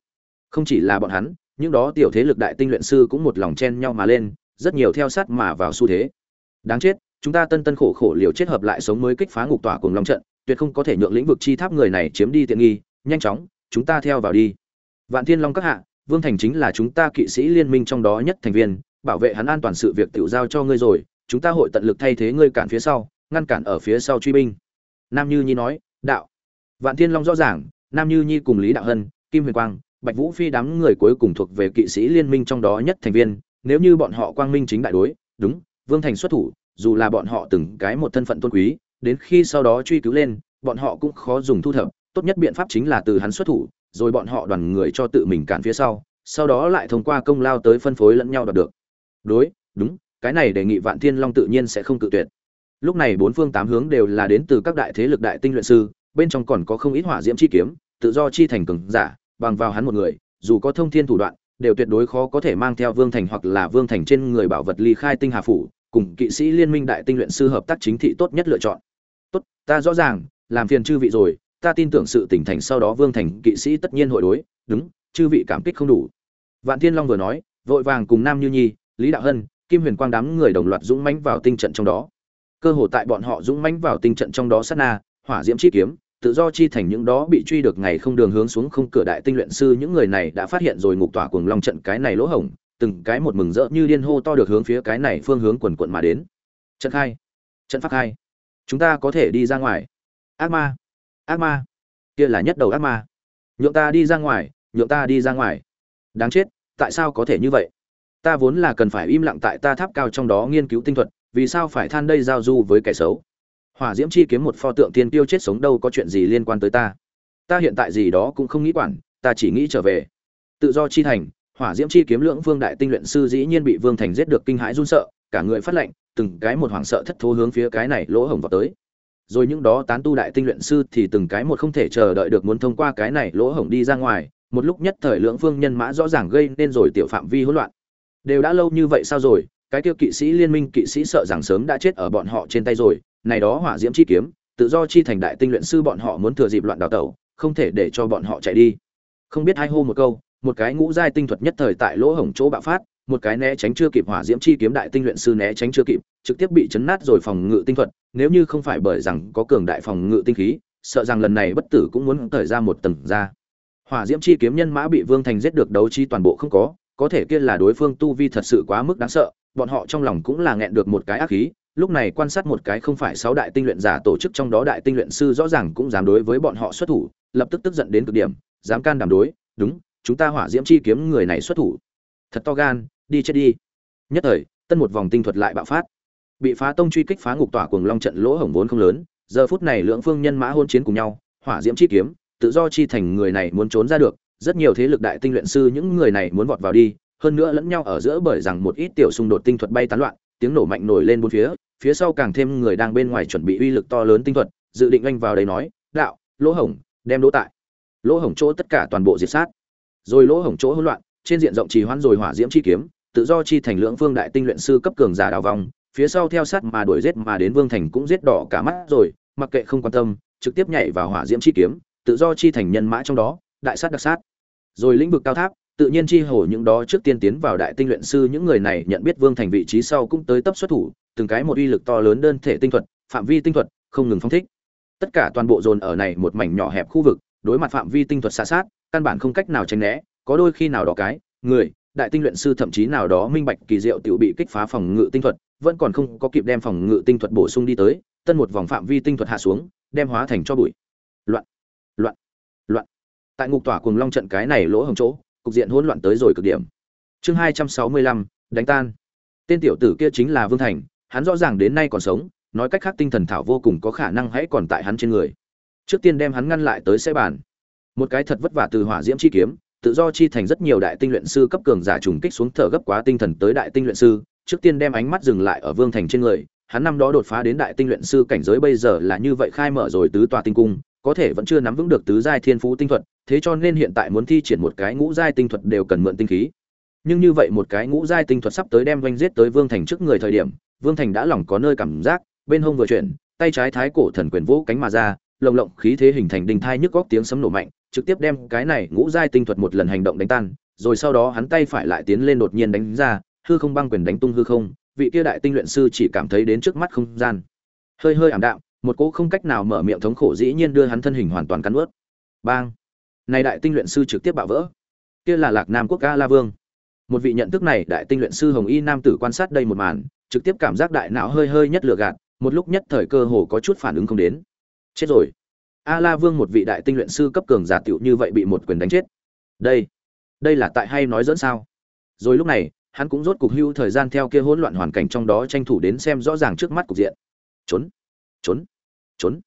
Không chỉ là bọn hắn, những đó tiểu thế lực đại tinh luyện sư cũng một lòng chen nhau mà lên, rất nhiều theo sát mà vào xu thế. Đáng chết, chúng ta tân tân khổ khổ liều chết hợp lại sống mới kích phá ngục tỏa cuồng long trận, tuyệt không có thể nhượng lĩnh vực chi tháp người này chiếm đi tiện nghi, nhanh chóng, chúng ta theo vào đi. Vạn thiên long các hạ vương thành chính là chúng ta kỵ sĩ liên minh trong đó nhất thành viên, bảo vệ hắn an toàn sự việc tự giao cho ngươi rồi, chúng ta hội tận lực thay thế ngươi cản phía sau, ngăn cản ở phía sau truy binh. Nam như nhi nói, đạo. Vạn thiên long rõ ràng, nam như nhi cùng lý đạo hân, kim huyền quang, bạch vũ phi đám người cuối cùng thuộc về kỵ sĩ liên minh trong đó nhất thành viên, nếu như bọn họ quang minh chính đại đối, đúng, vương thành xuất thủ, dù là bọn họ từng cái một thân phận tôn quý, đến khi sau đó truy cứu lên, bọn họ cũng khó dùng thu thập, tốt nhất biện pháp chính là từ hắn xuất thủ rồi bọn họ đoàn người cho tự mình cản phía sau sau đó lại thông qua công lao tới phân phối lẫn nhau đoạt được. Đối, đúng, cái này đề nghị vạn thiên long tự nhiên sẽ không tự tuyệt. Lúc này bốn phương tám hướng đều là đến từ các đại thế lực đại tinh luyện sư, bên trong còn có không ít hỏa diễm chi kiếm, tự do chi thành cường giả, bằng vào hắn một người, dù có thông thiên thủ đoạn, đều tuyệt đối khó có thể mang theo vương thành hoặc là vương thành trên người bảo vật ly khai tinh hà phủ, cùng kỵ sĩ liên minh đại tinh luyện sư hợp tác chính thị tốt nhất lựa chọn. Tốt, ta rõ ràng, làm phiền chư vị rồi ta tin tưởng sự tỉnh thành sau đó vương thành kỵ sĩ tất nhiên hội đối đúng chư vị cảm kích không đủ. Vạn thiên long vừa nói vội vàng cùng nam như nhi lý đạo hân kim huyền quang đám người đồng loạt dũng mãnh vào tinh trận trong đó. Cơ hồ tại bọn họ dũng mãnh vào tinh trận trong đó sát na hỏa diễm chi kiếm tự do chi thành những đó bị truy được ngày không đường hướng xuống không cửa đại tinh luyện sư những người này đã phát hiện rồi ngục tỏa cuồng long trận cái này lỗ hổng từng cái một mừng rỡ như điên hô to được hướng phía cái này phương hướng quần quận mà đến. Trận hai, trận pháp hai, chúng ta có thể đi ra ngoài. Ác ma ác ma. Kia là nhất đầu ác ma. Nhượng ta đi ra ngoài, nhượng ta đi ra ngoài. Đáng chết, tại sao có thể như vậy? Ta vốn là cần phải im lặng tại ta tháp cao trong đó nghiên cứu tinh thuật, vì sao phải than đây giao du với kẻ xấu? Hỏa diễm chi kiếm một pho tượng tiên tiêu chết sống đâu có chuyện gì liên quan tới ta. Ta hiện tại gì đó cũng không nghĩ quản, ta chỉ nghĩ trở về. Tự do chi thành, hỏa diễm chi kiếm lưỡng vương đại tinh luyện sư dĩ nhiên bị vương thành giết được kinh hãi run sợ, cả người phát lệnh, từng cái một hoảng sợ thất thố hướng phía cái này lỗ hổng vào tới rồi những đó tán tu đại tinh luyện sư thì từng cái một không thể chờ đợi được muốn thông qua cái này lỗ hổng đi ra ngoài, một lúc nhất thời lưỡng phương nhân mã rõ ràng gây nên rồi tiểu phạm vi hỗn loạn. Đều đã lâu như vậy sao rồi, cái tiêu kỵ sĩ liên minh kỵ sĩ sợ rằng sớm đã chết ở bọn họ trên tay rồi, này đó hỏa diễm chi kiếm, tự do chi thành đại tinh luyện sư bọn họ muốn thừa dịp loạn đào tẩu, không thể để cho bọn họ chạy đi. Không biết hai hô một câu, một cái ngũ giai tinh thuật nhất thời tại lỗ hổng chỗ bạo phát một cái né tránh chưa kịp hỏa diễm chi kiếm đại tinh luyện sư né tránh chưa kịp, trực tiếp bị chấn nát rồi phòng ngự tinh thuật, nếu như không phải bởi rằng có cường đại phòng ngự tinh khí, sợ rằng lần này bất tử cũng muốn thời ra một tầng ra. Hỏa diễm chi kiếm nhân mã bị vương thành giết được đấu chi toàn bộ không có có thể kia là đối phương tu vi thật sự quá mức đáng sợ, bọn họ trong lòng cũng là nghẹn được một cái ác khí, lúc này quan sát một cái không phải sáu đại tinh luyện giả tổ chức trong đó đại tinh luyện sư rõ ràng cũng dám đối với bọn họ xuất thủ, lập tức tức giận đến cực điểm, dám can đảm đối, đúng, chúng ta hỏa diễm chi kiếm người này xuất thủ. Thật to gan đi chết đi. Nhất thời, tân một vòng tinh thuật lại bạo phát. Bị phá tông truy kích phá ngục tỏa cuồng long trận lỗ hổng vốn không lớn, giờ phút này lượng phương nhân mã hôn chiến cùng nhau, hỏa diễm chi kiếm, tự do chi thành người này muốn trốn ra được, rất nhiều thế lực đại tinh luyện sư những người này muốn vọt vào đi, hơn nữa lẫn nhau ở giữa bởi rằng một ít tiểu xung đột tinh thuật bay tán loạn, tiếng nổ mạnh nổi lên bốn phía phía sau càng thêm người đang bên ngoài chuẩn bị uy lực to lớn tinh thuật, dự định anh vào đấy nói, đạo, lỗ hổng, đem đỗ tại. Lỗ hổng chỗ tất cả toàn bộ diệt sát. Rồi lỗ hổng chỗ hỗn loạn, trên diện rộng trì hoãn rồi hỏa diễm chi kiếm tự do chi thành lưỡng vương đại tinh luyện sư cấp cường giả đào vòng, phía sau theo sát mà đuổi giết mà đến vương thành cũng giết đỏ cả mắt rồi, mặc kệ không quan tâm, trực tiếp nhảy vào hỏa diễm chi kiếm, tự do chi thành nhân mã trong đó, đại sát đặc sát. Rồi lĩnh vực cao tháp, tự nhiên chi hổ những đó trước tiên tiến vào đại tinh luyện sư, những người này nhận biết vương thành vị trí sau cũng tới tấp xuất thủ, từng cái một uy lực to lớn đơn thể tinh thuật, phạm vi tinh thuật, không ngừng phong thích. Tất cả toàn bộ dồn ở này một mảnh nhỏ hẹp khu vực, đối mặt phạm vi tinh thuật xa sát, căn bản không cách nào tránh né, có đôi khi nào đó cái, người đại tinh luyện sư thậm chí nào đó minh bạch kỳ diệu tiểu bị kích phá phòng ngự tinh thuật, vẫn còn không có kịp đem phòng ngự tinh thuật bổ sung đi tới, tân một vòng phạm vi tinh thuật hạ xuống, đem hóa thành cho bụi. Loạn loạn loạn. Tại ngục tỏa cuồng long trận cái này lỗ hổng chỗ, cục diện hỗn loạn tới rồi cực điểm. Chương hai trăm sáu mươi lăm, đánh tan. Tên tiểu tử kia chính là vương thành, hắn rõ ràng đến nay còn sống, nói cách khác tinh thần thảo vô cùng có khả năng hãy còn tại hắn trên người. Trước tiên đem hắn ngăn lại tới xe bàn. Một cái thật vất vả từ hỏa diễm chi kiếm tự do chi thành rất nhiều đại tinh luyện sư cấp cường giả trùng kích xuống thở gấp quá tinh thần tới đại tinh luyện sư, trước tiên đem ánh mắt dừng lại ở vương thành trên người, hắn năm đó đột phá đến đại tinh luyện sư cảnh giới bây giờ là như vậy khai mở rồi tứ tòa tinh cung, có thể vẫn chưa nắm vững được tứ giai thiên phú tinh thuật, thế cho nên hiện tại muốn thi triển một cái ngũ giai tinh thuật đều cần mượn tinh khí. Nhưng như vậy một cái ngũ giai tinh thuật sắp tới đem vanh giết tới vương thành trước người thời điểm, vương thành đã lòng có nơi cảm giác, bên hông vừa chuyển, tay trái thái cổ thần quyền vũ cánh mà ra, lồng lộng khí thế hình thành đình thai nhức góc tiếng sấm nổ mạnh trực tiếp đem cái này ngũ giai tinh thuật một lần hành động đánh tan, rồi sau đó hắn tay phải lại tiến lên đột nhiên đánh ra, hư không băng quyền đánh tung hư không, vị kia đại tinh luyện sư chỉ cảm thấy đến trước mắt không gian. Hơi hơi ảm đạm, một cỗ không cách nào mở miệng thống khổ dĩ nhiên đưa hắn thân hình hoàn toàn cắn nuốt. bang! Này đại tinh luyện sư trực tiếp bạo vỡ. Kia là lạc nam quốc ca la vương một vị nhận thức này, đại tinh luyện sư hồng y nam tử quan sát đây một màn, trực tiếp cảm giác đại não hơi hơi nhất lửa gạt, một lúc nhất thời cơ hồ có chút phản ứng không đến. Chết rồi a la vương một vị đại tinh luyện sư cấp cường giả tiểu như vậy bị một quyền đánh chết. Đây đây là tại hay nói dẫn sao? Rồi lúc này, hắn cũng rốt cục hưu thời gian theo kia hỗn loạn hoàn cảnh trong đó tranh thủ đến xem rõ ràng trước mắt cục diện. Trốn trốn trốn.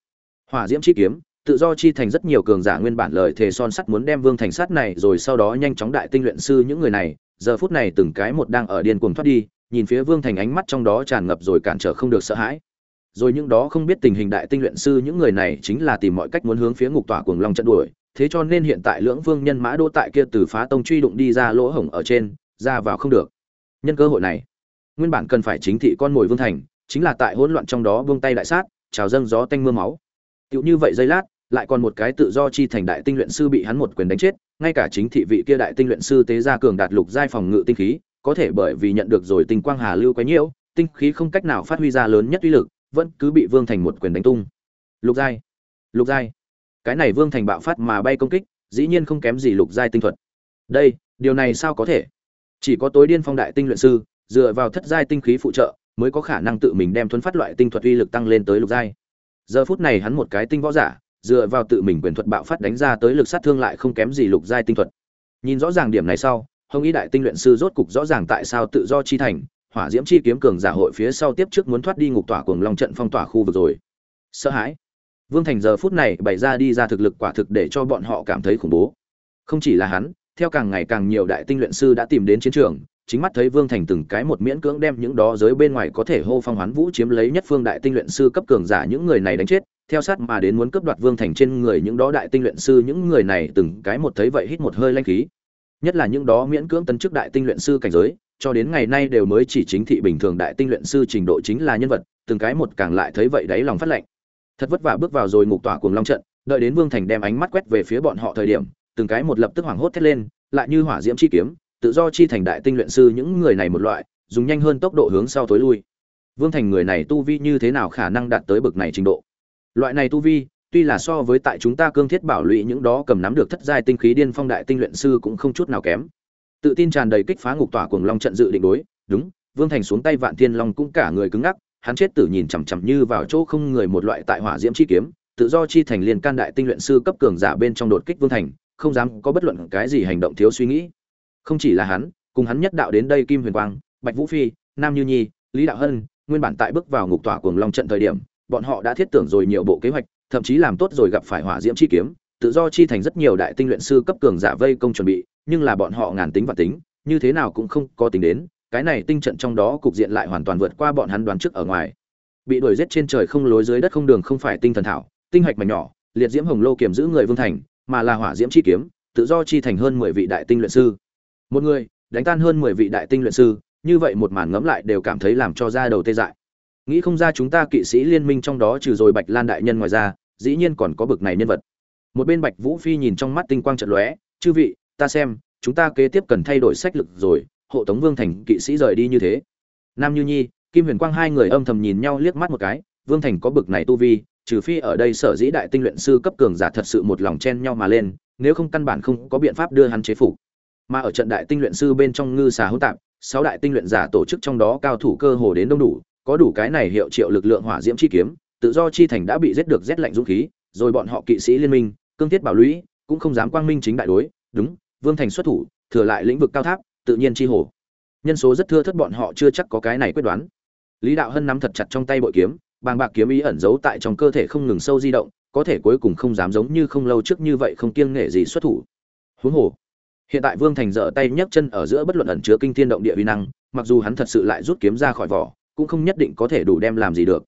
Hỏa diễm chi kiếm, tự do chi thành rất nhiều cường giả nguyên bản lời thề son sắt muốn đem vương thành sắt này, rồi sau đó nhanh chóng đại tinh luyện sư những người này. Giờ phút này từng cái một đang ở điên cuồng thoát đi, nhìn phía vương thành ánh mắt trong đó tràn ngập rồi cản trở không được sợ hãi rồi những đó không biết tình hình đại tinh luyện sư, những người này chính là tìm mọi cách muốn hướng phía ngục tỏa cuồng long trận đuổi. Thế cho nên hiện tại lưỡng vương nhân mã đô tại kia từ phá tông truy đụng đi ra lỗ hổng ở trên, ra vào không được. Nhân cơ hội này, nguyên bản cần phải chính thị con mồi vương thành, chính là tại hỗn loạn trong đó vương tay đại sát, trào dâng gió tanh mưa máu. Tựu như vậy giây lát, lại còn một cái tự do chi thành đại tinh luyện sư bị hắn một quyền đánh chết, ngay cả chính thị vị kia đại tinh luyện sư tế gia cường đạt lục giai phòng ngự tinh khí, có thể bởi vì nhận được rồi tinh quang hà lưu quấy nhiễu, tinh khí không cách nào phát huy ra lớn nhất uy lực vẫn cứ bị vương thành một quyền đánh tung. Lục giai lục giai. Cái này vương thành bạo phát mà bay công kích, dĩ nhiên không kém gì lục giai tinh thuật. Đây, điều này sao có thể? Chỉ có tối điên phong đại tinh luyện sư, dựa vào thất giai tinh khí phụ trợ, mới có khả năng tự mình đem thuần phát loại tinh thuật uy lực tăng lên tới lục giai. Giờ phút này hắn một cái tinh võ giả, dựa vào tự mình quyền thuật bạo phát đánh ra tới lực sát thương lại không kém gì lục giai tinh thuật. Nhìn rõ ràng điểm này sau, hồng ý đại tinh luyện sư rốt cục rõ ràng tại sao tự do chi thành hỏa diễm chi kiếm cường giả hội phía sau tiếp trước muốn thoát đi ngục tỏa cuồng long trận phong tỏa khu vực rồi. Sợ hãi. Vương thành giờ phút này bày ra đi ra thực lực quả thực để cho bọn họ cảm thấy khủng bố. Không chỉ là hắn, theo càng ngày càng nhiều đại tinh luyện sư đã tìm đến chiến trường, chính mắt thấy vương thành từng cái một miễn cưỡng đem những đó giới bên ngoài có thể hô phong hoán vũ chiếm lấy nhất phương đại tinh luyện sư cấp cường giả những người này đánh chết, theo sát mà đến muốn cướp đoạt vương thành trên người những đó đại tinh luyện sư những người này từng cái một thấy vậy hít một hơi lanh khí. Nhất là những đó miễn cưỡng tấn chức đại tinh luyện sư cảnh giới cho đến ngày nay đều mới chỉ chính thị bình thường đại tinh luyện sư trình độ chính là nhân vật, từng cái một càng lại thấy vậy đáy lòng phát lệnh thật vất vả bước vào rồi ngục tỏa cuồng long trận, đợi đến vương thành đem ánh mắt quét về phía bọn họ thời điểm, từng cái một lập tức hoảng hốt thét lên, lại như hỏa diễm chi kiếm, tự do chi thành đại tinh luyện sư những người này một loại, dùng nhanh hơn tốc độ hướng sau tối lui. Vương thành người này tu vi như thế nào khả năng đạt tới bực này trình độ? Loại này tu vi, tuy là so với tại chúng ta cương thiết bảo lụy những đó cầm nắm được thất giai tinh khí điên phong đại tinh luyện sư cũng không chút nào kém tự tin tràn đầy kích phá ngục tỏa cuồng long trận dự định đối. Đúng, vương thành xuống tay vạn thiên long cũng cả người cứng ngắc, hắn chết tử nhìn chằm chằm như vào chỗ không người một loại tại hỏa diễm chi kiếm, tự do chi thành liên can đại tinh luyện sư cấp cường giả bên trong đột kích vương thành, không dám có bất luận cái gì hành động thiếu suy nghĩ. Không chỉ là hắn, cùng hắn nhất đạo đến đây kim huyền quang, bạch vũ phi, nam như nhi, lý đạo hân, nguyên bản tại bước vào ngục tỏa cuồng long trận thời điểm, bọn họ đã thiết tưởng rồi nhiều bộ kế hoạch, thậm chí làm tốt rồi gặp phải hỏa diễm chi kiếm, tự do chi thành rất nhiều đại tinh luyện sư cấp cường giả vây công chuẩn bị nhưng là bọn họ ngàn tính và tính, như thế nào cũng không có tính đến, cái này tinh trận trong đó cục diện lại hoàn toàn vượt qua bọn hắn đoán trước ở ngoài. Bị đuổi giết trên trời không lối dưới đất không đường không phải tinh thần thảo, tinh hạch mảnh nhỏ, liệt diễm hồng lô kiểm giữ người vương thành, mà là hỏa diễm chi kiếm, tự do chi thành hơn mười vị đại tinh luyện sư. Một người, đánh tan hơn mười vị đại tinh luyện sư, như vậy một màn ngẫm lại đều cảm thấy làm cho da đầu tê dại. Nghĩ không ra chúng ta kỵ sĩ liên minh trong đó trừ rồi bạch lan đại nhân ngoài ra, dĩ nhiên còn có bực này nhân vật. Một bên bạch vũ phi nhìn trong mắt tinh quang chợt lóe, chư vị ta xem, chúng ta kế tiếp cần thay đổi sách lực rồi, hộ tống vương thành kỵ sĩ rời đi như thế. Nam như nhi, kim huyền quang hai người âm thầm nhìn nhau liếc mắt một cái, vương thành có bực này tu vi, trừ phi ở đây sở dĩ đại tinh luyện sư cấp cường giả thật sự một lòng chen nhau mà lên, nếu không căn bản không có biện pháp đưa hắn chế phục. Mà ở trận đại tinh luyện sư bên trong ngư xà hỗn tạp, sáu đại tinh luyện giả tổ chức trong đó cao thủ cơ hồ đến đông đủ, có đủ cái này hiệu triệu lực lượng hỏa diễm chi kiếm, tự do chi thành đã bị giết được rét lạnh dũng khí, rồi bọn họ kỵ sĩ liên minh, cương thiết bảo lũy, cũng không dám quang minh chính đại đối, đúng vương thành xuất thủ, thừa lại lĩnh vực cao tháp, tự nhiên chi hồ. Nhân số rất thưa thất bọn họ chưa chắc có cái này quyết đoán. Lý đạo hân nắm thật chặt trong tay bội kiếm, bàng bạc kiếm ý ẩn giấu tại trong cơ thể không ngừng sâu di động, có thể cuối cùng không dám giống như không lâu trước như vậy không kiêng nghệ gì xuất thủ. Huống hồ, hiện tại vương thành dở tay nhấc chân ở giữa bất luận ẩn chứa kinh thiên động địa uy năng, mặc dù hắn thật sự lại rút kiếm ra khỏi vỏ, cũng không nhất định có thể đủ đem làm gì được.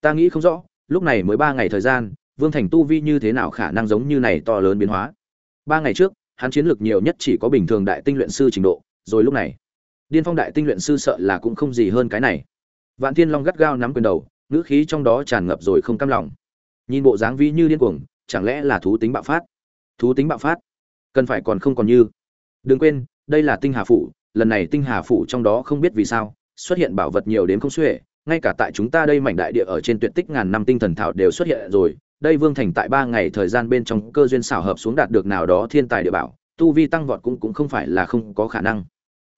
Ta nghĩ không rõ, lúc này mới ba ngày thời gian, vương thành tu vi như thế nào khả năng giống như này to lớn biến hóa. Ba ngày trước hắn chiến lược nhiều nhất chỉ có bình thường đại tinh luyện sư trình độ, rồi lúc này, điên phong đại tinh luyện sư sợ là cũng không gì hơn cái này. Vạn thiên long gắt gao nắm quyền đầu, ngữ khí trong đó tràn ngập rồi không cam lòng. Nhìn bộ dáng vi như điên cuồng, chẳng lẽ là thú tính bạo phát? Thú tính bạo phát? Cần phải còn không còn như? Đừng quên, đây là tinh hà phủ, lần này tinh hà phủ trong đó không biết vì sao, xuất hiện bảo vật nhiều đến không xuể, ngay cả tại chúng ta đây mảnh đại địa ở trên tuyệt tích ngàn năm tinh thần thảo đều xuất hiện rồi đây vương thành tại ba ngày thời gian bên trong cơ duyên xảo hợp xuống đạt được nào đó thiên tài địa bảo, tu vi tăng vọt cũng cũng không phải là không có khả năng.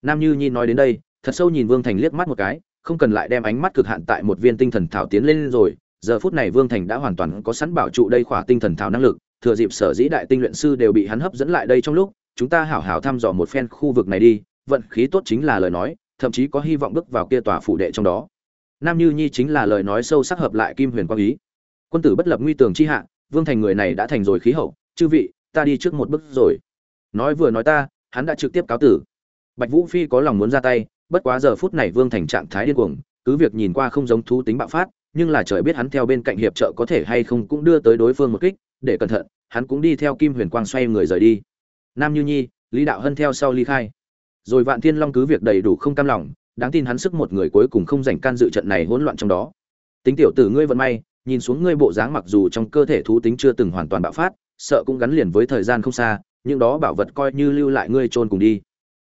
Nam như nhi nói đến đây, thật sâu nhìn vương thành liếc mắt một cái, không cần lại đem ánh mắt cực hạn tại một viên tinh thần thảo tiến lên rồi, giờ phút này vương thành đã hoàn toàn có sẵn bảo trụ đây khỏa tinh thần thảo năng lực, thừa dịp sở dĩ đại tinh luyện sư đều bị hắn hấp dẫn lại đây trong lúc, chúng ta hảo hảo thăm dò một phen khu vực này đi, vận khí tốt chính là lời nói, thậm chí có hy vọng bước vào kia tòa phủ đệ trong đó. Nam như nhi chính là lời nói sâu sắc hợp lại kim huyền quang ý quân tử bất lập nguy tường chi hạ, vương thành người này đã thành rồi khí hậu, chư vị, ta đi trước một bước rồi. Nói vừa nói ta, hắn đã trực tiếp cáo tử. Bạch vũ phi có lòng muốn ra tay, bất quá giờ phút này vương thành trạng thái điên cuồng, cứ việc nhìn qua không giống thú tính bạo phát, nhưng là trời biết hắn theo bên cạnh hiệp trợ có thể hay không cũng đưa tới đối phương một kích, để cẩn thận, hắn cũng đi theo kim huyền quang xoay người rời đi. Nam như nhi, lý đạo hân theo sau ly khai. Rồi vạn thiên long cứ việc đầy đủ không cam lòng, đáng tin hắn sức một người cuối cùng không dành can dự trận này hỗn loạn trong đó. Tính tiểu tử ngươi vận may nhìn xuống ngươi bộ dáng mặc dù trong cơ thể thú tính chưa từng hoàn toàn bạo phát, sợ cũng gắn liền với thời gian không xa, nhưng đó bảo vật coi như lưu lại ngươi chôn cùng đi.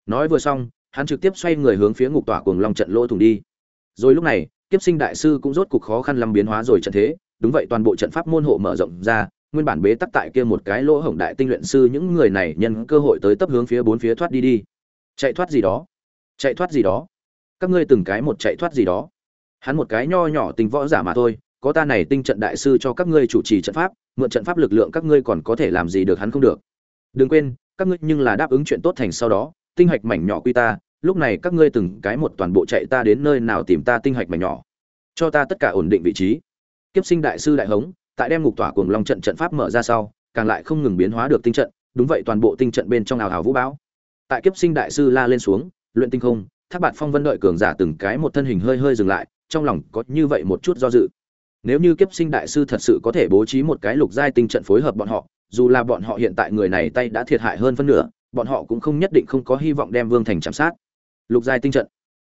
Nói vừa xong, hắn trực tiếp xoay người hướng phía ngục tỏa cuồng long trận lỗ thủng đi. Rồi lúc này, kiếp sinh đại sư cũng rốt cục khó khăn lắm biến hóa rồi trận thế, đúng vậy toàn bộ trận pháp môn hộ mở rộng ra, nguyên bản bế tắc tại kia một cái lỗ hổng đại tinh luyện sư những người này nhân cơ hội tới tấp hướng phía bốn phía thoát đi đi. Chạy thoát gì đó? Chạy thoát gì đó? Các ngươi từng cái một chạy thoát gì đó? Hắn một cái nho nhỏ tình võ giả mà thôi có ta này tinh trận đại sư cho các ngươi chủ trì trận pháp, mượn trận pháp lực lượng các ngươi còn có thể làm gì được hắn không được. Đừng quên, các ngươi nhưng là đáp ứng chuyện tốt thành sau đó, tinh hạch mảnh nhỏ quy ta, lúc này các ngươi từng cái một toàn bộ chạy ta đến nơi nào tìm ta tinh hạch mảnh nhỏ. Cho ta tất cả ổn định vị trí. Kiếp sinh đại sư đại hống, tại đem ngục tỏa cuồng long trận trận pháp mở ra sau, càng lại không ngừng biến hóa được tinh trận, đúng vậy toàn bộ tinh trận bên trong ảo ảo vũ bão. Tại kiếp sinh đại sư la lên xuống, luyện tinh không, thác bạt phong vân đợi cường giả từng cái một thân hình hơi hơi dừng lại, trong lòng có như vậy một chút do dự nếu như kiếp sinh đại sư thật sự có thể bố trí một cái lục giai tinh trận phối hợp bọn họ, dù là bọn họ hiện tại người này tay đã thiệt hại hơn phân nửa, bọn họ cũng không nhất định không có hy vọng đem vương thành chạm sát. Lục giai tinh trận.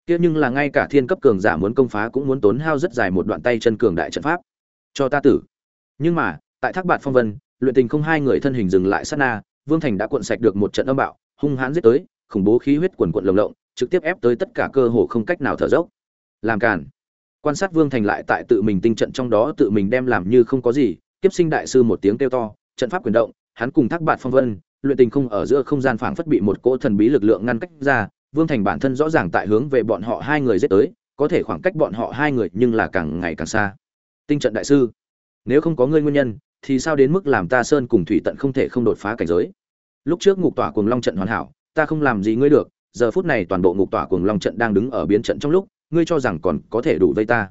Kia nhưng là ngay cả thiên cấp cường giả muốn công phá cũng muốn tốn hao rất dài một đoạn tay chân cường đại trận pháp. Cho ta tử. Nhưng mà, tại thác bạt phong vân, luyện tình không hai người thân hình dừng lại sát na, vương thành đã cuộn sạch được một trận âm bạo, hung hãn giết tới, khủng bố khí huyết quần quận lồng lộng, trực tiếp ép tới tất cả cơ hồ không cách nào thở dốc. Làm cản quan sát vương thành lại tại tự mình tinh trận trong đó tự mình đem làm như không có gì tiếp sinh đại sư một tiếng kêu to, trận pháp quyền động, hắn cùng thác bạt phong vân, luyện tình không ở giữa không gian phảng phất bị một cỗ thần bí lực lượng ngăn cách ra, vương thành bản thân rõ ràng tại hướng về bọn họ hai người dết tới, có thể khoảng cách bọn họ hai người nhưng là càng ngày càng xa. Tinh trận đại sư, nếu không có ngươi nguyên nhân, thì sao đến mức làm ta sơn cùng thủy tận không thể không đột phá cảnh giới? Lúc trước ngục tỏa cuồng long trận hoàn hảo, ta không làm gì ngươi được, giờ phút này toàn bộ ngục tỏa cuồng long trận đang đứng ở biến trận trong lúc ngươi cho rằng còn có thể đủ vây ta.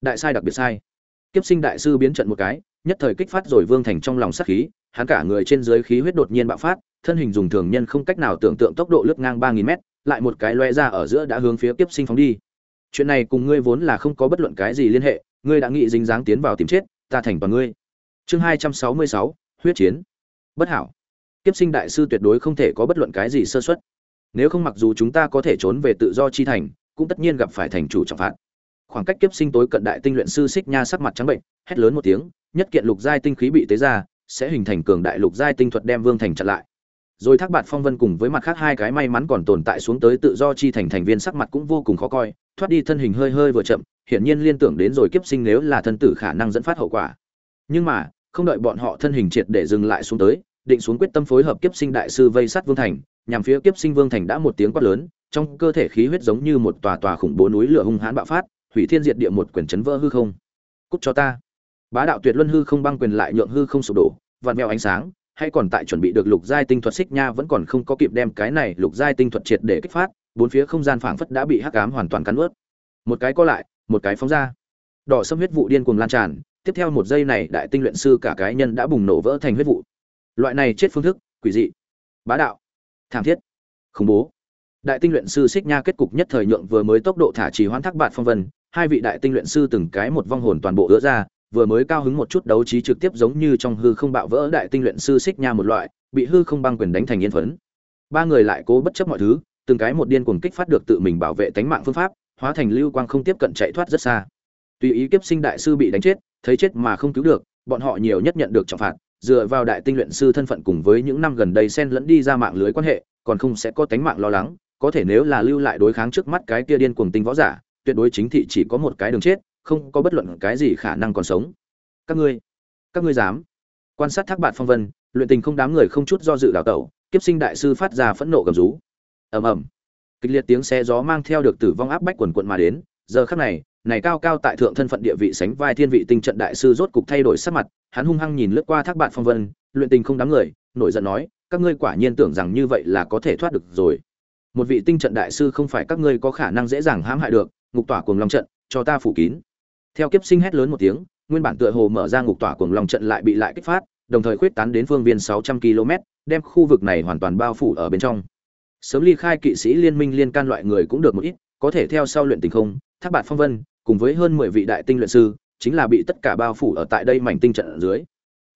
Đại sai đặc biệt sai. Kiếp sinh đại sư biến trận một cái, nhất thời kích phát rồi vương thành trong lòng sát khí, hắn cả người trên dưới khí huyết đột nhiên bạo phát, thân hình dùng thường nhân không cách nào tưởng tượng tốc độ lướt ngang ba nghìn mét, lại một cái loe ra ở giữa đã hướng phía kiếp sinh phóng đi. Chuyện này cùng ngươi vốn là không có bất luận cái gì liên hệ, ngươi đã nghĩ dính dáng tiến vào tìm chết, ta thành toàn ngươi. Chương hai trăm sáu mươi sáu, huyết chiến. Bất hảo. Kiếp sinh đại sư tuyệt đối không thể có bất luận cái gì sơ xuất nếu không mặc dù chúng ta có thể trốn về tự do chi thành cũng tất nhiên gặp phải thành chủ trọng phạt. Khoảng cách kiếp sinh tối cận đại tinh luyện sư xích nha sắc mặt trắng bệnh, hét lớn một tiếng, nhất kiện lục giai tinh khí bị tế ra, sẽ hình thành cường đại lục giai tinh thuật đem vương thành chặn lại. Rồi thác bạt phong vân cùng với mặt khác hai cái may mắn còn tồn tại xuống tới tự do chi thành thành viên sắc mặt cũng vô cùng khó coi, thoát đi thân hình hơi hơi vừa chậm, hiển nhiên liên tưởng đến rồi kiếp sinh nếu là thân tử khả năng dẫn phát hậu quả. Nhưng mà, không đợi bọn họ thân hình triệt để dừng lại xuống tới, định xuống quyết tâm phối hợp kiếp sinh đại sư vây sát vương thành, nhằm phía kiếp sinh vương thành đã một tiếng quát lớn trong cơ thể khí huyết giống như một tòa tòa khủng bố núi lửa hung hãn bạo phát, hủy thiên diệt địa một quyền chấn vỡ hư không. Cút cho ta. Bá đạo tuyệt luân hư không băng quyền lại nhượng hư không sụp đổ, vạn mèo ánh sáng, hay còn tại chuẩn bị được lục giai tinh thuật xích nha vẫn còn không có kịp đem cái này lục giai tinh thuật triệt để kích phát, bốn phía không gian phảng phất đã bị hắc ám hoàn toàn cắn nuốt. một cái co lại, một cái phóng ra. Đỏ sâm huyết vụ điên cuồng lan tràn, tiếp theo một giây này đại tinh luyện sư cả cái nhân đã bùng nổ vỡ thành huyết vụ. Loại này chết phương thức, quỷ dị. Bá đạo. Thảm thiết. Khủng bố đại tinh luyện sư xích nha kết cục nhất thời nhượng vừa mới tốc độ thả trì hoãn thác bạt phong vân, hai vị đại tinh luyện sư từng cái một vong hồn toàn bộ ứa ra, vừa mới cao hứng một chút đấu trí trực tiếp giống như trong hư không bạo vỡ đại tinh luyện sư xích nha một loại, bị hư không băng quyền đánh thành yên phấn. Ba người lại cố bất chấp mọi thứ, từng cái một điên cuồng kích phát được tự mình bảo vệ tánh mạng phương pháp, hóa thành lưu quang không tiếp cận chạy thoát rất xa. Tùy ý kiếp sinh đại sư bị đánh chết, thấy chết mà không cứu được, bọn họ nhiều nhất nhận được trọng phạt, dựa vào đại tinh luyện sư thân phận cùng với những năm gần đây xen lẫn đi ra mạng lưới quan hệ, còn không sẽ có tánh mạng lo lắng có thể nếu là lưu lại đối kháng trước mắt cái kia điên cuồng tinh võ giả, tuyệt đối chính thị chỉ có một cái đường chết, không có bất luận cái gì khả năng còn sống. Các ngươi các ngươi dám? Quan sát thác bạn phong vân, luyện tình không đám người không chút do dự đào tẩu, kiếp sinh đại sư phát ra phẫn nộ gầm rú. Ầm ầm. Kịch liệt tiếng xe gió mang theo được tử vong áp bách quần quận mà đến, giờ khắc này này cao cao tại thượng thân phận địa vị sánh vai thiên vị tinh trận đại sư rốt cục thay đổi sắc mặt, hắn hung hăng nhìn lướt qua thác bạn phong vân, luyện tình không đám người, nổi giận nói, các ngươi quả nhiên tưởng rằng như vậy là có thể thoát được rồi một vị tinh trận đại sư không phải các ngươi có khả năng dễ dàng hãm hại được, ngục tỏa cuồng long trận, cho ta phủ kín. Theo kiếp sinh hét lớn một tiếng, nguyên bản tựa hồ mở ra ngục tỏa cuồng long trận lại bị lại kích phát, đồng thời khuyết tán đến phương viên 600 km, đem khu vực này hoàn toàn bao phủ ở bên trong. Sớm ly khai kỵ sĩ liên minh liên can loại người cũng được một ít, có thể theo sau luyện tình không, thác bạt phong vân, cùng với hơn 10 vị đại tinh luyện sư, chính là bị tất cả bao phủ ở tại đây mảnh tinh trận ở dưới.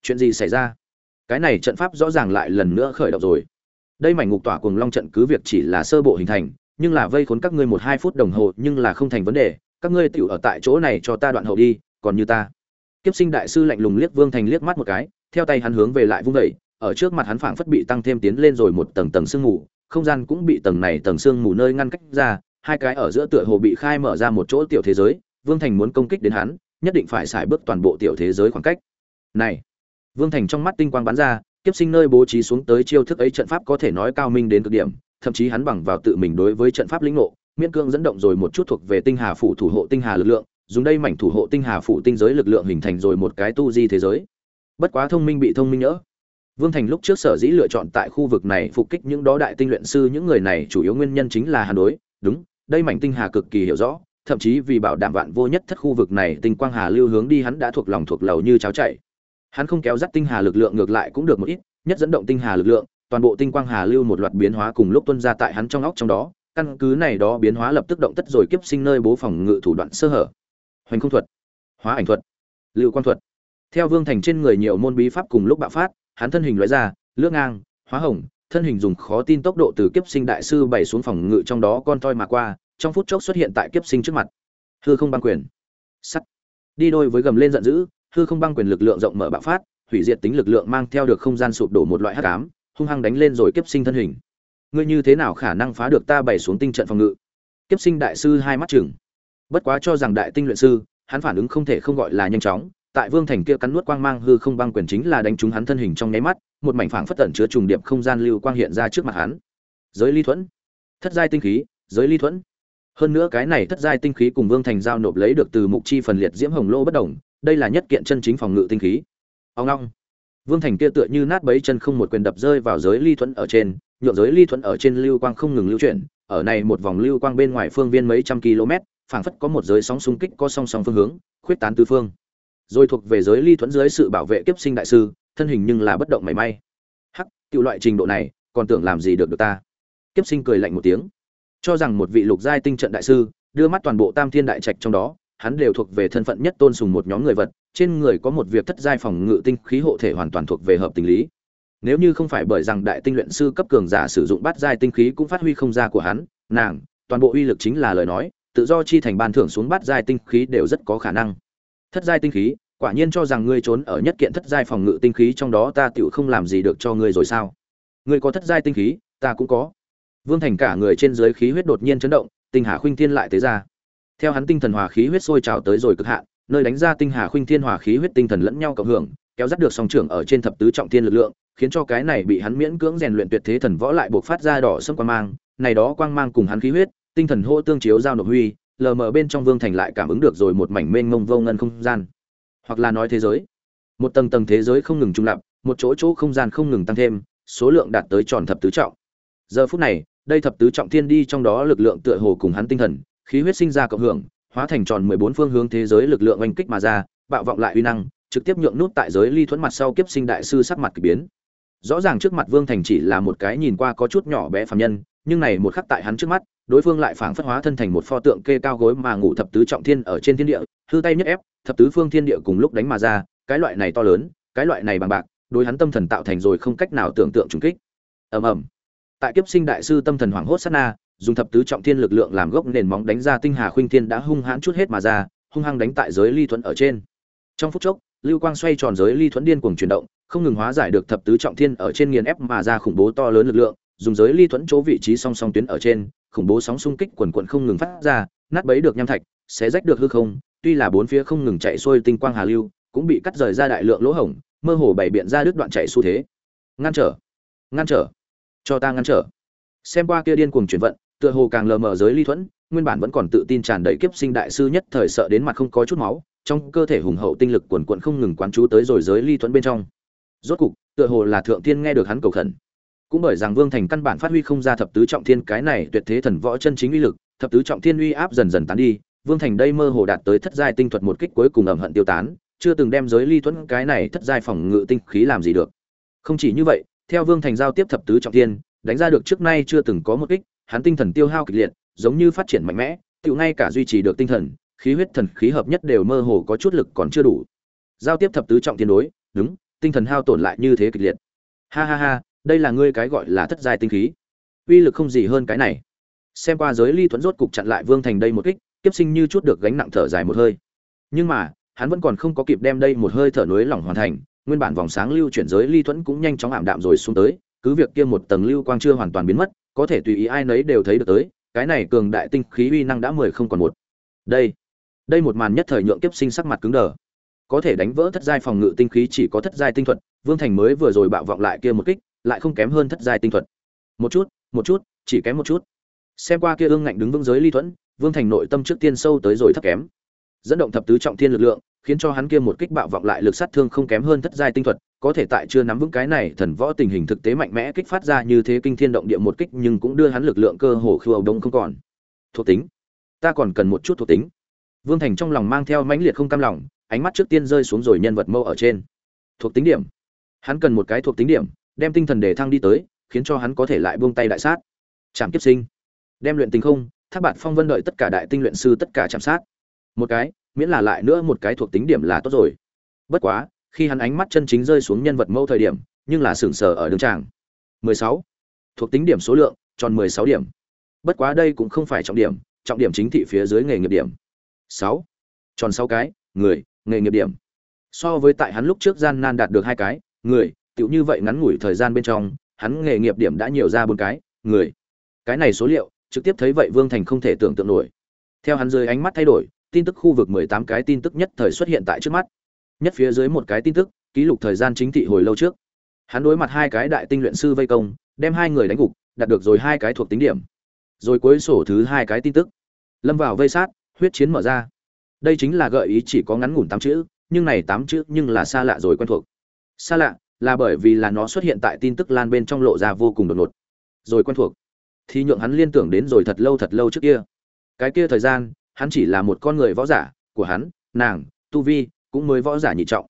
Chuyện gì xảy ra? Cái này trận pháp rõ ràng lại lần nữa khởi động rồi đây mảnh ngục tỏa cuồng long trận cứ việc chỉ là sơ bộ hình thành, nhưng là vây khốn các ngươi một hai phút đồng hồ nhưng là không thành vấn đề, các ngươi tựu ở tại chỗ này cho ta đoạn hậu đi, còn như ta. Kiếp sinh đại sư lạnh lùng liếc vương thành liếc mắt một cái, theo tay hắn hướng về lại vung vẩy ở trước mặt hắn phảng phất bị tăng thêm tiến lên rồi một tầng tầng sương mù, không gian cũng bị tầng này tầng sương mù nơi ngăn cách ra, hai cái ở giữa tựa hồ bị khai mở ra một chỗ tiểu thế giới, vương thành muốn công kích đến hắn, nhất định phải xài bước toàn bộ tiểu thế giới khoảng cách. Này! Vương thành trong mắt tinh quang bắn ra kiếp sinh nơi bố trí xuống tới chiêu thức ấy trận pháp có thể nói cao minh đến cực điểm, thậm chí hắn bằng vào tự mình đối với trận pháp lĩnh ngộ, miễn cương dẫn động rồi một chút thuộc về tinh hà phủ thủ hộ tinh hà lực lượng, dùng đây mảnh thủ hộ tinh hà phủ tinh giới lực lượng hình thành rồi một cái tu di thế giới. Bất quá thông minh bị thông minh nhỡ. Vương thành lúc trước sở dĩ lựa chọn tại khu vực này phục kích những đó đại tinh luyện sư, những người này chủ yếu nguyên nhân chính là hà đối, đúng, đây mảnh tinh hà cực kỳ hiểu rõ, thậm chí vì bảo đảm vạn vô nhất thất khu vực này tinh quang hà lưu hướng đi hắn đã thuộc lòng thuộc lầu như cháo chảy hắn không kéo dắt tinh hà lực lượng ngược lại cũng được một ít, nhất dẫn động tinh hà lực lượng, toàn bộ tinh quang hà lưu một loạt biến hóa cùng lúc tuân ra tại hắn trong óc trong đó, căn cứ này đó biến hóa lập tức động tất rồi kiếp sinh nơi bố phòng ngự thủ đoạn sơ hở. Hoành không thuật, hóa ảnh thuật, lưu quang thuật. Theo vương thành trên người nhiều môn bí pháp cùng lúc bạo phát, hắn thân hình loại ra lướt ngang, hóa hồng, thân hình dùng khó tin tốc độ từ kiếp sinh đại sư bày xuống phòng ngự trong đó con toi mà qua, trong phút chốc xuất hiện tại kiếp sinh trước mặt. Hư không băng quyền. Sắt. Đi đôi với gầm lên giận dữ hư không băng quyền lực lượng rộng mở bạo phát, hủy diệt tính lực lượng mang theo được không gian sụp đổ một loại hắc ám, hung hăng đánh lên rồi kiếp sinh thân hình. Ngươi như thế nào khả năng phá được ta bày xuống tinh trận phòng ngự? Kiếp sinh đại sư hai mắt chừng bất quá cho rằng đại tinh luyện sư, hắn phản ứng không thể không gọi là nhanh chóng, tại vương thành kia cắn nuốt quang mang hư không băng quyền chính là đánh trúng hắn thân hình trong nháy mắt, một mảnh phảng phất tẩn chứa trùng điệp không gian lưu quang hiện ra trước mặt hắn. Giới ly thuẫn. Thất giai tinh khí, giới ly thuẫn. Hơn nữa cái này thất giai tinh khí cùng vương thành giao nộp lấy được từ mục chi phần liệt diễm hồng lô bất đồng đây là nhất kiện chân chính phòng ngự tinh khí. Ông long. Vương thành kia tựa như nát bấy chân không một quyền đập rơi vào giới ly thuẫn ở trên nhộn giới ly thuẫn ở trên lưu quang không ngừng lưu chuyển, ở này một vòng lưu quang bên ngoài phương viên mấy trăm km, phảng phất có một giới sóng xung kích có song song phương hướng, khuyết tán tứ phương. Rồi thuộc về giới ly thuẫn dưới sự bảo vệ kiếp sinh đại sư, thân hình nhưng là bất động mảy may. Hắc, tiểu loại trình độ này, còn tưởng làm gì được được ta? Kiếp sinh cười lạnh một tiếng. Cho rằng một vị lục giai tinh trận đại sư, đưa mắt toàn bộ tam thiên đại trạch trong đó hắn đều thuộc về thân phận nhất tôn sùng một nhóm người vật, trên người có một việc thất giai phòng ngự tinh khí hộ thể hoàn toàn thuộc về hợp tình lý. Nếu như không phải bởi rằng đại tinh luyện sư cấp cường giả sử dụng bát giai tinh khí cũng phát huy không ra của hắn, nàng, toàn bộ uy lực chính là lời nói, tự do chi thành ban thưởng xuống bát giai tinh khí đều rất có khả năng. Thất giai tinh khí, quả nhiên cho rằng ngươi trốn ở nhất kiện thất giai phòng ngự tinh khí trong đó ta tiểu không làm gì được cho ngươi rồi sao? Ngươi có thất giai tinh khí, ta cũng có. Vương thành cả người trên dưới khí huyết đột nhiên chấn động, tinh hà khuynh thiên lại tới ra theo hắn tinh thần hòa khí huyết sôi trào tới rồi cực hạn, nơi đánh ra tinh hà khuynh thiên hòa khí huyết tinh thần lẫn nhau cộng hưởng, kéo dắt được song trưởng ở trên thập tứ trọng thiên lực lượng, khiến cho cái này bị hắn miễn cưỡng rèn luyện tuyệt thế thần võ lại buộc phát ra đỏ sâm quang mang, này đó quang mang cùng hắn khí huyết, tinh thần hô tương chiếu giao nộp huy, lờ mờ bên trong vương thành lại cảm ứng được rồi một mảnh mênh mông vô ngân không gian. Hoặc là nói thế giới. Một tầng tầng thế giới không ngừng trung lập, một chỗ chỗ không gian không ngừng tăng thêm, số lượng đạt tới tròn thập tứ trọng. Giờ phút này, đây thập tứ trọng thiên đi trong đó lực lượng tựa hồ cùng hắn tinh thần khí huyết sinh ra cộng hưởng, hóa thành tròn mười bốn phương hướng thế giới lực lượng oanh kích mà ra, bạo vọng lại uy năng, trực tiếp nhượng nút tại giới ly thuẫn mặt sau kiếp sinh đại sư sắc mặt kỳ biến. Rõ ràng trước mặt vương thành chỉ là một cái nhìn qua có chút nhỏ bé phạm nhân, nhưng này một khắc tại hắn trước mắt, đối phương lại phảng phất hóa thân thành một pho tượng kê cao gối mà ngủ thập tứ trọng thiên ở trên thiên địa, hư tay nhất ép, thập tứ phương thiên địa cùng lúc đánh mà ra, cái loại này to lớn, cái loại này bằng bạc, đối hắn tâm thần tạo thành rồi không cách nào tưởng tượng trùng kích. Ầm ầm. Tại kiếp sinh đại sư tâm thần hoảng hốt sát na dùng thập tứ trọng thiên lực lượng làm gốc nền móng đánh ra tinh hà khuynh thiên đã hung hãn chút hết mà ra, hung hăng đánh tại giới ly thuẫn ở trên. Trong phút chốc, lưu quang xoay tròn giới ly thuẫn điên cuồng chuyển động, không ngừng hóa giải được thập tứ trọng thiên ở trên nghiền ép mà ra khủng bố to lớn lực lượng, dùng giới ly thuẫn chỗ vị trí song song tuyến ở trên, khủng bố sóng xung kích quần quần không ngừng phát ra, nát bấy được nham thạch, xé rách được hư không, tuy là bốn phía không ngừng chạy xuôi tinh quang hà lưu, cũng bị cắt rời ra đại lượng lỗ hổng, mơ hồ bày biện ra đứt đoạn chạy xu thế. Ngăn trở ngăn trở, cho ta ngăn trở. Xem qua kia điên cuồng chuyển vận tựa hồ càng lờ mờ giới ly thuẫn, nguyên bản vẫn còn tự tin tràn đầy kiếp sinh đại sư nhất thời sợ đến mặt không có chút máu, trong cơ thể hùng hậu tinh lực quần quận không ngừng quán chú tới rồi giới ly thuẫn bên trong. Rốt cục, tựa hồ là thượng tiên nghe được hắn cầu khẩn. Cũng bởi rằng vương thành căn bản phát huy không ra thập tứ trọng thiên cái này tuyệt thế thần võ chân chính uy lực, thập tứ trọng thiên uy áp dần dần tán đi, vương thành đây mơ hồ đạt tới thất giai tinh thuật một kích cuối cùng ẩm hận tiêu tán, chưa từng đem giới ly thuẫn cái này thất giai phòng ngự tinh khí làm gì được. Không chỉ như vậy, theo vương thành giao tiếp thập tứ trọng thiên, đánh ra được trước nay chưa từng có một kích hắn tinh thần tiêu hao kịch liệt, giống như phát triển mạnh mẽ tiểu ngay cả duy trì được tinh thần, khí huyết thần khí hợp nhất đều mơ hồ có chút lực còn chưa đủ. Giao tiếp thập tứ trọng thiên đối, đúng, tinh thần hao tổn lại như thế kịch liệt. Ha ha ha, đây là ngươi cái gọi là thất giai tinh khí. Uy lực không gì hơn cái này. Xem qua giới ly thuẫn rốt cục chặn lại vương thành đây một kích, kiếp sinh như chút được gánh nặng thở dài một hơi. Nhưng mà, hắn vẫn còn không có kịp đem đây một hơi thở núi lỏng hoàn thành, nguyên bản vòng sáng lưu chuyển giới ly thuẫn cũng nhanh chóng ảm đạm rồi xuống tới, cứ việc kia một tầng lưu quang chưa hoàn toàn biến mất có thể tùy ý ai nấy đều thấy được tới, cái này cường đại tinh khí uy năng đã mười không còn một. Đây đây một màn nhất thời nhượng kiếp sinh sắc mặt cứng đờ. Có thể đánh vỡ thất giai phòng ngự tinh khí chỉ có thất giai tinh thuật, vương thành mới vừa rồi bạo vọng lại kia một kích, lại không kém hơn thất giai tinh thuật. Một chút một chút, chỉ kém một chút. Xem qua kia ương ngạnh đứng vững giới ly thuẫn, vương thành nội tâm trước tiên sâu tới rồi thấp kém. Dẫn động thập tứ trọng thiên lực lượng khiến cho hắn kia một kích bạo vọng lại lực sát thương không kém hơn thất giai tinh thuật, có thể tại chưa nắm vững cái này thần võ tình hình thực tế mạnh mẽ kích phát ra như thế kinh thiên động địa một kích nhưng cũng đưa hắn lực lượng cơ hồ khưu đông không còn. Thuộc tính. Ta còn cần một chút thuộc tính. Vương thành trong lòng mang theo mãnh liệt không cam lòng, ánh mắt trước tiên rơi xuống rồi nhân vật mâu ở trên. Thuộc tính điểm. Hắn cần một cái thuộc tính điểm, đem tinh thần để thăng đi tới, khiến cho hắn có thể lại buông tay đại sát. Trảm kiếp sinh. Đem luyện tình không, tháp bạt phong vân đợi tất cả đại tinh luyện sư tất cả chạm sát. Một cái miễn là lại nữa một cái thuộc tính điểm là tốt rồi. Bất quá, khi hắn ánh mắt chân chính rơi xuống nhân vật mẫu thời điểm, nhưng là sửng sờ ở đường tràng. 16. thuộc tính điểm số lượng, tròn 16 điểm. Bất quá đây cũng không phải trọng điểm trọng điểm chính thị phía dưới nghề nghiệp điểm. 6. tròn 6 cái, người, nghề nghiệp điểm. So với tại hắn lúc trước gian nan đạt được hai cái, người, tựu như vậy ngắn ngủi thời gian bên trong, hắn nghề nghiệp điểm đã nhiều ra bốn cái, người. Cái này số liệu, trực tiếp thấy vậy vương thành không thể tưởng tượng nổi. Theo hắn rơi ánh mắt thay đổi tin tức khu vực 18 cái tin tức nhất thời xuất hiện tại trước mắt. Nhất phía dưới một cái tin tức, ký lục thời gian chính thị hồi lâu trước. Hắn đối mặt hai cái đại tinh luyện sư vây công, đem hai người đánh gục, đạt được rồi hai cái thuộc tính điểm. Rồi cuối sổ thứ hai cái tin tức. Lâm vào vây sát, huyết chiến mở ra. Đây chính là gợi ý chỉ có ngắn ngủn tám chữ, nhưng này tám chữ nhưng là xa lạ rồi quen thuộc. Xa lạ là bởi vì là nó xuất hiện tại tin tức lan bên trong lộ ra vô cùng đột ngột. Rồi quen thuộc. Thì nhượng hắn liên tưởng đến rồi thật lâu thật lâu trước kia. Cái kia thời gian hắn chỉ là một con người võ giả của hắn, nàng, tu vi, cũng mới võ giả nhị trọng.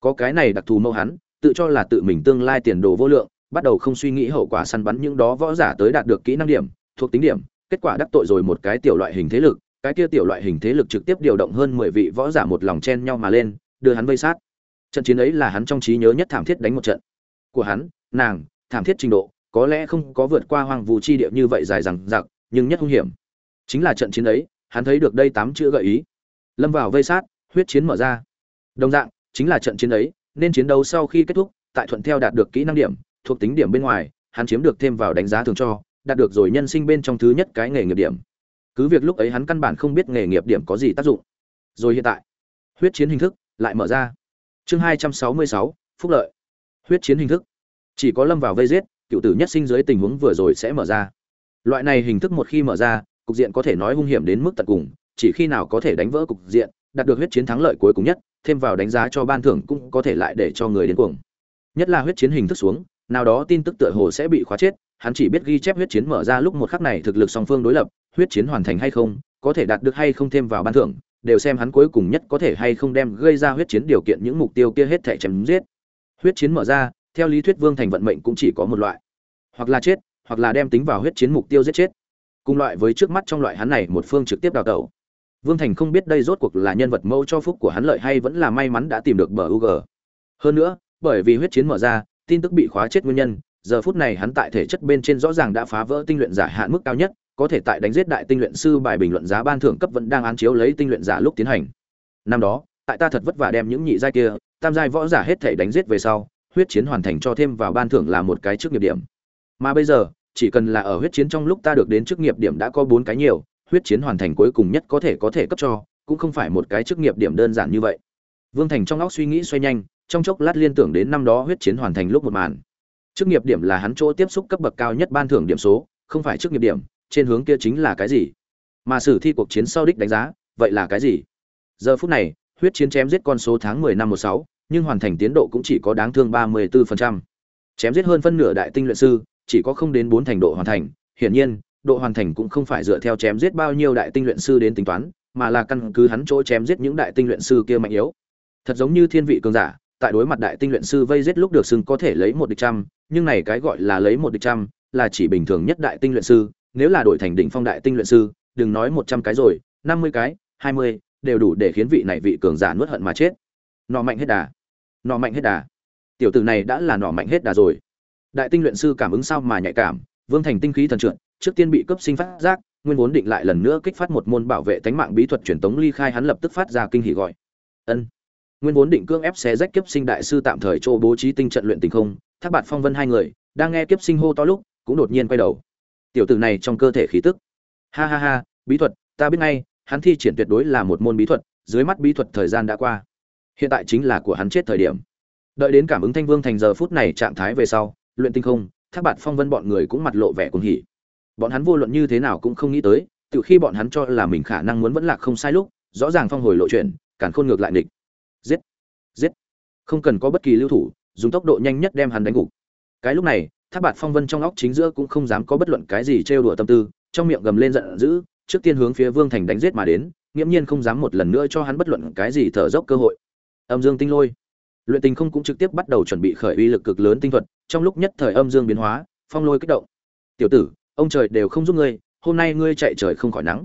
Có cái này đặc thù mâu hắn, tự cho là tự mình tương lai tiền đồ vô lượng, bắt đầu không suy nghĩ hậu quả săn bắn những đó võ giả tới đạt được kỹ năng điểm, thuộc tính điểm, kết quả đắc tội rồi một cái tiểu loại hình thế lực, cái kia tiểu loại hình thế lực trực tiếp điều động hơn mười vị võ giả một lòng chen nhau mà lên, đưa hắn vây sát. Trận chiến ấy là hắn trong trí nhớ nhất thảm thiết đánh một trận. Của hắn, nàng, thảm thiết trình độ, có lẽ không có vượt qua hoàng vũ chi địa như vậy dài rằng giặc nhưng nhất hung hiểm chính là trận chiến ấy hắn thấy được đây tám chữ gợi ý. Lâm vào vây sát, huyết chiến mở ra. Đồng dạng, chính là trận chiến ấy, nên chiến đấu sau khi kết thúc, tại thuận theo đạt được kỹ năng điểm, thuộc tính điểm bên ngoài, hắn chiếm được thêm vào đánh giá thường cho, đạt được rồi nhân sinh bên trong thứ nhất cái nghề nghiệp điểm. Cứ việc lúc ấy hắn căn bản không biết nghề nghiệp điểm có gì tác dụng. Rồi hiện tại, huyết chiến hình thức lại mở ra. Chương hai trăm sáu mươi sáu, phúc lợi. Huyết chiến hình thức. Chỉ có lâm vào vây giết, cựu tử nhất sinh dưới tình huống vừa rồi sẽ mở ra. Loại này hình thức một khi mở ra cục diện có thể nói hung hiểm đến mức tận cùng, chỉ khi nào có thể đánh vỡ cục diện, đạt được huyết chiến thắng lợi cuối cùng nhất, thêm vào đánh giá cho ban thưởng cũng có thể lại để cho người đến cuồng. Nhất là huyết chiến hình thức xuống, nào đó tin tức tựa hồ sẽ bị khóa chết, hắn chỉ biết ghi chép huyết chiến mở ra lúc một khắc này thực lực song phương đối lập, huyết chiến hoàn thành hay không, có thể đạt được hay không thêm vào ban thưởng, đều xem hắn cuối cùng nhất có thể hay không đem gây ra huyết chiến điều kiện những mục tiêu kia hết thảy chém giết. Huyết chiến mở ra, theo lý thuyết vương thành vận mệnh cũng chỉ có một loại, hoặc là chết, hoặc là đem tính vào huyết chiến mục tiêu giết chết cùng loại với trước mắt trong loại hắn này một phương trực tiếp đào tẩu. Vương thành không biết đây rốt cuộc là nhân vật mâu cho phúc của hắn lợi hay vẫn là may mắn đã tìm được bờ u g hơn nữa, bởi vì huyết chiến mở ra, tin tức bị khóa chết nguyên nhân, giờ phút này hắn tại thể chất bên trên rõ ràng đã phá vỡ tinh luyện giả hạn mức cao nhất, có thể tại đánh giết đại tinh luyện sư bài bình luận giá ban thưởng cấp vẫn đang án chiếu lấy tinh luyện giả lúc tiến hành. Năm đó, tại ta thật vất vả đem những nhị giai kia, tam giai võ giả hết thể đánh giết về sau, huyết chiến hoàn thành cho thêm vào ban thưởng là một cái trước nghiệp điểm. Mà bây giờ chỉ cần là ở huyết chiến trong lúc ta được đến chức nghiệp điểm đã có bốn cái nhiều huyết chiến hoàn thành cuối cùng nhất có thể có thể cấp cho cũng không phải một cái chức nghiệp điểm đơn giản như vậy. Vương thành trong óc suy nghĩ xoay nhanh trong chốc lát liên tưởng đến năm đó huyết chiến hoàn thành lúc một màn. Chức nghiệp điểm là hắn chỗ tiếp xúc cấp bậc cao nhất ban thưởng điểm số không phải chức nghiệp điểm trên hướng kia chính là cái gì? Mà sử thi cuộc chiến sau đích đánh giá vậy là cái gì? Giờ phút này huyết chiến chém giết con số tháng 10 năm 16, nhưng hoàn thành tiến độ cũng chỉ có đáng thương 34%. chém giết hơn phân nửa đại tinh luyện sư chỉ có không đến bốn thành độ hoàn thành. Hiển nhiên, độ hoàn thành cũng không phải dựa theo chém giết bao nhiêu đại tinh luyện sư đến tính toán, mà là căn cứ hắn chỗ chém giết những đại tinh luyện sư kia mạnh yếu. Thật giống như thiên vị cường giả, tại đối mặt đại tinh luyện sư vây giết lúc được xưng có thể lấy một địch trăm, nhưng này cái gọi là lấy một địch trăm, là chỉ bình thường nhất đại tinh luyện sư. Nếu là đổi thành đỉnh phong đại tinh luyện sư, đừng nói một trăm cái rồi, năm mươi cái, hai mươi, đều đủ để khiến vị này vị cường giả nuốt hận mà chết. Nọ mạnh hết đà. Nọ mạnh hết đà. Tiểu tử này đã là nọ mạnh hết đà rồi đại tinh luyện sư cảm ứng sao mà nhạy cảm, vương thành tinh khí thần trượt trước tiên bị cấp sinh phát giác, nguyên vốn định lại lần nữa kích phát một môn bảo vệ tánh mạng bí thuật truyền tống ly khai hắn lập tức phát ra kinh hỉ gọi. Ân. Nguyên vốn định cương ép xé rách kiếp sinh đại sư tạm thời chỗ bố trí tinh trận luyện tình không, thác bạt phong vân hai người, đang nghe kiếp sinh hô to lúc, cũng đột nhiên quay đầu. Tiểu tử này trong cơ thể khí tức. Ha ha ha, bí thuật, ta biết ngay, hắn thi triển tuyệt đối là một môn bí thuật, dưới mắt bí thuật thời gian đã qua. Hiện tại chính là của hắn chết thời điểm. Đợi đến cảm ứng thanh vương thành giờ phút này trạng thái về sau luyện tinh không thác bạt phong vân bọn người cũng mặt lộ vẻ cuồng hỉ. Bọn hắn vô luận như thế nào cũng không nghĩ tới từ khi bọn hắn cho là mình khả năng muốn vẫn lạc không sai lúc rõ ràng phong hồi lộ chuyển, càn khôn ngược lại địch giết! Giết! Không cần có bất kỳ lưu thủ dùng tốc độ nhanh nhất đem hắn đánh gục. Cái lúc này tháp bạt phong vân trong óc chính giữa cũng không dám có bất luận cái gì trêu đùa tâm tư trong miệng gầm lên giận dữ trước tiên hướng phía vương thành đánh giết mà đến nghiễm nhiên không dám một lần nữa cho hắn bất luận cái gì thở dốc cơ hội. Âm dương tinh lôi. Luyện tình không cũng trực tiếp bắt đầu chuẩn bị khởi uy lực cực lớn tinh thuật trong lúc nhất thời âm dương biến hóa phong lôi kích động. Tiểu tử ông trời đều không giúp ngươi hôm nay ngươi chạy trời không khỏi nắng.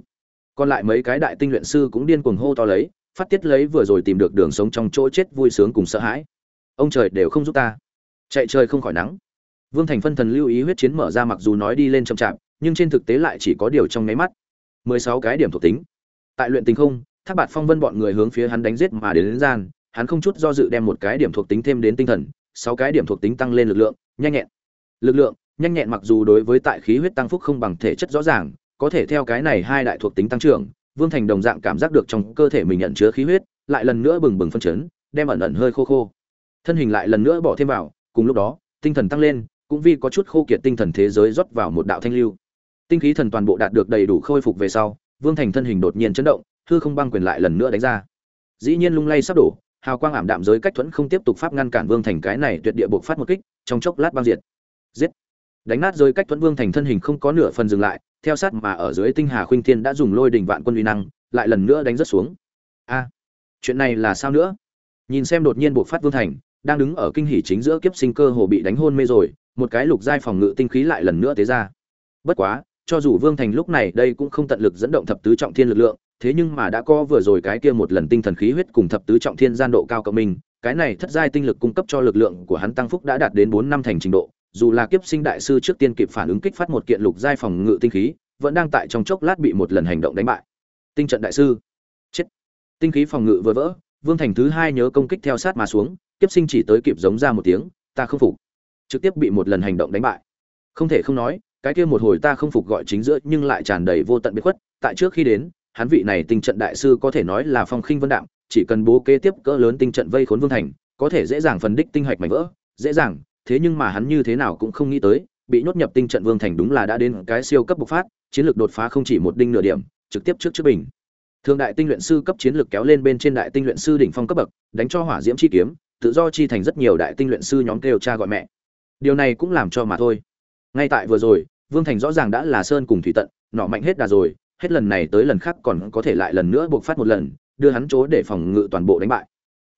Còn lại mấy cái đại tinh luyện sư cũng điên cuồng hô to lấy phát tiết lấy vừa rồi tìm được đường sống trong chỗ chết vui sướng cùng sợ hãi. Ông trời đều không giúp ta chạy trời không khỏi nắng. Vương thành phân thần lưu ý huyết chiến mở ra mặc dù nói đi lên chậm chạp nhưng trên thực tế lại chỉ có điều trong nháy mắt. Mười sáu cái điểm thuộc tính. Tại luyện tình không thác bạt phong vân bọn người hướng phía hắn đánh giết mà đến, đến gian hắn không chút do dự đem một cái điểm thuộc tính thêm đến tinh thần sáu cái điểm thuộc tính tăng lên lực lượng, nhanh nhẹn. Lực lượng, nhanh nhẹn mặc dù đối với tại khí huyết tăng phúc không bằng thể chất rõ ràng, có thể theo cái này hai đại thuộc tính tăng trưởng, vương thành đồng dạng cảm giác được trong cơ thể mình nhận chứa khí huyết, lại lần nữa bừng bừng phân chấn, đem ẩn ẩn hơi khô khô. Thân hình lại lần nữa bỏ thêm vào, cùng lúc đó, tinh thần tăng lên, cũng vì có chút khô kiệt tinh thần thế giới rót vào một đạo thanh lưu. Tinh khí thần toàn bộ đạt được đầy đủ khôi phục về sau, vương thành thân hình đột nhiên chấn động, hư không băng quyền lại lần nữa đánh ra. Dĩ nhiên lung lay sắp đổ hào quang ảm đạm giới cách thuẫn không tiếp tục pháp ngăn cản vương thành cái này tuyệt địa buộc phát một kích, trong chốc lát băng diệt. Giết. Đánh nát giới cách thuẫn vương thành thân hình không có nửa phần dừng lại, theo sát mà ở dưới tinh hà khuynh thiên đã dùng lôi đình vạn quân uy năng, lại lần nữa đánh rất xuống. A, chuyện này là sao nữa? Nhìn xem đột nhiên buộc phát vương thành, đang đứng ở kinh hỉ chính giữa kiếp sinh cơ hồ bị đánh hôn mê rồi, một cái lục giai phòng ngự tinh khí lại lần nữa tế ra. Bất quá, cho dù vương thành lúc này đây cũng không tận lực dẫn động thập tứ trọng thiên lực lượng thế nhưng mà đã có vừa rồi cái kia một lần tinh thần khí huyết cùng thập tứ trọng thiên gian độ cao cộng mình cái này thất giai tinh lực cung cấp cho lực lượng của hắn tăng phúc đã đạt đến bốn năm thành trình độ, dù là kiếp sinh đại sư trước tiên kịp phản ứng kích phát một kiện lục giai phòng ngự tinh khí, vẫn đang tại trong chốc lát bị một lần hành động đánh bại. Tinh trận đại sư. Chết. Tinh khí phòng ngự vừa vỡ, vương thành thứ hai nhớ công kích theo sát mà xuống, kiếp sinh chỉ tới kịp giống ra một tiếng, ta không phục. Trực tiếp bị một lần hành động đánh bại. Không thể không nói, cái kia một hồi ta không phục gọi chính giữa nhưng lại tràn đầy vô tận biệt khuất, tại trước khi đến hắn vị này tinh trận đại sư có thể nói là phong khinh vân đạm, chỉ cần bố kế tiếp cỡ lớn tinh trận vây khốn vương thành, có thể dễ dàng phân đích tinh hạch mảnh vỡ, dễ dàng, thế nhưng mà hắn như thế nào cũng không nghĩ tới, bị nhốt nhập tinh trận vương thành đúng là đã đến cái siêu cấp bộc phát, chiến lược đột phá không chỉ một đinh nửa điểm, trực tiếp trước trước bình. Thường đại tinh luyện sư cấp chiến lược kéo lên bên trên đại tinh luyện sư đỉnh phong cấp bậc, đánh cho hỏa diễm chi kiếm, tự do chi thành rất nhiều đại tinh luyện sư nhóm kêu cha gọi mẹ. Điều này cũng làm cho mà thôi. Ngay tại vừa rồi, vương thành rõ ràng đã là sơn cùng thủy tận, nọ mạnh hết đà rồi hết lần này tới lần khác còn có thể lại lần nữa buộc phát một lần, đưa hắn chỗ để phòng ngự toàn bộ đánh bại.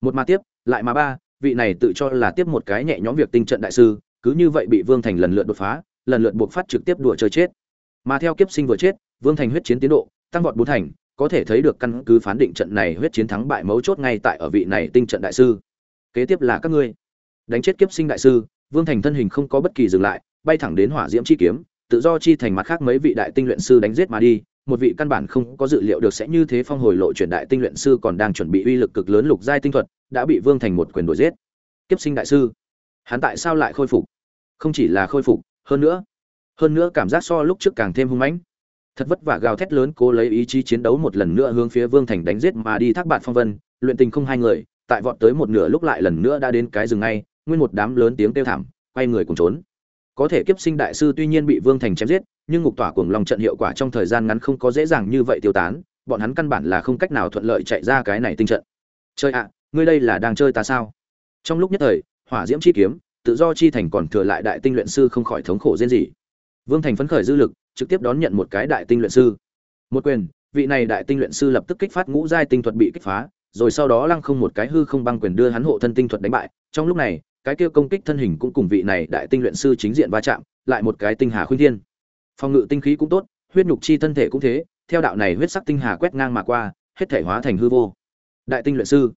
Một mà tiếp, lại mà ba, vị này tự cho là tiếp một cái nhẹ nhõm việc tinh trận đại sư, cứ như vậy bị vương thành lần lượt đột phá, lần lượt buộc phát trực tiếp đùa chơi chết. Mà theo kiếp sinh vừa chết, vương thành huyết chiến tiến độ, tăng vọt bốn thành, có thể thấy được căn cứ phán định trận này huyết chiến thắng bại mấu chốt ngay tại ở vị này tinh trận đại sư. Kế tiếp là các ngươi. Đánh chết kiếp sinh đại sư, vương thành thân hình không có bất kỳ dừng lại, bay thẳng đến hỏa diễm chi kiếm, tự do chi thành mặt khác mấy vị đại tinh luyện sư đánh giết mà đi một vị căn bản không có dự liệu được sẽ như thế phong hồi lộ truyền đại tinh luyện sư còn đang chuẩn bị uy lực cực lớn lục giai tinh thuật, đã bị vương thành một quyền đuổi giết. Kiếp sinh đại sư, hắn tại sao lại khôi phục? Không chỉ là khôi phục, hơn nữa hơn nữa cảm giác so lúc trước càng thêm hung mãnh. Thật vất vả gào thét lớn cố lấy ý chí chiến đấu một lần nữa hướng phía vương thành đánh giết mà đi thác bạn phong vân, luyện tình không hai người, tại vọt tới một nửa lúc lại lần nữa đã đến cái rừng ngay, nguyên một đám lớn tiếng kêu thảm, quay người cùng trốn có thể kiếp sinh đại sư tuy nhiên bị vương thành chém giết, nhưng ngục tỏa cuồng lòng trận hiệu quả trong thời gian ngắn không có dễ dàng như vậy tiêu tán, bọn hắn căn bản là không cách nào thuận lợi chạy ra cái này tinh trận. Chơi ạ, ngươi đây là đang chơi ta sao? Trong lúc nhất thời, hỏa diễm chi kiếm, tự do chi thành còn thừa lại đại tinh luyện sư không khỏi thống khổ riêng gì vương thành phấn khởi dư lực, trực tiếp đón nhận một cái đại tinh luyện sư. Một quyền, vị này đại tinh luyện sư lập tức kích phát ngũ giai tinh thuật bị kích phá, rồi sau đó lăng không một cái hư không băng quyền đưa hắn hộ thân tinh thuật đánh bại. Trong lúc này cái kia công kích thân hình cũng cùng vị này đại tinh luyện sư chính diện va chạm, lại một cái tinh hà khuyên thiên. Phòng ngự tinh khí cũng tốt, huyết nhục chi thân thể cũng thế, theo đạo này huyết sắc tinh hà quét ngang mà qua, hết thể hóa thành hư vô. Đại tinh luyện sư.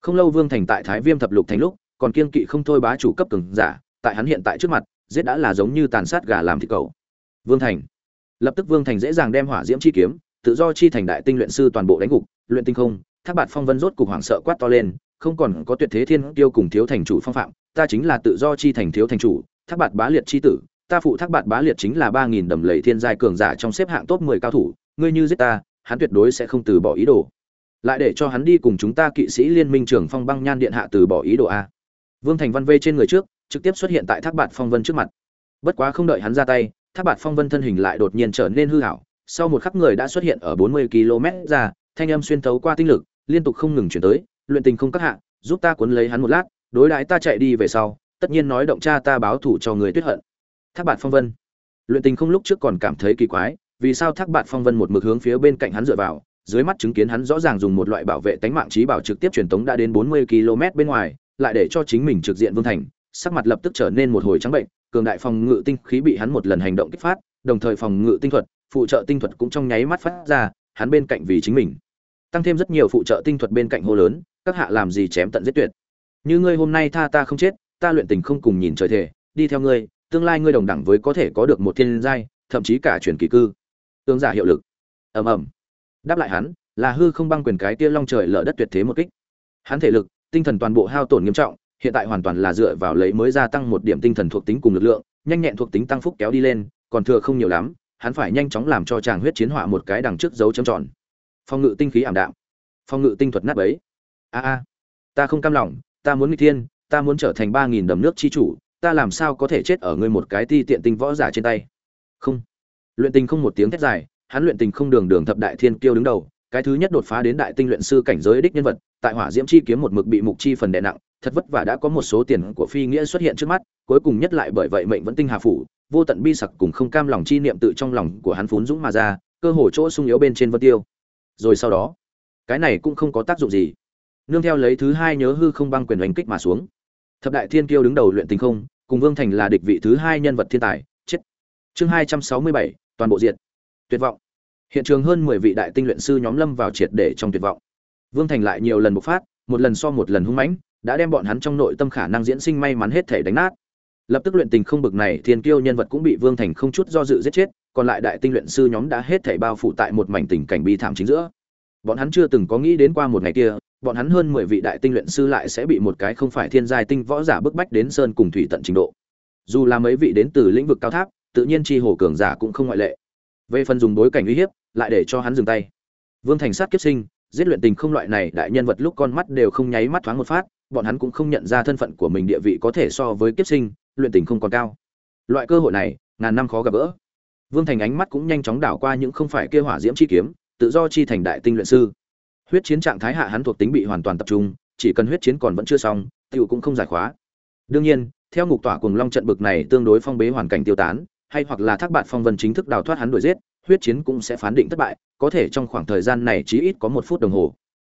Không lâu vương thành tại thái viêm thập lục thành lúc, còn kiên kỵ không thôi bá chủ cấp cường giả, tại hắn hiện tại trước mặt, giết đã là giống như tàn sát gà làm thịt cậu. vương thành. Lập tức vương thành dễ dàng đem hỏa diễm chi kiếm, tự do chi thành đại tinh luyện sư toàn bộ đánh gục, luyện tinh không, thác bạt phong vân rốt cục hoảng sợ quát to lên, không còn có tuyệt thế thiên tiêu cùng thiếu thành chủ phong phạm ta chính là tự do chi thành thiếu thành chủ, thác bạt bá liệt chi tử, ta phụ thác bạt bá liệt chính là ba nghìn đầm lầy thiên giai cường giả trong xếp hạng top mười cao thủ, ngươi như giết ta, hắn tuyệt đối sẽ không từ bỏ ý đồ. Lại để cho hắn đi cùng chúng ta kỵ sĩ liên minh trưởng phong băng nhan điện hạ từ bỏ ý đồ a. Vương thành văn vê trên người trước, trực tiếp xuất hiện tại thác bạt phong vân trước mặt. Bất quá không đợi hắn ra tay, thác bạt phong vân thân hình lại đột nhiên trở nên hư hảo sau một khắc người đã xuất hiện ở bốn mươi km ra, thanh âm xuyên thấu qua tinh lực, liên tục không ngừng chuyển tới, luyện tình không các hạ, giúp ta cuốn lấy hắn một lát đối đãi ta chạy đi về sau, tất nhiên nói động cha ta báo thủ cho người tuyết hận. Thác bạt phong vân. Luyện tình không lúc trước còn cảm thấy kỳ quái, vì sao thác bạt phong vân một mực hướng phía bên cạnh hắn dựa vào, dưới mắt chứng kiến hắn rõ ràng dùng một loại bảo vệ tánh mạng trí bảo trực tiếp truyền tống đã đến bốn mươi km bên ngoài, lại để cho chính mình trực diện vương thành, sắc mặt lập tức trở nên một hồi trắng bệnh, cường đại phòng ngự tinh khí bị hắn một lần hành động kích phát, đồng thời phòng ngự tinh thuật, phụ trợ tinh thuật cũng trong nháy mắt phát ra, hắn bên cạnh vì chính mình. Tăng thêm rất nhiều phụ trợ tinh thuật bên cạnh hô lớn, các hạ làm gì chém tận giết tuyệt như ngươi hôm nay tha ta không chết, ta luyện tình không cùng nhìn trời thể đi theo ngươi, tương lai ngươi đồng đẳng với có thể có được một thiên giai, thậm chí cả truyền kỳ cư. Tương giả hiệu lực. Ầm ầm. Đáp lại hắn, là hư không băng quyền cái tia long trời lở đất tuyệt thế một kích. Hắn thể lực, tinh thần toàn bộ hao tổn nghiêm trọng, hiện tại hoàn toàn là dựa vào lấy mới gia tăng một điểm tinh thần thuộc tính cùng lực lượng, nhanh nhẹn thuộc tính tăng phúc kéo đi lên, còn thừa không nhiều lắm, hắn phải nhanh chóng làm cho chàng huyết chiến hỏa một cái đằng trước dấu chấm tròn. Phong ngự tinh khí ảm đạm. Phong ngự tinh thuật nát bấy. A a. Ta không cam lòng ta muốn nghịch thiên, ta muốn trở thành ba nghìn đầm nước chi chủ, ta làm sao có thể chết ở ngươi một cái ti tiện tinh võ giả trên tay? Không. Luyện tình không một tiếng thét dài, hắn luyện tình không đường đường thập đại thiên kiêu đứng đầu, cái thứ nhất đột phá đến đại tinh luyện sư cảnh giới đích nhân vật, tại hỏa diễm chi kiếm một mực bị mục chi phần đè nặng, thật vất vả đã có một số tiền của phi nghĩa xuất hiện trước mắt, cuối cùng nhất lại bởi vậy mệnh vẫn tinh hà phủ, vô tận bi sặc cùng không cam lòng chi niệm tự trong lòng của hắn phún dũng mà ra, cơ hồ chỗ sung yếu bên trên vân tiêu. Rồi sau đó, cái này cũng không có tác dụng gì nương theo lấy thứ hai nhớ hư không băng quyền đánh kích mà xuống. Thập đại thiên kiêu đứng đầu luyện tình không, cùng vương thành là địch vị thứ hai nhân vật thiên tài, chết. Chương hai trăm sáu mươi bảy, toàn bộ diệt. Tuyệt vọng. Hiện trường hơn mười vị đại tinh luyện sư nhóm lâm vào triệt để trong tuyệt vọng. Vương thành lại nhiều lần bộc phát, một lần so một lần hung mãnh, đã đem bọn hắn trong nội tâm khả năng diễn sinh may mắn hết thể đánh nát. Lập tức luyện tình không bực này, thiên kiêu nhân vật cũng bị vương thành không chút do dự giết chết, còn lại đại tinh luyện sư nhóm đã hết thể bao phủ tại một mảnh tình cảnh bi thảm chính giữa. Bọn hắn chưa từng có nghĩ đến qua một ngày kia bọn hắn hơn mười vị đại tinh luyện sư lại sẽ bị một cái không phải thiên giai tinh võ giả bức bách đến sơn cùng thủy tận trình độ. Dù là mấy vị đến từ lĩnh vực cao tháp, tự nhiên chi hồ cường giả cũng không ngoại lệ. Về phần dùng bối cảnh uy hiếp, lại để cho hắn dừng tay. Vương thành sát kiếp sinh, giết luyện tình không loại này đại nhân vật lúc con mắt đều không nháy mắt thoáng một phát, bọn hắn cũng không nhận ra thân phận của mình địa vị có thể so với kiếp sinh, luyện tình không còn cao. Loại cơ hội này, ngàn năm khó gặp gỡ. Vương thành ánh mắt cũng nhanh chóng đảo qua những không phải kia hỏa diễm chi kiếm, tự do chi thành đại tinh luyện sư huyết chiến trạng thái hạ hắn thuộc tính bị hoàn toàn tập trung, chỉ cần huyết chiến còn vẫn chưa xong tựu cũng không giải khóa. Đương nhiên, theo ngục tỏa cùng long trận bực này tương đối phong bế hoàn cảnh tiêu tán, hay hoặc là thác bạn phong vân chính thức đào thoát hắn đuổi giết, huyết chiến cũng sẽ phán định thất bại, có thể trong khoảng thời gian này chí ít có một phút đồng hồ.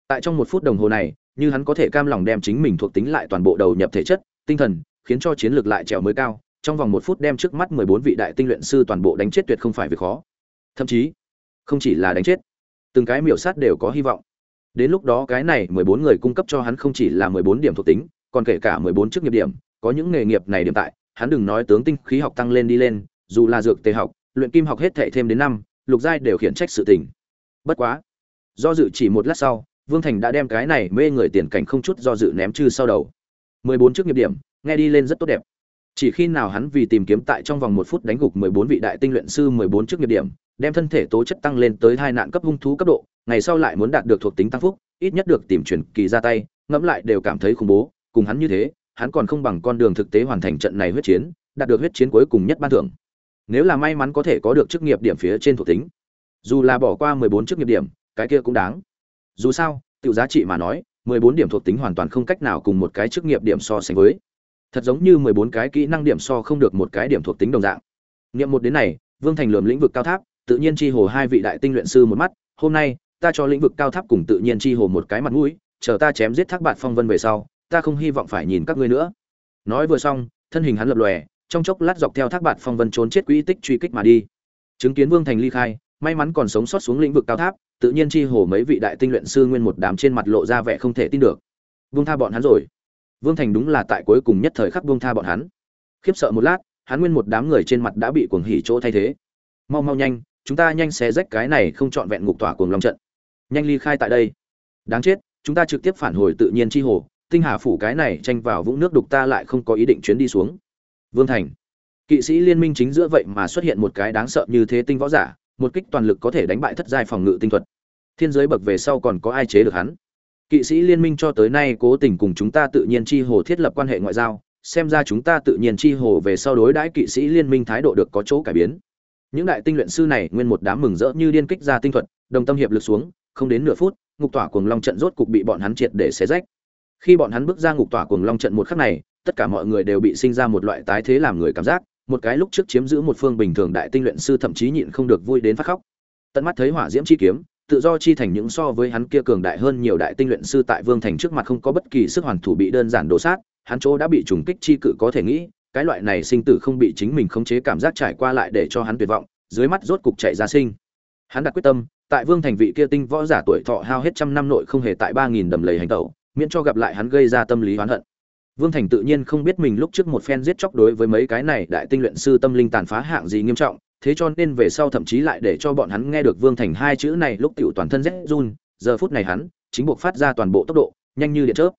Tại trong một phút đồng hồ này, như hắn có thể cam lòng đem chính mình thuộc tính lại toàn bộ đầu nhập thể chất, tinh thần, khiến cho chiến lược lại trèo mới cao, trong vòng một phút đem trước mắt mười bốn vị đại tinh luyện sư toàn bộ đánh chết tuyệt không phải việc khó. Thậm chí, không chỉ là đánh chết, từng cái miểu sát đều có hy vọng đến lúc đó cái này mười bốn người cung cấp cho hắn không chỉ là mười bốn điểm thuộc tính, còn kể cả mười bốn chức nghiệp điểm, có những nghề nghiệp này điểm tại, hắn đừng nói tướng tinh khí học tăng lên đi lên, dù là dược tề học, luyện kim học hết thảy thêm đến năm, lục giai đều khiển trách sự tình. Bất quá, do dự chỉ một lát sau, vương thành đã đem cái này mê người tiền cảnh không chút do dự ném chư sau đầu. mười bốn chức nghiệp điểm, nghe đi lên rất tốt đẹp. Chỉ khi nào hắn vì tìm kiếm tại trong vòng một phút đánh gục mười bốn vị đại tinh luyện sư mười bốn chức nghiệp điểm, đem thân thể tố chất tăng lên tới hai nạn cấp hung thú cấp độ ngày sau lại muốn đạt được thuộc tính tăng phúc, ít nhất được tìm chuyển kỳ ra tay, ngẫm lại đều cảm thấy khủng bố, cùng hắn như thế, hắn còn không bằng con đường thực tế hoàn thành trận này huyết chiến, đạt được huyết chiến cuối cùng nhất ban thưởng. Nếu là may mắn có thể có được chức nghiệp điểm phía trên thuộc tính, dù là bỏ qua mười bốn chức nghiệp điểm, cái kia cũng đáng. Dù sao tự giá trị mà nói, mười bốn điểm thuộc tính hoàn toàn không cách nào cùng một cái chức nghiệp điểm so sánh với. Thật giống như mười bốn cái kỹ năng điểm so không được một cái điểm thuộc tính đồng dạng. Nghiệm một đến này, vương thành lườm lĩnh vực cao tháp, tự nhiên chi hồ hai vị đại tinh luyện sư một mắt, hôm nay ta cho lĩnh vực cao tháp cùng tự nhiên chi hồ một cái mặt mũi, chờ ta chém giết thác bạn phong vân về sau, ta không hy vọng phải nhìn các ngươi nữa. Nói vừa xong, thân hình hắn lập lòe, trong chốc lát dọc theo thác bạn phong vân trốn chết quỹ tích truy kích mà đi. Chứng kiến vương thành ly khai, may mắn còn sống sót xuống lĩnh vực cao tháp, tự nhiên chi hồ mấy vị đại tinh luyện sư nguyên một đám trên mặt lộ ra vẻ không thể tin được. Vương tha bọn hắn rồi. Vương thành đúng là tại cuối cùng nhất thời khắc vương tha bọn hắn. Khiếp sợ một lát, hắn nguyên một đám người trên mặt đã bị cuồng hỉ chỗ thay thế. Mau mau nhanh, chúng ta nhanh xé rách cái này không chọn vẹn ngục tỏa cuồng long trận nhanh ly khai tại đây. Đáng chết, chúng ta trực tiếp phản hồi tự nhiên chi hồ. Tinh hà phủ cái này tranh vào vũng nước đục ta lại không có ý định chuyến đi xuống. Vương thành. Kỵ sĩ liên minh chính giữa vậy mà xuất hiện một cái đáng sợ như thế tinh võ giả, một kích toàn lực có thể đánh bại thất giai phòng ngự tinh thuật. Thiên giới bậc về sau còn có ai chế được hắn? Kỵ sĩ liên minh cho tới nay cố tình cùng chúng ta tự nhiên chi hồ thiết lập quan hệ ngoại giao, xem ra chúng ta tự nhiên chi hồ về sau đối đãi kỵ sĩ liên minh thái độ được có chỗ cải biến. Những đại tinh luyện sư này nguyên một đám mừng rỡ như điên kích ra tinh thuật, đồng tâm hiệp lực xuống không đến nửa phút, ngục tỏa cuồng long trận rốt cục bị bọn hắn triệt để xé rách. Khi bọn hắn bước ra ngục tỏa cuồng long trận một khắc này, tất cả mọi người đều bị sinh ra một loại tái thế làm người cảm giác, một cái lúc trước chiếm giữ một phương bình thường đại tinh luyện sư thậm chí nhịn không được vui đến phát khóc. Tận mắt thấy hỏa diễm chi kiếm, tự do chi thành những so với hắn kia cường đại hơn nhiều đại tinh luyện sư tại vương thành trước mặt không có bất kỳ sức hoàn thủ bị đơn giản đổ sát, hắn chỗ đã bị trùng kích chi cự có thể nghĩ, cái loại này sinh tử không bị chính mình khống chế cảm giác trải qua lại để cho hắn tuyệt vọng, dưới mắt rốt cục chạy ra sinh hắn đặt quyết tâm, tại vương thành vị kia tinh võ giả tuổi thọ hao hết trăm năm nội không hề tại ba nghìn đầm lầy hành tẩu, miễn cho gặp lại hắn gây ra tâm lý oán hận. Vương thành tự nhiên không biết mình lúc trước một phen giết chóc đối với mấy cái này đại tinh luyện sư tâm linh tàn phá hạng gì nghiêm trọng, thế cho nên về sau thậm chí lại để cho bọn hắn nghe được vương thành hai chữ này lúc tiểu toàn thân rét run, giờ phút này hắn chính buộc phát ra toàn bộ tốc độ, nhanh như điện chớp.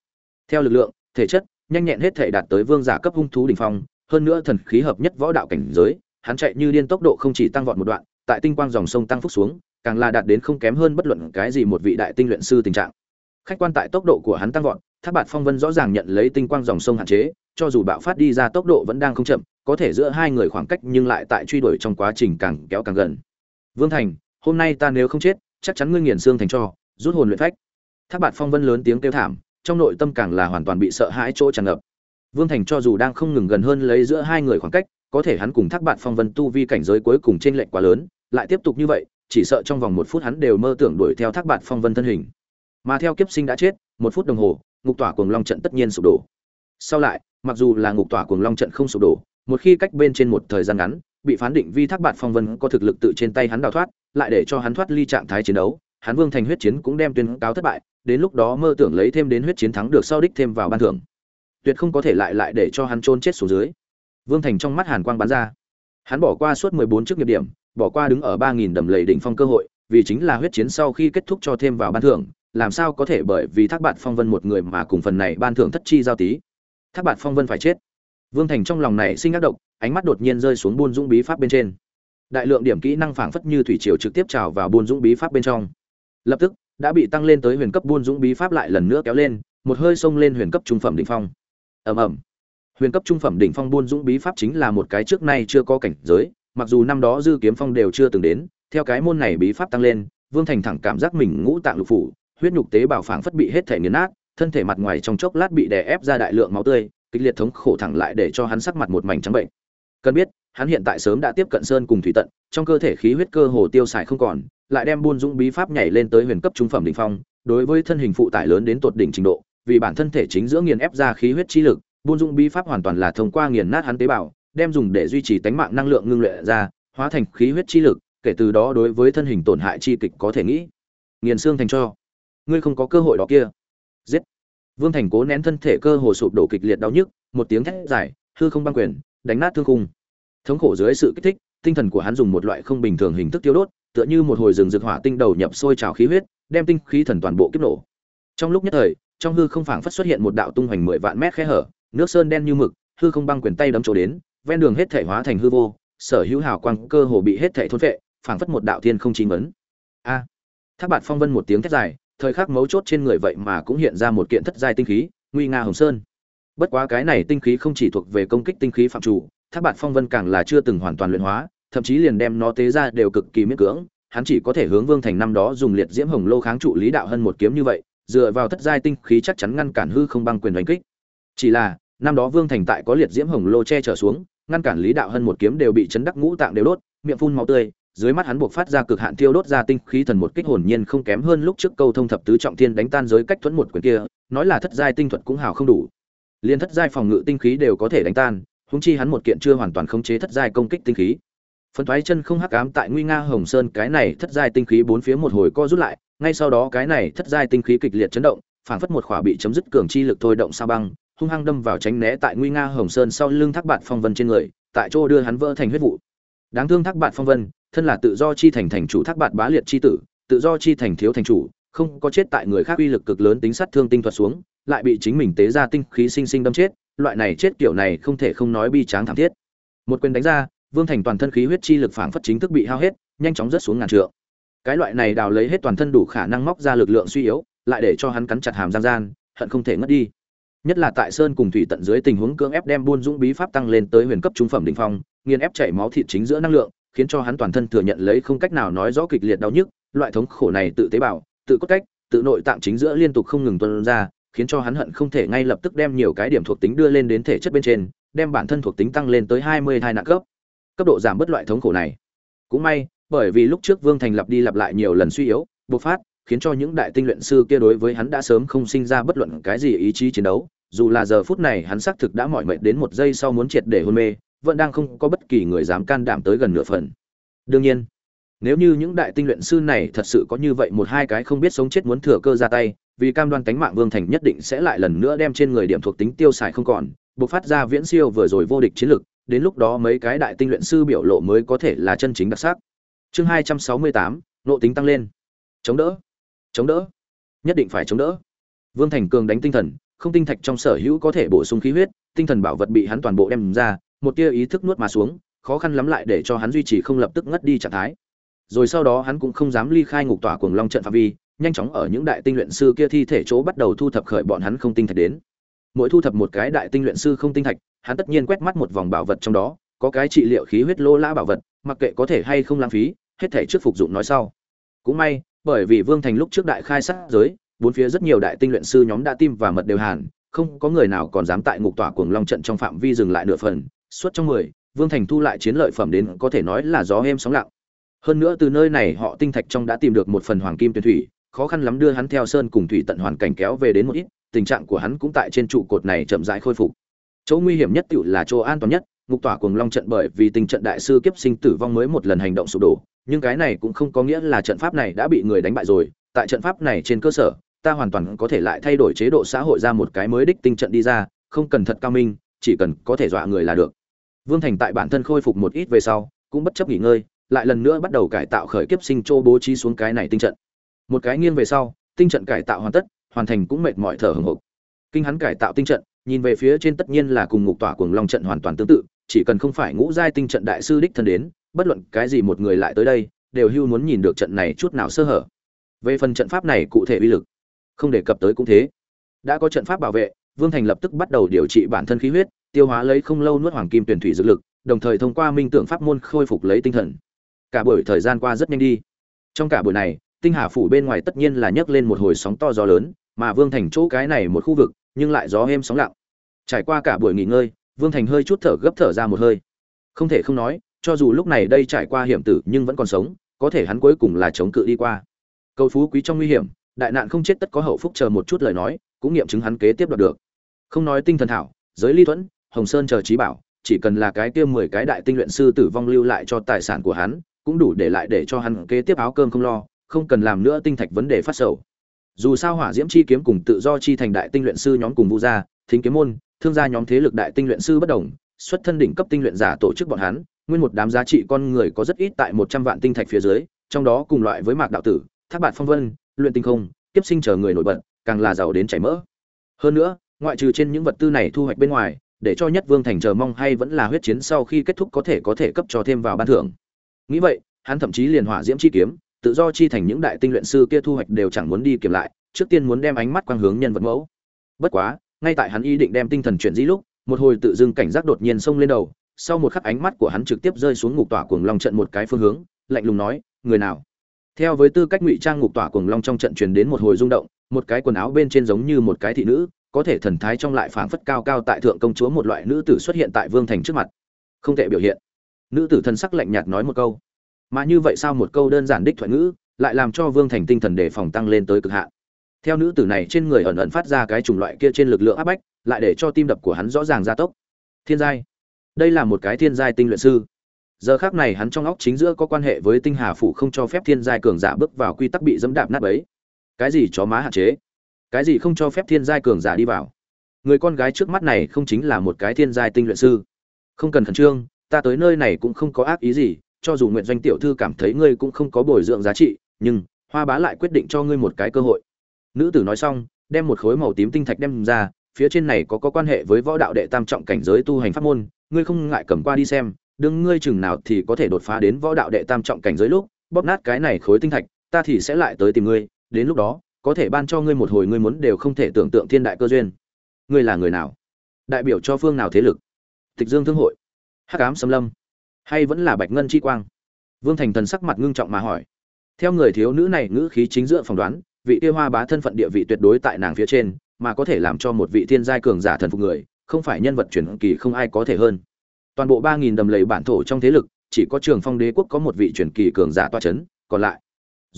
Theo lực lượng, thể chất, nhanh nhẹn hết thể đạt tới vương giả cấp hung thú đỉnh phong, hơn nữa thần khí hợp nhất võ đạo cảnh giới, hắn chạy như điên tốc độ không chỉ tăng vọt một đoạn tại tinh quang dòng sông tăng phúc xuống, càng là đạt đến không kém hơn bất luận cái gì một vị đại tinh luyện sư tình trạng. Khách quan tại tốc độ của hắn tăng vọt, thác bạt phong vân rõ ràng nhận lấy tinh quang dòng sông hạn chế, cho dù bạo phát đi ra tốc độ vẫn đang không chậm, có thể giữa hai người khoảng cách nhưng lại tại truy đuổi trong quá trình càng kéo càng gần. Vương thành, hôm nay ta nếu không chết, chắc chắn ngươi nghiền xương thành cho, rút hồn luyện phách. Thác bạt phong vân lớn tiếng kêu thảm, trong nội tâm càng là hoàn toàn bị sợ hãi chỗ tràn ngập. Vương thành cho dù đang không ngừng gần hơn lấy giữa hai người khoảng cách, có thể hắn cùng thác bạt phong vân tu vi cảnh giới cuối cùng trên lệnh quá lớn lại tiếp tục như vậy, chỉ sợ trong vòng một phút hắn đều mơ tưởng đuổi theo thác bạt phong vân thân hình. Mà theo kiếp sinh đã chết, một phút đồng hồ, ngục tỏa cuồng long trận tất nhiên sụp đổ. Sau lại, mặc dù là ngục tỏa cuồng long trận không sụp đổ, một khi cách bên trên một thời gian ngắn, bị phán định vi thác bạt phong vân có thực lực tự trên tay hắn đào thoát, lại để cho hắn thoát ly trạng thái chiến đấu, hắn vương thành huyết chiến cũng đem tuyên cáo thất bại, đến lúc đó mơ tưởng lấy thêm đến huyết chiến thắng được sau đích thêm vào ban thưởng. Tuyệt không có thể lại lại để cho hắn trôn chết xuống dưới. Vương thành trong mắt hàn quang bắn ra. Hắn bỏ qua suốt mười bốn chức nghiệp điểm bỏ qua đứng ở ba nghìn đầm lầy đỉnh phong cơ hội, vì chính là huyết chiến sau khi kết thúc cho thêm vào ban thưởng, làm sao có thể bởi vì thác bạn phong vân một người mà cùng phần này ban thưởng thất chi giao tí. Thác bạn phong vân phải chết. Vương thành trong lòng này sinh ác độc, ánh mắt đột nhiên rơi xuống buôn dũng bí pháp bên trên. Đại lượng điểm kỹ năng phảng phất như thủy triều trực tiếp trào vào buôn dũng bí pháp bên trong. Lập tức, đã bị tăng lên tới huyền cấp buôn dũng bí pháp lại lần nữa kéo lên, một hơi xông lên huyền cấp trung phẩm đỉnh phong. Ầm ầm. Huyền cấp trung phẩm đỉnh phong buôn dũng bí pháp chính là một cái trước nay chưa có cảnh giới mặc dù năm đó dư kiếm phong đều chưa từng đến, theo cái môn này bí pháp tăng lên, vương thành thẳng cảm giác mình ngũ tạng lục phủ, huyết nhục tế bào phảng phất bị hết thể nghiền nát, thân thể mặt ngoài trong chốc lát bị đè ép ra đại lượng máu tươi, kịch liệt thống khổ thẳng lại để cho hắn sắc mặt một mảnh trắng bệnh. Cần biết, hắn hiện tại sớm đã tiếp cận sơn cùng thủy tận, trong cơ thể khí huyết cơ hồ tiêu xài không còn, lại đem buôn dũng bí pháp nhảy lên tới huyền cấp trung phẩm đỉnh phong, đối với thân hình phụ tải lớn đến tột đỉnh trình độ, vì bản thân thể chính giữa nghiền ép ra khí huyết chi lực, buôn dũng bí pháp hoàn toàn là thông qua nghiền nát hắn tế bào đem dùng để duy trì tánh mạng năng lượng ngưng luyện ra, hóa thành khí huyết chi lực, kể từ đó đối với thân hình tổn hại chi kịch có thể nghĩ. Nghiền xương thành cho. Ngươi không có cơ hội đó kia. Giết. Vương thành cố nén thân thể cơ hồ sụp đổ kịch liệt đau nhức, một tiếng thét dài, hư không băng quyền, đánh nát thương khung. Thống khổ dưới sự kích thích, tinh thần của hắn dùng một loại không bình thường hình thức tiêu đốt, tựa như một hồi rừng rực hỏa tinh đầu nhập sôi trào khí huyết, đem tinh khí thần toàn bộ kích nổ. Trong lúc nhất thời, trong hư không phảng phất xuất hiện một đạo tung hoành mười vạn mét khe hở, nước sơn đen như mực, hư không băng quyền tay đấm chỗ đến ven đường hết thể hóa thành hư vô sở hữu hào quang cơ hồ bị hết thể thôn vệ phảng phất một đạo thiên không chính vấn a. À, thác bạt phong vân một tiếng thét dài thời khắc mấu chốt trên người vậy mà cũng hiện ra một kiện thất giai tinh khí nguy nga hồng sơn. Bất quá cái này tinh khí không chỉ thuộc về công kích tinh khí phạm chủ thác bạt phong vân càng là chưa từng hoàn toàn luyện hóa thậm chí liền đem nó tế ra đều cực kỳ miễn cưỡng hắn chỉ có thể hướng vương thành năm đó dùng liệt diễm hồng lô kháng trụ lý đạo hơn một kiếm như vậy dựa vào thất giai tinh khí chắc chắn ngăn cản hư không băng quyền đánh kích. Chỉ là năm đó vương thành tại có liệt diễm hồng lô che trở xuống ngăn cản lý đạo hơn một kiếm đều bị chấn đắc ngũ tạng đều đốt, miệng phun máu tươi, dưới mắt hắn buộc phát ra cực hạn tiêu đốt ra tinh khí thần một kích hồn nhiên không kém hơn lúc trước câu thông thập tứ trọng thiên đánh tan giới cách thuẫn một quyền kia, nói là thất giai tinh thuật cũng hào không đủ. Liên thất giai phòng ngự tinh khí đều có thể đánh tan húng chi hắn một kiện chưa hoàn toàn khống chế thất giai công kích tinh khí. Phân thoái chân không hắc ám tại nguy nga hồng sơn, cái này thất giai tinh khí bốn phía một hồi co rút lại, ngay sau đó cái này thất giai tinh khí kịch liệt chấn động, phảng phất một khỏa bị chấm dứt cường chi lực thôi động sao băng hung hăng đâm vào tránh né tại nguy nga hồng sơn sau lưng thác bạt phong vân trên người, tại chỗ đưa hắn vỡ thành huyết vụ. Đáng thương thác bạt phong vân, thân là tự do chi thành thành chủ thác bạt bá liệt chi tử, tự do chi thành thiếu thành chủ, không có chết tại người khác uy lực cực lớn tính sát thương tinh thuật xuống, lại bị chính mình tế ra tinh khí sinh sinh đâm chết, loại này chết kiểu này không thể không nói bi tráng thảm thiết. Một quyền đánh ra, vương thành toàn thân khí huyết chi lực phảng phất chính thức bị hao hết, nhanh chóng rớt xuống ngàn trượng. Cái loại này đào lấy hết toàn thân đủ khả năng móc ra lực lượng suy yếu, lại để cho hắn cắn chặt hàm gian gian, hận không thể ngất đi nhất là tại sơn cùng thủy tận dưới tình huống cưỡng ép đem buôn dũng bí pháp tăng lên tới huyền cấp trung phẩm đỉnh phong, nghiền ép chảy máu thịt chính giữa năng lượng, khiến cho hắn toàn thân thừa nhận lấy không cách nào nói rõ kịch liệt đau nhức, loại thống khổ này tự tế bào, tự cốt cách, tự nội tạng chính giữa liên tục không ngừng tuôn ra, khiến cho hắn hận không thể ngay lập tức đem nhiều cái điểm thuộc tính đưa lên đến thể chất bên trên, đem bản thân thuộc tính tăng lên tới hai mươi hai nạn cấp. Cấp độ giảm bớt loại thống khổ này. Cũng may, bởi vì lúc trước vương thành lặp đi lặp lại nhiều lần suy yếu, bộc phát, khiến cho những đại tinh luyện sư kia đối với hắn đã sớm không sinh ra bất luận cái gì ý chí chiến đấu dù là giờ phút này hắn xác thực đã mỏi mệt đến một giây sau muốn triệt để hôn mê, vẫn đang không có bất kỳ người dám can đảm tới gần nửa phần. Đương nhiên, nếu như những đại tinh luyện sư này thật sự có như vậy một hai cái không biết sống chết muốn thừa cơ ra tay, vì cam đoan tánh mạng vương thành nhất định sẽ lại lần nữa đem trên người điểm thuộc tính tiêu xài không còn, bộc phát ra viễn siêu vừa rồi vô địch chiến lực, đến lúc đó mấy cái đại tinh luyện sư biểu lộ mới có thể là chân chính đặc sắc. Chương hai trăm sáu mươi tám, nộ tính tăng lên. Chống đỡ. Chống đỡ. Nhất định phải chống đỡ. Vương thành cường đánh tinh thần không tinh thạch trong sở hữu có thể bổ sung khí huyết, tinh thần bảo vật bị hắn toàn bộ đem ra, một tia ý thức nuốt mà xuống, khó khăn lắm lại để cho hắn duy trì không lập tức ngất đi trạng thái. Rồi sau đó hắn cũng không dám ly khai ngục tỏa cuồng long trận phạm vi, nhanh chóng ở những đại tinh luyện sư kia thi thể chỗ bắt đầu thu thập khởi bọn hắn không tinh thạch đến. Mỗi thu thập một cái đại tinh luyện sư không tinh thạch, hắn tất nhiên quét mắt một vòng bảo vật trong đó, có cái trị liệu khí huyết lô lã bảo vật, mặc kệ có thể hay không lãng phí, hết thể trước phục dụng nói sau. Cũng may, bởi vì vương thành lúc trước đại khai sát giới bốn phía rất nhiều đại tinh luyện sư nhóm đã tim và mật đều hàn, không có người nào còn dám tại ngục tỏa cuồng long trận trong phạm vi dừng lại nửa phần, suốt trong mười, vương thành thu lại chiến lợi phẩm đến có thể nói là gió êm sóng lặng. Hơn nữa từ nơi này họ tinh thạch trong đã tìm được một phần hoàng kim tuyển thủy, khó khăn lắm đưa hắn theo sơn cùng thủy tận hoàn cảnh kéo về đến một ít, tình trạng của hắn cũng tại trên trụ cột này chậm rãi khôi phục. Chỗ nguy hiểm nhất tiểu là chỗ an toàn nhất, ngục tỏa cuồng long trận bởi vì tình trận đại sư kiếp sinh tử vong mới một lần hành động sụp đổ, nhưng cái này cũng không có nghĩa là trận pháp này đã bị người đánh bại rồi, tại trận pháp này trên cơ sở ta hoàn toàn có thể lại thay đổi chế độ xã hội ra một cái mới đích tinh trận đi ra, không cần thật cao minh, chỉ cần có thể dọa người là được. Vương thành tại bản thân khôi phục một ít về sau, cũng bất chấp nghỉ ngơi, lại lần nữa bắt đầu cải tạo khởi kiếp sinh châu bố trí xuống cái này tinh trận. Một cái nghiêng về sau, tinh trận cải tạo hoàn tất, hoàn thành cũng mệt mỏi thở hừng hực kinh hắn cải tạo tinh trận, nhìn về phía trên tất nhiên là cùng ngục tỏa cuồng long trận hoàn toàn tương tự, chỉ cần không phải ngũ giai tinh trận đại sư đích thân đến, bất luận cái gì một người lại tới đây, đều hưu muốn nhìn được trận này chút nào sơ hở. Về phần trận pháp này cụ thể uy lực không đề cập tới cũng thế. Đã có trận pháp bảo vệ, vương thành lập tức bắt đầu điều trị bản thân khí huyết, tiêu hóa lấy không lâu nuốt hoàng kim tuyển thủy dược lực, đồng thời thông qua minh tưởng pháp môn khôi phục lấy tinh thần. Cả buổi thời gian qua rất nhanh đi. Trong cả buổi này, tinh hà phủ bên ngoài tất nhiên là nhấc lên một hồi sóng to gió lớn, mà vương thành chỗ cái này một khu vực, nhưng lại gió êm sóng lặng. Trải qua cả buổi nghỉ ngơi, vương thành hơi chút thở gấp thở ra một hơi. Không thể không nói, cho dù lúc này đây trải qua hiểm tử nhưng vẫn còn sống, có thể hắn cuối cùng là chống cự đi qua. Cầu phú quý trong nguy hiểm đại nạn không chết tất có hậu phúc chờ một chút lời nói, cũng nghiệm chứng hắn kế tiếp đoạt được. Không nói tinh thần thảo, giới ly thuẫn, hồng sơn chờ trí bảo, chỉ cần là cái kia mười cái đại tinh luyện sư tử vong lưu lại cho tài sản của hắn, cũng đủ để lại để cho hắn kế tiếp áo cơm không lo, không cần làm nữa tinh thạch vấn đề phát sầu. Dù sao hỏa diễm chi kiếm cùng tự do chi thành đại tinh luyện sư nhóm cùng vu gia, thính kiếm môn, thương gia nhóm thế lực đại tinh luyện sư bất đồng, xuất thân đỉnh cấp tinh luyện giả tổ chức bọn hắn, nguyên một đám giá trị con người có rất ít tại một trăm vạn tinh thạch phía dưới, trong đó cùng loại với mạc đạo tử, thác bạt phong vân luyện tinh không, kiếp sinh chờ người nổi bật, càng là giàu đến chảy mỡ. Hơn nữa, ngoại trừ trên những vật tư này thu hoạch bên ngoài, để cho nhất vương thành chờ mong hay vẫn là huyết chiến sau khi kết thúc có thể có thể cấp cho thêm vào ban thưởng. Nghĩ vậy, hắn thậm chí liền hỏa diễm chi kiếm, tự do chi thành những đại tinh luyện sư kia thu hoạch đều chẳng muốn đi kiểm lại, trước tiên muốn đem ánh mắt quang hướng nhân vật mẫu. Bất quá, ngay tại hắn ý định đem tinh thần chuyển di lúc, một hồi tự dưng cảnh giác đột nhiên xông lên đầu, sau một khắc ánh mắt của hắn trực tiếp rơi xuống ngục tỏa cuồng long trận một cái phương hướng, lạnh lùng nói, người nào? Theo với tư cách ngụy trang ngục tỏa cuồng long trong trận truyền đến một hồi rung động, một cái quần áo bên trên giống như một cái thị nữ, có thể thần thái trong lại phảng phất cao cao tại thượng công chúa một loại nữ tử xuất hiện tại vương thành trước mặt. Không thể biểu hiện. Nữ tử thân sắc lạnh nhạt nói một câu. Mà như vậy sao một câu đơn giản đích thoại ngữ, lại làm cho vương thành tinh thần đề phòng tăng lên tới cực hạn. Theo nữ tử này trên người ẩn ẩn phát ra cái chủng loại kia trên lực lượng áp bách, lại để cho tim đập của hắn rõ ràng gia tốc. Thiên giai. Đây là một cái thiên giai tinh luyện sư giờ khác này hắn trong óc chính giữa có quan hệ với tinh hà phủ không cho phép thiên giai cường giả bước vào quy tắc bị dẫm đạp nát ấy cái gì chó má hạn chế? Cái gì không cho phép thiên giai cường giả đi vào? Người con gái trước mắt này không chính là một cái thiên giai tinh luyện sư. Không cần khẩn trương, ta tới nơi này cũng không có ác ý gì, cho dù nguyện doanh tiểu thư cảm thấy ngươi cũng không có bồi dưỡng giá trị, nhưng hoa bá lại quyết định cho ngươi một cái cơ hội. Nữ tử nói xong, đem một khối màu tím tinh thạch đem ra, phía trên này có có quan hệ với võ đạo đệ tam trọng cảnh giới tu hành pháp môn, ngươi không ngại cầm qua đi xem đương ngươi chừng nào thì có thể đột phá đến võ đạo đệ tam trọng cảnh giới lúc, bóp nát cái này khối tinh thạch, ta thì sẽ lại tới tìm ngươi, đến lúc đó, có thể ban cho ngươi một hồi ngươi muốn đều không thể tưởng tượng thiên đại cơ duyên. Ngươi là người nào? Đại biểu cho phương nào thế lực? Tịch dương thương hội. Hắc ám xâm lâm. Hay vẫn là bạch ngân chi quang? Vương thành thần sắc mặt ngưng trọng mà hỏi. Theo người thiếu nữ này ngữ khí chính giữa phỏng đoán, vị kia hoa bá thân phận địa vị tuyệt đối tại nàng phía trên, mà có thể làm cho một vị thiên giai cường giả thần phục người, không phải nhân vật truyền kỳ không ai có thể hơn toàn bộ ba nghìn đầm lầy bản thổ trong thế lực, chỉ có trường phong đế quốc có một vị truyền kỳ cường giả toa c h ấ n còn lại,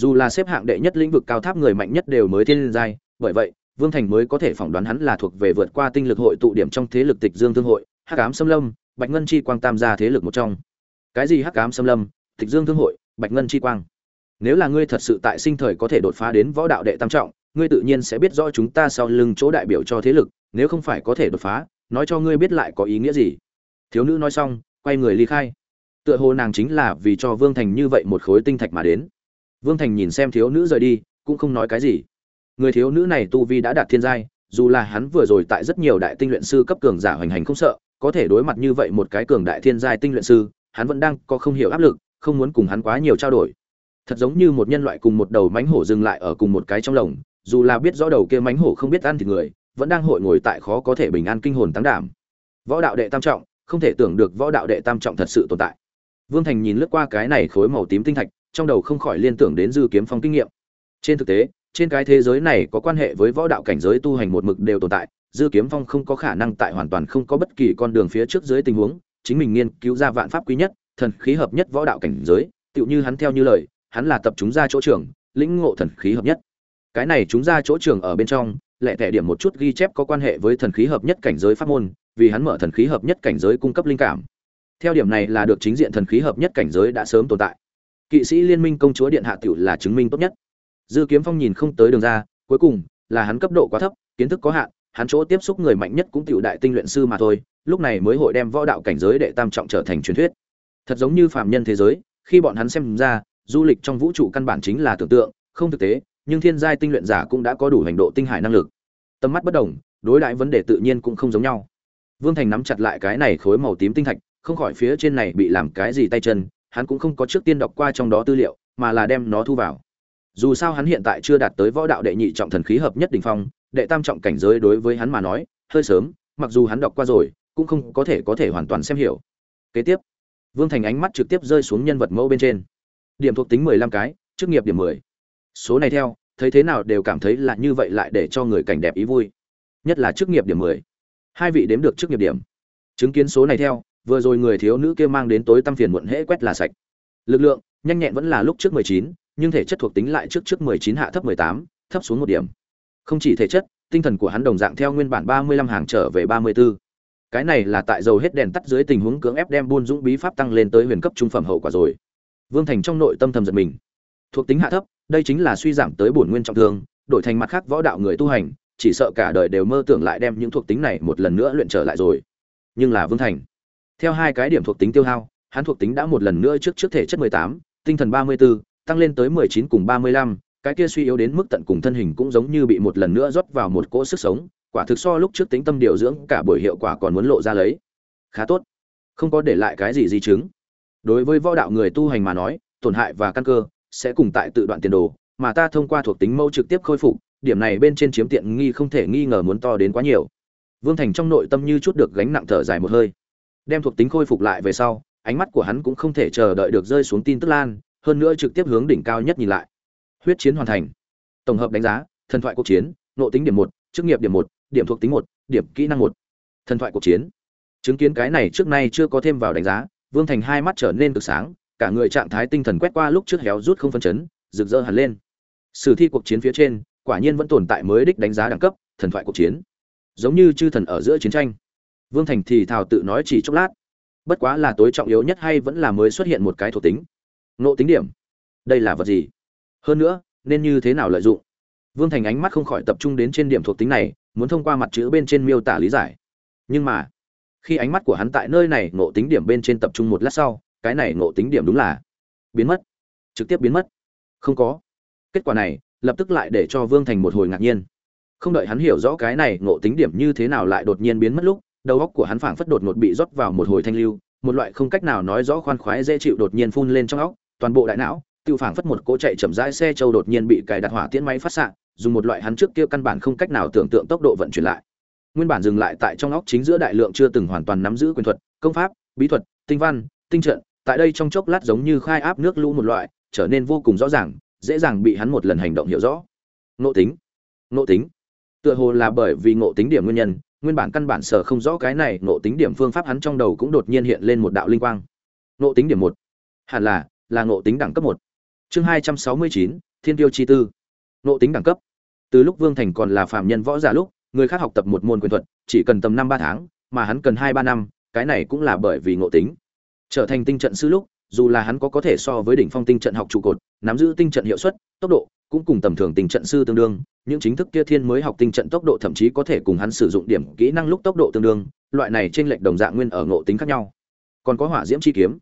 dù là xếp hạng đệ nhất lĩnh vực cao tháp người mạnh nhất đều mới thiên giai, bởi vậy, vương thành mới có thể phỏng đoán hắn là thuộc về vượt qua tinh lực hội tụ điểm trong thế lực tịch dương thương hội, hắc ám xâm lâm, bạch ngân chi quang tam gia thế lực một trong. Cái gì hắc ám xâm lâm, tịch dương thương hội, bạch ngân chi quang? Nếu là ngươi thật sự tại sinh thời có thể đột phá đến võ đạo đệ tam trọng, ngươi tự nhiên sẽ biết rõ chúng ta sau lưng chỗ đại biểu cho thế lực, nếu không phải có thể đột phá, nói cho ngươi biết lại có ý nghĩa gì thiếu nữ nói xong, quay người ly khai. Tựa hồ nàng chính là vì cho vương thành như vậy một khối tinh thạch mà đến. Vương thành nhìn xem thiếu nữ rời đi, cũng không nói cái gì. Người thiếu nữ này tu vi đã đạt thiên giai, dù là hắn vừa rồi tại rất nhiều đại tinh luyện sư cấp cường giả hoành hành không sợ, có thể đối mặt như vậy một cái cường đại thiên giai tinh luyện sư, hắn vẫn đang có không hiểu áp lực, không muốn cùng hắn quá nhiều trao đổi. Thật giống như một nhân loại cùng một đầu mánh hổ dừng lại ở cùng một cái trong lồng, dù là biết rõ đầu kia mánh hổ không biết ăn thịt người, vẫn đang hội ngồi tại khó có thể bình an kinh hồn tăng đảm. Võ đạo đệ tam trọng không thể tưởng được võ đạo đệ tam trọng thật sự tồn tại. Vương thành nhìn lướt qua cái này khối màu tím tinh thạch, trong đầu không khỏi liên tưởng đến dư kiếm phong kinh nghiệm. Trên thực tế, trên cái thế giới này có quan hệ với võ đạo cảnh giới tu hành một mực đều tồn tại, dư kiếm phong không có khả năng tại hoàn toàn không có bất kỳ con đường phía trước dưới tình huống, chính mình nghiên cứu ra vạn pháp quý nhất, thần khí hợp nhất võ đạo cảnh giới, tựu như hắn theo như lời, hắn là tập chúng ra chỗ trường, lĩnh ngộ thần khí hợp nhất. Cái này chúng ra chỗ trường ở bên trong, lẻ tẻ điểm một chút ghi chép có quan hệ với thần khí hợp nhất cảnh giới pháp môn vì hắn mở thần khí hợp nhất cảnh giới cung cấp linh cảm. Theo điểm này là được chính diện thần khí hợp nhất cảnh giới đã sớm tồn tại. Kỵ sĩ liên minh công chúa điện hạ tiểu là chứng minh tốt nhất. Dư kiếm phong nhìn không tới đường ra, cuối cùng là hắn cấp độ quá thấp, kiến thức có hạn, hắn chỗ tiếp xúc người mạnh nhất cũng tiểu đại tinh luyện sư mà thôi, lúc này mới hội đem võ đạo cảnh giới đệ tam trọng trở thành truyền thuyết. Thật giống như phàm nhân thế giới, khi bọn hắn xem ra, du lịch trong vũ trụ căn bản chính là tưởng tượng, không thực tế, nhưng thiên giai tinh luyện giả cũng đã có đủ hành độ tinh hải năng lực. Tầm mắt bất đồng, đối đãi vấn đề tự nhiên cũng không giống nhau vương thành nắm chặt lại cái này khối màu tím tinh thạch, không khỏi phía trên này bị làm cái gì tay chân, hắn cũng không có trước tiên đọc qua trong đó tư liệu, mà là đem nó thu vào. Dù sao hắn hiện tại chưa đạt tới võ đạo đệ nhị trọng thần khí hợp nhất đỉnh phong, đệ tam trọng cảnh giới đối với hắn mà nói, hơi sớm, mặc dù hắn đọc qua rồi, cũng không có thể có thể hoàn toàn xem hiểu. Kế tiếp, vương thành ánh mắt trực tiếp rơi xuống nhân vật mẫu bên trên. Điểm thuộc tính mười lăm cái, chức nghiệp điểm mười. Số này theo, thấy thế nào đều cảm thấy là như vậy lại để cho người cảnh đẹp ý vui. Nhất là chức nghiệp điểm mười hai vị đếm được trước nghiệp điểm. Chứng kiến số này theo, vừa rồi người thiếu nữ kia mang đến tối tăm phiền muộn hễ quét là sạch. Lực lượng, nhanh nhẹn vẫn là lúc trước mười chín, nhưng thể chất thuộc tính lại trước trước mười chín hạ thấp mười tám, thấp xuống một điểm. Không chỉ thể chất, tinh thần của hắn đồng dạng theo nguyên bản ba mươi lăm hàng trở về ba mươi 34. cái này là tại dầu hết đèn tắt dưới tình huống cưỡng ép đem buôn dũng bí pháp tăng lên tới huyền cấp trung phẩm hậu quả rồi. Vương thành trong nội tâm thầm giật mình. Thuộc tính hạ thấp, đây chính là suy giảm tới bổn nguyên trọng thương, đổi thành mặt khác võ đạo người tu hành chỉ sợ cả đời đều mơ tưởng lại đem những thuộc tính này một lần nữa luyện trở lại rồi nhưng là vương thành theo hai cái điểm thuộc tính tiêu hao hắn thuộc tính đã một lần nữa trước trước thể chất 18, tinh thần 34, tăng lên tới 19 cùng 35, cái kia suy yếu đến mức tận cùng thân hình cũng giống như bị một lần nữa rót vào một cỗ sức sống, quả thực so lúc trước tính tâm điều dưỡng cả buổi hiệu quả còn muốn lộ ra lấy. Khá tốt, không có để lại cái gì di chứng. Đối với võ đạo người tu hành mà nói, tổn hại và căn cơ sẽ cùng tại tự đoạn tiền đồ, mà ta thông qua thuộc tính mâu trực tiếp khôi phục, điểm này bên trên chiếm tiện nghi không thể nghi ngờ muốn to đến quá nhiều. Vương Thành trong nội tâm như chút được gánh nặng thở dài một hơi. Đem thuộc tính khôi phục lại về sau, ánh mắt của hắn cũng không thể chờ đợi được rơi xuống tin tức lan, hơn nữa trực tiếp hướng đỉnh cao nhất nhìn lại. Huyết chiến hoàn thành. Tổng hợp đánh giá, thần thoại cuộc chiến, nội tính điểm một, chức nghiệp điểm một, điểm thuộc tính một, điểm kỹ năng một. Thần thoại cuộc chiến. Chứng kiến cái này trước nay chưa có thêm vào đánh giá, Vương Thành hai mắt trở nên cực sáng, cả người trạng thái tinh thần quét qua lúc trước héo rút không phân chấn, rực rỡ hẳn lên. Sử thi cuộc chiến phía trên, quả nhiên vẫn tồn tại mới đích đánh giá đẳng cấp, thần thoại cuộc chiến. Giống như chư thần ở giữa chiến tranh. Vương Thành thì thào tự nói chỉ chốc lát. Bất quá là tối trọng yếu nhất hay vẫn là mới xuất hiện một cái thuộc tính. Nộ tính điểm. Đây là vật gì? Hơn nữa, nên như thế nào lợi dụng? Vương Thành ánh mắt không khỏi tập trung đến trên điểm thuộc tính này, muốn thông qua mặt chữ bên trên miêu tả lý giải. Nhưng mà, khi ánh mắt của hắn tại nơi này nộ tính điểm bên trên tập trung một lát sau, cái này nộ tính điểm đúng là biến mất, trực tiếp biến mất. Không có. Kết quả này, lập tức lại để cho Vương Thành một hồi ngạc nhiên. Không đợi hắn hiểu rõ cái này ngộ tính điểm như thế nào lại đột nhiên biến mất lúc, đầu óc của hắn phảng phất đột ngột bị rót vào một hồi thanh lưu, một loại không cách nào nói rõ khoan khoái dễ chịu đột nhiên phun lên trong óc, toàn bộ đại não, tiêu phảng phất một cỗ chạy chậm rãi xe châu đột nhiên bị cài đặt hỏa tiễn máy phát xạ, dùng một loại hắn trước kia căn bản không cách nào tưởng tượng tốc độ vận chuyển lại. Nguyên bản dừng lại tại trong óc chính giữa đại lượng chưa từng hoàn toàn nắm giữ quyền thuật, công pháp, bí thuật, tinh văn, tinh trận, tại đây trong chốc lát giống như khai áp nước lũ một loại, trở nên vô cùng rõ ràng, dễ dàng bị hắn một lần hành động hiểu rõ. Ngộ tính, ngộ tính. Tựa hồ là bởi vì ngộ tính điểm nguyên nhân, nguyên bản căn bản sở không rõ cái này ngộ tính điểm phương pháp hắn trong đầu cũng đột nhiên hiện lên một đạo linh quang. Ngộ tính điểm một, hẳn là là ngộ tính đẳng cấp một chương hai trăm sáu mươi chín thiên tiêu chi tư ngộ tính đẳng cấp từ lúc vương thành còn là phạm nhân võ giả lúc người khác học tập một môn quyền thuật chỉ cần tầm năm ba tháng mà hắn cần hai ba năm cái này cũng là bởi vì ngộ tính trở thành tinh trận sư lúc dù là hắn có có thể so với đỉnh phong tinh trận học trụ cột, nắm giữ tinh trận hiệu suất, tốc độ, cũng cùng tầm thường tinh trận sư tương đương, những chính thức kia thiên mới học tinh trận tốc độ thậm chí có thể cùng hắn sử dụng điểm kỹ năng lúc tốc độ tương đương, loại này trên lệch đồng dạng nguyên ở ngộ tính khác nhau. Còn có hỏa diễm chi kiếm.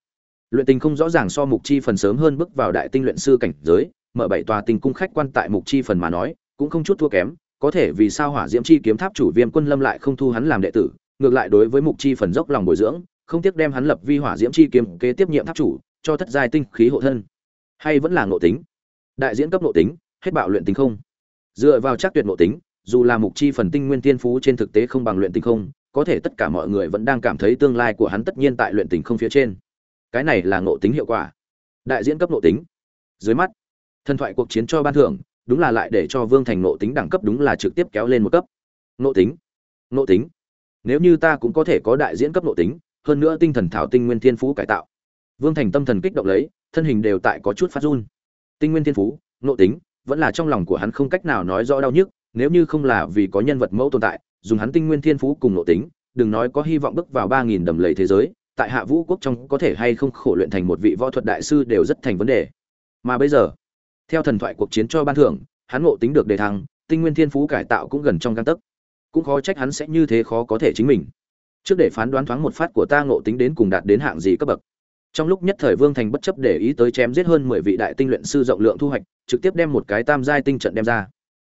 Luyện tình không rõ ràng so mục chi phần sớm hơn bước vào đại tinh luyện sư cảnh giới, mở bảy tòa tinh cung khách quan tại mục chi phần mà nói, cũng không chút thua kém, có thể vì sao hỏa diễm chi kiếm tháp chủ viêm quân lâm lại không thu hắn làm đệ tử, ngược lại đối với mục chi phần dốc lòng bồi dưỡng không tiếc đem hắn lập vi hỏa diễm chi kiếm kế tiếp nhiệm tháp chủ, cho thất giai tinh khí hộ thân. Hay vẫn là ngộ tính? Đại diễn cấp ngộ tính, hết bạo luyện tinh không. Dựa vào chắc tuyệt ngộ tính, dù là mục chi phần tinh nguyên tiên phú trên thực tế không bằng luyện tình không, có thể tất cả mọi người vẫn đang cảm thấy tương lai của hắn tất nhiên tại luyện tình không phía trên. Cái này là ngộ tính hiệu quả. Đại diễn cấp ngộ tính. Dưới mắt, thần thoại cuộc chiến cho ban thưởng, đúng là lại để cho vương thành ngộ tính đẳng cấp đúng là trực tiếp kéo lên một cấp. Ngộ tính. Ngộ tính. Nếu như ta cũng có thể có đại diễn cấp ngộ tính hơn nữa tinh thần thảo tinh nguyên thiên phú cải tạo. Vương thành tâm thần kích động lấy, thân hình đều tại có chút phát run. Tinh nguyên thiên phú nộ tính, vẫn là trong lòng của hắn không cách nào nói rõ đau nhức, nếu như không là vì có nhân vật mẫu tồn tại, dùng hắn tinh nguyên thiên phú cùng nộ tính, đừng nói có hy vọng bước vào ba nghìn đầm lầy thế giới, tại hạ vũ quốc trong có thể hay không khổ luyện thành một vị võ thuật đại sư đều rất thành vấn đề. Mà bây giờ, theo thần thoại cuộc chiến cho ban thưởng, hắn ngộ tính được đề thăng, tinh nguyên thiên phú cải tạo cũng gần trong găng tấc. Cũng khó trách hắn sẽ như thế khó có thể chính mình trước để phán đoán thoáng một phát của ta ngộ tính đến cùng đạt đến hạng gì cấp bậc trong lúc nhất thời vương thành bất chấp để ý tới chém giết hơn mười vị đại tinh luyện sư rộng lượng thu hoạch trực tiếp đem một cái tam giai tinh trận đem ra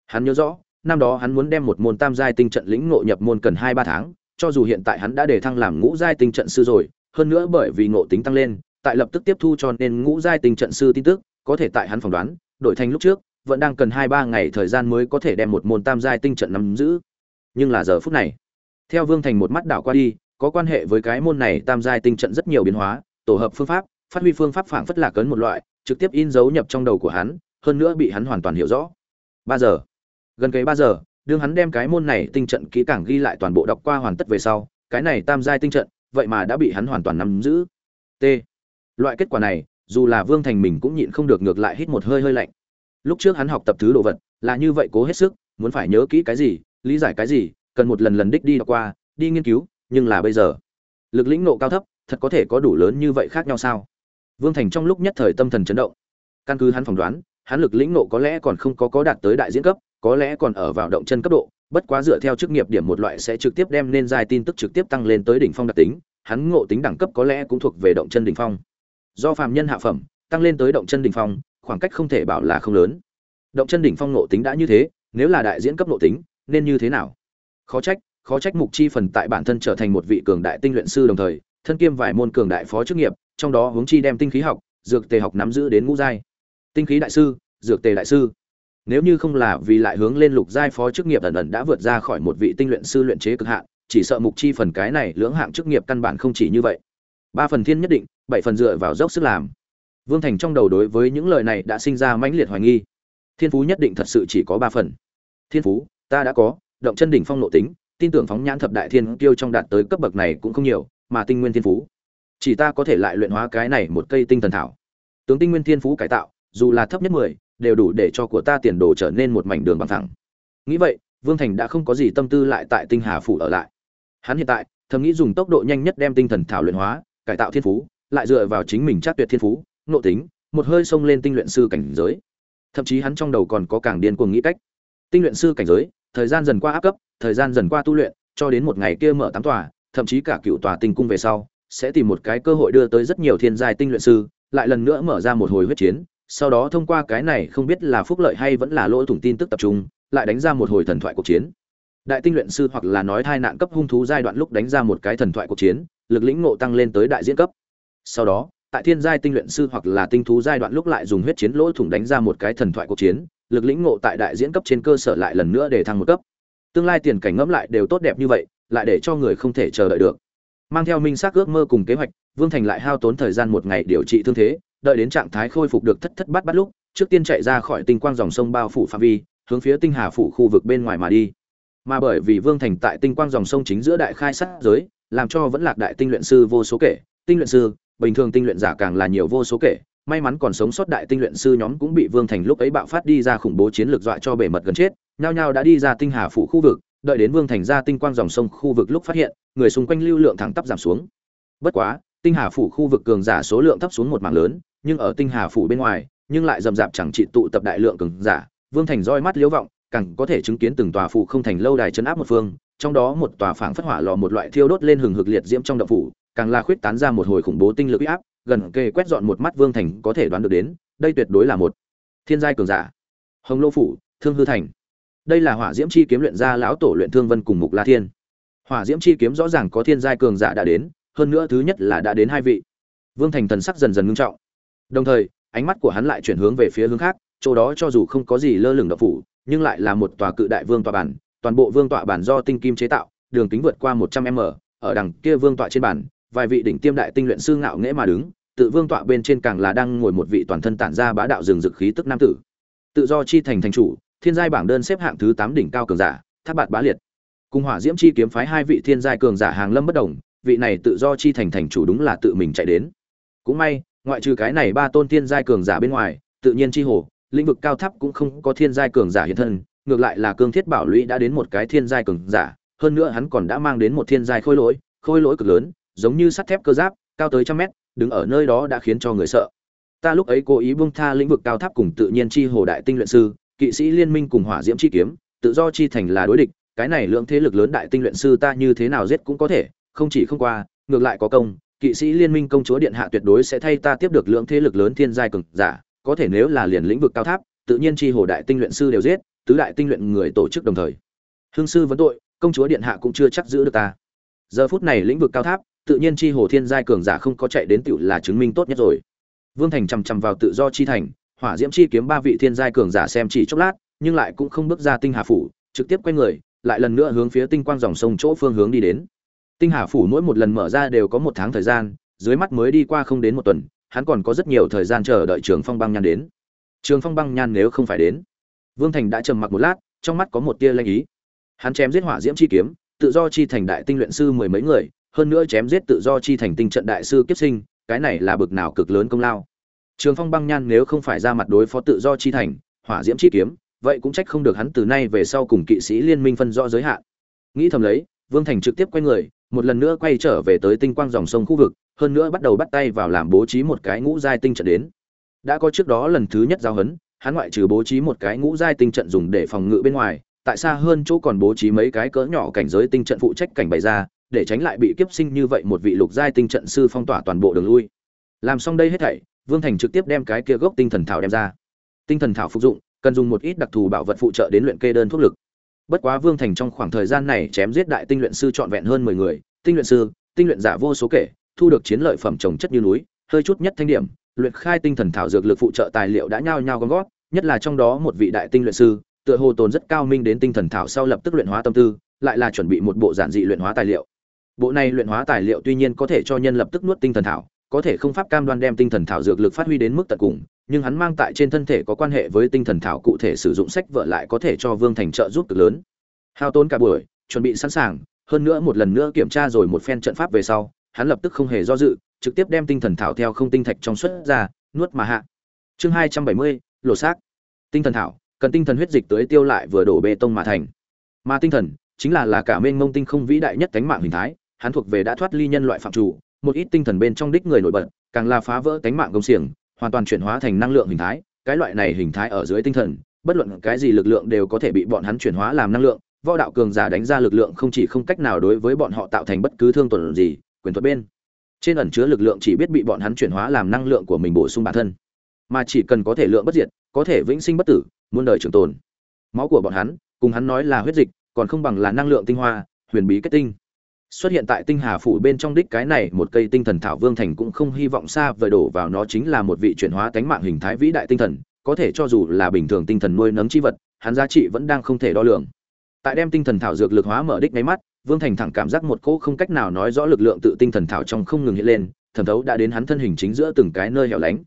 hắn nhớ rõ năm đó hắn muốn đem một môn tam giai tinh trận lĩnh ngộ nhập môn cần hai ba tháng cho dù hiện tại hắn đã đề thăng làm ngũ giai tinh trận sư rồi, hơn nữa bởi vì ngộ tính tăng lên, tại lập tức tiếp thu cho nên ngũ giai tinh trận sư tin tức, có thể tại hắn phỏng đoán, đổi thành lúc trước, vẫn đang cần 2 3 ngày thời gian mới có thể đem một môn tam giai tinh trận nắm giữ. Nhưng là giờ phút này, theo Vương Thành một mắt đảo qua đi, có quan hệ với cái môn này tam giai tinh trận rất nhiều biến hóa tổ hợp phương pháp phát huy phương pháp phảng phất lạc cấn một loại trực tiếp in dấu nhập trong đầu của hắn hơn nữa bị hắn hoàn toàn hiểu rõ. Ba giờ. Gần cái ba giờ đương hắn đem cái môn này tinh trận kỹ càng ghi lại toàn bộ đọc qua hoàn tất về sau cái này tam giai tinh trận vậy mà đã bị hắn hoàn toàn nắm giữ. T. Loại kết quả này dù là vương thành mình cũng nhịn không được ngược lại hít một hơi hơi lạnh. Lúc trước hắn học tập thứ đồ vật là như vậy cố hết sức muốn phải nhớ kỹ cái gì lý giải cái gì cần một lần lần đích đi đọc qua, đi nghiên cứu, nhưng là bây giờ, lực lĩnh nộ cao thấp, thật có thể có đủ lớn như vậy khác nhau sao? Vương thành trong lúc nhất thời tâm thần chấn động. Căn cứ hắn phỏng đoán, hắn lực lĩnh nộ có lẽ còn không có có đạt tới đại diễn cấp, có lẽ còn ở vào động chân cấp độ, bất quá dựa theo chức nghiệp điểm một loại sẽ trực tiếp đem nên dài tin tức trực tiếp tăng lên tới đỉnh phong đặc tính, hắn ngộ tính đẳng cấp có lẽ cũng thuộc về động chân đỉnh phong. Do phàm nhân hạ phẩm, tăng lên tới động chân đỉnh phong, khoảng cách không thể bảo là không lớn. Động chân đỉnh phong ngộ tính đã như thế, nếu là đại diễn cấp ngộ tính, nên như thế nào? Khó trách khó trách mục chi phần tại bản thân trở thành một vị cường đại tinh luyện sư đồng thời, thân kiêm vài môn cường đại phó chức nghiệp, trong đó hướng chi đem tinh khí học, dược tề học nắm giữ đến ngũ giai. Tinh khí đại sư, dược tề đại sư. Nếu như không là vì lại hướng lên lục giai phó chức nghiệp ẩn ẩn đã vượt ra khỏi một vị tinh luyện sư luyện chế cực hạn, chỉ sợ mục chi phần cái này lưỡng hạng chức nghiệp căn bản không chỉ như vậy. Ba phần thiên nhất định, bảy phần dựa vào dốc sức làm. Vương thành trong đầu đối với những lời này đã sinh ra mãnh liệt hoài nghi. Thiên phú nhất định thật sự chỉ có ba phần. Thiên phú, ta đã có động chân đỉnh phong nội tính, tin tưởng phóng nhãn thập đại thiên kiêu trong đạt tới cấp bậc này cũng không nhiều, mà tinh nguyên thiên phú. Chỉ ta có thể lại luyện hóa cái này một cây tinh thần thảo. Tướng tinh nguyên thiên phú cải tạo, dù là thấp nhất mười, đều đủ để cho của ta tiền đồ trở nên một mảnh đường bằng thẳng. Nghĩ vậy, vương thành đã không có gì tâm tư lại tại tinh hà phủ ở lại. Hắn hiện tại, thầm nghĩ dùng tốc độ nhanh nhất đem tinh thần thảo luyện hóa, cải tạo thiên phú, lại dựa vào chính mình chắc tuyệt thiên phú nộ tính, một hơi xông lên tinh luyện sư cảnh giới. Thậm chí hắn trong đầu còn có càng điên cuồng nghĩ cách. Tinh luyện sư cảnh giới thời gian dần qua áp cấp, thời gian dần qua tu luyện, cho đến một ngày kia mở tám tòa, thậm chí cả cựu tòa tinh cung về sau, sẽ tìm một cái cơ hội đưa tới rất nhiều thiên giai tinh luyện sư, lại lần nữa mở ra một hồi huyết chiến, sau đó thông qua cái này không biết là phúc lợi hay vẫn là lỗ thủng tin tức tập trung, lại đánh ra một hồi thần thoại cuộc chiến. Đại tinh luyện sư hoặc là nói thai nạn cấp hung thú giai đoạn lúc đánh ra một cái thần thoại cuộc chiến, lực lĩnh ngộ tăng lên tới đại diễn cấp. Sau đó, tại thiên giai tinh luyện sư hoặc là tinh thú giai đoạn lúc lại dùng huyết chiến lỗ thủng đánh ra một cái thần thoại cuộc chiến lực lĩnh ngộ tại đại diễn cấp trên cơ sở lại lần nữa để thăng một cấp. Tương lai tiền cảnh ngẫm lại đều tốt đẹp như vậy, lại để cho người không thể chờ đợi được. Mang theo minh xác ước mơ cùng kế hoạch, vương thành lại hao tốn thời gian một ngày điều trị thương thế, đợi đến trạng thái khôi phục được thất thất bát bát lúc, trước tiên chạy ra khỏi tinh quang dòng sông bao phủ phạm vi, hướng phía tinh hà phủ khu vực bên ngoài mà đi. Mà bởi vì vương thành tại tinh quang dòng sông chính giữa đại khai sát giới, làm cho vẫn lạc đại tinh luyện sư vô số kể. Tinh luyện sư, bình thường tinh luyện giả càng là nhiều vô số kể may mắn còn sống sót đại tinh luyện sư nhóm cũng bị vương thành lúc ấy bạo phát đi ra khủng bố chiến lược dọa cho bể mật gần chết, nhao nhao đã đi ra tinh hà phủ khu vực, đợi đến vương thành ra tinh quang dòng sông khu vực lúc phát hiện, người xung quanh lưu lượng thẳng tắp giảm xuống. Bất quá, tinh hà phủ khu vực cường giả số lượng thấp xuống một mảng lớn, nhưng ở tinh hà phủ bên ngoài, nhưng lại rầm rạp chẳng trị tụ tập đại lượng cường giả, vương thành roi mắt liếu vọng, càng có thể chứng kiến từng tòa phủ không thành lâu đài chấn áp một phương, trong đó một tòa phảng phất hỏa lò một loại thiêu đốt lên hừng hực liệt diễm trong động phủ, càng là khuyết tán ra một hồi khủng bố tinh lực uy áp gần kề quét dọn một mắt vương thành có thể đoán được đến, đây tuyệt đối là một thiên giai cường giả. Hồng lô phủ, thương hư thành. Đây là hỏa diễm chi kiếm luyện ra lão tổ luyện thương vân cùng mục la thiên. Hỏa diễm chi kiếm rõ ràng có thiên giai cường giả đã đến, hơn nữa thứ nhất là đã đến hai vị. Vương thành thần sắc dần dần ngưng trọng. Đồng thời, ánh mắt của hắn lại chuyển hướng về phía hướng khác, chỗ đó cho dù không có gì lơ lửng độc phủ, nhưng lại là một tòa cự đại vương tọa bản, toàn bộ vương tọa bản do tinh kim chế tạo, đường kính vượt qua một trăm m, ở đằng kia vương tọa trên bản, vài vị đỉnh tiêm đại tinh luyện sư ngạo nghễ mà đứng tự vương tọa bên trên càng là đang ngồi một vị toàn thân tản ra bá đạo rừng rực khí tức nam tử. Tự do chi thành thành chủ, thiên giai bảng đơn xếp hạng thứ tám đỉnh cao cường giả tháp bạt bá liệt. Cùng hỏa diễm chi kiếm phái hai vị thiên giai cường giả hàng lâm bất đồng vị này tự do chi thành thành chủ đúng là tự mình chạy đến. Cũng may, ngoại trừ cái này ba tôn thiên giai cường giả bên ngoài, tự nhiên chi hồ, lĩnh vực cao tháp cũng không có thiên giai cường giả hiện thân, ngược lại là cương thiết bảo lũy đã đến một cái thiên giai cường giả, hơn nữa hắn còn đã mang đến một thiên giai khôi lỗi khôi lỗi cực lớn, giống như sắt thép cơ giáp, cao tới trăm mét đứng ở nơi đó đã khiến cho người sợ. Ta lúc ấy cố ý buông tha lĩnh vực cao tháp cùng tự nhiên chi hồ đại tinh luyện sư, kỵ sĩ liên minh cùng hỏa diễm chi kiếm, tự do chi thành là đối địch, cái này lượng thế lực lớn đại tinh luyện sư ta như thế nào giết cũng có thể, không chỉ không qua, ngược lại có công, kỵ sĩ liên minh công chúa điện hạ tuyệt đối sẽ thay ta tiếp được lượng thế lực lớn thiên giai cường giả, có thể nếu là liền lĩnh vực cao tháp, tự nhiên chi hồ đại tinh luyện sư đều giết, tứ đại tinh luyện người tổ chức đồng thời. Hương sư vấn tội, công chúa điện hạ cũng chưa chắc giữ được ta. Giờ phút này lĩnh vực cao tháp tự nhiên chi hồ thiên giai cường giả không có chạy đến tiểu là chứng minh tốt nhất rồi. Vương thành chầm chậm vào tự do chi thành, hỏa diễm chi kiếm ba vị thiên giai cường giả xem chỉ chốc lát, nhưng lại cũng không bước ra tinh hà phủ, trực tiếp quay người, lại lần nữa hướng phía tinh quang dòng sông chỗ phương hướng đi đến. Tinh hà phủ mỗi một lần mở ra đều có một tháng thời gian, dưới mắt mới đi qua không đến một tuần, hắn còn có rất nhiều thời gian chờ đợi trường phong băng nhan đến. Trường phong băng nhan nếu không phải đến, vương thành đã trầm mặc một lát, trong mắt có một tia lanh ý. Hắn chém giết hỏa diễm chi kiếm, tự do chi thành đại tinh luyện sư mười mấy người hơn nữa chém giết tự do chi thành tinh trận đại sư kiếp sinh, cái này là bực nào cực lớn công lao. Trường phong băng nhan nếu không phải ra mặt đối phó tự do chi thành, hỏa diễm chi kiếm, vậy cũng trách không được hắn từ nay về sau cùng kỵ sĩ liên minh phân rõ giới hạn. Nghĩ thầm lấy, vương thành trực tiếp quay người, một lần nữa quay trở về tới tinh quang dòng sông khu vực, hơn nữa bắt đầu bắt tay vào làm bố trí một cái ngũ giai tinh trận đến. Đã có trước đó lần thứ nhất giao hấn, hắn ngoại trừ bố trí một cái ngũ giai tinh trận dùng để phòng ngự bên ngoài, tại xa hơn chỗ còn bố trí mấy cái cỡ nhỏ cảnh giới tinh trận phụ trách cảnh bày ra để tránh lại bị kiếp sinh như vậy một vị lục giai tinh trận sư phong tỏa toàn bộ đường lui. Làm xong đây hết thảy, vương thành trực tiếp đem cái kia gốc tinh thần thảo đem ra. Tinh thần thảo phục dụng, cần dùng một ít đặc thù bảo vật phụ trợ đến luyện kê đơn thuốc lực. Bất quá vương thành trong khoảng thời gian này chém giết đại tinh luyện sư trọn vẹn hơn mười người, tinh luyện sư, tinh luyện giả vô số kể, thu được chiến lợi phẩm trồng chất như núi, hơi chút nhất thanh điểm, luyện khai tinh thần thảo dược lực phụ trợ tài liệu đã nhao nhao gom gót nhất là trong đó một vị đại tinh luyện sư, tựa hồ tồn rất cao minh đến tinh thần thảo sau lập tức luyện hóa tâm tư, lại là chuẩn bị một bộ giản dị luyện hóa tài liệu bộ này luyện hóa tài liệu tuy nhiên có thể cho nhân lập tức nuốt tinh thần thảo, có thể không pháp cam đoan đem tinh thần thảo dược lực phát huy đến mức tận cùng, nhưng hắn mang tại trên thân thể có quan hệ với tinh thần thảo cụ thể sử dụng sách vợ lại có thể cho vương thành trợ giúp cực lớn. Hao tốn cả buổi, chuẩn bị sẵn sàng, hơn nữa một lần nữa kiểm tra rồi một phen trận pháp về sau, hắn lập tức không hề do dự, trực tiếp đem tinh thần thảo theo không tinh thạch trong suất ra, nuốt mà hạ. Chương hai trăm bảy mươi lộ xác. Tinh thần thảo, cần tinh thần huyết dịch tới tiêu lại vừa đổ bê tông mà thành. Mà tinh thần, chính là là cả mênh mông tinh không vĩ đại nhất cánh mạng hình thái hắn thuộc về đã thoát ly nhân loại phạm chủ, một ít tinh thần bên trong đích người nổi bật, càng là phá vỡ cánh mạng công xiềng, hoàn toàn chuyển hóa thành năng lượng hình thái. Cái loại này hình thái ở dưới tinh thần, bất luận cái gì lực lượng đều có thể bị bọn hắn chuyển hóa làm năng lượng. Võ đạo cường giả đánh ra lực lượng không chỉ không cách nào đối với bọn họ tạo thành bất cứ thương tổn gì, quyền thuật bên trên ẩn chứa lực lượng chỉ biết bị bọn hắn chuyển hóa làm năng lượng của mình bổ sung bản thân, mà chỉ cần có thể lượng bất diệt, có thể vĩnh sinh bất tử, muôn đời trường tồn. Máu của bọn hắn, cùng hắn nói là huyết dịch, còn không bằng là năng lượng tinh hoa, huyền bí kết tinh xuất hiện tại tinh hà phủ bên trong đích cái này, một cây tinh thần thảo vương thành cũng không hy vọng xa vời đổ vào nó chính là một vị chuyển hóa tánh mạng hình thái vĩ đại tinh thần, có thể cho dù là bình thường tinh thần nuôi nấng chi vật, hắn giá trị vẫn đang không thể đo lường. Tại đem tinh thần thảo dược lực hóa mở đích máy mắt, vương thành thẳng cảm giác một cỗ không cách nào nói rõ lực lượng tự tinh thần thảo trong không ngừng hiện lên, thẩm thấu đã đến hắn thân hình chính giữa từng cái nơi hẻo lánh.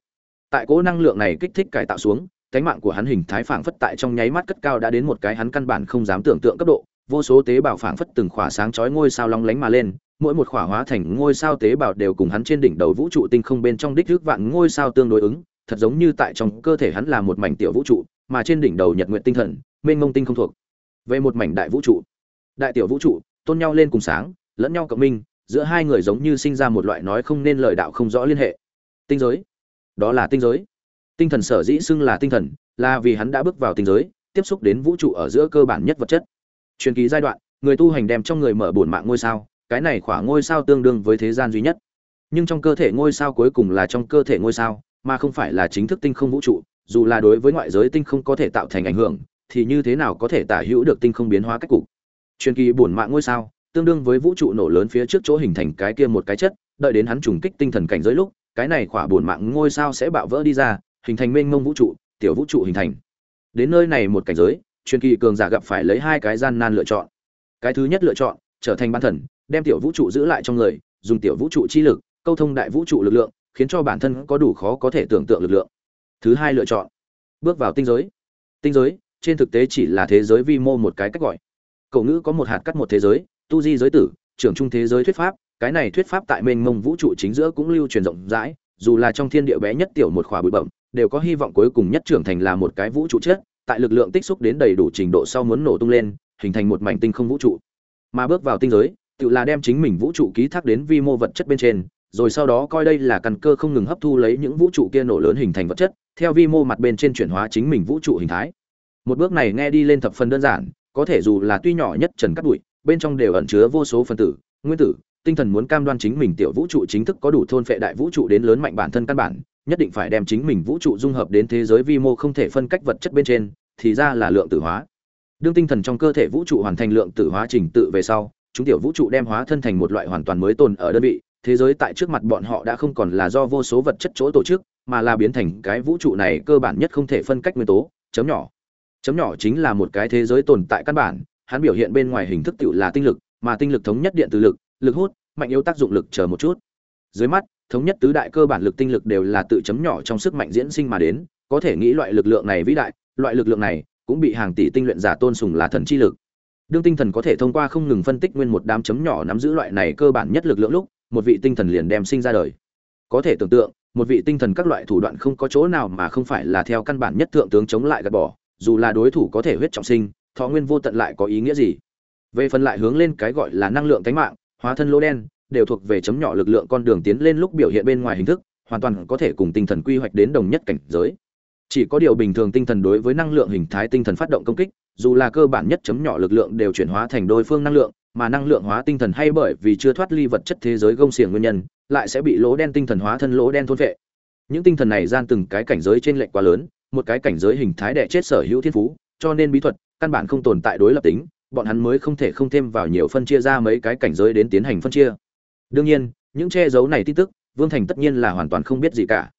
Tại cỗ năng lượng này kích thích cải tạo xuống cánh mạng của hắn hình thái phảng phất tại trong nháy mắt cất cao đã đến một cái hắn căn bản không dám tưởng tượng cấp độ vô số tế bào phảng phất từng khỏa sáng chói ngôi sao long lánh mà lên, mỗi một khỏa hóa thành ngôi sao tế bào đều cùng hắn trên đỉnh đầu vũ trụ tinh không bên trong đích thước vạn ngôi sao tương đối ứng, thật giống như tại trong cơ thể hắn là một mảnh tiểu vũ trụ, mà trên đỉnh đầu nhật nguyện tinh thần, mênh mông tinh không thuộc. Về một mảnh đại vũ trụ, đại tiểu vũ trụ, tôn nhau lên cùng sáng, lẫn nhau cộng minh, giữa hai người giống như sinh ra một loại nói không nên lời đạo không rõ liên hệ. Tinh giới, đó là tinh giới. Tinh thần sở dĩ xưng là tinh thần, là vì hắn đã bước vào tinh giới, tiếp xúc đến vũ trụ ở giữa cơ bản nhất vật chất truyền kỳ giai đoạn, người tu hành đem trong người mở bổn mạng ngôi sao, cái này khỏa ngôi sao tương đương với thế gian duy nhất. Nhưng trong cơ thể ngôi sao cuối cùng là trong cơ thể ngôi sao, mà không phải là chính thức tinh không vũ trụ, dù là đối với ngoại giới tinh không có thể tạo thành ảnh hưởng, thì như thế nào có thể tả hữu được tinh không biến hóa cách cục? Truyền kỳ bổn mạng ngôi sao, tương đương với vũ trụ nổ lớn phía trước chỗ hình thành cái kia một cái chất, đợi đến hắn trùng kích tinh thần cảnh giới lúc, cái này khỏa bổn mạng ngôi sao sẽ bạo vỡ đi ra, hình thành mênh mông vũ trụ, tiểu vũ trụ hình thành. Đến nơi này một cảnh giới truyền kỳ cường giả gặp phải lấy hai cái gian nan lựa chọn. Cái thứ nhất lựa chọn, trở thành bán thần, đem tiểu vũ trụ giữ lại trong người, dùng tiểu vũ trụ chi lực, câu thông đại vũ trụ lực lượng, khiến cho bản thân có đủ khó có thể tưởng tượng lực lượng. Thứ hai lựa chọn, bước vào tinh giới. Tinh giới, trên thực tế chỉ là thế giới vi mô một cái cách gọi. Cậu ngữ có một hạt cắt một thế giới, tu di giới tử, trưởng trung thế giới thuyết pháp, cái này thuyết pháp tại mênh mông vũ trụ chính giữa cũng lưu truyền rộng rãi, dù là trong thiên địa bé nhất tiểu một khỏa bụi bẩm đều có hy vọng cuối cùng nhất trưởng thành là một cái vũ trụ chết tại lực lượng tích xúc đến đầy đủ trình độ sau muốn nổ tung lên, hình thành một mảnh tinh không vũ trụ. Mà bước vào tinh giới, tự là đem chính mình vũ trụ ký thác đến vi mô vật chất bên trên, rồi sau đó coi đây là căn cơ không ngừng hấp thu lấy những vũ trụ kia nổ lớn hình thành vật chất, theo vi mô mặt bên trên chuyển hóa chính mình vũ trụ hình thái. Một bước này nghe đi lên thập phần đơn giản, có thể dù là tuy nhỏ nhất trần cắt bụi, bên trong đều ẩn chứa vô số phân tử, nguyên tử, tinh thần muốn cam đoan chính mình tiểu vũ trụ chính thức có đủ thôn phệ đại vũ trụ đến lớn mạnh bản thân căn bản nhất định phải đem chính mình vũ trụ dung hợp đến thế giới vi mô không thể phân cách vật chất bên trên, thì ra là lượng tử hóa. Đương tinh thần trong cơ thể vũ trụ hoàn thành lượng tử hóa trình tự về sau, chúng tiểu vũ trụ đem hóa thân thành một loại hoàn toàn mới tồn ở đơn vị. Thế giới tại trước mặt bọn họ đã không còn là do vô số vật chất chỗ tổ chức, mà là biến thành cái vũ trụ này cơ bản nhất không thể phân cách nguyên tố, chấm nhỏ. Chấm nhỏ chính là một cái thế giới tồn tại căn bản, hắn biểu hiện bên ngoài hình thức tựu là tinh lực, mà tinh lực thống nhất điện từ lực lực hút, mạnh yếu tác dụng lực chờ một chút. Dưới mắt thống nhất tứ đại cơ bản lực tinh lực đều là tự chấm nhỏ trong sức mạnh diễn sinh mà đến, có thể nghĩ loại lực lượng này vĩ đại, loại lực lượng này cũng bị hàng tỷ tinh luyện giả tôn sùng là thần chi lực. Đương tinh thần có thể thông qua không ngừng phân tích nguyên một đám chấm nhỏ nắm giữ loại này cơ bản nhất lực lượng lúc, một vị tinh thần liền đem sinh ra đời. Có thể tưởng tượng, một vị tinh thần các loại thủ đoạn không có chỗ nào mà không phải là theo căn bản nhất thượng tướng chống lại gạt bỏ, dù là đối thủ có thể huyết trọng sinh, thọ nguyên vô tận lại có ý nghĩa gì? Về phần lại hướng lên cái gọi là năng lượng cách mạng, hóa thân lỗ đen đều thuộc về chấm nhỏ lực lượng con đường tiến lên lúc biểu hiện bên ngoài hình thức, hoàn toàn có thể cùng tinh thần quy hoạch đến đồng nhất cảnh giới. Chỉ có điều bình thường tinh thần đối với năng lượng hình thái tinh thần phát động công kích, dù là cơ bản nhất chấm nhỏ lực lượng đều chuyển hóa thành đối phương năng lượng, mà năng lượng hóa tinh thần hay bởi vì chưa thoát ly vật chất thế giới gông xiềng nguyên nhân, lại sẽ bị lỗ đen tinh thần hóa thân lỗ đen thôn vệ. Những tinh thần này gian từng cái cảnh giới trên lệnh quá lớn, một cái cảnh giới hình thái đẻ chết sở hữu thiên phú, cho nên bí thuật căn bản không tồn tại đối lập tính, bọn hắn mới không thể không thêm vào nhiều phân chia ra mấy cái cảnh giới đến tiến hành phân chia đương nhiên, những che giấu này tin tức, vương thành tất nhiên là hoàn toàn không biết gì cả.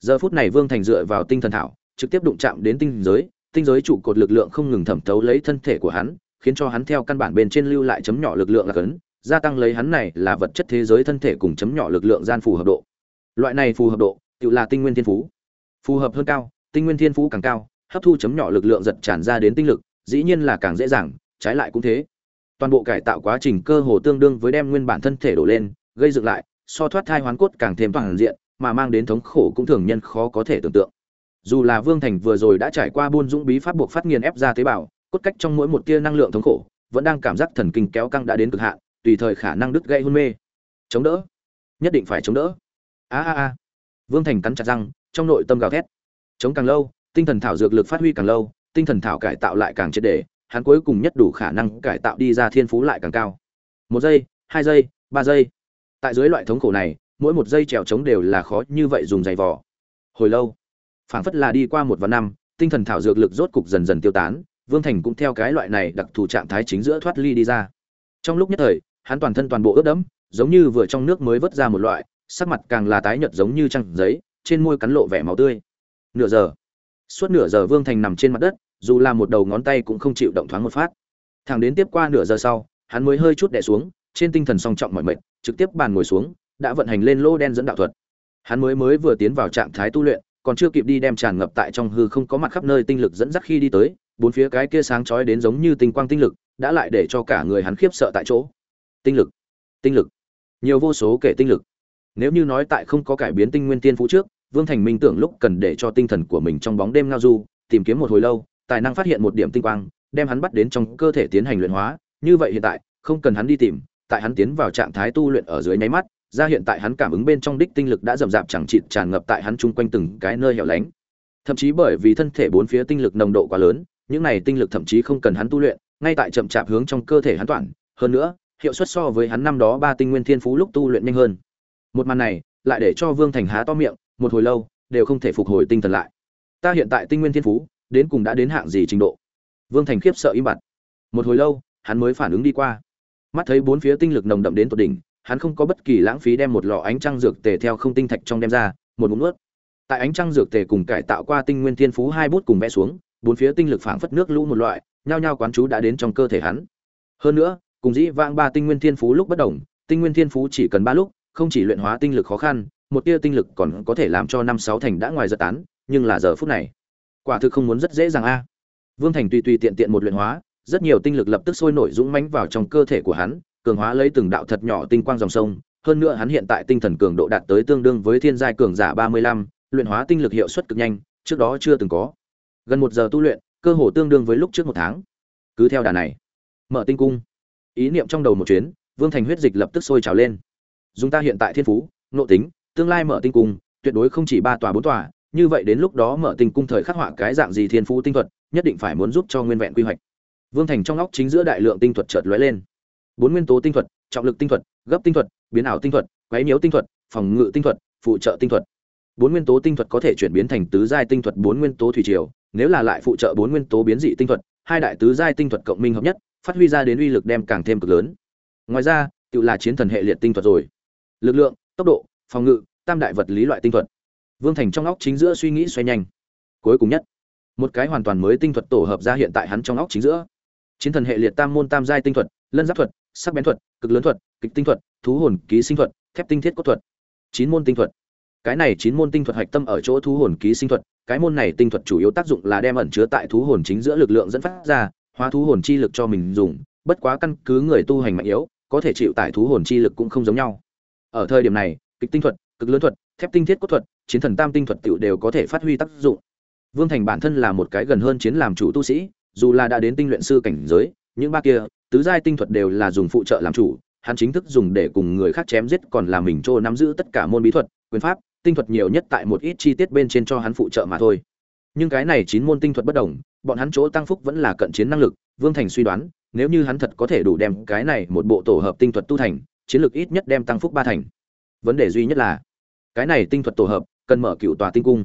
Giờ phút này vương thành dựa vào tinh thần thảo, trực tiếp đụng chạm đến tinh giới tinh giới trụ cột lực lượng không ngừng thẩm thấu lấy thân thể của hắn, khiến cho hắn theo căn bản bên trên lưu lại chấm nhỏ lực lượng là cấn, gia tăng lấy hắn này là vật chất thế giới thân thể cùng chấm nhỏ lực lượng gian phù hợp độ. Loại này phù hợp độ, tự là tinh nguyên thiên phú. Phù hợp hơn cao, tinh nguyên thiên phú càng cao, hấp thu chấm nhỏ lực lượng giật tràn ra đến tinh lực, dĩ nhiên là càng dễ dàng, trái lại cũng thế. Toàn bộ cải tạo quá trình cơ hồ tương đương với đem nguyên bản thân thể đổ lên gây dựng lại, so thoát thai hoán cốt càng thêm toàn diện, mà mang đến thống khổ cũng thường nhân khó có thể tưởng tượng. Dù là vương thành vừa rồi đã trải qua buôn dũng bí pháp buộc phát nghiền ép ra tế bào, cốt cách trong mỗi một tia năng lượng thống khổ, vẫn đang cảm giác thần kinh kéo căng đã đến cực hạn, tùy thời khả năng đứt gây hôn mê. Chống đỡ. Nhất định phải chống đỡ. A a a. Vương thành cắn chặt răng, trong nội tâm gào thét. Chống càng lâu, tinh thần thảo dược lực phát huy càng lâu, tinh thần thảo cải tạo lại càng triệt đề hắn cuối cùng nhất đủ khả năng cải tạo đi ra thiên phú lại càng cao. Một giây, hai giây, ba giây tại dưới loại thống khổ này, mỗi một giây trèo trống đều là khó như vậy dùng giày vò. Hồi lâu, phảng phất là đi qua một vạn năm, tinh thần thảo dược lực rốt cục dần dần tiêu tán, vương thành cũng theo cái loại này đặc thù trạng thái chính giữa thoát ly đi ra. Trong lúc nhất thời, hắn toàn thân toàn bộ ướt đẫm, giống như vừa trong nước mới vớt ra một loại, sắc mặt càng là tái nhợt giống như trăng giấy, trên môi cắn lộ vẻ máu tươi. Nửa giờ, suốt nửa giờ vương thành nằm trên mặt đất, dù là một đầu ngón tay cũng không chịu động thoáng một phát. Thẳng đến tiếp qua nửa giờ sau, hắn mới hơi chút đẻ xuống trên tinh thần song trọng mọi mệt trực tiếp bàn ngồi xuống, đã vận hành lên lô đen dẫn đạo thuật. Hắn mới mới vừa tiến vào trạng thái tu luyện, còn chưa kịp đi đem tràn ngập tại trong hư không có mặt khắp nơi tinh lực dẫn dắt khi đi tới, bốn phía cái kia sáng chói đến giống như tinh quang tinh lực, đã lại để cho cả người hắn khiếp sợ tại chỗ. Tinh lực tinh lực, nhiều vô số kể tinh lực. Nếu như nói tại không có cải biến tinh nguyên tiên phú trước, vương thành minh tưởng lúc cần để cho tinh thần của mình trong bóng đêm ngao du, tìm kiếm một hồi lâu, tài năng phát hiện một điểm tinh quang, đem hắn bắt đến trong cơ thể tiến hành luyện hóa. Như vậy hiện tại, không cần hắn đi tìm tại hắn tiến vào trạng thái tu luyện ở dưới nháy mắt, ra hiện tại hắn cảm ứng bên trong đích tinh lực đã rầm rạp chẳng chịt tràn ngập tại hắn chung quanh từng cái nơi hẻo lánh. Thậm chí bởi vì thân thể bốn phía tinh lực nồng độ quá lớn, những này tinh lực thậm chí không cần hắn tu luyện, ngay tại chậm chạp hướng trong cơ thể hắn toàn hơn nữa, hiệu suất so với hắn năm đó ba tinh nguyên thiên phú lúc tu luyện nhanh hơn. Một màn này, lại để cho vương thành há to miệng, một hồi lâu, đều không thể phục hồi tinh thần lại. Ta hiện tại tinh nguyên thiên phú, đến cùng đã đến hạng gì trình độ? Vương thành khiếp sợ im bặt. Một hồi lâu, hắn mới phản ứng đi qua mắt thấy bốn phía tinh lực nồng đậm đến tột đỉnh, hắn không có bất kỳ lãng phí đem một lọ ánh trăng dược tề theo không tinh thạch trong đem ra, một ngụm nuốt. Tại ánh trăng dược tề cùng cải tạo qua tinh nguyên thiên phú hai bút cùng vẽ xuống, bốn phía tinh lực phảng phất nước lũ một loại, nhao nhao quán chú đã đến trong cơ thể hắn. Hơn nữa, cùng dĩ vãng ba tinh nguyên thiên phú lúc bất đồng, tinh nguyên thiên phú chỉ cần ba lúc, không chỉ luyện hóa tinh lực khó khăn, một tia tinh lực còn có thể làm cho năm sáu thành đã ngoài giật tán, nhưng là giờ phút này, quả thực không muốn rất dễ dàng a. Vương thành tùy tùy tiện tiện một luyện hóa rất nhiều tinh lực lập tức sôi nổi dũng mãnh vào trong cơ thể của hắn, cường hóa lấy từng đạo thật nhỏ tinh quang dòng sông. Hơn nữa hắn hiện tại tinh thần cường độ đạt tới tương đương với thiên giai cường giả ba mươi lăm, luyện hóa tinh lực hiệu suất cực nhanh, trước đó chưa từng có. Gần một giờ tu luyện, cơ hồ tương đương với lúc trước một tháng. Cứ theo đà này, mở tinh cung. Ý niệm trong đầu một chuyến, vương thành huyết dịch lập tức sôi trào lên. Dùng ta hiện tại thiên phú, nội tính, tương lai mở tinh cung, tuyệt đối không chỉ ba tòa bốn tòa, như vậy đến lúc đó mở tinh cung thời khắc họa cái dạng gì thiên phú tinh thuật, nhất định phải muốn giúp cho nguyên vẹn quy hoạch vương thành trong óc chính giữa đại lượng tinh thuật chợt lóe lên. Bốn nguyên tố tinh thuật, trọng lực tinh thuật, gấp tinh thuật, biến ảo tinh thuật, quấy nhiễu tinh thuật, phòng ngự tinh thuật, phụ trợ tinh thuật. Bốn nguyên tố tinh thuật có thể chuyển biến thành tứ giai tinh thuật bốn nguyên tố thủy triều, nếu là lại phụ trợ bốn nguyên tố biến dị tinh thuật, hai đại tứ giai tinh thuật cộng minh hợp nhất, phát huy ra đến uy lực đem càng thêm cực lớn. Ngoài ra, tự là chiến thần hệ liệt tinh thuật rồi. Lực lượng, tốc độ, phòng ngự, tam đại vật lý loại tinh thuật. Vương thành trong óc chính giữa suy nghĩ xoay nhanh. Cuối cùng nhất, một cái hoàn toàn mới tinh thuật tổ hợp ra hiện tại hắn trong óc chính giữa chiến thần hệ liệt tam môn tam giai tinh thuật, lân giáp thuật, sắc bén thuật, cực lớn thuật, kịch tinh thuật, thú hồn ký sinh thuật, thép tinh thiết cốt thuật. Chín môn tinh thuật. Cái này chín môn tinh thuật hạch tâm ở chỗ thú hồn ký sinh thuật. Cái môn này tinh thuật chủ yếu tác dụng là đem ẩn chứa tại thú hồn chính giữa lực lượng dẫn phát ra, hóa thú hồn chi lực cho mình dùng. Bất quá căn cứ người tu hành mạnh yếu, có thể chịu tải thú hồn chi lực cũng không giống nhau. Ở thời điểm này, kịch tinh thuật, cực lớn thuật, thép tinh thiết cốt thuật, chiến thần tam tinh thuật tựu đều có thể phát huy tác dụng. Vương thành bản thân là một cái gần hơn chiến làm chủ tu sĩ dù là đã đến tinh luyện sư cảnh giới, những ba kia, tứ giai tinh thuật đều là dùng phụ trợ làm chủ, hắn chính thức dùng để cùng người khác chém giết còn là mình trô nắm giữ tất cả môn bí thuật, quyền pháp, tinh thuật nhiều nhất tại một ít chi tiết bên trên cho hắn phụ trợ mà thôi. Nhưng cái này chín môn tinh thuật bất đồng, bọn hắn chỗ tăng phúc vẫn là cận chiến năng lực, vương thành suy đoán, nếu như hắn thật có thể đủ đem cái này một bộ tổ hợp tinh thuật tu thành, chiến lược ít nhất đem tăng phúc ba thành. Vấn đề duy nhất là, cái này tinh thuật tổ hợp cần mở cựu tòa tinh cung.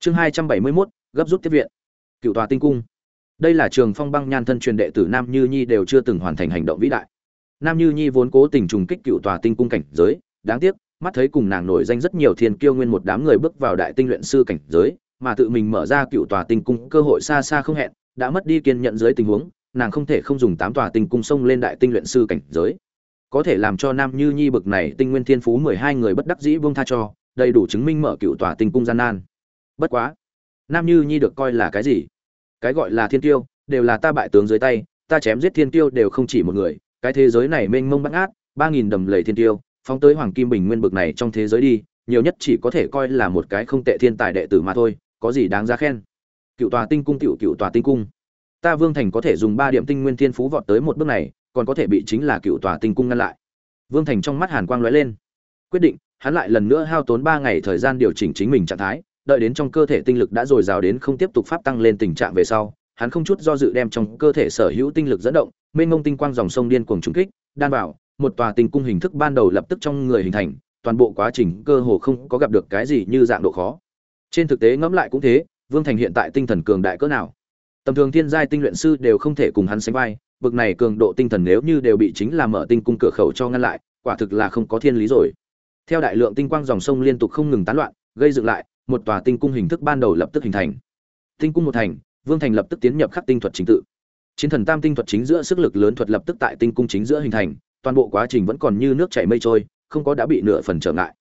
Chương hai trăm bảy mươi mốt, gấp rút tiếp viện. Cựu tòa tinh cung đây là trường phong băng nhan thân truyền đệ tử nam như nhi đều chưa từng hoàn thành hành động vĩ đại. Nam như nhi vốn cố tình trùng kích cựu tòa tinh cung cảnh giới, đáng tiếc, mắt thấy cùng nàng nổi danh rất nhiều thiên kiêu nguyên một đám người bước vào đại tinh luyện sư cảnh giới, mà tự mình mở ra cựu tòa tinh cung cơ hội xa xa không hẹn, đã mất đi kiên nhận dưới tình huống, nàng không thể không dùng tám tòa tinh cung xông lên đại tinh luyện sư cảnh giới. Có thể làm cho nam như nhi bực này tinh nguyên thiên phú mười hai người bất đắc dĩ buông tha cho, đầy đủ chứng minh mở cựu tòa tinh cung gian nan. Bất quá, nam như nhi được coi là cái gì? Cái gọi là thiên tiêu đều là ta bại tướng dưới tay, ta chém giết thiên tiêu đều không chỉ một người, cái thế giới này mênh mông bắt ngát ba nghìn đầm lầy thiên tiêu phóng tới hoàng kim bình nguyên bực này trong thế giới đi, nhiều nhất chỉ có thể coi là một cái không tệ thiên tài đệ tử mà thôi, có gì đáng giá khen? Cựu tòa tinh cung cựu cựu tòa tinh cung. Ta vương thành có thể dùng ba điểm tinh nguyên thiên phú vọt tới một bước này, còn có thể bị chính là cựu tòa tinh cung ngăn lại. Vương thành trong mắt hàn quang lóe lên. Quyết định, hắn lại lần nữa hao tốn ba ngày thời gian điều chỉnh chính mình trạng thái đợi đến trong cơ thể tinh lực đã dồi dào đến không tiếp tục pháp tăng lên tình trạng về sau, hắn không chút do dự đem trong cơ thể sở hữu tinh lực dẫn động, mênh mông tinh quang dòng sông điên cuồng trúng kích, đan vào, một tòa tinh cung hình thức ban đầu lập tức trong người hình thành, toàn bộ quá trình cơ hồ không có gặp được cái gì như dạng độ khó. Trên thực tế ngẫm lại cũng thế, vương thành hiện tại tinh thần cường đại cỡ nào? Tầm thường thiên giai tinh luyện sư đều không thể cùng hắn sánh vai, bực này cường độ tinh thần nếu như đều bị chính là mở tinh cung cửa khẩu cho ngăn lại, quả thực là không có thiên lý rồi. Theo đại lượng tinh quang dòng sông liên tục không ngừng tán loạn, gây dựng lại một tòa tinh cung hình thức ban đầu lập tức hình thành. Tinh cung một thành, vương thành lập tức tiến nhập khắc tinh thuật chính tự. Chiến thần tam tinh thuật chính giữa sức lực lớn thuật lập tức tại tinh cung chính giữa hình thành, toàn bộ quá trình vẫn còn như nước chảy mây trôi, không có đã bị nửa phần trở ngại.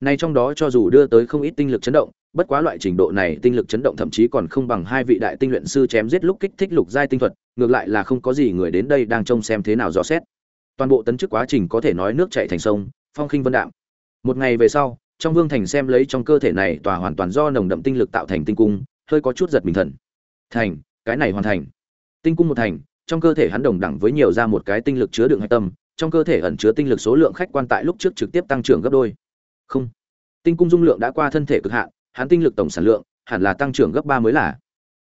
Này trong đó cho dù đưa tới không ít tinh lực chấn động, bất quá loại trình độ này tinh lực chấn động thậm chí còn không bằng hai vị đại tinh luyện sư chém giết lúc kích thích lục giai tinh thuật, ngược lại là không có gì người đến đây đang trông xem thế nào rõ xét. Toàn bộ tấn chức quá trình có thể nói nước chảy thành sông, phong khinh vân đạm. Một ngày về sau trong vương thành xem lấy trong cơ thể này tỏa hoàn toàn do nồng đậm tinh lực tạo thành tinh cung, hơi có chút giật mình thần. Thành, cái này hoàn thành. Tinh cung một thành, trong cơ thể hắn đồng đẳng với nhiều ra một cái tinh lực chứa đựng hạch tâm, trong cơ thể ẩn chứa tinh lực số lượng khách quan tại lúc trước trực tiếp tăng trưởng gấp đôi. Không. Tinh cung dung lượng đã qua thân thể cực hạn, hắn tinh lực tổng sản lượng hẳn là tăng trưởng gấp ba mới là.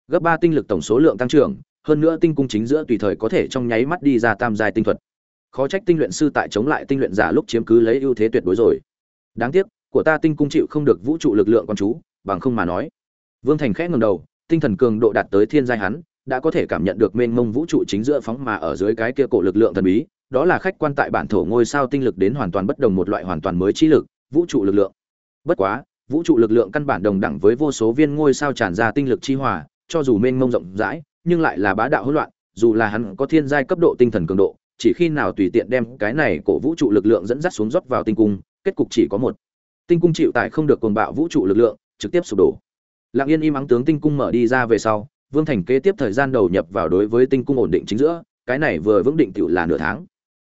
Gấp ba tinh lực tổng số lượng tăng trưởng, hơn nữa tinh cung chính giữa tùy thời có thể trong nháy mắt đi ra tam giai tinh thuật. Khó trách tinh luyện sư tại chống lại tinh luyện giả lúc chiếm cứ lấy ưu thế tuyệt đối rồi. Đáng tiếc của ta tinh cung chịu không được vũ trụ lực lượng con chú, bằng không mà nói. Vương thành khẽ ngầm đầu, tinh thần cường độ đạt tới thiên giai hắn, đã có thể cảm nhận được mênh mông vũ trụ chính giữa phóng mà ở dưới cái kia cổ lực lượng thần bí, đó là khách quan tại bản thổ ngôi sao tinh lực đến hoàn toàn bất đồng một loại hoàn toàn mới trí lực, vũ trụ lực lượng. Bất quá, vũ trụ lực lượng căn bản đồng đẳng với vô số viên ngôi sao tràn ra tinh lực chi hòa, cho dù mênh mông rộng rãi, nhưng lại là bá đạo hỗn loạn, dù là hắn có thiên giai cấp độ tinh thần cường độ, chỉ khi nào tùy tiện đem cái này cổ vũ trụ lực lượng dẫn dắt xuống rót vào tinh cung, kết cục chỉ có một tinh cung chịu tải không được cuồng bạo vũ trụ lực lượng, trực tiếp sụp đổ. Lặng yên im ắng tướng tinh cung mở đi ra về sau, vương thành kế tiếp thời gian đầu nhập vào đối với tinh cung ổn định chính giữa, cái này vừa vững định tựu là nửa tháng.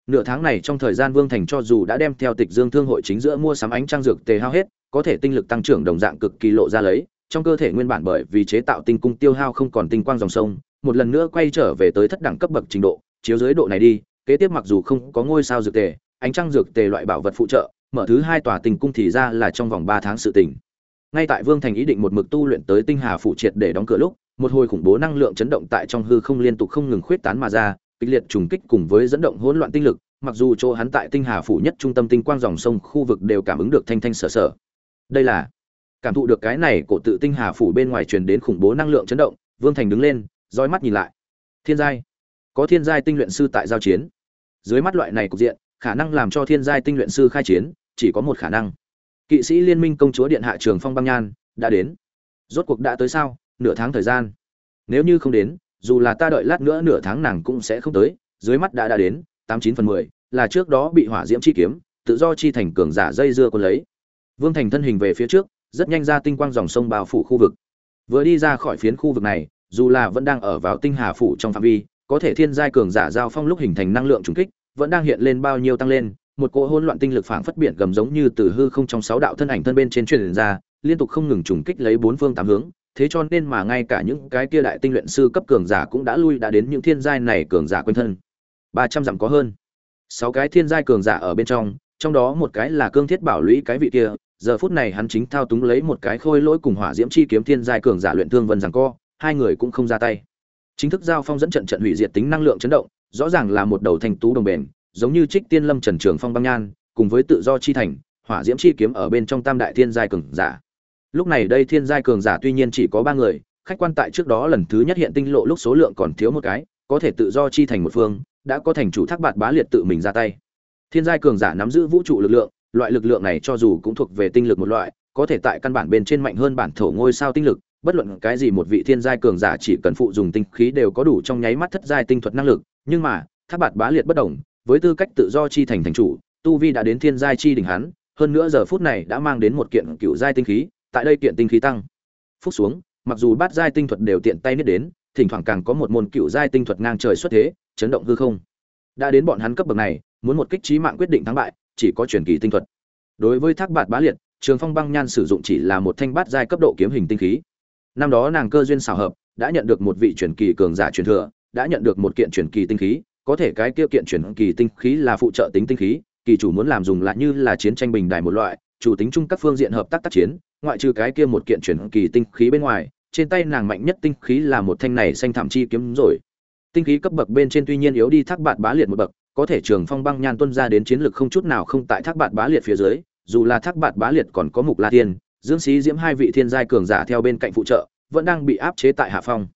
Nửa tháng này trong thời gian vương thành cho dù đã đem theo tịch dương thương hội chính giữa mua sắm ánh trang dược tề hao hết, có thể tinh lực tăng trưởng đồng dạng cực kỳ lộ ra lấy, trong cơ thể nguyên bản bởi vì chế tạo tinh cung tiêu hao không còn tinh quang dòng sông, một lần nữa quay trở về tới thất đẳng cấp bậc trình độ, chiếu dưới độ này đi, kế tiếp mặc dù không có ngôi sao dược tề, ánh trăng dược tề loại bảo vật phụ trợ mở thứ hai tòa tình cung thì ra là trong vòng ba tháng sự tình. Ngay tại vương thành ý định một mực tu luyện tới tinh hà Phủ triệt để đóng cửa lúc, một hồi khủng bố năng lượng chấn động tại trong hư không liên tục không ngừng khuyết tán mà ra, kịch liệt trùng kích cùng với dẫn động hỗn loạn tinh lực, mặc dù chỗ hắn tại tinh hà phủ nhất trung tâm tinh quang dòng sông khu vực đều cảm ứng được thanh thanh sở sở. Đây là cảm thụ được cái này cổ tự tinh hà phủ bên ngoài truyền đến khủng bố năng lượng chấn động, vương thành đứng lên, roi mắt nhìn lại. Thiên giai. Có thiên giai tinh luyện sư tại giao chiến. Dưới mắt loại này cục diện, khả năng làm cho thiên giai tinh luyện sư khai chiến chỉ có một khả năng. Kỵ sĩ liên minh công chúa điện hạ trường phong băng nhan, đã đến. Rốt cuộc đã tới sao? Nửa tháng thời gian. Nếu như không đến, dù là ta đợi lát nữa nửa tháng nàng cũng sẽ không tới. Dưới mắt đã đã đến, tám chín phần mười, là trước đó bị hỏa diễm chi kiếm, tự do chi thành cường giả dây dưa quân lấy. Vương thành thân hình về phía trước, rất nhanh ra tinh quang dòng sông bao phủ khu vực. Vừa đi ra khỏi phiến khu vực này, dù là vẫn đang ở vào tinh hà phủ trong phạm vi, có thể thiên giai cường giả giao phong lúc hình thành năng lượng trùng kích, vẫn đang hiện lên bao nhiêu tăng lên một cỗ hỗn loạn tinh lực phảng phất biển gầm giống như từ hư không trong sáu đạo thân ảnh thân bên trên truyền ra, liên tục không ngừng trùng kích lấy bốn phương tám hướng. Thế cho nên mà ngay cả những cái kia đại tinh luyện sư cấp cường giả cũng đã lui đã đến những thiên giai này cường giả quanh thân. Ba trăm dặm có hơn. Sáu cái thiên giai cường giả ở bên trong trong đó một cái là cương thiết bảo lũy cái vị kia, giờ phút này hắn chính thao túng lấy một cái khôi lỗi cùng hỏa diễm chi kiếm thiên giai cường giả luyện thương vân rằng co, hai người cũng không ra tay. Chính thức giao phong dẫn trận trận hủy diệt tính năng lượng chấn động, rõ ràng là một đầu thành tú đồng bền giống như trích tiên lâm, trần trường phong, băng nhan, cùng với tự do chi thành, hỏa diễm chi kiếm ở bên trong tam đại thiên giai cường giả. Lúc này đây thiên giai cường giả tuy nhiên chỉ có ba người, khách quan tại trước đó lần thứ nhất hiện tinh lộ lúc số lượng còn thiếu một cái, có thể tự do chi thành một phương, đã có thành chủ thác bạt bá liệt tự mình ra tay. Thiên giai cường giả nắm giữ vũ trụ lực lượng, loại lực lượng này cho dù cũng thuộc về tinh lực một loại, có thể tại căn bản bên trên mạnh hơn bản thổ ngôi sao tinh lực, bất luận cái gì một vị thiên giai cường giả chỉ cần phụ dùng tinh khí đều có đủ trong nháy mắt thất giai tinh thuật năng lực, nhưng mà, thác bạt bá liệt bất đồng với tư cách tự do chi thành thành chủ, tu vi đã đến thiên giai chi đỉnh hắn, hơn nữa giờ phút này đã mang đến một kiện cựu giai tinh khí, tại đây kiện tinh khí tăng. Phúc xuống, mặc dù bát giai tinh thuật đều tiện tay niết đến, thỉnh thoảng càng có một môn cựu giai tinh thuật ngang trời xuất thế, chấn động hư không. Đã đến bọn hắn cấp bậc này, muốn một kích trí mạng quyết định thắng bại, chỉ có truyền kỳ tinh thuật. Đối với thác bạt bá liệt, trường phong băng nhan sử dụng chỉ là một thanh bát giai cấp độ kiếm hình tinh khí. Năm đó nàng cơ duyên xảo hợp, đã nhận được một vị truyền kỳ cường giả truyền thừa, đã nhận được một kiện truyền kỳ tinh khí có thể cái kia kiện chuyển kỳ tinh khí là phụ trợ tính tinh khí, kỳ chủ muốn làm dùng lại như là chiến tranh bình đài một loại, chủ tính chung các phương diện hợp tác tác chiến, ngoại trừ cái kia một kiện chuyển kỳ tinh khí bên ngoài, trên tay nàng mạnh nhất tinh khí là một thanh này xanh thảm chi kiếm rồi. Tinh khí cấp bậc bên trên tuy nhiên yếu đi thác bạt bá liệt một bậc, có thể trường phong băng nhan tuân ra đến chiến lược không chút nào không tại thác bạt bá liệt phía dưới, dù là thác bạt bá liệt còn có mục la thiên dương sĩ diễm hai vị thiên giai cường giả theo bên cạnh phụ trợ, vẫn đang bị áp chế tại hạ phong.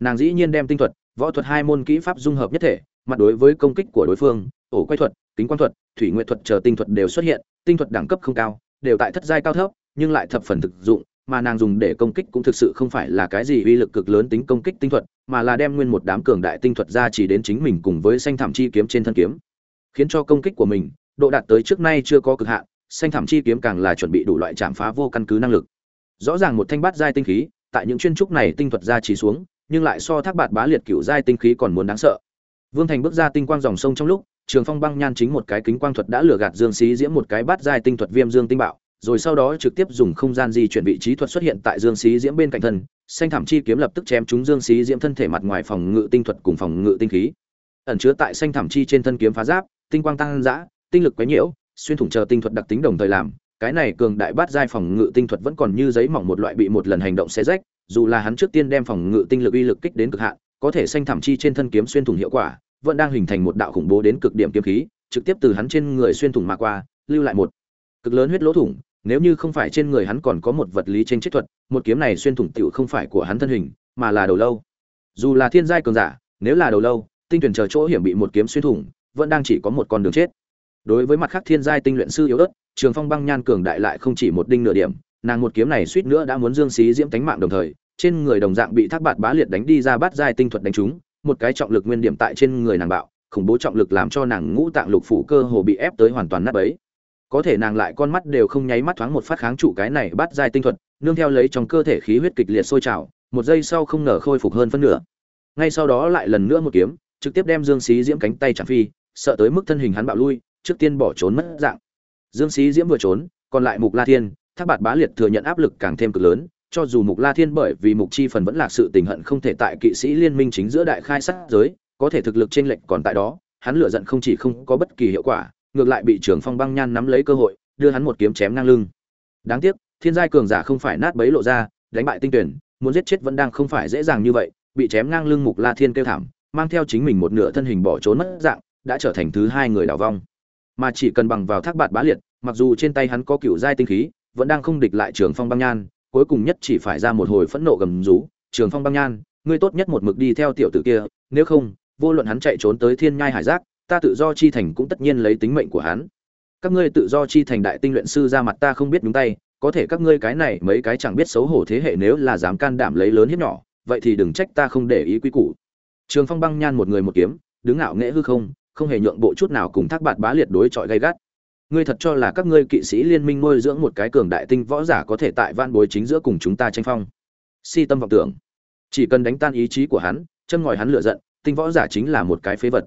Nàng dĩ nhiên đem tinh thuật, võ thuật hai môn kỹ pháp dung hợp nhất thể mặt đối với công kích của đối phương, ổ quay thuật, kính quan thuật, thủy nguyện thuật chờ tinh thuật đều xuất hiện, tinh thuật đẳng cấp không cao, đều tại thất giai cao thấp, nhưng lại thập phần thực dụng, mà nàng dùng để công kích cũng thực sự không phải là cái gì uy lực cực lớn tính công kích tinh thuật, mà là đem nguyên một đám cường đại tinh thuật ra chỉ đến chính mình cùng với xanh thảm chi kiếm trên thân kiếm. Khiến cho công kích của mình, độ đạt tới trước nay chưa có cực hạn, xanh thảm chi kiếm càng là chuẩn bị đủ loại chạm phá vô căn cứ năng lực. Rõ ràng một thanh bát giai tinh khí, tại những chuyên trúc này tinh thuật ra chỉ xuống, nhưng lại so thác bạt bá liệt cựu giai tinh khí còn muốn đáng sợ vương thành bước ra tinh quang dòng sông trong lúc, trường phong băng nhan chính một cái kính quang thuật đã lừa gạt dương xí diễm một cái bát giai tinh thuật viêm dương tinh bạo, rồi sau đó trực tiếp dùng không gian di chuyển vị trí thuật xuất hiện tại dương xí diễm bên cạnh thân, xanh thảm chi kiếm lập tức chém trúng dương xí diễm thân thể mặt ngoài phòng ngự tinh thuật cùng phòng ngự tinh khí. Ẩn chứa tại xanh thảm chi trên thân kiếm phá giáp, tinh quang tăng dã, tinh lực quấy nhiễu, xuyên thủng chờ tinh thuật đặc tính đồng thời làm, cái này cường đại bát giai phòng ngự tinh thuật vẫn còn như giấy mỏng một loại bị một lần hành động xé rách, dù là hắn trước tiên đem phòng ngự tinh lực uy lực kích đến cực hạn có thể xanh thảm chi trên thân kiếm xuyên thủng hiệu quả, vẫn đang hình thành một đạo khủng bố đến cực điểm kiếm khí, trực tiếp từ hắn trên người xuyên thủng mà qua, lưu lại một cực lớn huyết lỗ thủng. Nếu như không phải trên người hắn còn có một vật lý trên chết thuật, một kiếm này xuyên thủng tiểu không phải của hắn thân hình, mà là đầu lâu. Dù là thiên giai cường giả, nếu là đầu lâu, tinh tuyển chờ chỗ hiểm bị một kiếm xuyên thủng, vẫn đang chỉ có một con đường chết. Đối với mặt khác thiên giai tinh luyện sư yếu ớt, trường phong băng nhan cường đại lại không chỉ một đinh nửa điểm, nàng một kiếm này suýt nữa đã muốn dương xí diễm tánh mạng đồng thời trên người đồng dạng bị thác bạt bá liệt đánh đi ra bát giai tinh thuật đánh trúng, một cái trọng lực nguyên điểm tại trên người nàng bạo, khủng bố trọng lực làm cho nàng ngũ tạng lục phủ cơ hồ bị ép tới hoàn toàn nát bấy. Có thể nàng lại con mắt đều không nháy mắt thoáng một phát kháng trụ cái này bắt giai tinh thuật, nương theo lấy trong cơ thể khí huyết kịch liệt sôi trào, một giây sau không ngờ khôi phục hơn phân nửa. Ngay sau đó lại lần nữa một kiếm, trực tiếp đem dương xí diễm cánh tay chạm phi, sợ tới mức thân hình hắn bạo lui, trước tiên bỏ trốn mất dạng. Dương xí diễm vừa trốn, còn lại mục la thiên, thác bạt bá liệt thừa nhận áp lực càng thêm cực lớn cho dù mục la thiên bởi vì mục chi phần vẫn là sự tình hận không thể tại kỵ sĩ liên minh chính giữa đại khai sát giới có thể thực lực trên lệnh còn tại đó hắn lựa giận không chỉ không có bất kỳ hiệu quả ngược lại bị trưởng Phong Băng Nhan nắm lấy cơ hội, đưa hắn một kiếm chém ngang lưng. Đáng tiếc, thiên giai cường giả không phải nát bấy lộ ra, đánh bại tinh tuyển, muốn giết chết vẫn đang không phải dễ dàng như vậy, bị chém ngang lưng Mục La Thiên kêu thảm, mang theo chính mình một nửa thân hình bỏ trốn mất dạng, đã trở thành thứ hai người đào vong. Mà chỉ cần bằng vào thác bạt bá liệt, mặc dù trên tay hắn có cựu giai tinh khí, vẫn đang không địch lại Trường Phong Băng Nhan, cuối cùng nhất chỉ phải ra một hồi phẫn nộ gầm rú, "Trường Phong Băng Nhan, ngươi tốt nhất một mực đi theo tiểu tử kia, nếu không, vô luận hắn chạy trốn tới Thiên Nhai Hải Giác, ta tự do chi thành cũng tất nhiên lấy tính mệnh của hắn." các ngươi tự do chi thành đại tinh luyện sư ra mặt ta không biết nhúng tay có thể các ngươi cái này mấy cái chẳng biết xấu hổ thế hệ nếu là dám can đảm lấy lớn hiếp nhỏ vậy thì đừng trách ta không để ý quy củ trường phong băng nhan một người một kiếm đứng ngạo nghễ hư không không hề nhượng bộ chút nào cùng thác bạt bá liệt đối chọi gay gắt ngươi thật cho là các ngươi kỵ sĩ liên minh nuôi dưỡng một cái cường đại tinh võ giả có thể tại van bối chính giữa cùng chúng ta tranh phong? Si tâm vọng tưởng. Chỉ cần đánh tan ý chí của hắn, chân ngòi hắn lựa giận, tinh võ giả chính là một cái phế vật.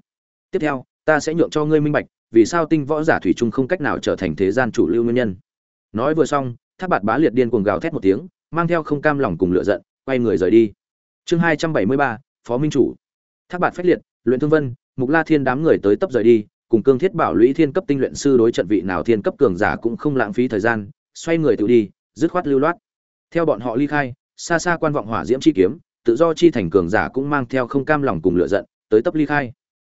Tiếp theo, ta sẽ nhượng cho ngươi minh bạch, vì sao tinh võ giả thủy chung không cách nào trở thành thế gian chủ lưu nguyên nhân. Nói vừa xong, tháp bạt bá liệt điên cuồng gào thét một tiếng, mang theo không cam lòng cùng lựa giận, quay người rời đi. Chương hai trăm bảy mươi ba, phó minh chủ. Tháp bạt phách liệt, luyện thương vân, mục la thiên đám người tới tấp rời đi cùng cương thiết bảo lũy thiên cấp tinh luyện sư đối trận vị nào thiên cấp cường giả cũng không lãng phí thời gian, xoay người tự đi, dứt khoát lưu loát. Theo bọn họ ly khai, xa xa quan vọng hỏa diễm chi kiếm, tự do chi thành cường giả cũng mang theo không cam lòng cùng lựa giận, tới tấp ly khai.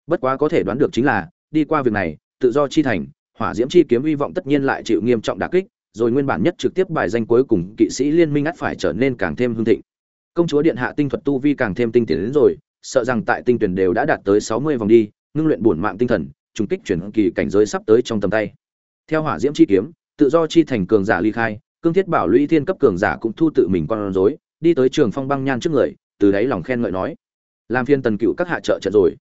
Bất quá có thể đoán được chính là, đi qua việc này, tự do chi thành, hỏa diễm chi kiếm hy vọng tất nhiên lại chịu nghiêm trọng đả kích, rồi nguyên bản nhất trực tiếp bài danh cuối cùng kỵ sĩ liên minh ắt phải trở nên càng thêm hương thịnh. Công chúa điện hạ tinh thuật tu vi càng thêm tinh tiến đến rồi, sợ rằng tại tinh tuyển đều đã đạt tới sáu mươi vòng đi, ngưng luyện bổn mạng tinh thần trùng kích chuyển kỳ cảnh giới sắp tới trong tầm tay. Theo hỏa diễm chi kiếm, tự do chi thành cường giả ly khai, cương thiết bảo lũy thiên cấp cường giả cũng thu tự mình con rối, đi tới trường phong băng nhan trước người, từ đấy lòng khen ngợi nói, làm phiên tần cựu các hạ trợ trận rồi.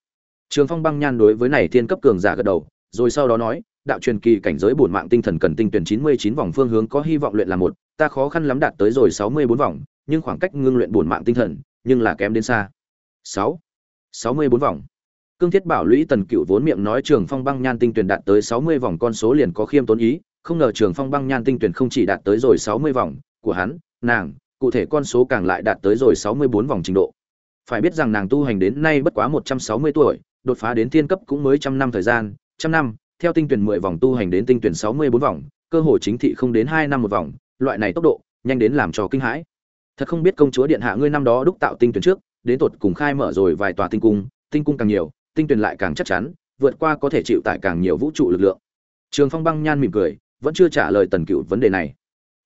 Trường phong băng nhan đối với này thiên cấp cường giả gật đầu, rồi sau đó nói, đạo truyền kỳ cảnh giới bổn mạng tinh thần cần tinh tuyển chín mươi chín vòng phương hướng có hy vọng luyện là một, ta khó khăn lắm đạt tới rồi sáu mươi bốn vòng, nhưng khoảng cách ngưng luyện bổn mạng tinh thần, nhưng là kém đến xa. Sáu. Sáu mươi bốn vòng cương thiết bảo lũy tần cựu vốn miệng nói trường phong băng nhan tinh tuyển đạt tới sáu mươi vòng con số liền có khiêm tốn ý, không ngờ trường phong băng nhan tinh tuyển không chỉ đạt tới rồi sáu mươi vòng của hắn, nàng, cụ thể con số càng lại đạt tới rồi sáu mươi bốn vòng trình độ. Phải biết rằng nàng tu hành đến nay bất quá một trăm sáu mươi tuổi, đột phá đến thiên cấp cũng mới trăm năm thời gian, trăm năm, theo tinh tuyển mười vòng tu hành đến tinh tuyển sáu mươi bốn vòng, cơ hội chính thị không đến hai năm một vòng, loại này tốc độ, nhanh đến làm cho kinh hãi. Thật không biết công chúa điện hạ ngươi năm đó đúc tạo tinh tuyển trước, đến tột cùng khai mở rồi vài tòa tinh cung tinh cung càng nhiều tinh tuyển lại càng chắc chắn, vượt qua có thể chịu tải càng nhiều vũ trụ lực lượng. Trường phong băng nhan mỉm cười, vẫn chưa trả lời tần cựu vấn đề này.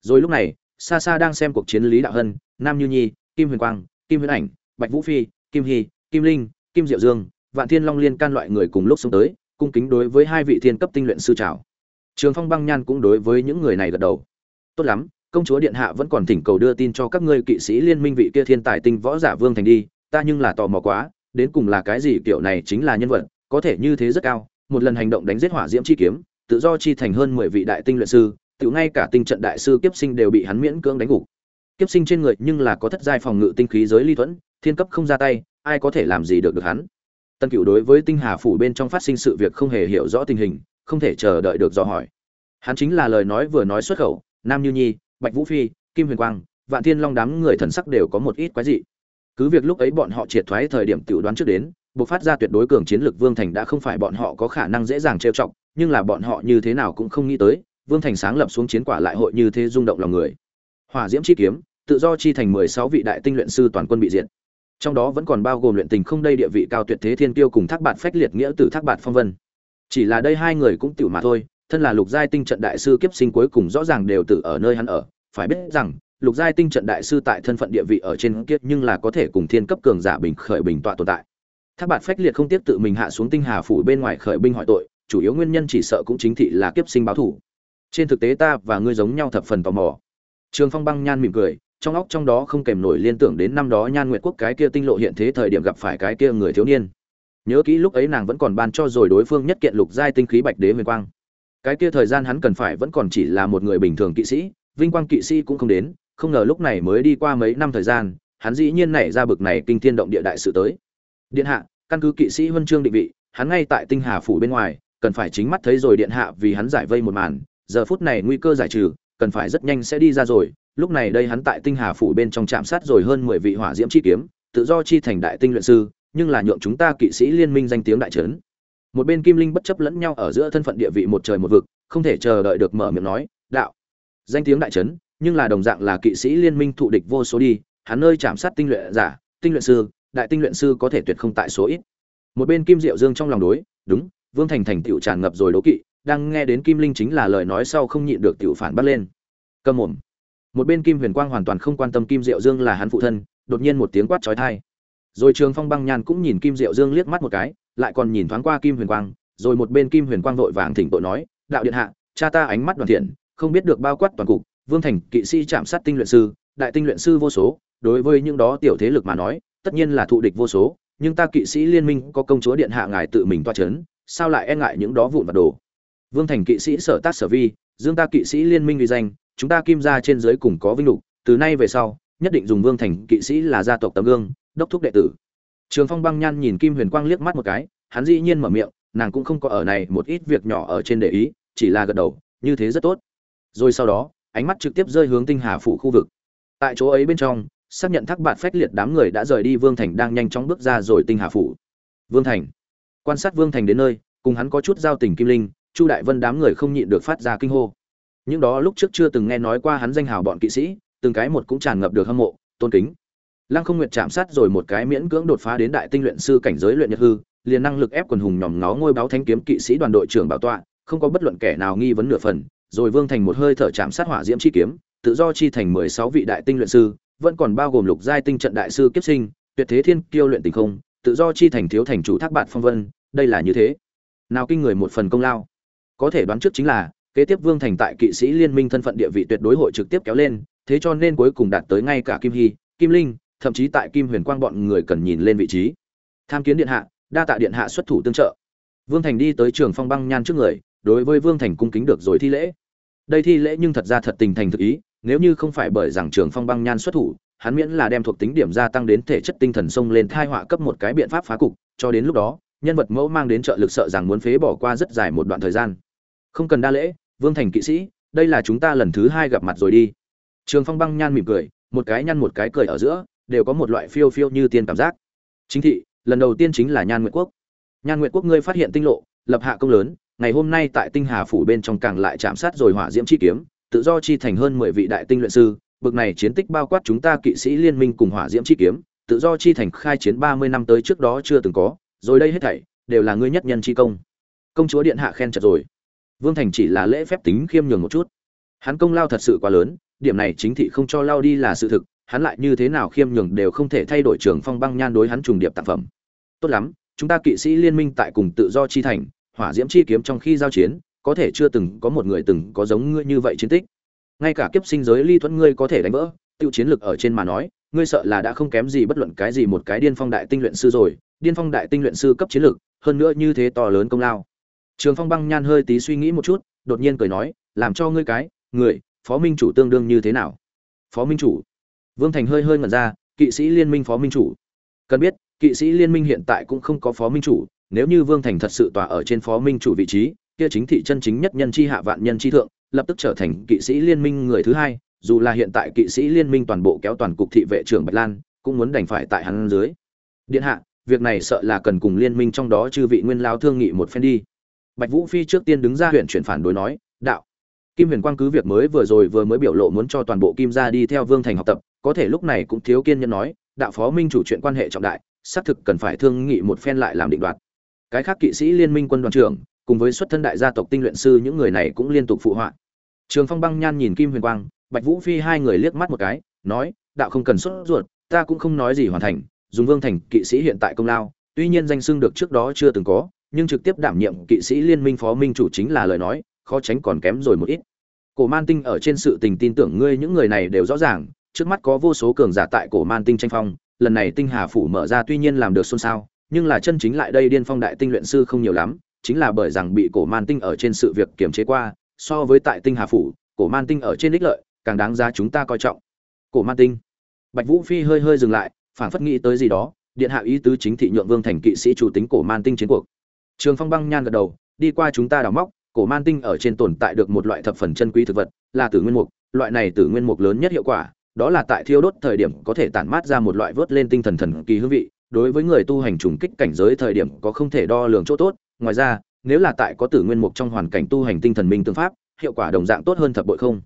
Rồi lúc này xa xa đang xem cuộc chiến lý đạo hân, nam như nhi, kim huyền quang, kim huyền ảnh, bạch vũ phi, kim hy, kim linh, kim diệu dương, vạn thiên long liên can loại người cùng lúc xuống tới, cung kính đối với hai vị thiên cấp tinh luyện sư trào trường phong băng nhan cũng đối với những người này gật đầu. Tốt lắm, công chúa điện hạ vẫn còn thỉnh cầu đưa tin cho các ngươi kỵ sĩ liên minh vị kia thiên tài tinh võ giả vương thành đi, ta nhưng là tò mò quá đến cùng là cái gì kiểu này chính là nhân vật, có thể như thế rất cao, một lần hành động đánh giết hỏa diễm chi kiếm, tự do chi thành hơn mười vị đại tinh luyện sư, tự ngay cả tinh trận đại sư kiếp sinh đều bị hắn miễn cưỡng đánh gục. Kiếp sinh trên người nhưng là có thất giai phòng ngự tinh khí giới ly thuẫn, thiên cấp không ra tay, ai có thể làm gì được được hắn? Tân cựu đối với tinh hà phủ bên trong phát sinh sự việc không hề hiểu rõ tình hình, không thể chờ đợi được dò hỏi. Hắn chính là lời nói vừa nói xuất khẩu, nam như nhi, bạch vũ phi, kim huyền quang, vạn thiên long đám người thần sắc đều có một ít quái dị cứ việc lúc ấy bọn họ triệt thoái thời điểm tự đoán trước đến buộc phát ra tuyệt đối cường chiến lược vương thành đã không phải bọn họ có khả năng dễ dàng trêu chọc, nhưng là bọn họ như thế nào cũng không nghĩ tới, vương thành sáng lập xuống chiến quả lại hội như thế rung động lòng người. Hỏa diễm chi kiếm, tự do chi thành mười sáu vị đại tinh luyện sư toàn quân bị diệt. Trong đó vẫn còn bao gồm luyện tình không đây địa vị cao tuyệt thế thiên tiêu cùng thác bạt phách liệt nghĩa từ thác bạt phong vân. Chỉ là đây hai người cũng tiểu mà thôi, thân là lục giai tinh trận đại sư kiếp sinh cuối cùng rõ ràng đều tự ở nơi hắn ở, phải biết rằng lục giai tinh trận đại sư tại thân phận địa vị ở trên kiếp nhưng là có thể cùng thiên cấp cường giả bình khởi bình tọa tồn tại. Tháp bạt phách liệt không tiếp tự mình hạ xuống tinh hà phủ bên ngoài khởi binh hỏi tội, chủ yếu nguyên nhân chỉ sợ cũng chính thị là kiếp sinh báo thủ. Trên thực tế ta và ngươi giống nhau thập phần tò mò. Trường phong băng nhan mỉm cười, trong óc trong đó không kèm nổi liên tưởng đến năm đó nhan nguyệt quốc cái kia tinh lộ hiện thế thời điểm gặp phải cái kia người thiếu niên. Nhớ kỹ lúc ấy nàng vẫn còn ban cho rồi đối phương nhất kiện lục giai tinh khí bạch đế huyền quang. Cái kia thời gian hắn cần phải vẫn còn chỉ là một người bình thường kỵ sĩ, vinh quang kỵ sĩ cũng không đến không ngờ lúc này mới đi qua mấy năm thời gian, hắn dĩ nhiên nảy ra bực này kinh thiên động địa đại sự tới. Điện hạ, căn cứ kỵ sĩ huân chương định vị, hắn ngay tại tinh hà phủ bên ngoài, cần phải chính mắt thấy rồi điện hạ vì hắn giải vây một màn, giờ phút này nguy cơ giải trừ, cần phải rất nhanh sẽ đi ra rồi. Lúc này đây hắn tại tinh hà phủ bên trong chạm sát rồi hơn mười vị hỏa diễm chi kiếm, tự do chi thành đại tinh luyện sư, nhưng là nhượng chúng ta kỵ sĩ liên minh danh tiếng đại trấn. Một bên kim linh bất chấp lẫn nhau ở giữa thân phận địa vị một trời một vực, không thể chờ đợi được mở miệng nói, đạo, danh tiếng đại trấn nhưng là đồng dạng là kỵ sĩ liên minh thụ địch vô số đi, hắn nơi chạm sát tinh luyện giả, tinh luyện sư, đại tinh luyện sư có thể tuyệt không tại số ít. Một bên kim diệu dương trong lòng đối, đúng, vương thành thành tiểu tràn ngập rồi đố kỵ, đang nghe đến kim linh chính là lời nói sau không nhịn được tiểu phản bắt lên. Cơm mồm. Một bên kim huyền quang hoàn toàn không quan tâm kim diệu dương là hắn phụ thân, đột nhiên một tiếng quát chói tai. Rồi trường phong băng nhàn cũng nhìn kim diệu dương liếc mắt một cái, lại còn nhìn thoáng qua kim huyền quang, rồi một bên kim huyền quang vội vàng thỉnh tội nói, đạo điện hạ, cha ta ánh mắt đoàn thiện, không biết được bao quát toàn cục vương thành kỵ sĩ chạm sát tinh luyện sư, đại tinh luyện sư vô số, đối với những đó tiểu thế lực mà nói, tất nhiên là thụ địch vô số, nhưng ta kỵ sĩ liên minh có công chúa điện hạ ngài tự mình toa c h ấ n sao lại e ngại những đó vụn vặt đồ? Vương thành kỵ sĩ sở tác sở vi, dương ta kỵ sĩ liên minh uy danh, chúng ta kim gia trên giới cùng có vinh lục, từ nay về sau, nhất định dùng vương thành kỵ sĩ là gia tộc tấm gương, đốc thúc đệ tử. Trường phong băng nhan nhìn kim huyền quang liếc mắt một cái, hắn dĩ nhiên mở miệng, nàng cũng không có ở này một ít việc nhỏ ở trên để ý, chỉ là gật đầu, như thế rất tốt. Rồi sau đó ánh mắt trực tiếp rơi hướng tinh hà phủ khu vực. Tại chỗ ấy bên trong, xác nhận thác bạn phách liệt đám người đã rời đi vương thành đang nhanh chóng bước ra rồi tinh hà phủ. Vương thành. Quan sát vương thành đến nơi, cùng hắn có chút giao tình kim linh, chu đại vân đám người không nhịn được phát ra kinh hô. Những đó lúc trước chưa từng nghe nói qua hắn danh hào bọn kỵ sĩ, từng cái một cũng tràn ngập được hâm mộ, tôn kính. Lăng không nguyệt chạm sát rồi một cái miễn cưỡng đột phá đến đại tinh luyện sư cảnh giới luyện nhật hư, liền năng lực ép quần hùng nhòm ngó ngôi báo thánh kiếm kỵ sĩ đoàn đội trưởng bảo tọa, không có bất luận kẻ nào nghi vấn nửa phần rồi vương thành một hơi thở chạm sát hỏa diễm chi kiếm, tự do chi thành mười sáu vị đại tinh luyện sư, vẫn còn bao gồm lục giai tinh trận đại sư kiếp sinh, tuyệt thế thiên kiêu luyện tình không, tự do chi thành thiếu thành chủ thác bạn phong vân, đây là như thế. Nào kinh người một phần công lao. Có thể đoán trước chính là, kế tiếp vương thành tại kỵ sĩ liên minh thân phận địa vị tuyệt đối hội trực tiếp kéo lên, thế cho nên cuối cùng đạt tới ngay cả kim hy, kim linh, thậm chí tại kim huyền quang bọn người cần nhìn lên vị trí. Tham kiến điện hạ, đa tạ điện hạ xuất thủ tương trợ. Vương thành đi tới trường phong băng nhan trước người đối với vương thành cung kính được rồi thi lễ. Đây thi lễ nhưng thật ra thật tình thành thực ý, nếu như không phải bởi rằng trường phong băng nhan xuất thủ, hắn miễn là đem thuộc tính điểm gia tăng đến thể chất tinh thần sông lên thai họa cấp một cái biện pháp phá cục, cho đến lúc đó, nhân vật mẫu mang đến trợ lực sợ rằng muốn phế bỏ qua rất dài một đoạn thời gian. Không cần đa lễ, vương thành kỵ sĩ, đây là chúng ta lần thứ hai gặp mặt rồi đi. Trường phong băng nhan mỉm cười, một cái nhăn một cái cười ở giữa, đều có một loại phiêu phiêu như tiên cảm giác. Chính thị, lần đầu tiên chính là nhan nguyệt quốc. Nhan nguyệt quốc ngươi phát hiện tinh lộ, lập hạ công lớn ngày hôm nay tại tinh hà phủ bên trong càng lại chạm sát rồi hỏa diễm chi kiếm, tự do chi thành hơn mười vị đại tinh luyện sư, bực này chiến tích bao quát chúng ta kỵ sĩ liên minh cùng hỏa diễm chi kiếm, tự do chi thành khai chiến ba mươi năm tới trước đó chưa từng có, rồi đây hết thảy đều là ngươi nhất nhân chi công. Công chúa điện hạ khen chật rồi. Vương thành chỉ là lễ phép tính khiêm nhường một chút. Hắn công lao thật sự quá lớn, điểm này chính thị không cho lao đi là sự thực, hắn lại như thế nào khiêm nhường đều không thể thay đổi trường phong băng nhan đối hắn trùng điệp tác phẩm. Tốt lắm, chúng ta kỵ sĩ liên minh tại cùng tự do chi thành hỏa diễm chi kiếm trong khi giao chiến, có thể chưa từng có một người từng có giống ngươi như vậy chiến tích. Ngay cả kiếp sinh giới ly thuẫn ngươi có thể đánh vỡ, tiêu chiến lực ở trên mà nói, ngươi sợ là đã không kém gì bất luận cái gì một cái điên phong đại tinh luyện sư rồi, điên phong đại tinh luyện sư cấp chiến lực, hơn nữa như thế to lớn công lao. Trường phong băng nhan hơi tí suy nghĩ một chút, đột nhiên cười nói, làm cho ngươi cái, người, phó minh chủ tương đương như thế nào? Phó minh chủ? Vương thành hơi hơi ngẩn ra, kỵ sĩ liên minh phó minh chủ. Cần biết, kỵ sĩ liên minh hiện tại cũng không có phó minh chủ nếu như vương thành thật sự tỏa ở trên phó minh chủ vị trí, kia chính thị chân chính nhất nhân chi hạ vạn nhân chi thượng, lập tức trở thành kỵ sĩ liên minh người thứ hai, dù là hiện tại kỵ sĩ liên minh toàn bộ kéo toàn cục thị vệ trưởng bạch lan, cũng muốn đành phải tại hắn dưới. Điện hạ, việc này sợ là cần cùng liên minh trong đó chư vị nguyên lao thương nghị một phen đi. Bạch vũ phi trước tiên đứng ra huyện chuyển phản đối nói, đạo, kim huyền quang cứ việc mới vừa rồi vừa mới biểu lộ muốn cho toàn bộ kim gia đi theo vương thành học tập, có thể lúc này cũng thiếu kiên nhân nói, đạo phó minh chủ chuyện quan hệ trọng đại, xác thực cần phải thương nghị một phen lại làm định đoạt cái khác kỵ sĩ liên minh quân đoàn trưởng, cùng với xuất thân đại gia tộc tinh luyện sư những người này cũng liên tục phụ họa. Trường phong băng nhan nhìn kim huyền quang, bạch vũ phi hai người liếc mắt một cái, nói, đạo không cần xuất ruột, ta cũng không nói gì hoàn thành, dùng vương thành kỵ sĩ hiện tại công lao, tuy nhiên danh xưng được trước đó chưa từng có, nhưng trực tiếp đảm nhiệm kỵ sĩ liên minh phó minh chủ chính là lời nói, khó tránh còn kém rồi một ít. Cổ man tinh ở trên sự tình tin tưởng ngươi những người này đều rõ ràng, trước mắt có vô số cường giả tại cổ man tinh tranh phong, lần này tinh hà phủ mở ra tuy nhiên làm được xôn xao nhưng là chân chính lại đây điên phong đại tinh luyện sư không nhiều lắm, chính là bởi rằng bị cổ man tinh ở trên sự việc kiểm chế qua, so với tại tinh hà phủ, cổ man tinh ở trên đích lợi, càng đáng giá chúng ta coi trọng. Cổ man tinh. Bạch vũ phi hơi hơi dừng lại, phảng phất nghĩ tới gì đó, điện hạ ý tứ chính thị nhượng vương thành kỵ sĩ chủ tính cổ man tinh chiến cuộc. Trường phong băng nhan gật đầu, đi qua chúng ta đào móc, cổ man tinh ở trên tồn tại được một loại thập phần chân quý thực vật, là tử nguyên mục, loại này tử nguyên mục lớn nhất hiệu quả, đó là tại thiêu đốt thời điểm có thể tản mát ra một loại vớt lên tinh thần thần kỳ hương vị đối với người tu hành trùng kích cảnh giới thời điểm có không thể đo lường chỗ tốt. Ngoài ra, nếu là tại có tử nguyên mục trong hoàn cảnh tu hành tinh thần minh tương pháp, hiệu quả đồng dạng tốt hơn thập bội không?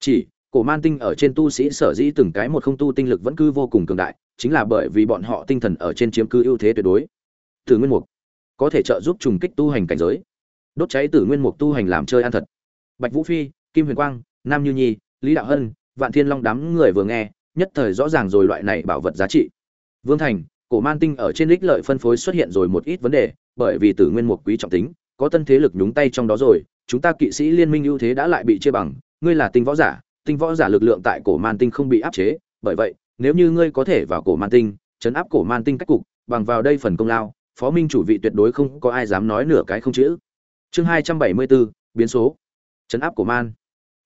Chỉ, cổ man tinh ở trên tu sĩ sở dĩ từng cái một không tu tinh lực vẫn cứ vô cùng cường đại, chính là bởi vì bọn họ tinh thần ở trên chiếm cứ ưu thế tuyệt đối. Tử nguyên mục có thể trợ giúp trùng kích tu hành cảnh giới. Đốt cháy tử nguyên mục tu hành làm chơi ăn thật. Bạch vũ phi, kim huyền quang, nam như nhi, lý đạo hân, vạn thiên long đám người vừa nghe, nhất thời rõ ràng rồi loại này bảo vật giá trị. Vương thành cổ man tinh ở trên lích lợi phân phối xuất hiện rồi một ít vấn đề, bởi vì tử nguyên mục quý trọng tính, có tân thế lực nhúng tay trong đó rồi, chúng ta kỵ sĩ liên minh ưu thế đã lại bị chia bằng, ngươi là tinh võ giả, tinh võ giả lực lượng tại cổ man tinh không bị áp chế, bởi vậy, nếu như ngươi có thể vào cổ man tinh chấn áp cổ man tinh cách cục, bằng vào đây phần công lao, phó minh chủ vị tuyệt đối không có ai dám nói nửa cái không chữ. Chương hai trăm bảy mươi bốn biến số. Chấn áp cổ man.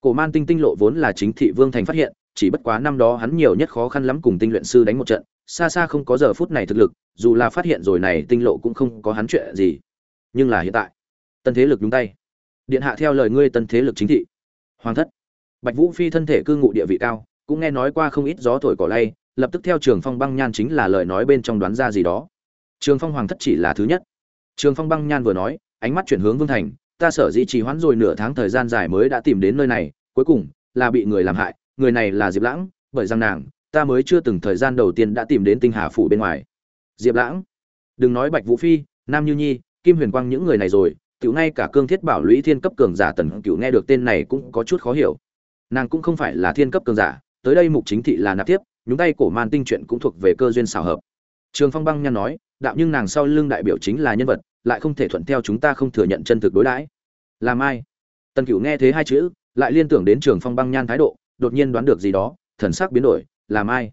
Cổ man tinh tinh lộ vốn là chính thị vương thành phát hiện, chỉ bất quá năm đó hắn nhiều nhất khó khăn lắm cùng tinh luyện sư đánh một trận xa xa không có giờ phút này thực lực, dù là phát hiện rồi này tinh lộ cũng không có hắn chuyện gì. Nhưng là hiện tại, tân thế lực đúng tay. Điện hạ theo lời ngươi tân thế lực chính thị. Hoàng thất. Bạch vũ phi thân thể cư ngụ địa vị cao, cũng nghe nói qua không ít gió thổi cỏ lay, lập tức theo trường phong băng nhan chính là lời nói bên trong đoán ra gì đó. Trường phong hoàng thất chỉ là thứ nhất. Trường phong băng nhan vừa nói, ánh mắt chuyển hướng vương thành, ta sở dĩ trì hoãn rồi nửa tháng thời gian dài mới đã tìm đến nơi này, cuối cùng là bị người làm hại, người này là diệp lãng, bởi rằng nàng ta mới chưa từng thời gian đầu tiên đã tìm đến tinh hà phủ bên ngoài. Diệp lãng, đừng nói bạch vũ phi, nam như nhi, kim huyền quang những người này rồi, tiểu ngay cả cương thiết bảo lũy thiên cấp cường giả tần cựu nghe được tên này cũng có chút khó hiểu. Nàng cũng không phải là thiên cấp cường giả, tới đây mục chính thị là nạp tiếp nhúng tay cổ man tinh chuyện cũng thuộc về cơ duyên xảo hợp. Trường phong băng nhăn nói, đạo nhưng nàng sau lưng đại biểu chính là nhân vật, lại không thể thuận theo chúng ta không thừa nhận chân thực đối đãi. Làm ai tần cửu nghe thế hai chữ, lại liên tưởng đến trường phong băng nhan thái độ, đột nhiên đoán được gì đó, thần sắc biến đổi làm ai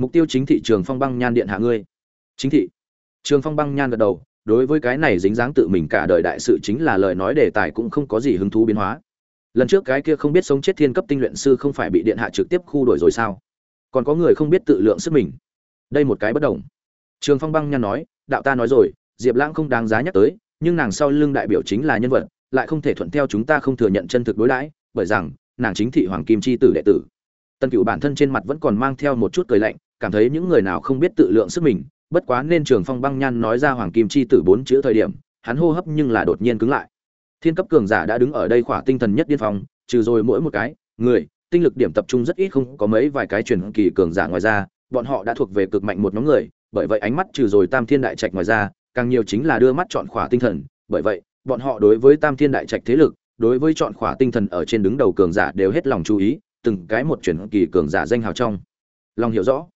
mục tiêu chính thị trường phong băng nhan điện hạ ngươi. Chính thị. Trường phong băng nhan gật đầu, đối với cái này dính dáng tự mình cả đời đại sự chính là lời nói đề tài cũng không có gì hứng thú biến hóa. Lần trước cái kia không biết sống chết thiên cấp tinh luyện sư không phải bị điện hạ trực tiếp khu đổi rồi sao? Còn có người không biết tự lượng sức mình. Đây một cái bất đồng. Trường phong băng nhan nói, đạo ta nói rồi, diệp lãng không đáng giá nhắc tới, nhưng nàng sau lưng đại biểu chính là nhân vật, lại không thể thuận theo chúng ta không thừa nhận chân thực đối đãi, bởi rằng, nàng chính thị hoàng kim chi tử đệ tử tân cựu bản thân trên mặt vẫn còn mang theo một chút cười lạnh, cảm thấy những người nào không biết tự lượng sức mình, bất quá nên trường phong băng nhan nói ra hoàng kim chi tử bốn chữ thời điểm, hắn hô hấp nhưng là đột nhiên cứng lại. Thiên cấp cường giả đã đứng ở đây khỏa tinh thần nhất điên phong, trừ rồi mỗi một cái, người, tinh lực điểm tập trung rất ít không có mấy vài cái truyền kỳ cường giả ngoài ra, bọn họ đã thuộc về cực mạnh một nhóm người, bởi vậy ánh mắt trừ rồi tam thiên đại trạch ngoài ra, càng nhiều chính là đưa mắt chọn khỏa tinh thần, bởi vậy, bọn họ đối với tam thiên đại trạch thế lực, đối với chọn khỏa tinh thần ở trên đứng đầu cường giả đều hết lòng chú ý từng cái một truyền kỳ cường giả danh hào trong. Lòng hiểu rõ.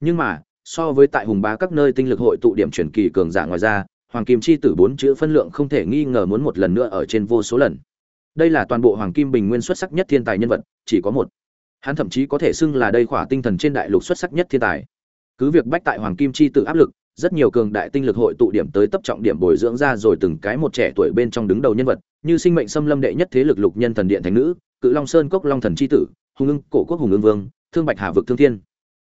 Nhưng mà, so với tại hùng bá các nơi tinh lực hội tụ điểm truyền kỳ cường giả ngoài ra, hoàng kim chi tử bốn chữ phân lượng không thể nghi ngờ muốn một lần nữa ở trên vô số lần. Đây là toàn bộ hoàng kim bình nguyên xuất sắc nhất thiên tài nhân vật, chỉ có một. Hắn thậm chí có thể xưng là đây khỏa tinh thần trên đại lục xuất sắc nhất thiên tài. Cứ việc bách tại hoàng kim chi tử áp lực, rất nhiều cường đại tinh lực hội tụ điểm tới tập trọng điểm bồi dưỡng ra rồi từng cái một trẻ tuổi bên trong đứng đầu nhân vật, như sinh mệnh xâm lâm đệ nhất thế lực lục nhân thần điện thành nữ, cự long sơn cốc long thần chi tử hùng ưng cổ quốc hùng ưng vương, thương bạch hà vực thương thiên.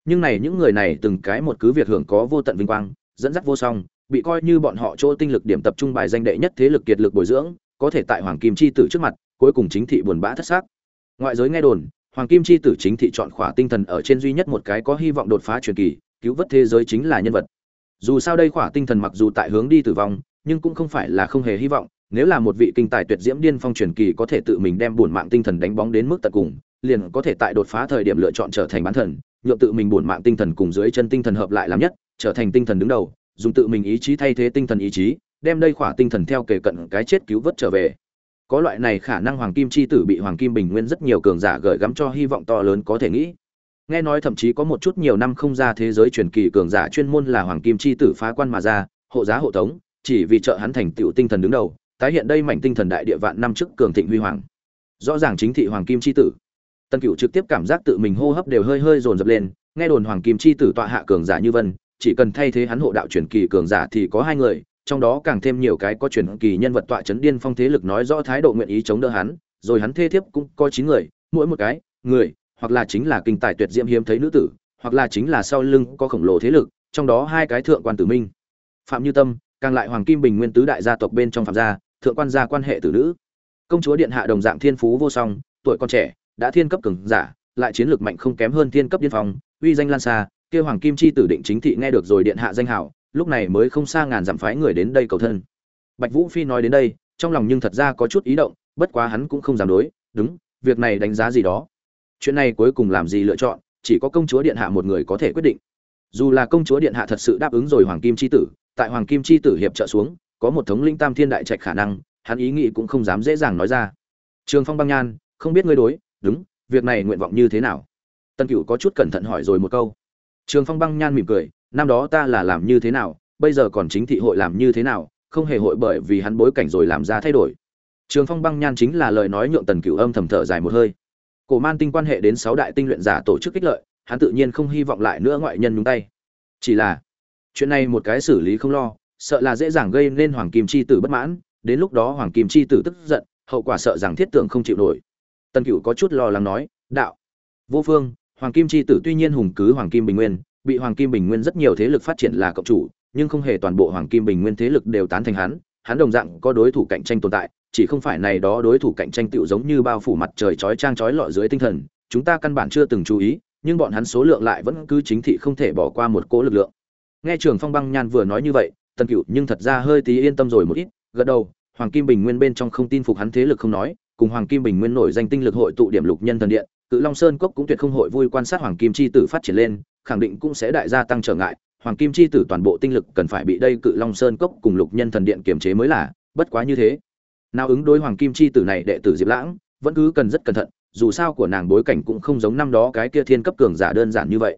Nhưng này những người này từng cái một cứ việc hưởng có vô tận vinh quang, dẫn dắt vô song, bị coi như bọn họ chỗ tinh lực điểm tập trung bài danh đệ nhất thế lực kiệt lực bồi dưỡng, có thể tại hoàng kim chi tử trước mặt, cuối cùng chính thị buồn bã thất xác. Ngoại giới nghe đồn, hoàng kim chi tử chính thị chọn khỏa tinh thần ở trên duy nhất một cái có hy vọng đột phá truyền kỳ, cứu vớt thế giới chính là nhân vật. Dù sao đây khỏa tinh thần mặc dù tại hướng đi tử vong, nhưng cũng không phải là không hề hy vọng, nếu là một vị kinh tài tuyệt diễm điên phong truyền kỳ có thể tự mình đem buồn mạng tinh thần đánh bóng đến mức tận cùng liền có thể tại đột phá thời điểm lựa chọn trở thành bán thần, nhượng tự mình buồn mạng tinh thần cùng dưới chân tinh thần hợp lại làm nhất, trở thành tinh thần đứng đầu, dùng tự mình ý chí thay thế tinh thần ý chí, đem đây khỏa tinh thần theo kề cận cái chết cứu vớt trở về. Có loại này khả năng hoàng kim chi tử bị hoàng kim bình nguyên rất nhiều cường giả gợi gắm cho hy vọng to lớn có thể nghĩ. Nghe nói thậm chí có một chút nhiều năm không ra thế giới truyền kỳ cường giả chuyên môn là hoàng kim chi tử phá quan mà ra, hộ giá hộ tống, chỉ vì trợ hắn thành tựu tinh thần đứng đầu, tái hiện đây mảnh tinh thần đại địa vạn năm trước cường thịnh huy hoàng. Rõ ràng chính thị hoàng kim chi tử Tần cựu trực tiếp cảm giác tự mình hô hấp đều hơi hơi dồn dập lên, nghe đồn hoàng kim chi tử tọa hạ cường giả như vân, chỉ cần thay thế hắn hộ đạo truyền kỳ cường giả thì có hai người, trong đó càng thêm nhiều cái có truyền kỳ nhân vật tọa chấn điên phong thế lực nói rõ thái độ nguyện ý chống đỡ hắn, rồi hắn thê thiếp cũng có chín người, mỗi một cái, người, hoặc là chính là kinh tài tuyệt diễm hiếm thấy nữ tử, hoặc là chính là sau lưng có khổng lồ thế lực, trong đó hai cái thượng quan tử minh. Phạm như tâm, càng lại hoàng kim bình nguyên tứ đại gia tộc bên trong phạm gia, thượng quan gia quan hệ tử nữ. Công chúa điện hạ đồng dạng thiên phú vô song, tuổi con trẻ đã thiên cấp cường giả, lại chiến lược mạnh không kém hơn thiên cấp điên phong, uy danh lan xa, kia hoàng kim chi tử định chính thị nghe được rồi điện hạ danh hảo lúc này mới không xa ngàn dặm phái người đến đây cầu thân. Bạch vũ phi nói đến đây, trong lòng nhưng thật ra có chút ý động, bất quá hắn cũng không dám đối, đúng, việc này đánh giá gì đó. Chuyện này cuối cùng làm gì lựa chọn, chỉ có công chúa điện hạ một người có thể quyết định. Dù là công chúa điện hạ thật sự đáp ứng rồi hoàng kim chi tử, tại hoàng kim chi tử hiệp trợ xuống, có một thống linh tam thiên đại trạch khả năng, hắn ý nghĩ cũng không dám dễ dàng nói ra. Trường phong băng nhan, không biết ngươi đối đúng, việc này nguyện vọng như thế nào? Tân cựu có chút cẩn thận hỏi rồi một câu. Trường phong băng nhan mỉm cười, năm đó ta là làm như thế nào, bây giờ còn chính thị hội làm như thế nào, không hề hội bởi vì hắn bối cảnh rồi làm ra thay đổi. Trường phong băng nhan chính là lời nói nhượng tần cửu âm thầm thở dài một hơi. Cổ man tinh quan hệ đến sáu đại tinh luyện giả tổ chức kích lợi, hắn tự nhiên không hy vọng lại nữa ngoại nhân nhúng tay. Chỉ là, chuyện này một cái xử lý không lo, sợ là dễ dàng gây nên hoàng kim chi tử bất mãn, đến lúc đó hoàng kim chi tử tức giận, hậu quả sợ rằng thiết tưởng không chịu nổi tần cựu có chút lo lắng nói, đạo, vô phương, hoàng kim c h i tử tuy nhiên hùng cứ hoàng kim bình nguyên, bị hoàng kim bình nguyên rất nhiều thế lực phát triển là cộng chủ, nhưng không hề toàn bộ hoàng kim bình nguyên thế lực đều tán thành hắn hắn đồng dạng có đối thủ cạnh tranh tồn tại, chỉ không phải này đó đối thủ cạnh tranh tựu giống như bao phủ mặt trời chói trang chói lọi dưới tinh thần, chúng ta căn bản chưa từng chú ý, nhưng bọn hắn số lượng lại vẫn cứ chính thị không thể bỏ qua một cỗ lực lượng. Nghe trường phong băng nhan vừa nói như vậy, tần cựu nhưng thật ra hơi tí yên tâm rồi một ít, gật đầu, hoàng kim bình nguyên bên trong không tin phục hắn thế lực không nói cùng hoàng kim bình nguyên nổi danh tinh lực hội tụ điểm lục nhân thần điện, cự long sơn cốc cũng tuyệt không hội vui quan sát hoàng kim chi tử phát triển lên, khẳng định cũng sẽ đại gia tăng trở ngại. Hoàng kim chi tử toàn bộ tinh lực cần phải bị đây cự long sơn cốc cùng lục nhân thần điện kiềm chế mới là, bất quá như thế. Nào ứng đối hoàng kim chi tử này đệ tử diệp lãng, vẫn cứ cần rất cẩn thận, dù sao của nàng bối cảnh cũng không giống năm đó cái kia thiên cấp cường giả đơn giản như vậy.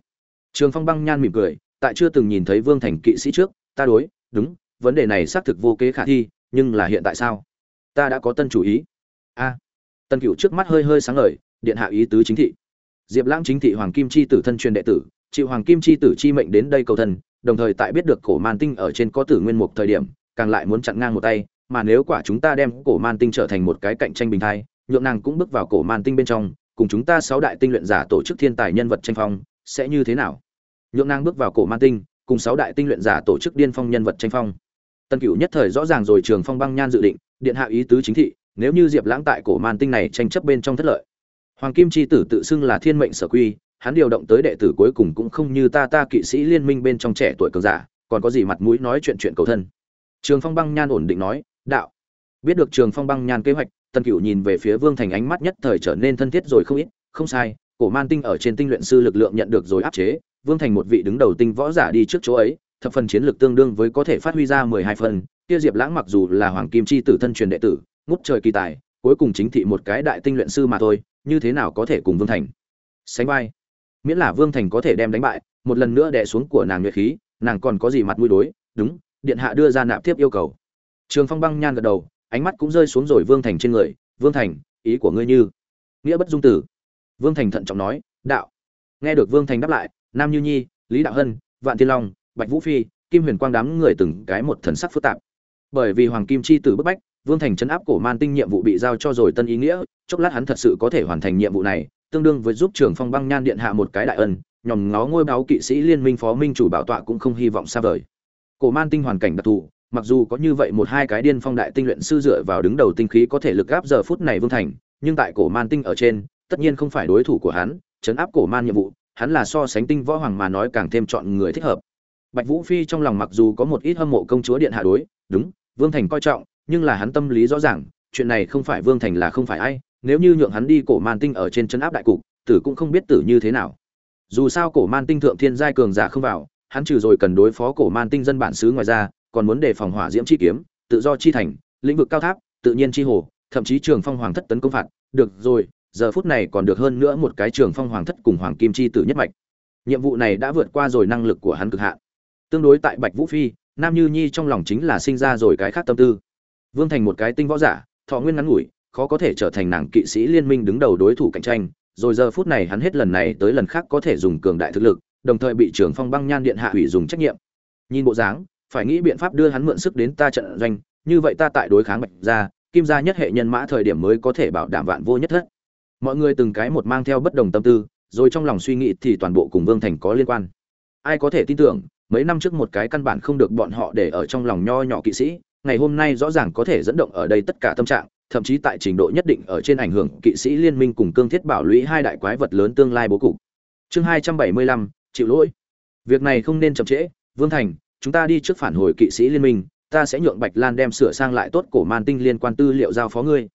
Trường phong băng nhan mỉm cười, tại chưa từng nhìn thấy vương thành kỵ sĩ trước, ta đối, đúng, vấn đề này xác thực vô kế khả thi, nhưng là hiện tại sao? Ta đã có tân chủ ý a. Tân cựu trước mắt hơi hơi sáng ngời, điện hạ ý tứ chính thị. Diệp lãng chính thị hoàng kim chi tử thân truyền đệ tử, chịu hoàng kim chi tử chi mệnh đến đây cầu thân đồng thời tại biết được cổ man tinh ở trên có tử nguyên mục thời điểm, càng lại muốn chặn ngang một tay, mà nếu quả chúng ta đem cổ man tinh trở thành một cái cạnh tranh bình thai, nhượng nàng cũng bước vào cổ man tinh bên trong, cùng chúng ta sáu đại tinh luyện giả tổ chức thiên tài nhân vật tranh phong, sẽ như thế nào? Nhượng nàng bước vào cổ man tinh, cùng sáu đại tinh luyện giả tổ chức điên phong nhân vật tranh phong. Tân cửu nhất thời rõ ràng rồi trường phong băng nhan dự định, điện hạ ý tứ chính thị nếu như diệp lãng tại cổ man tinh này tranh chấp bên trong thất lợi, hoàng kim chi tử tự xưng là thiên mệnh sở quy, hắn điều động tới đệ tử cuối cùng cũng không như ta ta kỵ sĩ liên minh bên trong trẻ tuổi cường giả, còn có gì mặt mũi nói chuyện chuyện cầu thân. Trường phong băng nhan ổn định nói, đạo. Biết được trường phong băng nhan kế hoạch, tần cửu nhìn về phía vương thành ánh mắt nhất thời trở nên thân thiết rồi không ít, không sai, cổ man tinh ở trên tinh luyện sư lực lượng nhận được rồi áp chế, vương thành một vị đứng đầu tinh võ giả đi trước chỗ ấy, thập phần chiến lược tương đương với có thể phát huy ra mười hai phần, kia diệp lãng mặc dù là hoàng kim chi tử thân truyền đệ tử ngút trời kỳ tài, cuối cùng chính thị một cái đại tinh luyện sư mà thôi, như thế nào có thể cùng vương thành sánh vai? Miễn là vương thành có thể đem đánh bại, một lần nữa đè xuống của nàng nhuệ khí, nàng còn có gì mặt mũi đối? Đúng, điện hạ đưa ra nạp tiếp yêu cầu. Trường phong băng nhan gật đầu, ánh mắt cũng rơi xuống rồi vương thành trên người. Vương thành, ý của ngươi như? Nghĩa bất dung tử. Vương thành thận trọng nói, đạo. Nghe được vương thành đáp lại, nam như nhi, lý đạo hân, vạn thiên long, bạch vũ phi, kim huyền quang đám người từng cái một thần sắc phức tạp. Bởi vì hoàng kim chi tử bức bách vương thành chấn áp cổ man tinh nhiệm vụ bị giao cho rồi tân ý nghĩa, chốc lát hắn thật sự có thể hoàn thành nhiệm vụ này, tương đương với giúp trường phong băng nhan điện hạ một cái đại ân, nhòm ngó ngôi báo kỵ sĩ liên minh phó minh chủ bảo tọa cũng không hy vọng xa vời. Cổ man tinh hoàn cảnh đặc thù, mặc dù có như vậy một hai cái điên phong đại tinh luyện sư dựa vào đứng đầu tinh khí có thể lực gáp giờ phút này vương thành, nhưng tại cổ man tinh ở trên, tất nhiên không phải đối thủ của hắn chấn áp cổ man nhiệm vụ, hắn là so sánh tinh võ hoàng mà nói càng thêm chọn người thích hợp. Bạch vũ phi trong lòng mặc dù có một ít hâm mộ công chúa điện hạ đối, đúng, vương thành coi trọng nhưng là hắn tâm lý rõ ràng, chuyện này không phải vương thành là không phải ai, nếu như nhượng hắn đi cổ man tinh ở trên chân áp đại cục, tử cũng không biết tử như thế nào. Dù sao cổ man tinh thượng thiên giai cường giả không vào, hắn trừ rồi cần đối phó cổ man tinh dân bản xứ ngoài ra, còn muốn đề phòng hỏa diễm chi kiếm, tự do chi thành, lĩnh vực cao tháp, tự nhiên chi hồ, thậm chí trường phong hoàng thất tấn công phạt. Được rồi, giờ phút này còn được hơn nữa một cái trường phong hoàng thất cùng hoàng kim chi tử nhất mạch. Nhiệm vụ này đã vượt qua rồi năng lực của hắn cực hạn. Tương đối tại bạch vũ phi, nam như nhi trong lòng chính là sinh ra rồi cái khác tâm tư vương thành một cái tinh võ giả, thọ nguyên ngắn ngủi, khó có thể trở thành nàng kỵ sĩ liên minh đứng đầu đối thủ cạnh tranh, rồi giờ phút này hắn hết lần này tới lần khác có thể dùng cường đại thực lực, đồng thời bị trưởng phong băng nhan điện hạ hủy dùng trách nhiệm. Nhìn bộ dáng, phải nghĩ biện pháp đưa hắn mượn sức đến ta trận doanh, như vậy ta tại đối kháng bạch gia, kim gia nhất hệ nhân mã thời điểm mới có thể bảo đảm vạn vô nhất thất. Mọi người từng cái một mang theo bất đồng tâm tư, rồi trong lòng suy nghĩ thì toàn bộ cùng vương thành có liên quan. Ai có thể tin tưởng, mấy năm trước một cái căn bản không được bọn họ để ở trong lòng nho nhỏ kỵ sĩ ngày hôm nay rõ ràng có thể dẫn động ở đây tất cả tâm trạng, thậm chí tại trình độ nhất định ở trên ảnh hưởng, kỵ sĩ liên minh cùng cương thiết bảo lũy hai đại quái vật lớn tương lai bố cục. Chương hai trăm bảy mươi lăm, chịu lỗi. Việc này không nên chậm trễ, vương thành, chúng ta đi trước phản hồi kỵ sĩ liên minh, ta sẽ nhượng bạch lan đem sửa sang lại tốt cổ man tinh liên quan tư liệu giao phó ngươi.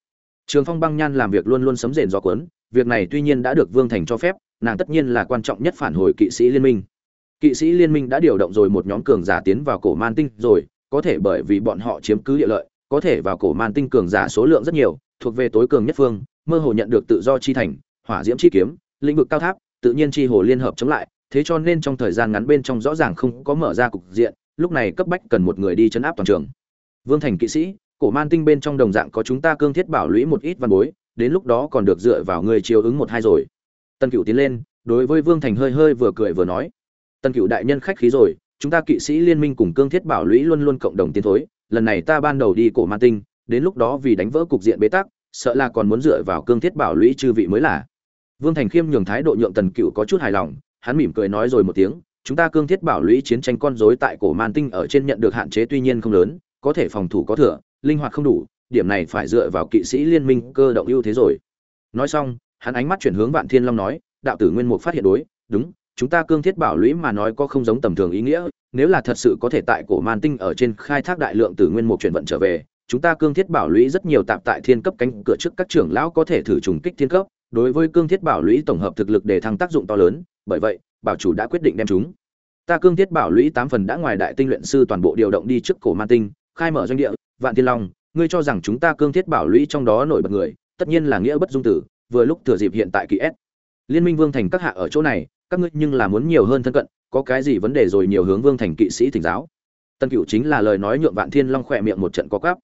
Trường phong băng nhan làm việc luôn luôn sấm rền gió cuốn, việc này tuy nhiên đã được vương thành cho phép, nàng tất nhiên là quan trọng nhất phản hồi kỵ sĩ liên minh. Kỵ sĩ liên minh đã điều động rồi một nhóm cường giả tiến vào cổ man tinh rồi có thể bởi vì bọn họ chiếm cứ địa lợi, có thể vào cổ man tinh cường giả số lượng rất nhiều, thuộc về tối cường nhất phương, mơ hồ nhận được tự do chi thành, hỏa diễm chi kiếm, lĩnh vực cao tháp, tự nhiên chi hồ liên hợp chống lại, thế cho nên trong thời gian ngắn bên trong rõ ràng không có mở ra cục diện, lúc này cấp bách cần một người đi chấn áp toàn trường. Vương thành kỵ sĩ, cổ man tinh bên trong đồng dạng có chúng ta cương thiết bảo lũy một ít văn bối, đến lúc đó còn được dựa vào người chiều ứng một hai rồi. Tân cửu tiến lên, đối với vương thành hơi hơi vừa cười vừa nói. Tân cửu đại nhân khách khí rồi chúng ta kỵ sĩ liên minh cùng cương thiết bảo lũy luôn luôn cộng đồng tiến thối, lần này ta ban đầu đi cổ man tinh, đến lúc đó vì đánh vỡ cục diện bế tắc, sợ là còn muốn dựa vào cương thiết bảo lũy chư vị mới là. Vương thành khiêm nhường thái độ nhượng tần cựu có chút hài lòng, hắn mỉm cười nói rồi một tiếng, chúng ta cương thiết bảo lũy chiến tranh con rối tại cổ man tinh ở trên nhận được hạn chế tuy nhiên không lớn, có thể phòng thủ có thừa, linh hoạt không đủ, điểm này phải dựa vào kỵ sĩ liên minh cơ động ưu thế rồi. Nói xong, hắn ánh mắt chuyển hướng vạn thiên long nói, đạo tử nguyên mục phát hiện đối, đúng chúng ta cương thiết bảo lũy mà nói có không giống tầm thường ý nghĩa, nếu là thật sự có thể tại cổ man tinh ở trên khai thác đại lượng từ nguyên mục chuyển vận trở về, chúng ta cương thiết bảo lũy rất nhiều tạp tại thiên cấp cánh cửa trước các trưởng lão có thể thử trùng kích thiên cấp, đối với cương thiết bảo lũy tổng hợp thực lực để thăng tác dụng to lớn, bởi vậy, bảo chủ đã quyết định đem chúng. Ta cương thiết bảo lũy tám phần đã ngoài đại tinh luyện sư toàn bộ điều động đi trước cổ man tinh, khai mở doanh địa, vạn thiên long, ngươi cho rằng chúng ta cương thiết bảo lũy trong đó nổi bật người, tất nhiên là nghĩa bất dung tử, vừa lúc thừa dịp hiện tại kỳ s. Liên minh vương thành các hạ ở chỗ này các ngươi nhưng là muốn nhiều hơn thân cận, có cái gì vấn đề rồi nhiều hướng vương thành kỵ sĩ thỉnh giáo. Tân cựu chính là lời nói nhượng vạn thiên long khỏe miệng một trận có cắp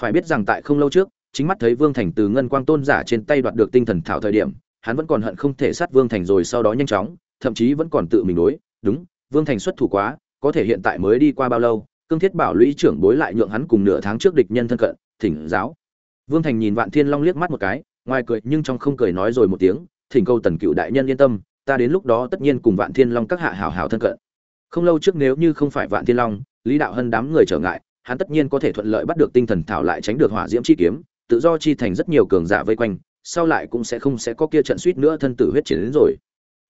phải biết rằng tại không lâu trước, chính mắt thấy vương thành từ ngân quang tôn giả trên tay đoạt được tinh thần thảo thời điểm, hắn vẫn còn hận không thể sát vương thành rồi sau đó nhanh chóng, thậm chí vẫn còn tự mình đối, đúng, vương thành xuất thủ quá, có thể hiện tại mới đi qua bao lâu, cương thiết bảo lũy trưởng bối lại nhượng hắn cùng nửa tháng trước địch nhân thân cận, thỉnh giáo. Vương thành nhìn vạn thiên long liếc mắt một cái, ngoài cười nhưng trong không cười nói rồi một tiếng, thỉnh cầu tần cựu đại nhân yên tâm ta đến lúc đó tất nhiên cùng vạn thiên long các hạ hảo hảo thân cận. Không lâu trước nếu như không phải vạn thiên long, lý đạo hân đám người trở ngại, hắn tất nhiên có thể thuận lợi bắt được tinh thần thảo lại tránh được hỏa diễm chi kiếm, tự do chi thành rất nhiều cường giả vây quanh, sau lại cũng sẽ không sẽ có kia trận suýt nữa thân tử huyết chiến đến rồi.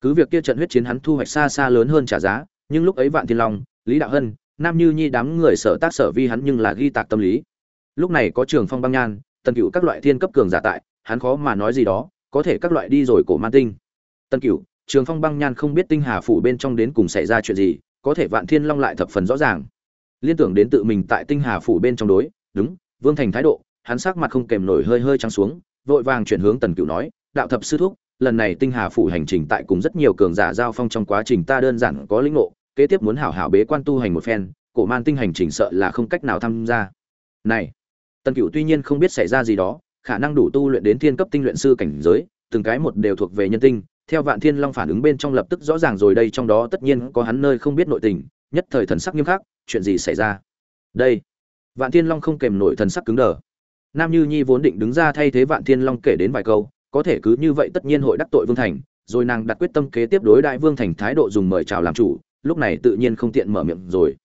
Cứ việc kia trận huyết chiến hắn thu hoạch xa xa lớn hơn trả giá, nhưng lúc ấy vạn thiên long, lý đạo hân, nam như nhi đám người sở tác sở vi hắn nhưng là ghi tạc tâm lý. Lúc này có trường phong băng nhan, tần cựu các loại thiên cấp cường giả tại, hắn khó mà nói gì đó, có thể các loại đi rồi cổ man tinh. Tần cựu trường phong băng nhan không biết tinh hà phủ bên trong đến cùng xảy ra chuyện gì, có thể vạn thiên long lại thập phần rõ ràng. Liên tưởng đến tự mình tại tinh hà phủ bên trong đối, đúng, vương thành thái độ, hắn sắc mặt không kèm nổi hơi hơi trắng xuống, vội vàng chuyển hướng tần cựu nói, đạo thập sư thúc, lần này tinh hà phủ hành trình tại cùng rất nhiều cường giả giao phong trong quá trình ta đơn giản có lĩnh ngộ, kế tiếp muốn hảo hảo bế quan tu hành một phen, cổ man tinh hành trình sợ là không cách nào tham gia. Này, tần cựu tuy nhiên không biết xảy ra gì đó, khả năng đủ tu luyện đến thiên cấp tinh luyện sư cảnh giới, từng cái một đều thuộc về nhân tinh theo vạn thiên long phản ứng bên trong lập tức rõ ràng rồi đây, trong đó tất nhiên có hắn nơi không biết nội tình, nhất thời thần sắc nghiêm khắc, chuyện gì xảy ra? Đây. Vạn thiên long không kèm nổi thần sắc cứng đờ. Nam như nhi vốn định đứng ra thay thế vạn thiên long kể đến vài câu, có thể cứ như vậy tất nhiên hội đắc tội vương thành, rồi nàng đặt quyết tâm kế tiếp đối đại vương thành thái độ dùng mời chào làm chủ, lúc này tự nhiên không tiện mở miệng rồi.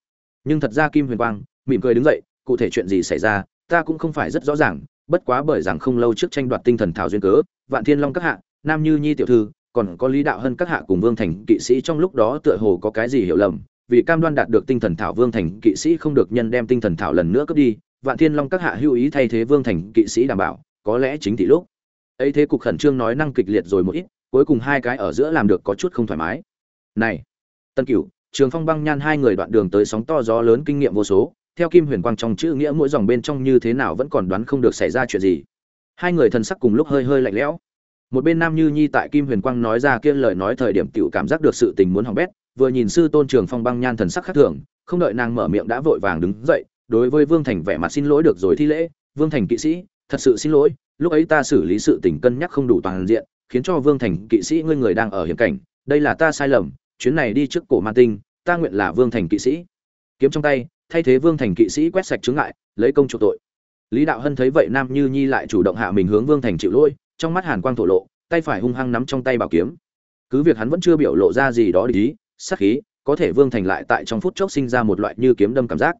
Nhưng thật ra kim huyền quang mỉm cười đứng dậy, cụ thể chuyện gì xảy ra, ta cũng không phải rất rõ ràng, bất quá bởi rằng không lâu trước tranh đoạt tinh thần thảo duyên cớ, vạn thiên long các hạ, nam như nhi tiểu thư còn có lý đạo hơn các hạ cùng vương thành kỵ sĩ trong lúc đó tựa hồ có cái gì hiểu lầm, vì cam đoan đạt được tinh thần thảo vương thành kỵ sĩ không được nhân đem tinh thần thảo lần nữa cướp đi, vạn thiên long các hạ hữu ý thay thế vương thành kỵ sĩ đảm bảo, có lẽ chính thị lúc. Ấy thế cục khẩn trương nói năng kịch liệt rồi một ít, cuối cùng hai cái ở giữa làm được có chút không thoải mái. Này, tân cửu, trường phong băng nhan hai người đoạn đường tới sóng to gió lớn kinh nghiệm vô số, theo kim huyền quang trong chữ nghĩa mỗi dòng bên trong như thế nào vẫn còn đoán không được xảy ra chuyện gì. Hai người thần sắc cùng lúc hơi hơi lạnh lẽo một bên nam như nhi tại kim huyền quang nói ra kia lời nói thời điểm tiểu cảm giác được sự tình muốn hỏng bét, vừa nhìn sư tôn trường phong băng nhan thần sắc khác thường, không đợi nàng mở miệng đã vội vàng đứng dậy, đối với vương thành vẻ mặt xin lỗi được rồi thi lễ. Vương thành kỵ sĩ, thật sự xin lỗi, lúc ấy ta xử lý sự tình cân nhắc không đủ toàn diện, khiến cho vương thành kỵ sĩ ngươi người đang ở hiểm cảnh, đây là ta sai lầm, chuyến này đi trước cổ man tinh, ta nguyện là vương thành kỵ sĩ. Kiếm trong tay, thay thế vương thành kỵ sĩ quét sạch chướng ngại, lấy công chủ tội. Lý đạo hân thấy vậy nam như nhi lại chủ động hạ mình hướng vương thành chịu lỗi trong mắt hàn quang thổ lộ, tay phải hung hăng nắm trong tay bảo kiếm. Cứ việc hắn vẫn chưa biểu lộ ra gì đó để ý sắc khí, có thể vương thành lại tại trong phút chốc sinh ra một loại như kiếm đâm cảm giác.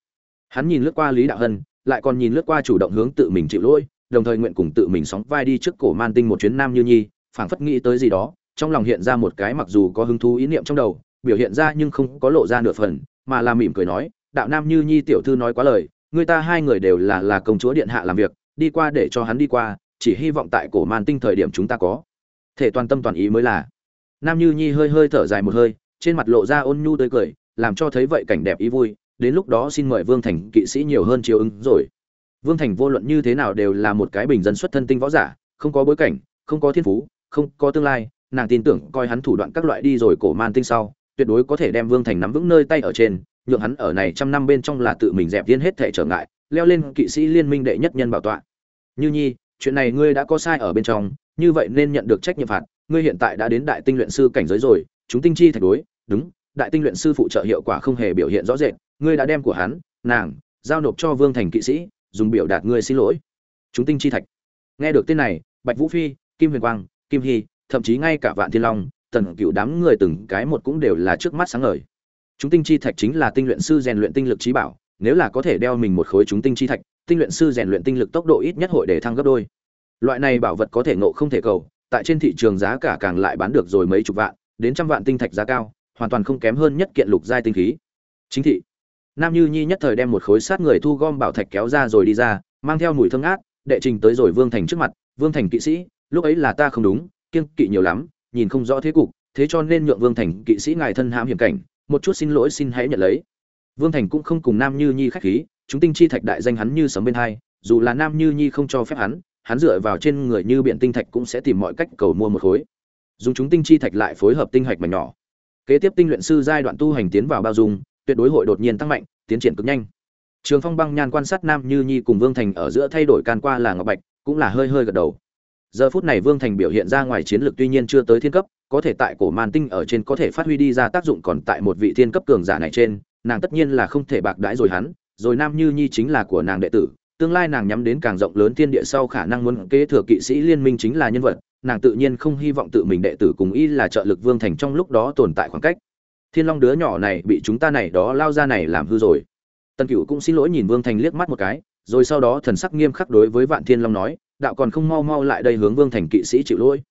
Hắn nhìn lướt qua lý đạo hân, lại còn nhìn lướt qua chủ động hướng tự mình chịu lỗi, đồng thời nguyện cùng tự mình sóng vai đi trước cổ man tinh một chuyến nam như nhi, phảng phất nghĩ tới gì đó, trong lòng hiện ra một cái mặc dù có hứng thú ý niệm trong đầu, biểu hiện ra nhưng không có lộ ra nửa phần, mà là mỉm cười nói, đạo nam như nhi tiểu thư nói quá lời, người ta hai người đều là là công chúa điện hạ làm việc, đi qua để cho hắn đi qua chỉ hy vọng tại cổ man tinh thời điểm chúng ta có. Thể toàn tâm toàn ý mới là. Nam như nhi hơi hơi thở dài một hơi, trên mặt lộ ra ôn nhu tươi cười, làm cho thấy vậy cảnh đẹp ý vui, đến lúc đó xin mời vương thành kỵ sĩ nhiều hơn chiều ứng rồi. Vương thành vô luận như thế nào đều là một cái bình dân xuất thân tinh võ giả, không có bối cảnh, không có thiên phú, không có tương lai, nàng tin tưởng coi hắn thủ đoạn các loại đi rồi cổ man tinh sau, tuyệt đối có thể đem vương thành nắm vững nơi tay ở trên, nhượng hắn ở này trăm năm bên trong là tự mình dẹp viên hết thể trở ngại, leo lên kỵ sĩ liên minh đệ nhất nhân bảo tọa. Như nhi chuyện này ngươi đã có sai ở bên trong, như vậy nên nhận được trách nhiệm phạt. Ngươi hiện tại đã đến đại tinh luyện sư cảnh giới rồi, chúng tinh chi thạch đối, đúng, đại tinh luyện sư phụ trợ hiệu quả không hề biểu hiện rõ rệt, ngươi đã đem của hắn, nàng, giao nộp cho vương thành kỵ sĩ, dùng biểu đạt ngươi xin lỗi. Chúng tinh chi thạch. Nghe được tên này, bạch vũ phi, kim huyền quang, kim hy, thậm chí ngay cả vạn thiên long, tần cựu đám người từng cái một cũng đều là trước mắt sáng ngời. Chúng tinh chi thạch chính là tinh luyện sư rèn luyện tinh lực trí bảo, nếu là có thể đeo mình một khối chúng tinh chi thạch tinh luyện sư rèn luyện tinh lực tốc độ ít nhất hội để thăng gấp đôi. Loại này bảo vật có thể ngộ không thể cầu, tại trên thị trường giá cả càng lại bán được rồi mấy chục vạn, đến trăm vạn tinh thạch giá cao, hoàn toàn không kém hơn nhất kiện lục giai tinh khí. Chính thị. Nam như nhi nhất thời đem một khối sát người thu gom bảo thạch kéo ra rồi đi ra, mang theo mùi thơm ngát, đệ trình tới rồi vương thành trước mặt. Vương thành kỵ sĩ, lúc ấy là ta không đúng, kiêng kỵ nhiều lắm, nhìn không rõ thế cục, thế cho nên nhượng vương thành kỵ sĩ ngài thân hãm hiểm cảnh, một chút xin lỗi xin hãy nhận lấy. Vương thành cũng không cùng nam như nhi khách khí chúng tinh chi thạch đại danh hắn như sấm bên hai, dù là nam như nhi không cho phép hắn hắn dựa vào trên người như biện tinh thạch cũng sẽ tìm mọi cách cầu mua một khối. Dùng chúng tinh chi thạch lại phối hợp tinh hạch mảnh nhỏ. Kế tiếp tinh luyện sư giai đoạn tu hành tiến vào bao dung, tuyệt đối hội đột nhiên tăng mạnh, tiến triển cực nhanh. Trường phong băng nhan quan sát nam như nhi cùng vương thành ở giữa thay đổi can qua là ngọc bạch, cũng là hơi hơi gật đầu. Giờ phút này vương thành biểu hiện ra ngoài chiến lược tuy nhiên chưa tới thiên cấp, có thể tại cổ màn tinh ở trên có thể phát huy đi ra tác dụng còn tại một vị thiên cấp cường giả này trên, nàng tất nhiên là không thể bạc đãi rồi hắn rồi nam như nhi chính là của nàng đệ tử, tương lai nàng nhắm đến càng rộng lớn thiên địa sau khả năng muốn kế thừa kỵ sĩ liên minh chính là nhân vật, nàng tự nhiên không hy vọng tự mình đệ tử cùng y là trợ lực vương thành trong lúc đó tồn tại khoảng cách. Thiên long đứa nhỏ này bị chúng ta này đó lao ra này làm hư rồi. Tân cựu cũng xin lỗi nhìn vương thành liếc mắt một cái, rồi sau đó thần sắc nghiêm khắc đối với vạn thiên long nói, đạo còn không mau mau lại đây hướng vương thành kỵ sĩ chịu lỗi.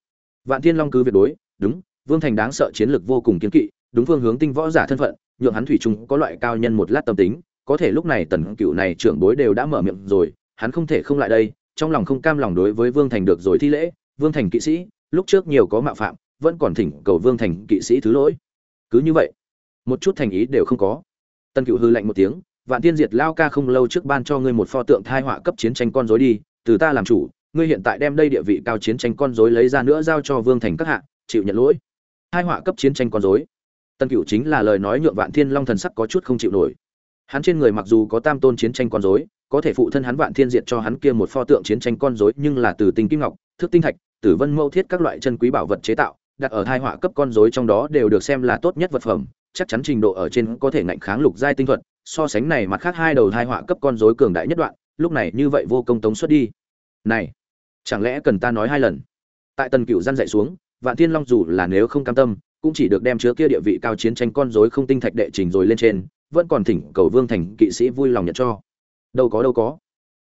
Vạn thiên long cứ việc đối, đúng, vương thành đáng sợ chiến lược vô cùng kiến kỵ, đúng phương hướng tinh võ giả thân phận, nhượng hắn thủy chung có loại cao nhân một lát tâm tính có thể lúc này tần cựu này trưởng bối đều đã mở miệng rồi, hắn không thể không lại đây, trong lòng không cam lòng đối với vương thành được rồi thi lễ. Vương thành kỵ sĩ, lúc trước nhiều có mạo phạm, vẫn còn thỉnh cầu vương thành kỵ sĩ thứ lỗi. Cứ như vậy, một chút thành ý đều không có. Tần cựu hư lạnh một tiếng, vạn tiên diệt lao ca không lâu trước ban cho ngươi một pho tượng thai họa cấp chiến tranh con dối đi, từ ta làm chủ, ngươi hiện tại đem đây địa vị cao chiến tranh con dối lấy ra nữa giao cho vương thành các hạ, chịu nhận lỗi. Hai họa cấp chiến tranh con dối tân cựu chính là lời nói nhượng vạn thiên long thần sắc có chút không chịu nổi hắn trên người mặc dù có tam tôn chiến tranh con dối có thể phụ thân hắn vạn thiên diệt cho hắn kia một pho tượng chiến tranh con dối nhưng là từ tinh kim ngọc, thước tinh thạch, tử vân mâu thiết các loại chân quý bảo vật chế tạo, đặt ở hai họa cấp con dối trong đó đều được xem là tốt nhất vật phẩm, chắc chắn trình độ ở trên có thể ngạnh kháng lục giai tinh thuật, so sánh này mặt khác hai đầu hai họa cấp con rối cường đại nhất đoạn, lúc này như vậy vô công tống xuất đi. Này, chẳng lẽ cần ta nói hai lần? Tại tần cựu gian dạy xuống, vạn thiên long dù là nếu không cam tâm, cũng chỉ được đem chứa kia địa vị cao chiến tranh con rối không tinh thạch đệ trình rồi lên trên vẫn còn thỉnh cầu vương thành kỵ sĩ vui lòng nhận cho. Đâu có đâu có.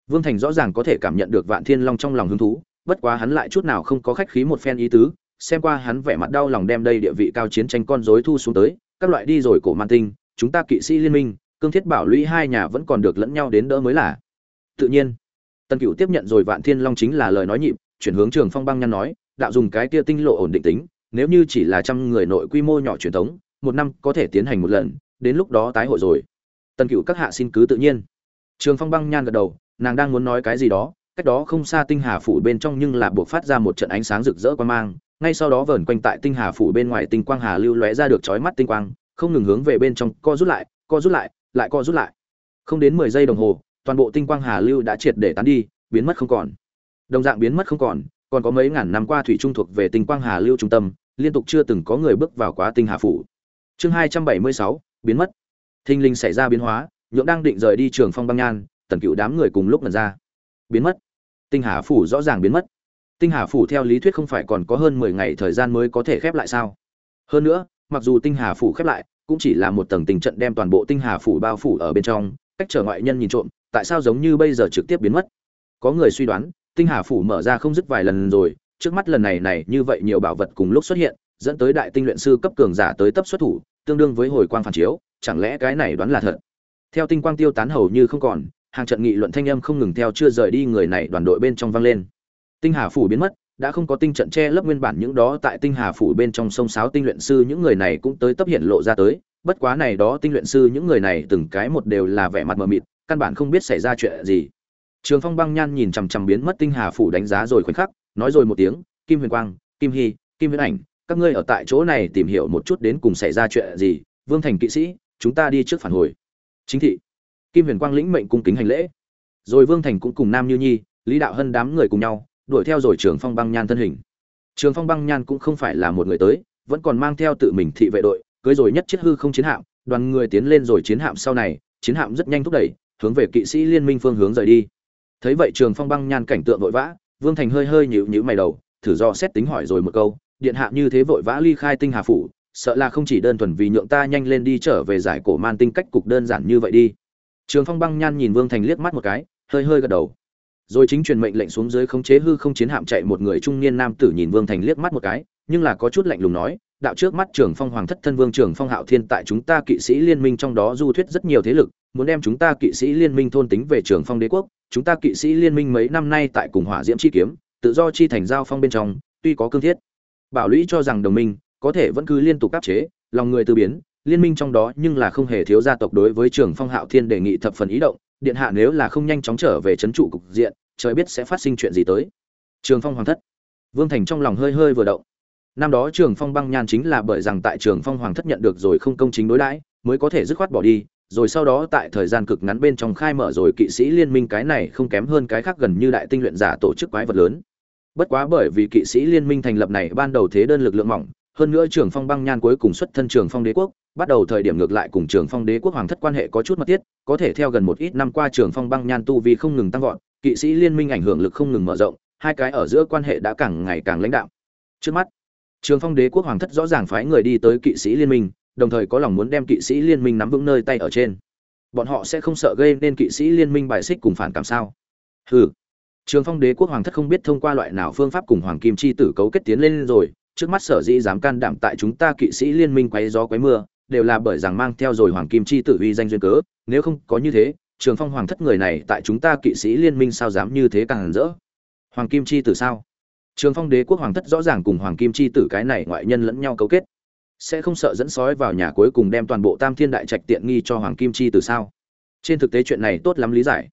Vương thành rõ ràng có thể cảm nhận được vạn thiên long trong lòng hứng thú, bất quá hắn lại chút nào không có khách khí một phen ý tứ, xem qua hắn vẻ mặt đau lòng đem đây địa vị cao chiến tranh con rối thu xuống tới, các loại đi rồi cổ man tinh, chúng ta kỵ sĩ liên minh, cương thiết bảo lũy hai nhà vẫn còn được lẫn nhau đến đỡ mới là. Tự nhiên, tần cựu tiếp nhận rồi vạn thiên long chính là lời nói nhịp, chuyển hướng trường phong băng nhăn nói, đạo dùng cái kia tinh lộ ổn định tính, nếu như chỉ là trăm người nội quy mô nhỏ truyền thống, một năm có thể tiến hành một lần đến lúc đó tái hội rồi. Tần cựu các hạ xin cứ tự nhiên. Trường phong băng nhan gật đầu, nàng đang muốn nói cái gì đó, cách đó không xa tinh hà phủ bên trong nhưng là buộc phát ra một trận ánh sáng rực rỡ quan mang, ngay sau đó vờn quanh tại tinh hà phủ bên ngoài tinh quang hà lưu lóe ra được chói mắt tinh quang, không ngừng hướng về bên trong, co rút lại, co rút lại lại co rút lại. Không đến mười giây đồng hồ, toàn bộ tinh quang hà lưu đã triệt để tán đi, biến mất không còn. Đồng dạng biến mất không còn còn có mấy ngàn năm qua thủy trung thuộc về tinh quang hà lưu trung tâm, liên tục chưa từng có người bước vào quá tinh hà phủ. Chương hai trăm bảy mươi sáu biến mất. Thinh linh xảy ra biến hóa, nhượng đang định rời đi trường phong băng nhan, tần cựu đám người cùng lúc lần ra. Biến mất. Tinh hà phủ rõ ràng biến mất. Tinh hà phủ theo lý thuyết không phải còn có hơn mười ngày thời gian mới có thể khép lại sao? Hơn nữa, mặc dù tinh hà phủ khép lại, cũng chỉ là một tầng tình trận đem toàn bộ tinh hà phủ bao phủ ở bên trong, cách trở ngoại nhân nhìn trộm, tại sao giống như bây giờ trực tiếp biến mất? Có người suy đoán, tinh hà phủ mở ra không dứt vài lần rồi, trước mắt lần này này như vậy nhiều bảo vật cùng lúc xuất hiện, dẫn tới đại tinh luyện sư cấp cường giả tới tấp xuất thủ tương đương với hồi quang phản chiếu, chẳng lẽ cái này đoán là thật? Theo tinh quang tiêu tán hầu như không còn, hàng trận nghị luận thanh âm không ngừng theo chưa rời đi người này đoàn đội bên trong vang lên. Tinh hà phủ biến mất, đã không có tinh trận che lấp nguyên bản những đó tại tinh hà phủ bên trong sông sáo tinh luyện sư, những người này cũng tới tấp hiện lộ ra tới. Bất quá này đó tinh luyện sư, những người này từng cái một đều là vẻ mặt mờ mịt, căn bản không biết xảy ra chuyện gì. Trường phong băng nhan nhìn chằm chằm biến mất tinh hà phủ đánh giá rồi khoảnh khắc, nói rồi một tiếng, kim huyền quang, kim hy, kim viễn ảnh các ngươi ở tại chỗ này tìm hiểu một chút đến cùng xảy ra chuyện gì, vương thành kỵ sĩ, chúng ta đi trước phản hồi. Chính thị. Kim huyền quang lĩnh mệnh cung kính hành lễ. Rồi vương thành cũng cùng nam như nhi, lý đạo hân đám người cùng nhau, đuổi theo rồi trường phong băng nhan thân hình. Trường phong băng nhan cũng không phải là một người tới, vẫn còn mang theo tự mình thị vệ đội, cưới rồi nhất chiếc hư không chiến hạm, đoàn người tiến lên rồi chiến hạm sau này, chiến hạm rất nhanh thúc đẩy, hướng về kỵ sĩ liên minh phương hướng rời đi. Thấy vậy trường phong băng nhan cảnh tượng vội vã, vương thành hơi hơi nhịu nhíu mày đầu, thử do xét tính hỏi rồi một câu điện hạ như thế vội vã ly khai tinh hà phủ, sợ là không chỉ đơn thuần vì nhượng ta nhanh lên đi trở về giải cổ man tinh cách cục đơn giản như vậy đi. Trường phong băng nhan nhìn vương thành liếc mắt một cái, hơi hơi gật đầu. Rồi chính truyền mệnh lệnh xuống dưới khống chế hư không chiến hạm chạy một người trung niên nam tử nhìn vương thành liếc mắt một cái, nhưng là có chút lạnh lùng nói, đạo trước mắt trường phong hoàng thất thân vương trường phong hạo thiên tại chúng ta kỵ sĩ liên minh trong đó du thuyết rất nhiều thế lực, muốn đem chúng ta kỵ sĩ liên minh thôn tính về trường phong đế quốc, chúng ta kỵ sĩ liên minh mấy năm nay tại cùng hỏa diễm chi kiếm, tự do chi thành giao phong bên trong, tuy có cương thiết bảo lũy cho rằng đồng minh có thể vẫn cứ liên tục áp chế, lòng người tư biến, liên minh trong đó nhưng là không hề thiếu gia tộc đối với trường phong hạo thiên đề nghị thập phần ý động, điện hạ nếu là không nhanh chóng trở về trấn trụ cục diện, trời biết sẽ phát sinh chuyện gì tới. Trường phong hoàng thất. Vương thành trong lòng hơi hơi vừa động. Năm đó trường phong băng nhan chính là bởi rằng tại trường phong hoàng thất nhận được rồi không công chính đối đãi, mới có thể dứt khoát bỏ đi, rồi sau đó tại thời gian cực ngắn bên trong khai mở rồi kỵ sĩ liên minh cái này không kém hơn cái khác gần như đại tinh luyện giả tổ chức quái vật lớn bất quá bởi vì kỵ sĩ liên minh thành lập này ban đầu thế đơn lực lượng mỏng, hơn nữa trường phong băng nhan cuối cùng xuất thân trường phong đế quốc, bắt đầu thời điểm ngược lại cùng trường phong đế quốc hoàng thất quan hệ có chút mật thiết, có thể theo gần một ít năm qua trường phong băng nhan tu vi không ngừng tăng vọt, kỵ sĩ liên minh ảnh hưởng lực không ngừng mở rộng, hai cái ở giữa quan hệ đã càng ngày càng lãnh đạo trước mắt, trường phong đế quốc hoàng thất rõ ràng phái người đi tới kỵ sĩ liên minh, đồng thời có lòng muốn đem kỵ sĩ liên minh nắm vững nơi tay ở trên. Bọn họ sẽ không sợ gây nên kỵ sĩ liên minh bài xích cùng phản cảm sao? Hừ trường phong đế quốc hoàng thất không biết thông qua loại nào phương pháp cùng hoàng kim chi tử cấu kết tiến lên rồi, trước mắt sở dĩ dám can đảm tại chúng ta kỵ sĩ liên minh quấy gió quấy mưa, đều là bởi rằng mang theo rồi hoàng kim chi tử uy danh duyên cớ, nếu không có như thế, trường phong hoàng thất người này tại chúng ta kỵ sĩ liên minh sao dám như thế càng rỡ? Hoàng kim chi tử sao? Trường phong đế quốc hoàng thất rõ ràng cùng hoàng kim chi tử cái này ngoại nhân lẫn nhau cấu kết. Sẽ không sợ dẫn sói vào nhà cuối cùng đem toàn bộ tam thiên đại trạch tiện nghi cho hoàng kim chi tử sao? Trên thực tế chuyện này tốt lắm lý giải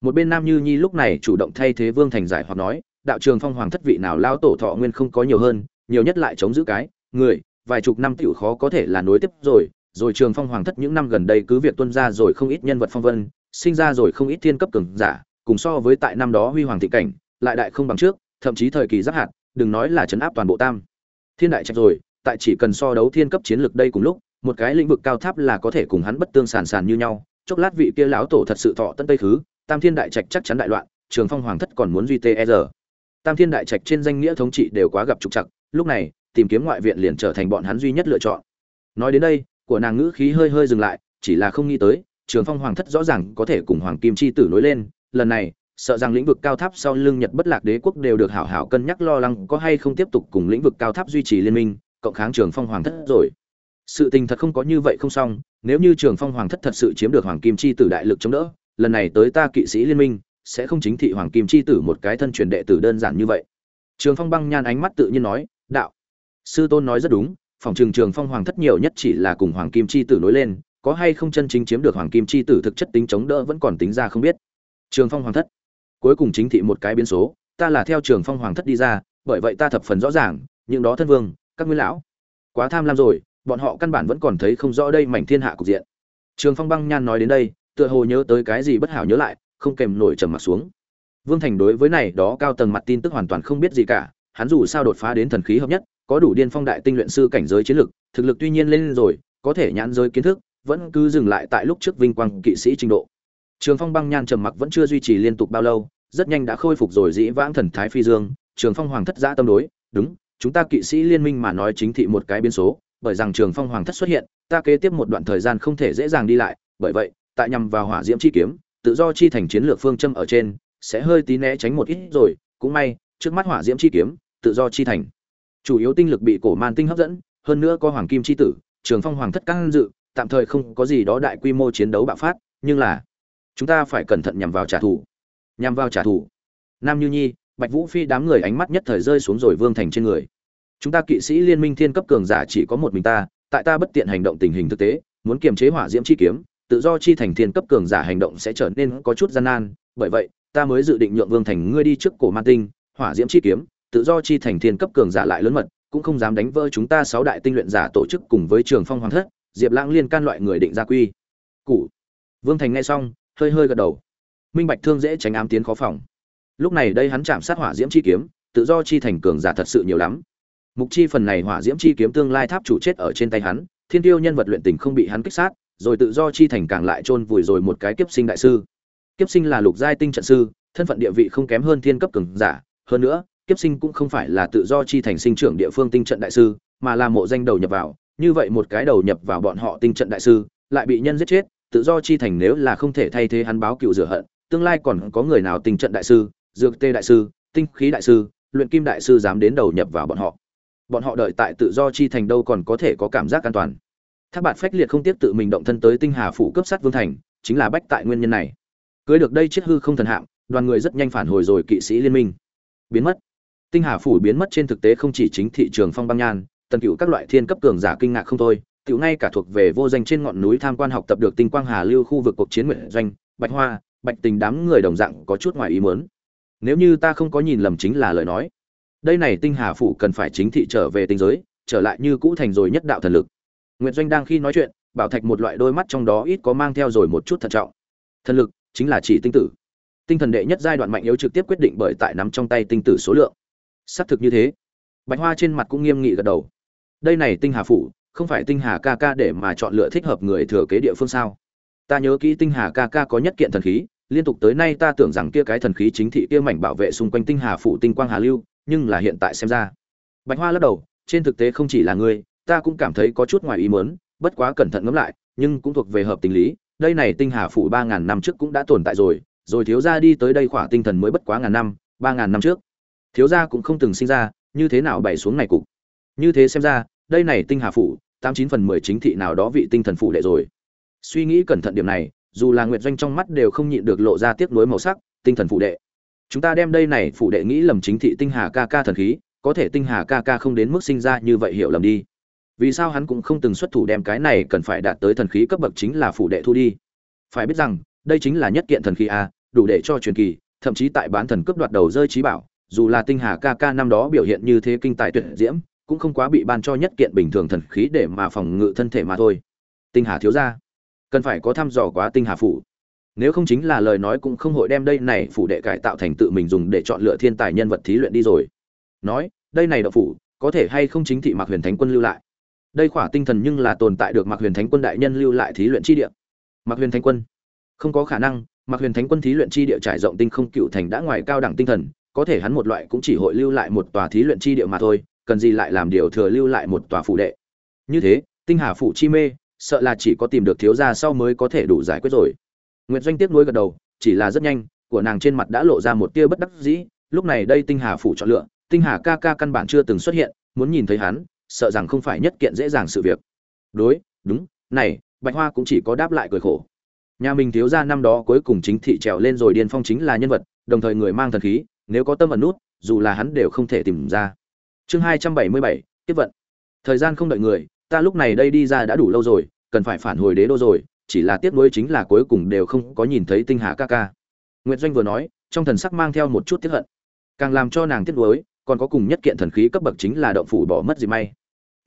một bên nam như nhi lúc này chủ động thay thế vương thành giải hoặc nói, đạo trường phong hoàng thất vị nào lao tổ thọ nguyên không có nhiều hơn, nhiều nhất lại chống giữ cái, người, vài chục năm tiểu khó có thể là nối tiếp rồi rồi trường phong hoàng thất những năm gần đây cứ việc tuân ra rồi không ít nhân vật phong vân, sinh ra rồi không ít thiên cấp cường giả, cùng so với tại năm đó huy hoàng thị cảnh, lại đại không bằng trước, thậm chí thời kỳ giáp hạt, đừng nói là chấn áp toàn bộ tam thiên đại trạch rồi, tại chỉ cần so đấu thiên cấp chiến lược đây cùng lúc, một cái lĩnh vực cao tháp là có thể cùng hắn bất tương sàn sàn như nhau, chốc lát vị kia lão tổ thật sự thọ tân tây khứ tam thiên đại trạch chắc chắn đại loạn, trường phong hoàng thất còn muốn duy Tê e tam thiên đại trạch trên danh nghĩa thống trị đều quá gặp trục trặc, lúc này, tìm kiếm ngoại viện liền trở thành bọn hắn duy nhất lựa chọn. Nói đến đây, của nàng ngữ khí hơi hơi dừng lại, chỉ là không nghĩ tới, trường phong hoàng thất rõ ràng có thể cùng hoàng kim chi tử nối lên, lần này, sợ rằng lĩnh vực cao tháp sau lưng nhật bất lạc đế quốc đều được hảo hảo cân nhắc lo lắng có hay không tiếp tục cùng lĩnh vực cao tháp duy trì liên minh, cộng kháng trường phong hoàng thất rồi. Sự tình thật không có như vậy không xong, nếu như trường phong hoàng thất thật sự chiếm được hoàng kim chi tử đại lực chống đỡ lần này tới ta kỵ sĩ liên minh, sẽ không chính thị hoàng kim chi tử một cái thân truyền đệ tử đơn giản như vậy. Trường phong băng nhan ánh mắt tự nhiên nói, đạo, sư tôn nói rất đúng, phòng trường trường phong hoàng thất nhiều nhất chỉ là cùng hoàng kim chi tử nối lên, có hay không chân chính chiếm được hoàng kim chi tử thực chất tính chống đỡ vẫn còn tính ra không biết. Trường phong hoàng thất, cuối cùng chính thị một cái biến số, ta là theo trường phong hoàng thất đi ra, bởi vậy ta thập phần rõ ràng, những đó thân vương, các nguyên lão, quá tham lam rồi, bọn họ căn bản vẫn còn thấy không rõ đây mảnh thiên hạ cục diện. Trường phong băng nhan nói đến đây tựa hồ nhớ tới cái gì bất hảo nhớ lại, không kèm nổi trầm mặt xuống. Vương thành đối với này đó cao tầng mặt tin tức hoàn toàn không biết gì cả, hắn dù sao đột phá đến thần khí hợp nhất, có đủ điên phong đại tinh luyện sư cảnh giới chiến lực thực lực tuy nhiên lên rồi, có thể nhãn giới kiến thức, vẫn cứ dừng lại tại lúc trước vinh quang kỵ sĩ trình độ. Trường phong băng nhan trầm mặc vẫn chưa duy trì liên tục bao lâu, rất nhanh đã khôi phục rồi dĩ vãng thần thái phi dương, trường phong hoàng thất giã tâm đối, đúng, chúng ta kỵ sĩ liên minh mà nói chính thị một cái biến số, bởi rằng trường phong hoàng thất xuất hiện, ta kế tiếp một đoạn thời gian không thể dễ dàng đi lại, bởi vậy tại nhằm vào hỏa diễm chi kiếm, tự do chi thành chiến lược phương châm ở trên, sẽ hơi tí né tránh một ít rồi, cũng may, trước mắt hỏa diễm chi kiếm, tự do chi thành. Chủ yếu tinh lực bị cổ man tinh hấp dẫn, hơn nữa có hoàng kim chi tử, trường phong hoàng thất căng dự, tạm thời không có gì đó đại quy mô chiến đấu bạo phát, nhưng là, chúng ta phải cẩn thận nhằm vào trả thù. Nhằm vào trả thù. Nam như nhi, bạch vũ phi đám người ánh mắt nhất thời rơi xuống rồi vương thành trên người. Chúng ta kỵ sĩ liên minh thiên cấp cường giả chỉ có một mình ta, tại ta bất tiện hành động tình hình thực tế, muốn kiềm chế hỏa diễm chi kiếm tự do chi thành thiên cấp cường giả hành động sẽ trở nên có chút gian nan, bởi vậy, ta mới dự định nhượng vương thành ngươi đi trước cổ man tinh, hỏa diễm chi kiếm, tự do chi thành thiên cấp cường giả lại lớn mật, cũng không dám đánh vỡ chúng ta sáu đại tinh luyện giả tổ chức cùng với trường phong hoàng thất, diệp lãng liên can loại người định gia quy. Cụ vương thành nghe xong, hơi hơi gật đầu. Minh bạch thương dễ tránh ám tiến khó phòng. Lúc này đây hắn chạm sát hỏa diễm chi kiếm, tự do chi thành cường giả thật sự nhiều lắm. Mục chi phần này hỏa diễm chi kiếm tương lai tháp chủ chết ở trên tay hắn, thiên tiêu nhân vật luyện tình không bị hắn kích sát rồi tự do chi thành càng lại chôn vùi rồi một cái kiếp sinh đại sư. Kiếp sinh là lục giai tinh trận sư, thân phận địa vị không kém hơn thiên cấp cường giả. Hơn nữa, kiếp sinh cũng không phải là tự do chi thành sinh trưởng địa phương tinh trận đại sư, mà là mộ danh đầu nhập vào. Như vậy một cái đầu nhập vào bọn họ tinh trận đại sư, lại bị nhân giết chết, tự do chi thành nếu là không thể thay thế hắn báo cựu rửa hận, tương lai còn có người nào tinh trận đại sư, dược tê đại sư, tinh khí đại sư, luyện kim đại sư dám đến đầu nhập vào bọn họ? Bọn họ đợi tại tự do chi thành đâu còn có thể có cảm giác an toàn thác bạn phách liệt không tiếp tự mình động thân tới tinh hà phủ cấp sát vương thành, chính là bách tại nguyên nhân này. Cưới được đây chiết hư không thần hạng đoàn người rất nhanh phản hồi rồi kỵ sĩ liên minh. Biến mất. Tinh hà phủ biến mất trên thực tế không chỉ chính thị trường phong băng nhan, tần cựu các loại thiên cấp cường giả kinh ngạc không thôi tiểu ngay cả thuộc về vô danh trên ngọn núi tham quan học tập được tinh quang hà lưu khu vực cuộc chiến nguyện doanh, bạch hoa, bạch tình đám người đồng dạng có chút ngoài ý muốn. Nếu như ta không có nhìn lầm chính là lời nói, đây này tinh hà phủ cần phải chính thị trở về tinh giới, trở lại như cũ thành rồi nhất đạo thần lực. Nguyệt doanh đang khi nói chuyện, bảo thạch một loại đôi mắt trong đó ít có mang theo rồi một chút thận trọng. Thần lực, chính là chỉ tinh tử. Tinh thần đệ nhất giai đoạn mạnh yếu trực tiếp quyết định bởi tại nắm trong tay tinh tử số lượng. Xác thực như thế. Bạch hoa trên mặt cũng nghiêm nghị gật đầu. Đây này tinh hà phủ, không phải tinh hà ca ca để mà chọn lựa thích hợp người thừa kế địa phương sao? Ta nhớ kỹ tinh hà ca ca có nhất kiện thần khí, liên tục tới nay ta tưởng rằng kia cái thần khí chính thị kia mảnh bảo vệ xung quanh tinh hà phủ tinh quang hà lưu, nhưng là hiện tại xem ra. Bạch hoa lắc đầu, trên thực tế không chỉ là ngươi ta cũng cảm thấy có chút ngoài ý muốn, bất quá cẩn thận ngẫm lại, nhưng cũng thuộc về hợp tình lý, đây này tinh hà phủ ba ngàn năm trước cũng đã tồn tại rồi rồi thiếu gia đi tới đây khỏa tinh thần mới bất quá ngàn năm, ba ngàn năm trước. Thiếu gia cũng không từng sinh ra, như thế nào bày xuống này cục? Như thế xem ra, đây này tinh hà phủ, tám chín phần mười chính thị nào đó vị tinh thần phủ đệ rồi. Suy nghĩ cẩn thận điểm này, dù là nguyệt doanh trong mắt đều không nhịn được lộ ra tiếc nuối màu sắc, tinh thần phủ đệ. Chúng ta đem đây này phủ đệ nghĩ lầm chính thị tinh hà ca ca thần khí, có thể tinh hà ca ca không đến mức sinh ra như vậy hiểu lầm đi vì sao hắn cũng không từng xuất thủ đem cái này cần phải đạt tới thần khí cấp bậc chính là phủ đệ thu đi. Phải biết rằng, đây chính là nhất kiện thần khí a, đủ để cho truyền kỳ, thậm chí tại bán thần cấp đoạt đầu rơi trí bảo, dù là tinh hà ca ca năm đó biểu hiện như thế kinh tài tuyệt diễm, cũng không quá bị ban cho nhất kiện bình thường thần khí để mà phòng ngự thân thể mà thôi. Tinh hà thiếu ra cần phải có thăm dò quá tinh hà phủ. Nếu không chính là lời nói cũng không hội đem đây này phủ đệ cải tạo thành tự mình dùng để chọn lựa thiên tài nhân vật thí luyện đi rồi. Nói, đây này đậu phủ, có thể hay không chính thị mạc huyền thánh quân lưu lại? Đây khỏa tinh thần nhưng là tồn tại được mạc huyền thánh quân đại nhân lưu lại thí luyện chi địa. Mạc huyền thánh quân? Không có khả năng, mạc huyền thánh quân thí luyện chi địa trải rộng tinh không cựu thành đã ngoài cao đẳng tinh thần, có thể hắn một loại cũng chỉ hội lưu lại một tòa thí luyện chi địa mà thôi, cần gì lại làm điều thừa lưu lại một tòa phụ đệ. Như thế, tinh hà phủ chi mê, sợ là chỉ có tìm được thiếu gia sau mới có thể đủ giải quyết rồi. Nguyệt doanh tiếp nối gật đầu, chỉ là rất nhanh, của nàng trên mặt đã lộ ra một tia bất đắc dĩ, lúc này đây tinh hà phủ chọn lựa, tinh hà ca ca căn bản chưa từng xuất hiện, muốn nhìn thấy hắn sợ rằng không phải nhất kiện dễ dàng sự việc. Đối, đúng, này, bạch hoa cũng chỉ có đáp lại cười khổ. Nhà mình thiếu gia năm đó cuối cùng chính thị trèo lên rồi điên phong chính là nhân vật, đồng thời người mang thần khí, nếu có tâm ẩn nút, dù là hắn đều không thể tìm ra. Chương hai trăm bảy mươi bảy, tiếp vận. Thời gian không đợi người, ta lúc này đây đi ra đã đủ lâu rồi, cần phải phản hồi đế đô rồi, chỉ là tiếc nuối chính là cuối cùng đều không có nhìn thấy tinh hà ca ca. Nguyệt doanh vừa nói, trong thần sắc mang theo một chút tiếc hận. Càng làm cho nàng tiếc nuối, còn có cùng nhất kiện thần khí cấp bậc chính là động phủ bỏ mất gì may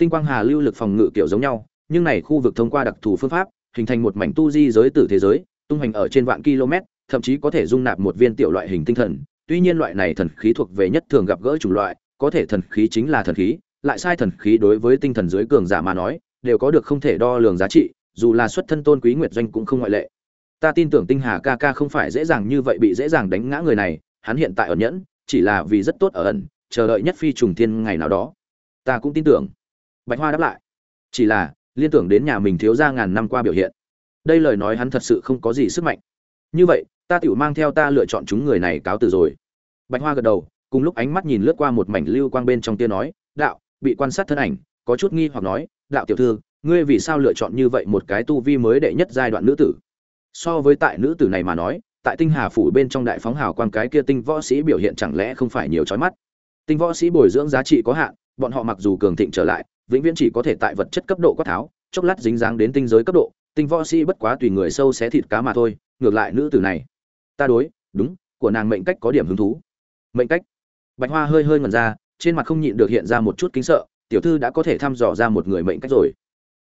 tinh quang hà lưu lực phòng ngự kiểu giống nhau, nhưng này khu vực thông qua đặc thù phương pháp, hình thành một mảnh tu di giới tử thế giới, tung hành ở trên vạn km, thậm chí có thể dung nạp một viên tiểu loại hình tinh thần. Tuy nhiên loại này thần khí thuộc về nhất thường gặp gỡ chủng loại, có thể thần khí chính là thần khí, lại sai thần khí đối với tinh thần dưới cường giả mà nói, đều có được không thể đo lường giá trị, dù là xuất thân tôn quý nguyệt doanh cũng không ngoại lệ. Ta tin tưởng tinh hà ca ca không phải dễ dàng như vậy bị dễ dàng đánh ngã người này, hắn hiện tại ở nhẫn, chỉ là vì rất tốt ở ẩn, chờ đợi nhất phi trùng thiên ngày nào đó. Ta cũng tin tưởng bạch hoa đáp lại. Chỉ là, liên tưởng đến nhà mình thiếu ra ngàn năm qua biểu hiện, đây lời nói hắn thật sự không có gì sức mạnh. Như vậy, ta tiểu mang theo ta lựa chọn chúng người này cáo từ rồi. Bạch hoa gật đầu, cùng lúc ánh mắt nhìn lướt qua một mảnh lưu quang bên trong tia nói, đạo, bị quan sát thân ảnh, có chút nghi hoặc nói, đạo tiểu thư, ngươi vì sao lựa chọn như vậy một cái tu vi mới đệ nhất giai đoạn nữ tử? So với tại nữ tử này mà nói, tại tinh hà phủ bên trong đại phóng hào quang cái kia tinh võ sĩ biểu hiện chẳng lẽ không phải nhiều trói mắt? Tinh võ sĩ bồi dưỡng giá trị có hạn, bọn họ mặc dù cường thịnh trở lại vĩnh viễn chỉ có thể tại vật chất cấp độ quát tháo chốc lát dính dáng đến tinh giới cấp độ tinh võ sĩ bất quá tùy người sâu xé thịt cá mà thôi ngược lại nữ tử này. Ta đối đúng của nàng mệnh cách có điểm hứng thú. Mệnh cách? Bạch hoa hơi hơi ngần ra trên mặt không nhịn được hiện ra một chút kính sợ tiểu thư đã có thể thăm dò ra một người mệnh cách rồi.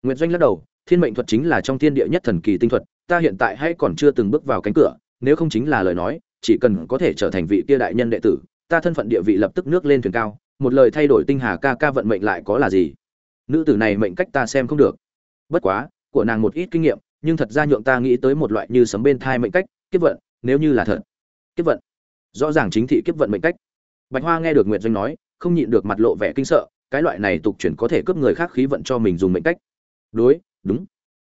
Nguyệt Doanh lắc đầu, thiên mệnh thuật chính là trong thiên địa nhất thần kỳ tinh thuật, ta hiện tại hay còn chưa từng bước vào cánh cửa, nếu không chính là lời nói, chỉ cần có thể trở thành vị kia đại nhân đệ tử, ta thân phận địa vị lập tức nước lên thuyền cao, một lời thay đổi tinh hà ca ca vận mệnh lại có là gì? Nữ tử này mệnh cách ta xem không được. Bất quá, của nàng một ít kinh nghiệm, nhưng thật ra nhượng ta nghĩ tới một loại như sấm bên thai mệnh cách, kiếp vận, nếu như là thật. Kiếp vận. Rõ ràng chính thị kiếp vận mệnh cách. bạch hoa nghe được nguyệt doanh nói không nhịn được mặt lộ vẻ kinh sợ cái loại này tục chuyển có thể cướp người khác khí vận cho mình dùng mệnh cách đối đúng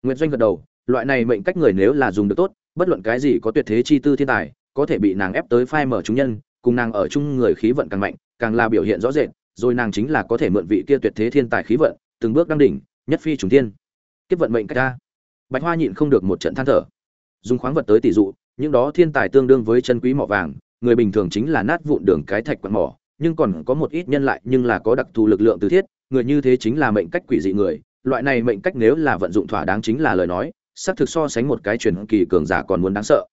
nguyệt doanh gật đầu loại này mệnh cách người nếu là dùng được tốt bất luận cái gì có tuyệt thế chi tư thiên tài có thể bị nàng ép tới phai mở chúng nhân cùng nàng ở chung người khí vận càng mạnh càng là biểu hiện rõ rệt rồi nàng chính là có thể mượn vị kia tuyệt thế thiên tài khí vận, từng bước đăng đỉnh, nhất phi trùng thiên. Kiếp vận mệnh cách ta bạch hoa nhịn không được một trận than thở. Dùng khoáng vật tới tỷ dụ, những đó thiên tài tương đương với chân quý mỏ vàng, người bình thường chính là nát vụn đường cái thạch quặng mỏ, nhưng còn có một ít nhân lại nhưng là có đặc thù lực lượng từ thiết, người như thế chính là mệnh cách quỷ dị người, loại này mệnh cách nếu là vận dụng thỏa đáng chính là lời nói, xác thực so sánh một cái truyền kỳ cường giả còn muốn đáng sợ.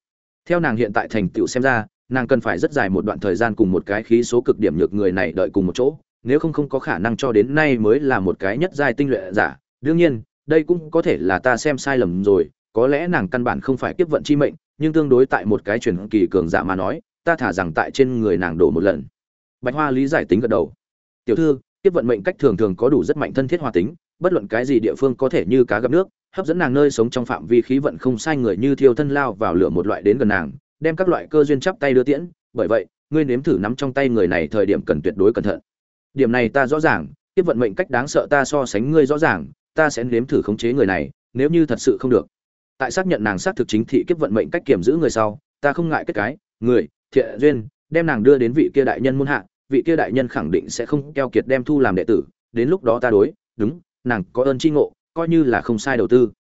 Theo nàng hiện tại thành tựu xem ra, nàng cần phải rất dài một đoạn thời gian cùng một cái khí số cực điểm nhược người này đợi cùng một chỗ nếu không không có khả năng cho đến nay mới là một cái nhất giai tinh luyện giả. Đương nhiên, đây cũng có thể là ta xem sai lầm rồi, có lẽ nàng căn bản không phải kiếp vận chi mệnh, nhưng tương đối tại một cái truyền kỳ cường giả mà nói, ta thả rằng tại trên người nàng đổ một lần. Bạch hoa lý giải tính gật đầu. Tiểu thư, kiếp vận mệnh cách thường thường có đủ rất mạnh thân thiết hòa tính, bất luận cái gì địa phương có thể như cá gặp nước, hấp dẫn nàng nơi sống trong phạm vi khí vận không sai người như thiêu thân lao vào lửa một loại đến gần nàng, đem các loại cơ duyên chắp tay đưa tiễn. Bởi vậy, ngươi nếm thử nắm trong tay người này thời điểm cần tuyệt đối cẩn thận điểm này ta rõ ràng, tiếp vận mệnh cách đáng sợ ta so sánh ngươi rõ ràng, ta sẽ nếm thử khống chế người này, nếu như thật sự không được. Tại xác nhận nàng xác thực chính thị kiếp vận mệnh cách kiểm giữ người sau, ta không ngại kết cái, người, thiện duyên, đem nàng đưa đến vị kia đại nhân muôn hạ, vị kia đại nhân khẳng định sẽ không keo kiệt đem thu làm đệ tử, đến lúc đó ta đối, đúng, nàng có ơn tri ngộ, coi như là không sai đầu tư.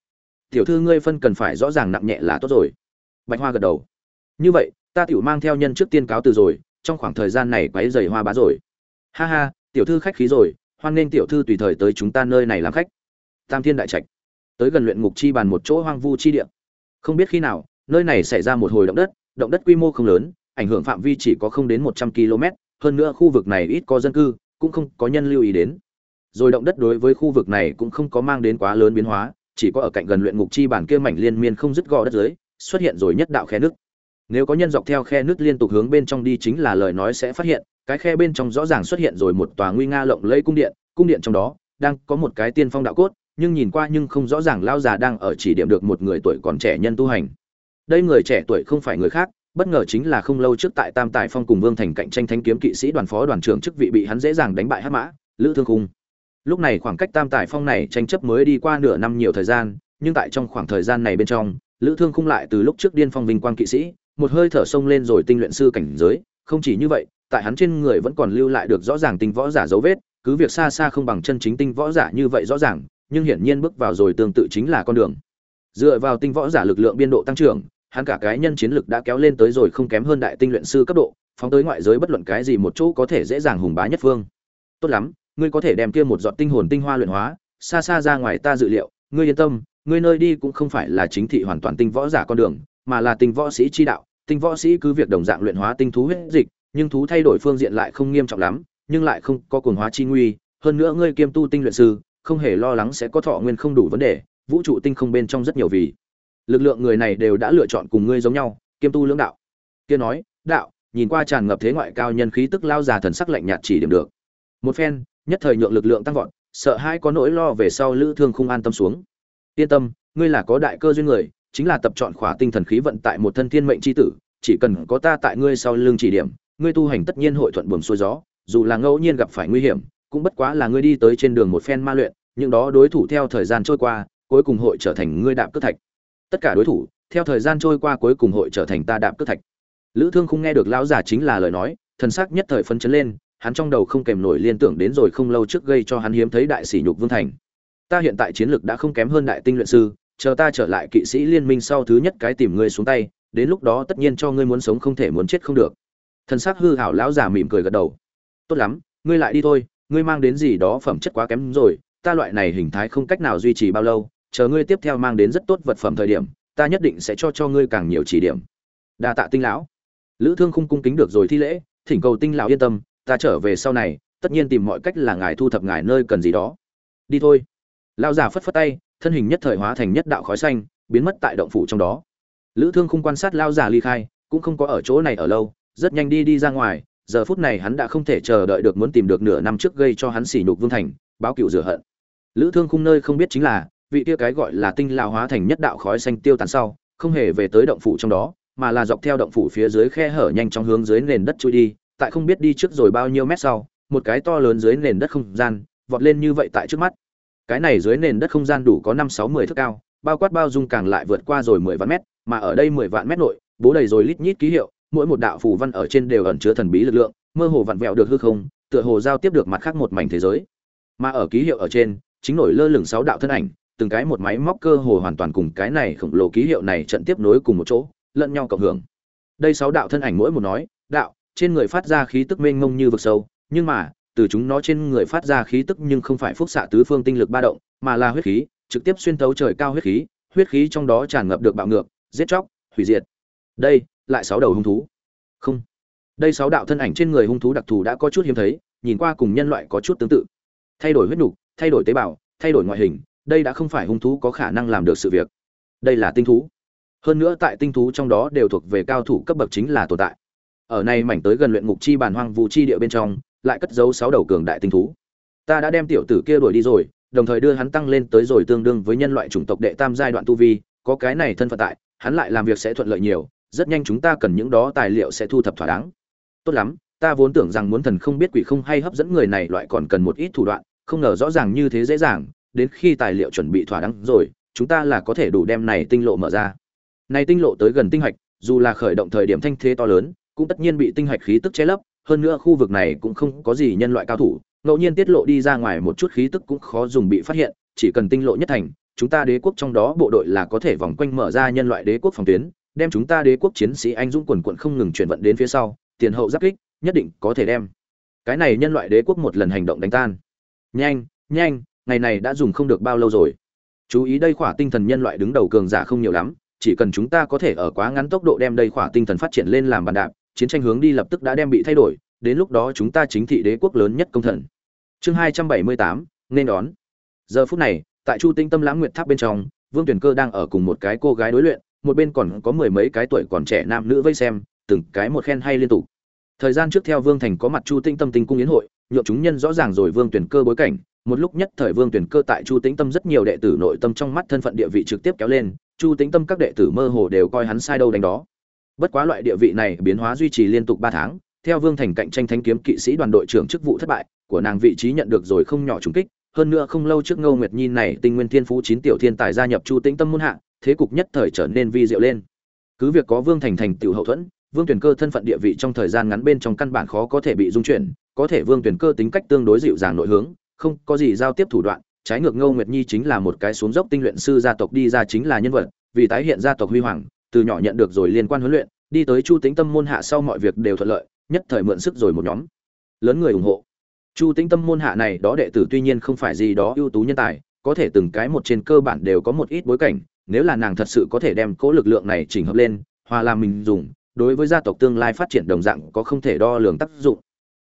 Tiểu thư ngươi phân cần phải rõ ràng nặng nhẹ là tốt rồi. Bạch hoa gật đầu. Như vậy, ta tiểu mang theo nhân trước tiên cáo từ rồi, trong khoảng thời gian này quấy giày hoa bá rồi. Ha ha tiểu thư khách khí rồi, hoan nên tiểu thư tùy thời tới chúng ta nơi này làm khách. Tam thiên đại trạch, tới gần luyện ngục chi bàn một chỗ hoang vu chi địa. Không biết khi nào, nơi này xảy ra một hồi động đất động đất quy mô không lớn, ảnh hưởng phạm vi chỉ có không đến một trăm km, hơn nữa khu vực này ít có dân cư, cũng không có nhân lưu ý đến. Rồi động đất đối với khu vực này cũng không có mang đến quá lớn biến hóa, chỉ có ở cạnh gần luyện ngục chi bản kia mảnh liên miên không dứt gò đất dưới, xuất hiện rồi nhất đạo khe nước nếu có nhân dọc theo khe nước liên tục hướng bên trong đi chính là lời nói sẽ phát hiện, cái khe bên trong rõ ràng xuất hiện rồi một tòa nguy nga lộng lẫy cung điện cung điện trong đó đang có một cái tiên phong đạo cốt, nhưng nhìn qua nhưng không rõ ràng lao già đang ở chỉ điểm được một người tuổi còn trẻ nhân tu hành. Đây người trẻ tuổi không phải người khác, bất ngờ chính là không lâu trước tại tam tài phong cùng vương thành cạnh tranh thanh kiếm kỵ sĩ đoàn phó đoàn trưởng chức vị bị hắn dễ dàng đánh bại hát mã, lữ thương khung. Lúc này khoảng cách tam tài phong này tranh chấp mới đi qua nửa năm nhiều thời gian, nhưng tại trong khoảng thời gian này bên trong, lữ thương khung lại từ lúc trước điên phong vinh quang kỵ sĩ một hơi thở sông lên rồi tinh luyện sư cảnh giới, không chỉ như vậy, tại hắn trên người vẫn còn lưu lại được rõ ràng tinh võ giả dấu vết, cứ việc xa xa không bằng chân chính tinh võ giả như vậy rõ ràng, nhưng hiển nhiên bước vào rồi tương tự chính là con đường. Dựa vào tinh võ giả lực lượng biên độ tăng trưởng, hắn cả cái nhân chiến lực đã kéo lên tới rồi không kém hơn đại tinh luyện sư cấp độ, phóng tới ngoại giới bất luận cái gì một chỗ có thể dễ dàng hùng bá nhất phương. Tốt lắm, ngươi có thể đem kia một giọt tinh hồn tinh hoa luyện hóa, xa xa ra ngoài ta dự liệu, ngươi yên tâm, ngươi nơi đi cũng không phải là chính thị hoàn toàn tinh võ giả con đường, mà là tinh võ sĩ chi đạo tinh võ sĩ cứ việc đồng dạng luyện hóa tinh thú huyết dịch, nhưng thú thay đổi phương diện lại không nghiêm trọng lắm, nhưng lại không có cuồng hóa chi nguy. Hơn nữa ngươi kiêm tu tinh luyện sư, không hề lo lắng sẽ có thọ nguyên không đủ vấn đề, vũ trụ tinh không bên trong rất nhiều vì. Lực lượng người này đều đã lựa chọn cùng ngươi giống nhau, kiêm tu lưỡng đạo. Kia nói, đạo, nhìn qua tràn ngập thế ngoại cao nhân khí tức lao già thần sắc lạnh nhạt chỉ điểm được. Một phen, nhất thời nhượng lực lượng tăng vọt, sợ hai có nỗi lo về sau lữ thương không an tâm xuống. Yên tâm, ngươi là có đại cơ duyên người chính là tập chọn khỏa tinh thần khí vận tại một thân thiên mệnh chi tử, chỉ cần có ta tại ngươi sau lưng chỉ điểm, ngươi tu hành tất nhiên hội thuận buồm xuôi gió, dù là ngẫu nhiên gặp phải nguy hiểm, cũng bất quá là ngươi đi tới trên đường một phen ma luyện những đó đối thủ theo thời gian trôi qua, cuối cùng hội trở thành ngươi đạp cất thạch. Tất cả đối thủ, theo thời gian trôi qua cuối cùng hội trở thành ta đạp cất thạch. Lữ thương không nghe được lão giả chính là lời nói, thần sắc nhất thời phấn chấn lên, hắn trong đầu không kèm nổi liên tưởng đến rồi không lâu trước gây cho hắn hiếm thấy đại sỉ nhục vương thành. Ta hiện tại chiến lược đã không kém hơn đại tinh luyện sư chờ ta trở lại kỵ sĩ liên minh sau thứ nhất cái tìm ngươi xuống tay, đến lúc đó tất nhiên cho ngươi muốn sống không thể muốn chết không được. Thân xác hư hảo lão già mỉm cười gật đầu. Tốt lắm, ngươi lại đi thôi, ngươi mang đến gì đó phẩm chất quá kém rồi, ta loại này hình thái không cách nào duy trì bao lâu, chờ ngươi tiếp theo mang đến rất tốt vật phẩm thời điểm, ta nhất định sẽ cho cho ngươi càng nhiều chỉ điểm. Đa tạ tinh lão. Lữ thương không cung kính được rồi thi lễ, thỉnh cầu tinh lão yên tâm, ta trở về sau này, tất nhiên tìm mọi cách là ngài thu thập ngài nơi cần gì đó. Đi thôi. Lão già phất phất tay thân hình nhất thời hóa thành nhất đạo khói xanh, biến mất tại động phủ trong đó. Lữ thương không quan sát lão già ly khai, cũng không có ở chỗ này ở lâu, rất nhanh đi đi ra ngoài, giờ phút này hắn đã không thể chờ đợi được muốn tìm được nửa năm trước gây cho hắn sỉ nhục vương thành, báo cựu rửa hận. Lữ thương khung nơi không biết chính là, vị kia cái gọi là tinh lão hóa thành nhất đạo khói xanh tiêu tán sau, không hề về tới động phủ trong đó, mà là dọc theo động phủ phía dưới khe hở nhanh chóng hướng dưới nền đất chui đi, tại không biết đi trước rồi bao nhiêu mét sau, một cái to lớn dưới nền đất không gian, vọt lên như vậy tại trước mắt cái này dưới nền đất không gian đủ có năm sáu mười thước cao, bao quát bao dung càng lại vượt qua rồi mười vạn mét, mà ở đây mười vạn mét nội, bố đầy rồi lít nhít ký hiệu, mỗi một đạo phù văn ở trên đều ẩn chứa thần bí lực lượng, mơ hồ vặn vẹo được hư không, tựa hồ giao tiếp được mặt khác một mảnh thế giới. Mà ở ký hiệu ở trên, chính nổi lơ lửng sáu đạo thân ảnh, từng cái một máy móc cơ hồ hoàn toàn cùng cái này khổng lồ ký hiệu này trận tiếp nối cùng một chỗ, lẫn nhau cộng hưởng. Đây sáu đạo thân ảnh mỗi một nói, đạo, trên người phát ra khí tức mênh mông như vực sâu, nhưng mà từ chúng nó trên người phát ra khí tức nhưng không phải phúc xạ tứ phương tinh lực ba động, mà là huyết khí, trực tiếp xuyên thấu trời cao huyết khí huyết khí trong đó tràn ngập được bạo ngược, giết chóc, hủy diệt. Đây, lại sáu đầu hung thú. Không. Đây sáu đạo thân ảnh trên người hung thú đặc thù đã có chút hiếm thấy, nhìn qua cùng nhân loại có chút tương tự. Thay đổi huyết nục, thay đổi tế bào, thay đổi ngoại hình, đây đã không phải hung thú có khả năng làm được sự việc. Đây là tinh thú. Hơn nữa tại tinh thú trong đó đều thuộc về cao thủ cấp bậc chính là tồn tại. Ở này mảnh tới gần luyện ngục chi bàn hoang vũ chi địa bên trong lại cất giấu sáu đầu cường đại tinh thú. Ta đã đem tiểu tử kia đuổi đi rồi, đồng thời đưa hắn tăng lên tới rồi tương đương với nhân loại chủng tộc đệ tam giai đoạn tu vi, có cái này thân phận tại, hắn lại làm việc sẽ thuận lợi nhiều, rất nhanh chúng ta cần những đó tài liệu sẽ thu thập thỏa đáng. Tốt lắm, ta vốn tưởng rằng muốn thần không biết quỷ không hay hấp dẫn người này loại còn cần một ít thủ đoạn, không ngờ rõ ràng như thế dễ dàng, đến khi tài liệu chuẩn bị thỏa đáng rồi, chúng ta là có thể đủ đem này tinh lộ mở ra. Này tinh lộ tới gần tinh hạch, dù là khởi động thời điểm thanh thế to lớn, cũng tất nhiên bị tinh hạch khí tức che lấp hơn nữa khu vực này cũng không có gì nhân loại cao thủ, ngẫu nhiên tiết lộ đi ra ngoài một chút khí tức cũng khó dùng bị phát hiện, chỉ cần tinh lộ nhất thành, chúng ta đế quốc trong đó bộ đội là có thể vòng quanh mở ra nhân loại đế quốc phòng tuyến, đem chúng ta đế quốc chiến sĩ anh dũng quần quận không ngừng chuyển vận đến phía sau, tiền hậu giáp kích, nhất định có thể đem. Cái này nhân loại đế quốc một lần hành động đánh tan. Nhanh nhanh, ngày này đã dùng không được bao lâu rồi. Chú ý đây khỏa tinh thần nhân loại đứng đầu cường giả không nhiều lắm, chỉ cần chúng ta có thể ở quá ngắn tốc độ đem đây khỏa tinh thần phát triển lên làm bàn đạp chiến tranh hướng đi lập tức đã đem bị thay đổi, đến lúc đó chúng ta chính thị đế quốc lớn nhất công thần. Chương hai trăm bảy mươi tám, nên đón. Giờ phút này, tại chu tinh tâm lãng nguyệt tháp bên trong, vương tuyển cơ đang ở cùng một cái cô gái đối luyện, một bên còn có mười mấy cái tuổi còn trẻ nam nữ vây xem, từng cái một khen hay liên tục. Thời gian trước theo vương thành có mặt chu tinh tâm tinh cung yến hội nhộn chúng nhân rõ ràng rồi vương tuyển cơ bối cảnh. Một lúc nhất thời vương tuyển cơ tại chu tĩnh tâm rất nhiều đệ tử nội tâm trong mắt thân phận địa vị trực tiếp kéo lên, chu tĩnh tâm các đệ tử mơ hồ đều coi hắn sai đâu đánh đó bất quá loại địa vị này biến hóa duy trì liên tục ba tháng, theo vương thành cạnh tranh Thánh kiếm kỵ sĩ đoàn đội trưởng chức vụ thất bại, của nàng vị trí nhận được rồi không nhỏ trùng kích, hơn nữa không lâu trước ngô nguyệt nhi này tinh nguyên thiên phú chín tiểu thiên tài gia nhập chu tĩnh tâm muôn hạ, thế cục nhất thời trở nên vi diệu lên. Cứ việc có vương thành thành tiểu hậu thuẫn, vương tuyển cơ thân phận địa vị trong thời gian ngắn bên trong căn bản khó có thể bị dung chuyển, có thể vương tuyển cơ tính cách tương đối dịu dàng nội hướng, không có gì giao tiếp thủ đoạn, trái ngược ngô nguyệt nhi chính là một cái xuống dốc tinh luyện sư gia tộc đi ra chính là nhân vật, vì tái hiện gia tộc huy hoàng từ nhỏ nhận được rồi liên quan huấn luyện, đi tới chu tĩnh tâm môn hạ sau mọi việc đều thuận lợi, nhất thời mượn sức rồi một nhóm. Lớn người ủng hộ. Chu tĩnh tâm môn hạ này, đó đệ tử tuy nhiên không phải gì đó ưu tú nhân tài, có thể từng cái một trên cơ bản đều có một ít bối cảnh, nếu là nàng thật sự có thể đem cố lực lượng này chỉnh hợp lên, hòa làm mình dùng, đối với gia tộc tương lai phát triển đồng dạng có không thể đo lường tác dụng.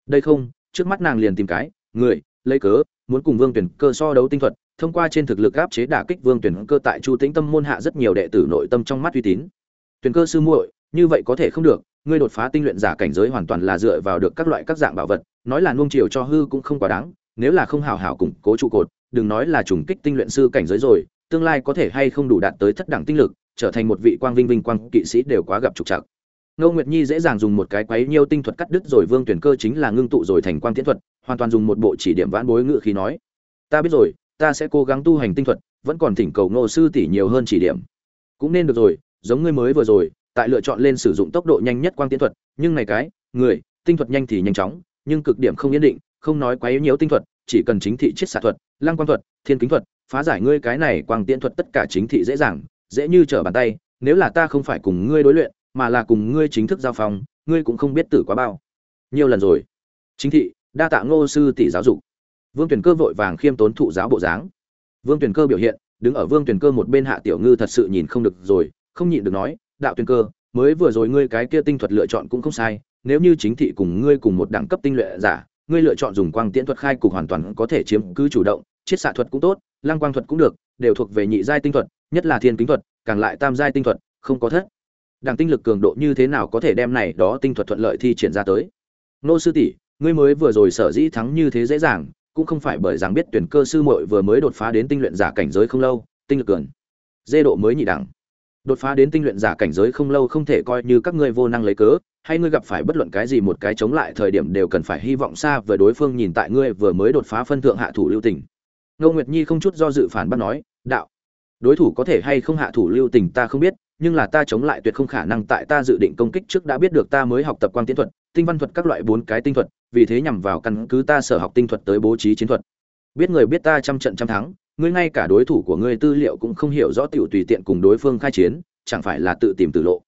Đây không, trước mắt nàng liền tìm cái, người, lấy cớ, muốn cùng vương tuyển cơ so đấu tinh thuật thông qua trên thực lực áp chế đả kích vương tuyển cơ tại chu tĩnh tâm môn hạ rất nhiều đệ tử nội tâm trong mắt uy tín. Tuyển cơ sư muội, như vậy có thể không được, ngươi đột phá tinh luyện giả cảnh giới hoàn toàn là dựa vào được các loại các dạng bảo vật, nói là nuông chiều cho hư cũng không quá đáng, nếu là không hào hảo củng cố trụ cột, đừng nói là trùng kích tinh luyện sư cảnh giới rồi, tương lai có thể hay không đủ đạt tới thất đẳng tinh lực, trở thành một vị quang vinh vinh quang kỵ sĩ đều quá gặp trục trặc. Ngô nguyệt nhi dễ dàng dùng một cái quấy nhiêu tinh thuật cắt đứt rồi vương tuyển cơ chính là ngưng tụ rồi thành quang tiễn thuật, hoàn toàn dùng một bộ chỉ điểm vãn bối ngự khí nói. Ta biết rồi ta sẽ cố gắng tu hành tinh thuật, vẫn còn thỉnh cầu ngô sư tỷ nhiều hơn chỉ điểm. Cũng nên được rồi, giống ngươi mới vừa rồi, tại lựa chọn lên sử dụng tốc độ nhanh nhất quang tiến thuật, nhưng này cái, người, tinh thuật nhanh thì nhanh chóng, nhưng cực điểm không yên định, không nói quá yếu nhiều tinh thuật, chỉ cần chính thị chiết xạ thuật, lăng quang thuật, thiên kính thuật, phá giải ngươi cái này quang tiến thuật tất cả chính thị dễ dàng, dễ như trở bàn tay, nếu là ta không phải cùng ngươi đối luyện, mà là cùng ngươi chính thức giao phòng, ngươi cũng không biết tử quá bao. Nhiều lần rồi. Chính thị, đa tạ ngô sư tỷ giáo dục vương tuyển cơ vội vàng khiêm tốn thụ giáo bộ dáng. Vương tuyển cơ biểu hiện, đứng ở vương tuyển cơ một bên hạ tiểu ngư thật sự nhìn không được rồi, không nhịn được nói, đạo tuyển cơ, mới vừa rồi ngươi cái kia tinh thuật lựa chọn cũng không sai, nếu như chính thị cùng ngươi cùng một đẳng cấp tinh luyện giả, ngươi lựa chọn dùng quang tiễn thuật khai cục hoàn toàn có thể chiếm cứ chủ động, chiết xạ thuật cũng tốt, lăng quang thuật cũng được, đều thuộc về nhị giai tinh thuật, nhất là thiên kính thuật, càng lại tam giai tinh thuật, không có thất. Đẳng tinh lực cường độ như thế nào có thể đem này đó tinh thuật thuận lợi thi triển ra tới? Nô sư tỷ, ngươi mới vừa rồi sở dĩ thắng như thế dễ dàng cũng không phải bởi rằng biết tuyển cơ sư muội vừa mới đột phá đến tinh luyện giả cảnh giới không lâu, tinh lực cường, dê độ mới nhị đẳng. Đột phá đến tinh luyện giả cảnh giới không lâu không thể coi như các ngươi vô năng lấy cớ, hay ngươi gặp phải bất luận cái gì một cái chống lại thời điểm đều cần phải hy vọng xa về đối phương nhìn tại ngươi vừa mới đột phá phân thượng hạ thủ lưu tình. Ngô nguyệt nhi không chút do dự phản bác nói, đạo, đối thủ có thể hay không hạ thủ lưu tình ta không biết, nhưng là ta chống lại tuyệt không khả năng tại ta dự định công kích trước đã biết được ta mới học tập quang tiến thuật, tinh văn thuật các loại bốn cái tinh thuật vì thế nhằm vào căn cứ ta sở học tinh thuật tới bố trí chiến thuật. Biết người biết ta trăm trận trăm thắng, ngươi ngay cả đối thủ của ngươi tư liệu cũng không hiểu rõ tiểu tùy tiện cùng đối phương khai chiến, chẳng phải là tự tìm tử lộ.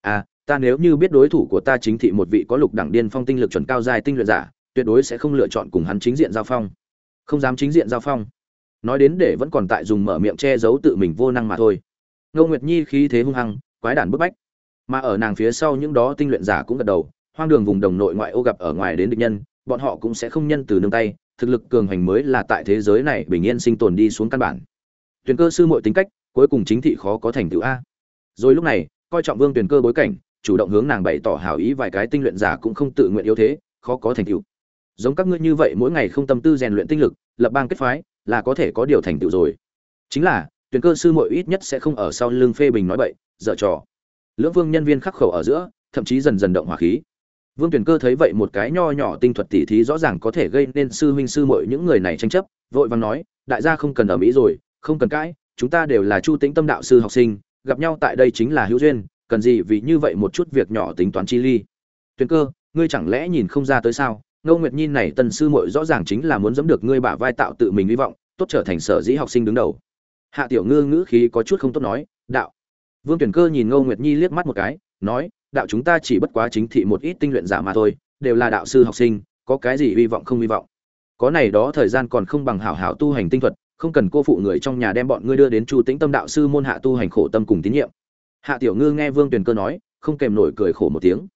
À ta nếu như biết đối thủ của ta chính thị một vị có lục đẳng điên phong tinh lực chuẩn cao dài tinh luyện giả, tuyệt đối sẽ không lựa chọn cùng hắn chính diện giao phong. Không dám chính diện giao phong. Nói đến để vẫn còn tại dùng mở miệng che giấu tự mình vô năng mà thôi. Ngô nguyệt nhi khí thế hung hăng, quái đản bức bách. Mà ở nàng phía sau những đó tinh luyện giả cũng gật đầu hoang đường vùng đồng nội ngoại ô gặp ở ngoài đến địch nhân, bọn họ cũng sẽ không nhân từ nương tay, thực lực cường hành mới là tại thế giới này bình yên sinh tồn đi xuống căn bản. Tuyển cơ sư muội tính cách, cuối cùng chính thị khó có thành tựu a. Rồi lúc này, coi trọng vương tuyển cơ bối cảnh, chủ động hướng nàng bày tỏ hảo ý vài cái tinh luyện giả cũng không tự nguyện yếu thế, khó có thành tựu. Giống các ngươi như vậy mỗi ngày không tâm tư rèn luyện tinh lực, lập bang kết phái, là có thể có điều thành tựu rồi. Chính là, tuyển cơ sư muội ít nhất sẽ không ở sau lưng phê bình nói bậy, dở trò. Lưỡng vương nhân viên khắc khẩu ở giữa, thậm chí dần dần động hỏa khí vương tuyển cơ thấy vậy một cái nho nhỏ tinh thuật tỉ thí rõ ràng có thể gây nên sư huynh sư muội những người này tranh chấp, vội vàng nói, đại gia không cần ở mỹ rồi, không cần cãi, chúng ta đều là chu tĩnh tâm đạo sư học sinh, gặp nhau tại đây chính là hữu duyên, cần gì vì như vậy một chút việc nhỏ tính toán chi ly. Tuyển cơ, ngươi chẳng lẽ nhìn không ra tới sao? Ngô nguyệt nhi này tần sư muội rõ ràng chính là muốn dẫm được ngươi bả vai tạo tự mình hy vọng, tốt trở thành sở dĩ học sinh đứng đầu. Hạ tiểu ngư ngữ khí có chút không tốt nói, đạo. Vương tuyển cơ nhìn ngô nguyệt nhi liếc mắt một cái, nói đạo chúng ta chỉ bất quá chính thị một ít tinh luyện giả mà thôi, đều là đạo sư học sinh, có cái gì hy vọng không hy vọng. Có này đó thời gian còn không bằng hảo hảo tu hành tinh thuật, không cần cô phụ người trong nhà đem bọn ngươi đưa đến chu tĩnh tâm đạo sư môn hạ tu hành khổ tâm cùng tín nhiệm. Hạ tiểu ngư nghe vương tuyền cơ nói, không kèm nổi cười khổ một tiếng.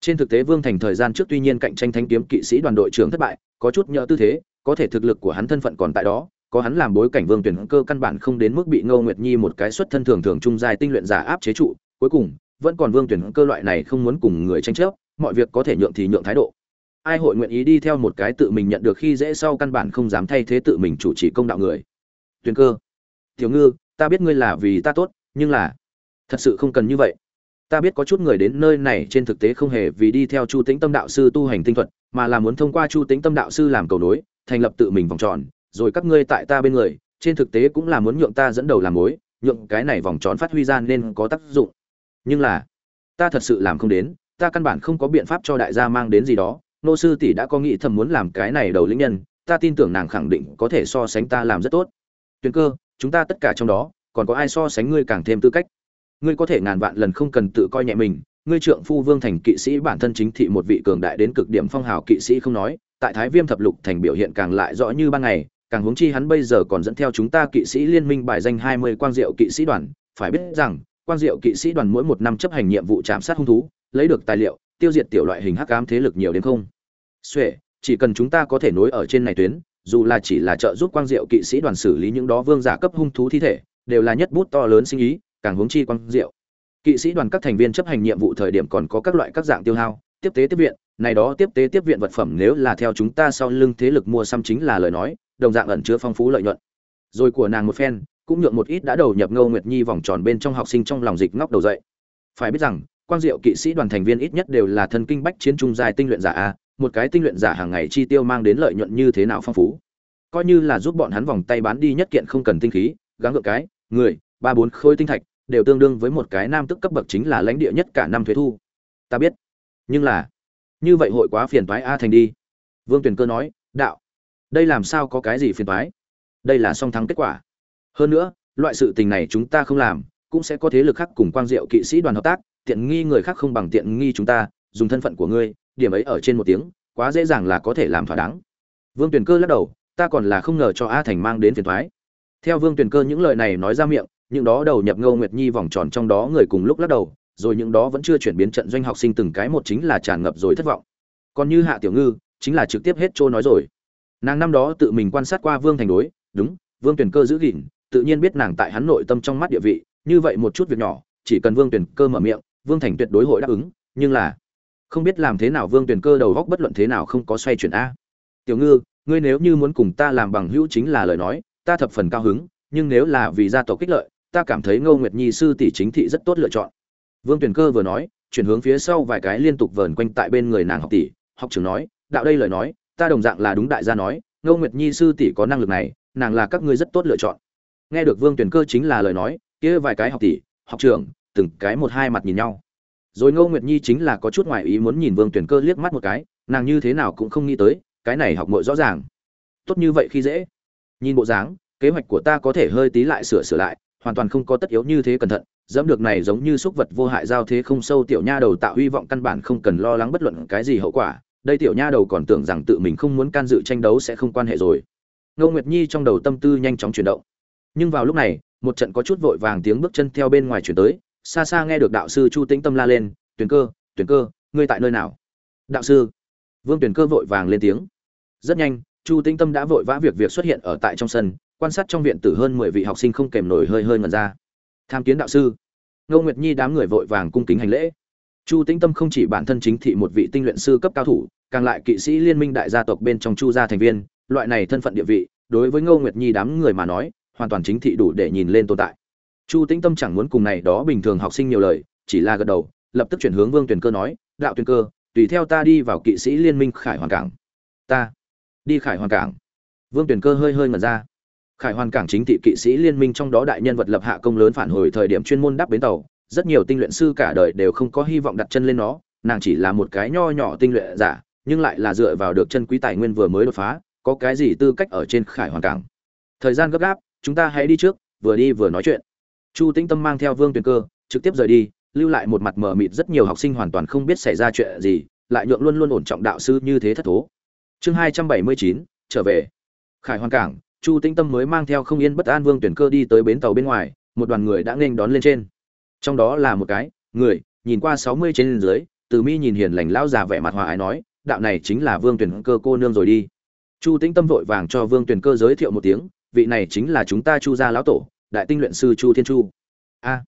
Trên thực tế vương thành thời gian trước tuy nhiên cạnh tranh thanh kiếm kỵ sĩ đoàn đội trưởng thất bại, có chút nhỡ tư thế, có thể thực lực của hắn thân phận còn tại đó, có hắn làm bối cảnh vương tuyển cơ căn bản không đến mức bị ngô nguyệt nhi một cái xuất thân thường thường trung dài tinh luyện giả áp chế trụ, cuối cùng vẫn còn vương tuyển cơ loại này không muốn cùng người tranh chấp, mọi việc có thể nhượng thì nhượng thái độ. Ai hội nguyện ý đi theo một cái tự mình nhận được khi dễ sau căn bản không dám thay thế tự mình chủ trì công đạo người. Tuyển cơ. Tiểu ngư, ta biết ngươi là vì ta tốt, nhưng là thật sự không cần như vậy. Ta biết có chút người đến nơi này trên thực tế không hề vì đi theo chu tĩnh tâm đạo sư tu hành tinh thuật, mà là muốn thông qua chu tĩnh tâm đạo sư làm cầu nối, thành lập tự mình vòng tròn, rồi các ngươi tại ta bên người, trên thực tế cũng là muốn nhượng ta dẫn đầu làm mối, nhượng cái này vòng tròn phát huy ra nên có tác dụng nhưng là, ta thật sự làm không đến, ta căn bản không có biện pháp cho đại gia mang đến gì đó. Nô sư tỷ đã có nghĩ thầm muốn làm cái này đầu lĩnh nhân, ta tin tưởng nàng khẳng định có thể so sánh ta làm rất tốt. Tuyền cơ, chúng ta tất cả trong đó, còn có ai so sánh ngươi càng thêm tư cách? Ngươi có thể ngàn vạn lần không cần tự coi nhẹ mình, ngươi trượng phu vương thành kỵ sĩ bản thân chính thị một vị cường đại đến cực điểm phong hào kỵ sĩ không nói, tại thái viêm thập lục thành biểu hiện càng lại rõ như ban ngày, càng huống chi hắn bây giờ còn dẫn theo chúng ta kỵ sĩ liên minh bài danh hai mươi quang diệu kỵ sĩ đoàn, phải biết rằng quang diệu kỵ sĩ đoàn mỗi một năm chấp hành nhiệm vụ chạm sát hung thú, lấy được tài liệu, tiêu diệt tiểu loại hình hắc ám thế lực nhiều đến không. Xuệ, chỉ cần chúng ta có thể nối ở trên này tuyến, dù là chỉ là trợ giúp quang diệu kỵ sĩ đoàn xử lý những đó vương giả cấp hung thú thi thể, đều là nhất bút to lớn sinh ý, càng hướng chi quang diệu. Kỵ sĩ đoàn các thành viên chấp hành nhiệm vụ thời điểm còn có các loại các dạng tiêu hao, tiếp tế tiếp viện, này đó tiếp tế tiếp viện vật phẩm nếu là theo chúng ta sau lưng thế lực mua xăm chính là lời nói, đồng dạng ẩn chứa phong phú lợi nhuận. Rồi của nàng một phen cũng nhượng một ít đã đầu nhập ngô nguyệt nhi vòng tròn bên trong học sinh trong lòng dịch ngóc đầu dậy. Phải biết rằng, quang diệu kỵ sĩ đoàn thành viên ít nhất đều là thân kinh bách chiến trung dài tinh luyện giả a, một cái tinh luyện giả hàng ngày chi tiêu mang đến lợi nhuận như thế nào phong phú. Coi như là giúp bọn hắn vòng tay bán đi nhất kiện không cần tinh khí, gắng gượng cái, người, ba bốn khối tinh thạch, đều tương đương với một cái nam tức cấp bậc chính là lãnh địa nhất cả năm thuế thu. Ta biết. Nhưng là, như vậy hội quá phiền toái a thành đi. Vương tuyền cơ nói, đạo, đây làm sao có cái gì phiền toái? Đây là song thắng kết quả hơn nữa, loại sự tình này chúng ta không làm, cũng sẽ có thế lực khác cùng quang diệu kỵ sĩ đoàn hợp tác, tiện nghi người khác không bằng tiện nghi chúng ta, dùng thân phận của ngươi, điểm ấy ở trên một tiếng, quá dễ dàng là có thể làm thỏa đáng. Vương tuyền cơ lắc đầu, ta còn là không ngờ cho a thành mang đến phiền thoái theo vương tuyền cơ những lời này nói ra miệng, những đó đầu nhập ngâu nguyệt nhi vòng tròn trong đó người cùng lúc lắc đầu, rồi những đó vẫn chưa chuyển biến trận doanh học sinh từng cái một chính là tràn ngập rồi thất vọng. Còn như hạ tiểu ngư, chính là trực tiếp hết trôi nói rồi. Nàng năm đó tự mình quan sát qua vương thành đối, đúng, vương tuyền cơ giữ gìn tự nhiên biết nàng tại hắn nội tâm trong mắt địa vị, như vậy một chút việc nhỏ, chỉ cần vương tuyển cơ mở miệng, vương thành tuyệt đối hội đáp ứng, nhưng là, không biết làm thế nào vương tuyển cơ đầu góc bất luận thế nào không có xoay chuyển a. Tiểu ngư, ngươi nếu như muốn cùng ta làm bằng hữu chính là lời nói, ta thập phần cao hứng, nhưng nếu là vì gia tộc kích lợi, ta cảm thấy ngô nguyệt nhi sư tỷ chính thị rất tốt lựa chọn. Vương tuyển cơ vừa nói, chuyển hướng phía sau vài cái liên tục vờn quanh tại bên người nàng học tỷ, học trưởng nói, đạo đây lời nói, ta đồng dạng là đúng đại gia nói, ngô nguyệt nhi sư tỷ có năng lực này, nàng là các ngươi rất tốt lựa chọn nghe được vương tuyển cơ chính là lời nói, kia vài cái học tỷ, học trưởng, từng cái một hai mặt nhìn nhau. Rồi ngô nguyệt nhi chính là có chút ngoại ý muốn nhìn vương tuyển cơ liếc mắt một cái, nàng như thế nào cũng không nghĩ tới, cái này học mội rõ ràng. Tốt như vậy khi dễ. Nhìn bộ dáng, kế hoạch của ta có thể hơi tí lại sửa sửa lại, hoàn toàn không có tất yếu như thế cẩn thận, dẫm được này giống như xúc vật vô hại giao thế không sâu tiểu nha đầu tạo hy vọng căn bản không cần lo lắng bất luận cái gì hậu quả, đây tiểu nha đầu còn tưởng rằng tự mình không muốn can dự tranh đấu sẽ không quan hệ rồi. Ngô nguyệt nhi trong đầu tâm tư nhanh chóng chuyển động nhưng vào lúc này, một trận có chút vội vàng tiếng bước chân theo bên ngoài chuyển tới, xa xa nghe được đạo sư chu tĩnh tâm la lên tuyển cơ tuyển cơ, ngươi tại nơi nào? Đạo sư. Vương tuyển cơ vội vàng lên tiếng. Rất nhanh, chu tĩnh tâm đã vội vã việc việc xuất hiện ở tại trong sân, quan sát trong viện tử hơn mười vị học sinh không kèm nổi hơi hơi ngần ra. Tham kiến đạo sư. Ngô nguyệt nhi đám người vội vàng cung kính hành lễ. Chu tĩnh tâm không chỉ bản thân chính thị một vị tinh luyện sư cấp cao thủ, càng lại kỵ sĩ liên minh đại gia tộc bên trong chu gia thành viên, loại này thân phận địa vị, đối với ngô nguyệt nhi đám người mà nói hoàn toàn chính thị đủ để nhìn lên tồn tại. Chu tĩnh tâm chẳng muốn cùng này đó bình thường học sinh nhiều lời, chỉ là gật đầu, lập tức chuyển hướng vương Tuyền cơ nói, đạo Tuyền cơ, tùy theo ta đi vào kỵ sĩ liên minh khải hoàn cảng. Ta, đi khải hoàn cảng? Vương Tuyền cơ hơi hơi ngẩn ra. Khải hoàn cảng chính thị kỵ sĩ liên minh trong đó đại nhân vật lập hạ công lớn phản hồi thời điểm chuyên môn đáp bến tàu, rất nhiều tinh luyện sư cả đời đều không có hy vọng đặt chân lên nó, nàng chỉ là một cái nho nhỏ tinh luyện giả, nhưng lại là dựa vào được chân quý tài nguyên vừa mới đột phá, có cái gì tư cách ở trên khải hoàn cảng? Thời gian gấp gáp chúng ta hãy đi trước, vừa đi vừa nói chuyện. Chu tĩnh tâm mang theo vương tuyền cơ, trực tiếp rời đi, lưu lại một mặt mờ mịt rất nhiều học sinh hoàn toàn không biết xảy ra chuyện gì, lại nhượng luôn luôn ổn trọng đạo sư như thế thất thố. Chương hai trăm bảy mươi chín, trở về. Khải hoàn cảng, chu tĩnh tâm mới mang theo không yên bất an vương tuyển cơ đi tới bến tàu bên ngoài, một đoàn người đã nghênh đón lên trên. Trong đó là một cái, người, nhìn qua sáu mươi trên dưới, từ mi nhìn hiền lành lão già vẻ mặt hòa ái nói, đạo này chính là vương tuyển cơ cô nương rồi đi. Chu tĩnh tâm vội vàng cho vương tuyển cơ giới thiệu một tiếng vị này chính là chúng ta chu gia lão tổ, đại tinh luyện sư chu thiên chu. A,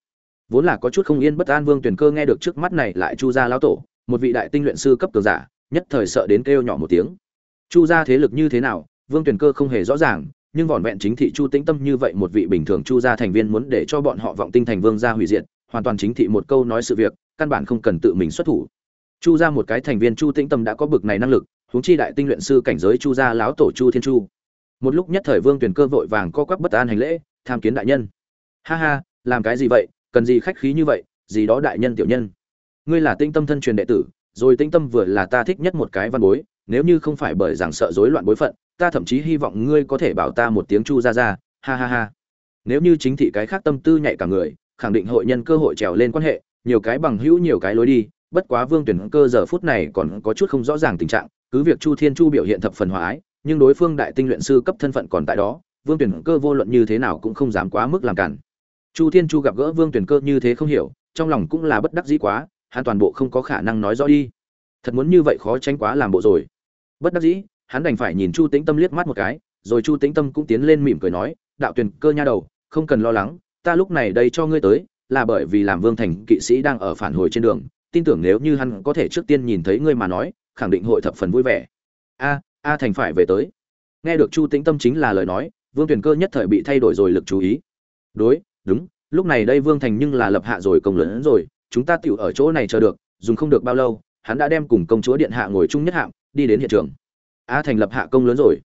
vốn là có chút không yên bất an vương tuyển cơ nghe được trước mắt này lại chu gia lão tổ, một vị đại tinh luyện sư cấp cường giả, nhất thời sợ đến kêu nhỏ một tiếng. Chu gia thế lực như thế nào, vương tuyển cơ không hề rõ ràng, nhưng vỏn vẹn chính thị chu tĩnh tâm như vậy một vị bình thường chu gia thành viên muốn để cho bọn họ vọng tinh thành vương gia hủy diệt, hoàn toàn chính thị một câu nói sự việc, căn bản không cần tự mình xuất thủ. Chu gia một cái thành viên chu tĩnh tâm đã có bực này năng lực, huống chi đại tinh luyện sư cảnh giới chu gia lão tổ chu thiên chu một lúc nhất thời vương tuyển cơ vội vàng co quắp bất an hành lễ, tham kiến đại nhân. Ha ha, làm cái gì vậy? Cần gì khách khí như vậy? Gì đó đại nhân tiểu nhân. Ngươi là tinh tâm thân truyền đệ tử, rồi tinh tâm vừa là ta thích nhất một cái văn bối, nếu như không phải bởi rằng sợ rối loạn bối phận, ta thậm chí hy vọng ngươi có thể bảo ta một tiếng chu ra ra ha ha ha. Nếu như chính thị cái khác tâm tư nhạy cả người, khẳng định hội nhân cơ hội trèo lên quan hệ, nhiều cái bằng hữu nhiều cái lối đi, bất quá vương tuyển cơ giờ phút này còn có chút không rõ ràng tình trạng, cứ việc chu thiên chu biểu hiện thập phần hòa ái nhưng đối phương đại tinh luyện sư cấp thân phận còn tại đó, vương tuyển cơ vô luận như thế nào cũng không dám quá mức làm cản. Chu thiên chu gặp gỡ vương tuyển cơ như thế không hiểu, trong lòng cũng là bất đắc dĩ quá, hắn toàn bộ không có khả năng nói rõ đi. Thật muốn như vậy khó tránh quá làm bộ rồi. Bất đắc dĩ, hắn đành phải nhìn chu tĩnh tâm liếc mắt một cái, rồi chu tĩnh tâm cũng tiến lên mỉm cười nói, đạo tuyển cơ nha đầu, không cần lo lắng, ta lúc này đây cho ngươi tới, là bởi vì làm vương thành kỵ sĩ đang ở phản hồi trên đường, tin tưởng nếu như hắn có thể trước tiên nhìn thấy ngươi mà nói, khẳng định hội thập phần vui vẻ. A a thành phải về tới. Nghe được chu tĩnh tâm chính là lời nói, vương tuyển cơ nhất thời bị thay đổi rồi lực chú ý. Đối, đúng, lúc này đây vương thành nhưng là lập hạ rồi công lớn rồi, chúng ta tựu ở chỗ này chờ được, dùng không được bao lâu, hắn đã đem cùng công chúa điện hạ ngồi chung nhất hạng, đi đến hiện trường. A thành lập hạ công lớn rồi.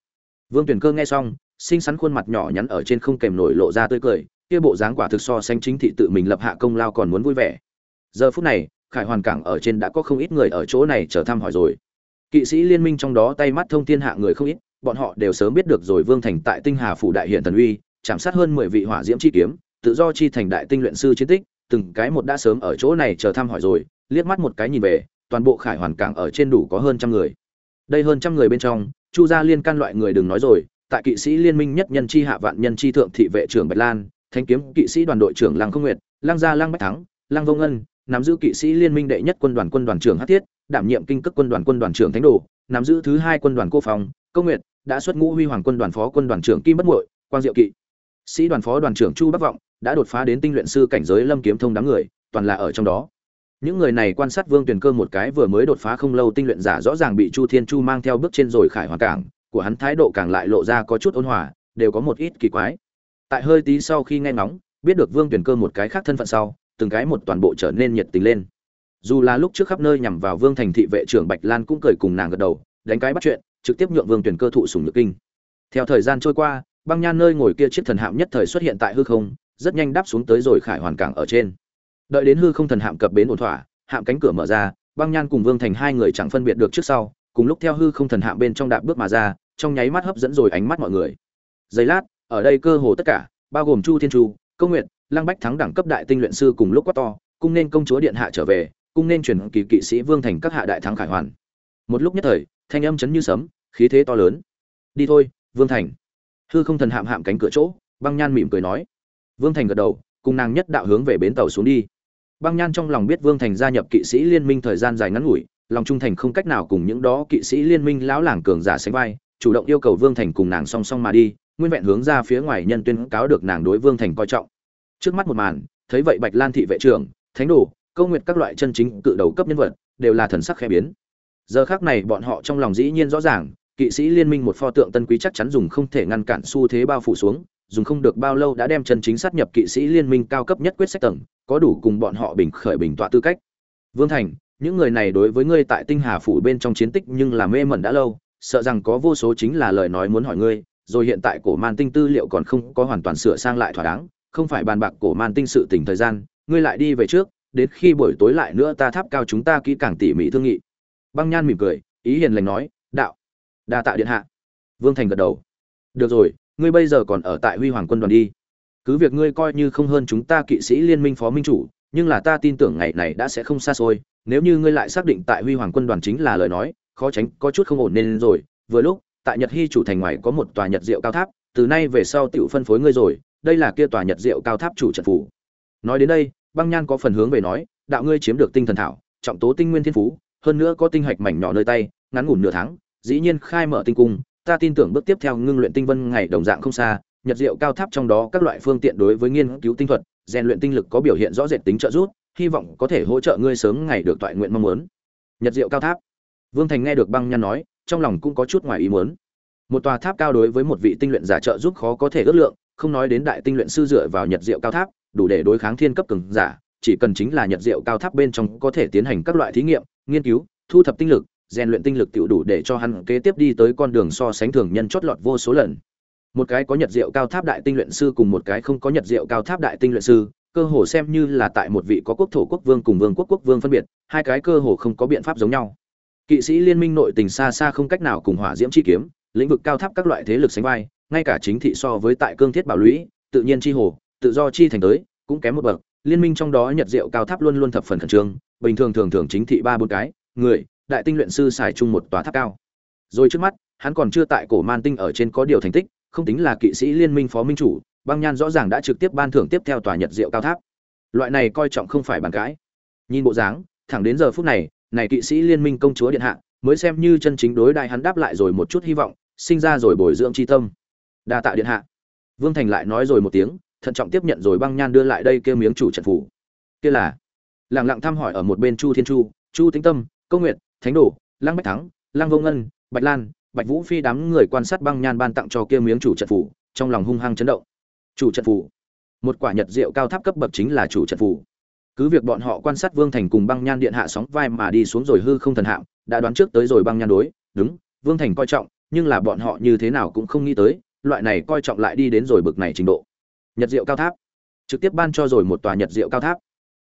Vương tuyển cơ nghe xong, xinh xắn khuôn mặt nhỏ nhắn ở trên không kèm nổi lộ ra tươi cười, kia bộ dáng quả thực so sánh chính thị tự mình lập hạ công lao còn muốn vui vẻ. Giờ phút này, khải hoàn cảng ở trên đã có không ít người ở chỗ này chờ thăm hỏi rồi kỵ sĩ liên minh trong đó tay mắt thông thiên hạ người không ít, bọn họ đều sớm biết được rồi vương thành tại tinh hà phủ đại hiện thần uy, chạm sát hơn mười vị hỏa diễm chi kiếm, tự do chi thành đại tinh luyện sư chiến tích, từng cái một đã sớm ở chỗ này chờ thăm hỏi rồi, liếc mắt một cái nhìn về, toàn bộ khải hoàn cảng ở trên đủ có hơn trăm người. Đây hơn trăm người bên trong, chu gia liên can loại người đừng nói rồi, tại kỵ sĩ liên minh nhất nhân chi hạ vạn nhân chi thượng thị vệ trưởng bạch lan, thanh kiếm kỵ sĩ đoàn đội trưởng lăng không nguyệt, lăng gia lăng bách thắng, lăng vô ngân nắm giữ kỵ sĩ liên minh đệ nhất quân đoàn quân đoàn trưởng hát thiết, đảm nhiệm kinh cấp quân đoàn quân đoàn trưởng thánh đồ, nắm giữ thứ hai quân đoàn cô phòng công nguyệt, đã xuất ngũ huy hoàng quân đoàn phó quân đoàn trưởng kim bất muội, quang diệu kỵ. Sĩ đoàn phó đoàn trưởng chu bắc vọng đã đột phá đến tinh luyện sư cảnh giới lâm kiếm thông đám người, toàn là ở trong đó. Những người này quan sát vương tuyền cơ một cái vừa mới đột phá không lâu tinh luyện giả rõ ràng bị chu thiên chu mang theo bước trên rồi khải hoàn cảng, của hắn thái độ càng lại lộ ra có chút ôn hòa, đều có một ít kỳ quái. Tại hơi tí sau khi nghe ngóng, biết được vương tuyển cơ một cái khác thân phận sau từng cái một toàn bộ trở nên nhiệt tình lên. Dù là lúc trước khắp nơi nhằm vào vương thành thị vệ trưởng bạch lan cũng cười cùng nàng gật đầu, đánh cái bắt chuyện, trực tiếp nhượng vương tuyển cơ thụ sùng nhược kinh. Theo thời gian trôi qua, băng nhan nơi ngồi kia chiếc thần hạm nhất thời xuất hiện tại hư không, rất nhanh đáp xuống tới rồi khải hoàn cảng ở trên. Đợi đến hư không thần hạm cập bến ổn thỏa, hạm cánh cửa mở ra, băng nhan cùng vương thành hai người chẳng phân biệt được trước sau, cùng lúc theo hư không thần hạm bên trong đạp bước mà ra, trong nháy mắt hấp dẫn rồi ánh mắt mọi người. Giây lát, ở đây cơ hồ tất cả, bao gồm chu thiên chu, công nguyện lăng bách thắng đẳng cấp đại tinh luyện sư cùng lúc quát to, cung nên công chúa điện hạ trở về, cung nên chuyển kỳ kỵ sĩ vương thành các hạ đại thắng khải hoàn. Một lúc nhất thời, thanh âm chấn như sấm, khí thế to lớn. Đi thôi, vương thành. Hư không thần hạm hạm cánh cửa chỗ, băng nhan mỉm cười nói. Vương thành gật đầu, cùng nàng nhất đạo hướng về bến tàu xuống đi. Băng nhan trong lòng biết vương thành gia nhập kỵ sĩ liên minh thời gian dài ngắn ngủi, lòng trung thành không cách nào cùng những đó kỵ sĩ liên minh lão làng cường giả sánh vai, chủ động yêu cầu vương thành cùng nàng song song mà đi, nguyên vẹn hướng ra phía ngoài nhân tuyên cáo được nàng đối vương thành coi trọng trước mắt một màn, thấy vậy bạch lan thị vệ trưởng, thánh đồ, câu nguyện các loại chân chính cự đầu cấp nhân vật, đều là thần sắc khẽ biến. Giờ khác này bọn họ trong lòng dĩ nhiên rõ ràng, kỵ sĩ liên minh một pho tượng tân quý chắc chắn dùng không thể ngăn cản xu thế bao phủ xuống, dùng không được bao lâu đã đem chân chính sát nhập kỵ sĩ liên minh cao cấp nhất quyết sách tầng, có đủ cùng bọn họ bình khởi bình tọa tư cách. Vương thành, những người này đối với ngươi tại tinh hà phủ bên trong chiến tích nhưng là mê mẩn đã lâu, sợ rằng có vô số chính là lời nói muốn hỏi ngươi, rồi hiện tại cổ man tinh tư liệu còn không có hoàn toàn sửa sang lại thỏa đáng không phải bàn bạc cổ man tinh sự tỉnh thời gian, ngươi lại đi về trước, đến khi buổi tối lại nữa ta tháp cao chúng ta kỹ càng tỉ mỉ thương nghị. Băng nhan mỉm cười, ý hiền lành nói, đạo, đa tạ điện hạ. Vương thành gật đầu. Được rồi, ngươi bây giờ còn ở tại huy hoàng quân đoàn đi. Cứ việc ngươi coi như không hơn chúng ta kỵ sĩ liên minh phó minh chủ, nhưng là ta tin tưởng ngày này đã sẽ không xa xôi. Nếu như ngươi lại xác định tại huy hoàng quân đoàn chính là lời nói, khó tránh, có chút không ổn nên rồi. Vừa lúc, tại nhật hy chủ thành ngoài có một tòa nhật diệu cao tháp, từ nay về sau tiểu phân phối ngươi rồi đây là kia tòa nhật diệu cao tháp chủ trận phủ. Nói đến đây, băng nhan có phần hướng về nói, đạo ngươi chiếm được tinh thần thảo, trọng tố tinh nguyên thiên phú, hơn nữa có tinh hạch mảnh nhỏ nơi tay, ngắn ngủn nửa tháng, dĩ nhiên khai mở tinh cung, ta tin tưởng bước tiếp theo ngưng luyện tinh vân ngày đồng dạng không xa, nhật diệu cao tháp trong đó các loại phương tiện đối với nghiên cứu tinh thuật, rèn luyện tinh lực có biểu hiện rõ rệt tính trợ giúp, hy vọng có thể hỗ trợ ngươi sớm ngày được toại nguyện mong muốn. Nhật diệu cao tháp. Vương thành nghe được băng nhan nói, trong lòng cũng có chút ngoài ý muốn. Một tòa tháp cao đối với một vị tinh luyện giả trợ giúp khó có thể ước lượng không nói đến đại tinh luyện sư dựa vào nhật diệu cao tháp đủ để đối kháng thiên cấp cường giả chỉ cần chính là nhật diệu cao tháp bên trong có thể tiến hành các loại thí nghiệm nghiên cứu thu thập tinh lực rèn luyện tinh lực tiểu đủ để cho hắn kế tiếp đi tới con đường so sánh thường nhân chót lọt vô số lần. Một cái có nhật diệu cao tháp đại tinh luyện sư cùng một cái không có nhật diệu cao tháp đại tinh luyện sư, cơ hồ xem như là tại một vị có quốc thổ quốc vương cùng vương quốc quốc vương phân biệt, hai cái cơ hồ không có biện pháp giống nhau. Kỵ sĩ liên minh nội tình xa xa không cách nào cùng hỏa diễm chi kiếm, lĩnh vực cao tháp các loại thế lực sánh vai, ngay cả chính thị so với tại cương thiết bảo lũy, tự nhiên chi hồ, tự do chi thành tới, cũng kém một bậc. Liên minh trong đó nhật diệu cao tháp luôn luôn thập phần khẩn trương, bình thường thường thường chính thị ba bốn cái, người, đại tinh luyện sư xài chung một tòa tháp cao. Rồi trước mắt hắn còn chưa tại cổ man tinh ở trên có điều thành tích không tính là kỵ sĩ liên minh phó minh chủ băng nhan rõ ràng đã trực tiếp ban thưởng tiếp theo tòa nhật diệu cao tháp. Loại này coi trọng không phải bàn cãi. Nhìn bộ dáng thẳng đến giờ phút này này kỵ sĩ liên minh công chúa điện hạ mới xem như chân chính đối đại hắn đáp lại rồi một chút hy vọng sinh ra rồi bồi dưỡng chi tâm đa tạ điện hạ. Vương thành lại nói rồi một tiếng, thận trọng tiếp nhận rồi băng nhan đưa lại đây kêu miếng chủ trận phủ. Kia là lẳng lặng thăm hỏi ở một bên chu thiên chu chu tĩnh tâm, công nguyện thánh đồ, lăng bách thắng, lăng vô ngân, bạch lan, bạch vũ phi đám người quan sát băng nhan ban tặng cho kia miếng chủ trận phủ, trong lòng hung hăng chấn động. Chủ trận phủ. Một quả nhật diệu cao tháp cấp bậc chính là chủ trận phủ. Cứ việc bọn họ quan sát vương thành cùng băng nhan điện hạ sóng vai mà đi xuống rồi hư không thần hạng đã đoán trước tới rồi băng nhan đối, đúng, vương thành coi trọng, nhưng là bọn họ như thế nào cũng không nghĩ tới loại này coi trọng lại đi đến rồi bực này trình độ. Nhật diệu cao tháp. Trực tiếp ban cho rồi một tòa nhật diệu cao tháp.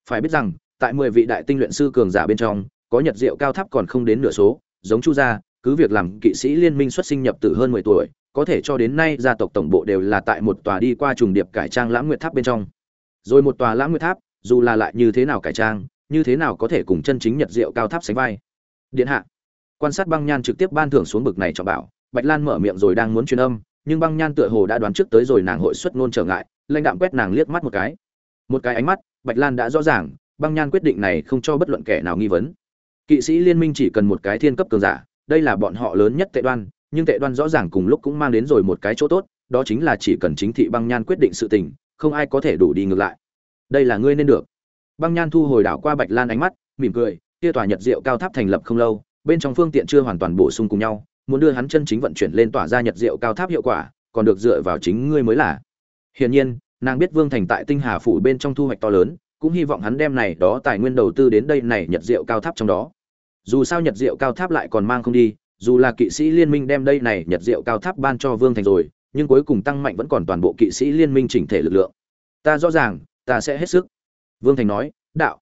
Phải biết rằng, tại mười vị đại tinh luyện sư cường giả bên trong, có nhật diệu cao tháp còn không đến nửa số, giống chu gia, cứ việc làm kỵ sĩ liên minh xuất sinh nhập từ hơn mười tuổi, có thể cho đến nay gia tộc tổng bộ đều là tại một tòa đi qua trùng điệp cải trang lãng nguyệt tháp bên trong. Rồi một tòa lãng nguyệt tháp, dù là lại như thế nào cải trang, như thế nào có thể cùng chân chính nhật diệu cao tháp sánh vai. Điện hạ. Quan sát băng nhan trực tiếp ban thưởng xuống bực này cho bảo, bạch lan mở miệng rồi đang muốn truyền âm nhưng băng nhan tựa hồ đã đoán trước tới rồi nàng hội xuất ngôn trở ngại, lãnh đạm quét nàng liếc mắt một cái. Một cái ánh mắt, bạch lan đã rõ ràng, băng nhan quyết định này không cho bất luận kẻ nào nghi vấn. Kỵ sĩ liên minh chỉ cần một cái thiên cấp cường giả, đây là bọn họ lớn nhất tệ đoan, nhưng tệ đoan rõ ràng cùng lúc cũng mang đến rồi một cái chỗ tốt, đó chính là chỉ cần chính thị băng nhan quyết định sự tình, không ai có thể đủ đi ngược lại. Đây là ngươi nên được. Băng nhan thu hồi đảo qua bạch lan ánh mắt, mỉm cười, kia tòa nhật diệu cao tháp thành lập không lâu, bên trong phương tiện chưa hoàn toàn bổ sung cùng nhau muốn đưa hắn chân chính vận chuyển lên tỏa ra nhật diệu cao tháp hiệu quả, còn được dựa vào chính ngươi mới là. Hiển nhiên, nàng biết vương thành tại tinh hà phủ bên trong thu hoạch to lớn, cũng hy vọng hắn đem này đó tài nguyên đầu tư đến đây này nhật diệu cao tháp trong đó. Dù sao nhật diệu cao tháp lại còn mang không đi, dù là kỵ sĩ liên minh đem đây này nhật diệu cao tháp ban cho vương thành rồi, nhưng cuối cùng tăng mạnh vẫn còn toàn bộ kỵ sĩ liên minh chỉnh thể lực lượng. Ta rõ ràng, ta sẽ hết sức. Vương thành nói, đạo.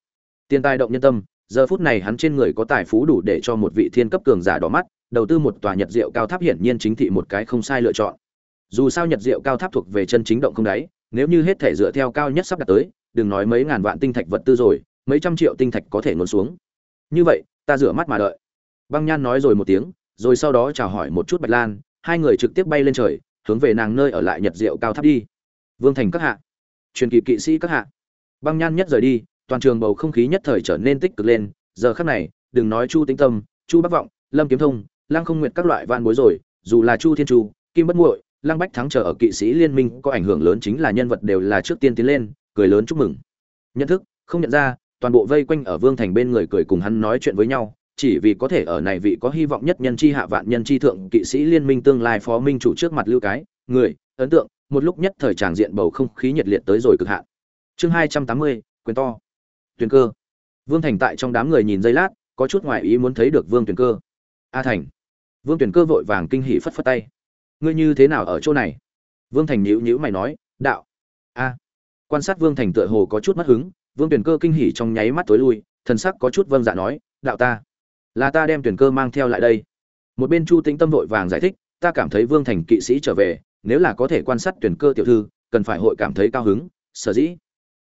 Tiền tài động nhân tâm, giờ phút này hắn trên người có tài phú đủ để cho một vị thiên cấp cường giả đỏ mắt đầu tư một tòa nhật diệu cao tháp hiển nhiên chính thị một cái không sai lựa chọn. Dù sao nhật diệu cao tháp thuộc về chân chính động không đáy, nếu như hết thể dựa theo cao nhất sắp đặt tới, đừng nói mấy ngàn vạn tinh thạch vật tư rồi, mấy trăm triệu tinh thạch có thể ngốn xuống. Như vậy, ta rửa mắt mà đợi. Băng nhan nói rồi một tiếng, rồi sau đó chào hỏi một chút bạch lan, hai người trực tiếp bay lên trời, hướng về nàng nơi ở lại nhật diệu cao tháp đi. Vương thành các hạ, truyền kỳ kỵ sĩ các hạ. Băng nhan nhất rời đi, toàn trường bầu không khí nhất thời trở nên tích cực lên, giờ khắc này, đừng nói chu tĩnh tâm, chu bắc vọng, lâm kiếm thông lăng không nguyệt các loại van bối rồi, dù là chu thiên chu, kim bất muội, lăng bách thắng chờ ở kỵ sĩ liên minh có ảnh hưởng lớn chính là nhân vật đều là trước tiên tiến lên, cười lớn chúc mừng. Nhận thức, không nhận ra, toàn bộ vây quanh ở vương thành bên người cười cùng hắn nói chuyện với nhau, chỉ vì có thể ở này vị có hy vọng nhất nhân chi hạ vạn nhân chi thượng kỵ sĩ liên minh tương lai phó minh chủ trước mặt lưu cái, người, ấn tượng, một lúc nhất thời tràng diện bầu không khí nhiệt liệt tới rồi cực hạn. Chương hai trăm tám mươi, quyền to. Tuyền cơ. Vương thành tại trong đám người nhìn giây lát, có chút ngoại ý muốn thấy được vương tuyền cơ. A thành vương tuyền cơ vội vàng kinh hỉ phất phất tay. Ngươi như thế nào ở chỗ này? Vương thành nhíu nhíu mày nói, đạo. A. Quan sát vương thành tựa hồ có chút mất hứng, vương tuyền cơ kinh hỉ trong nháy mắt tối lui, thần sắc có chút vâng dạ nói, đạo ta. Là ta đem tuyển cơ mang theo lại đây. Một bên chu tĩnh tâm vội vàng giải thích, ta cảm thấy vương thành kỵ sĩ trở về, nếu là có thể quan sát tuyển cơ tiểu thư, cần phải hội cảm thấy cao hứng, sở dĩ.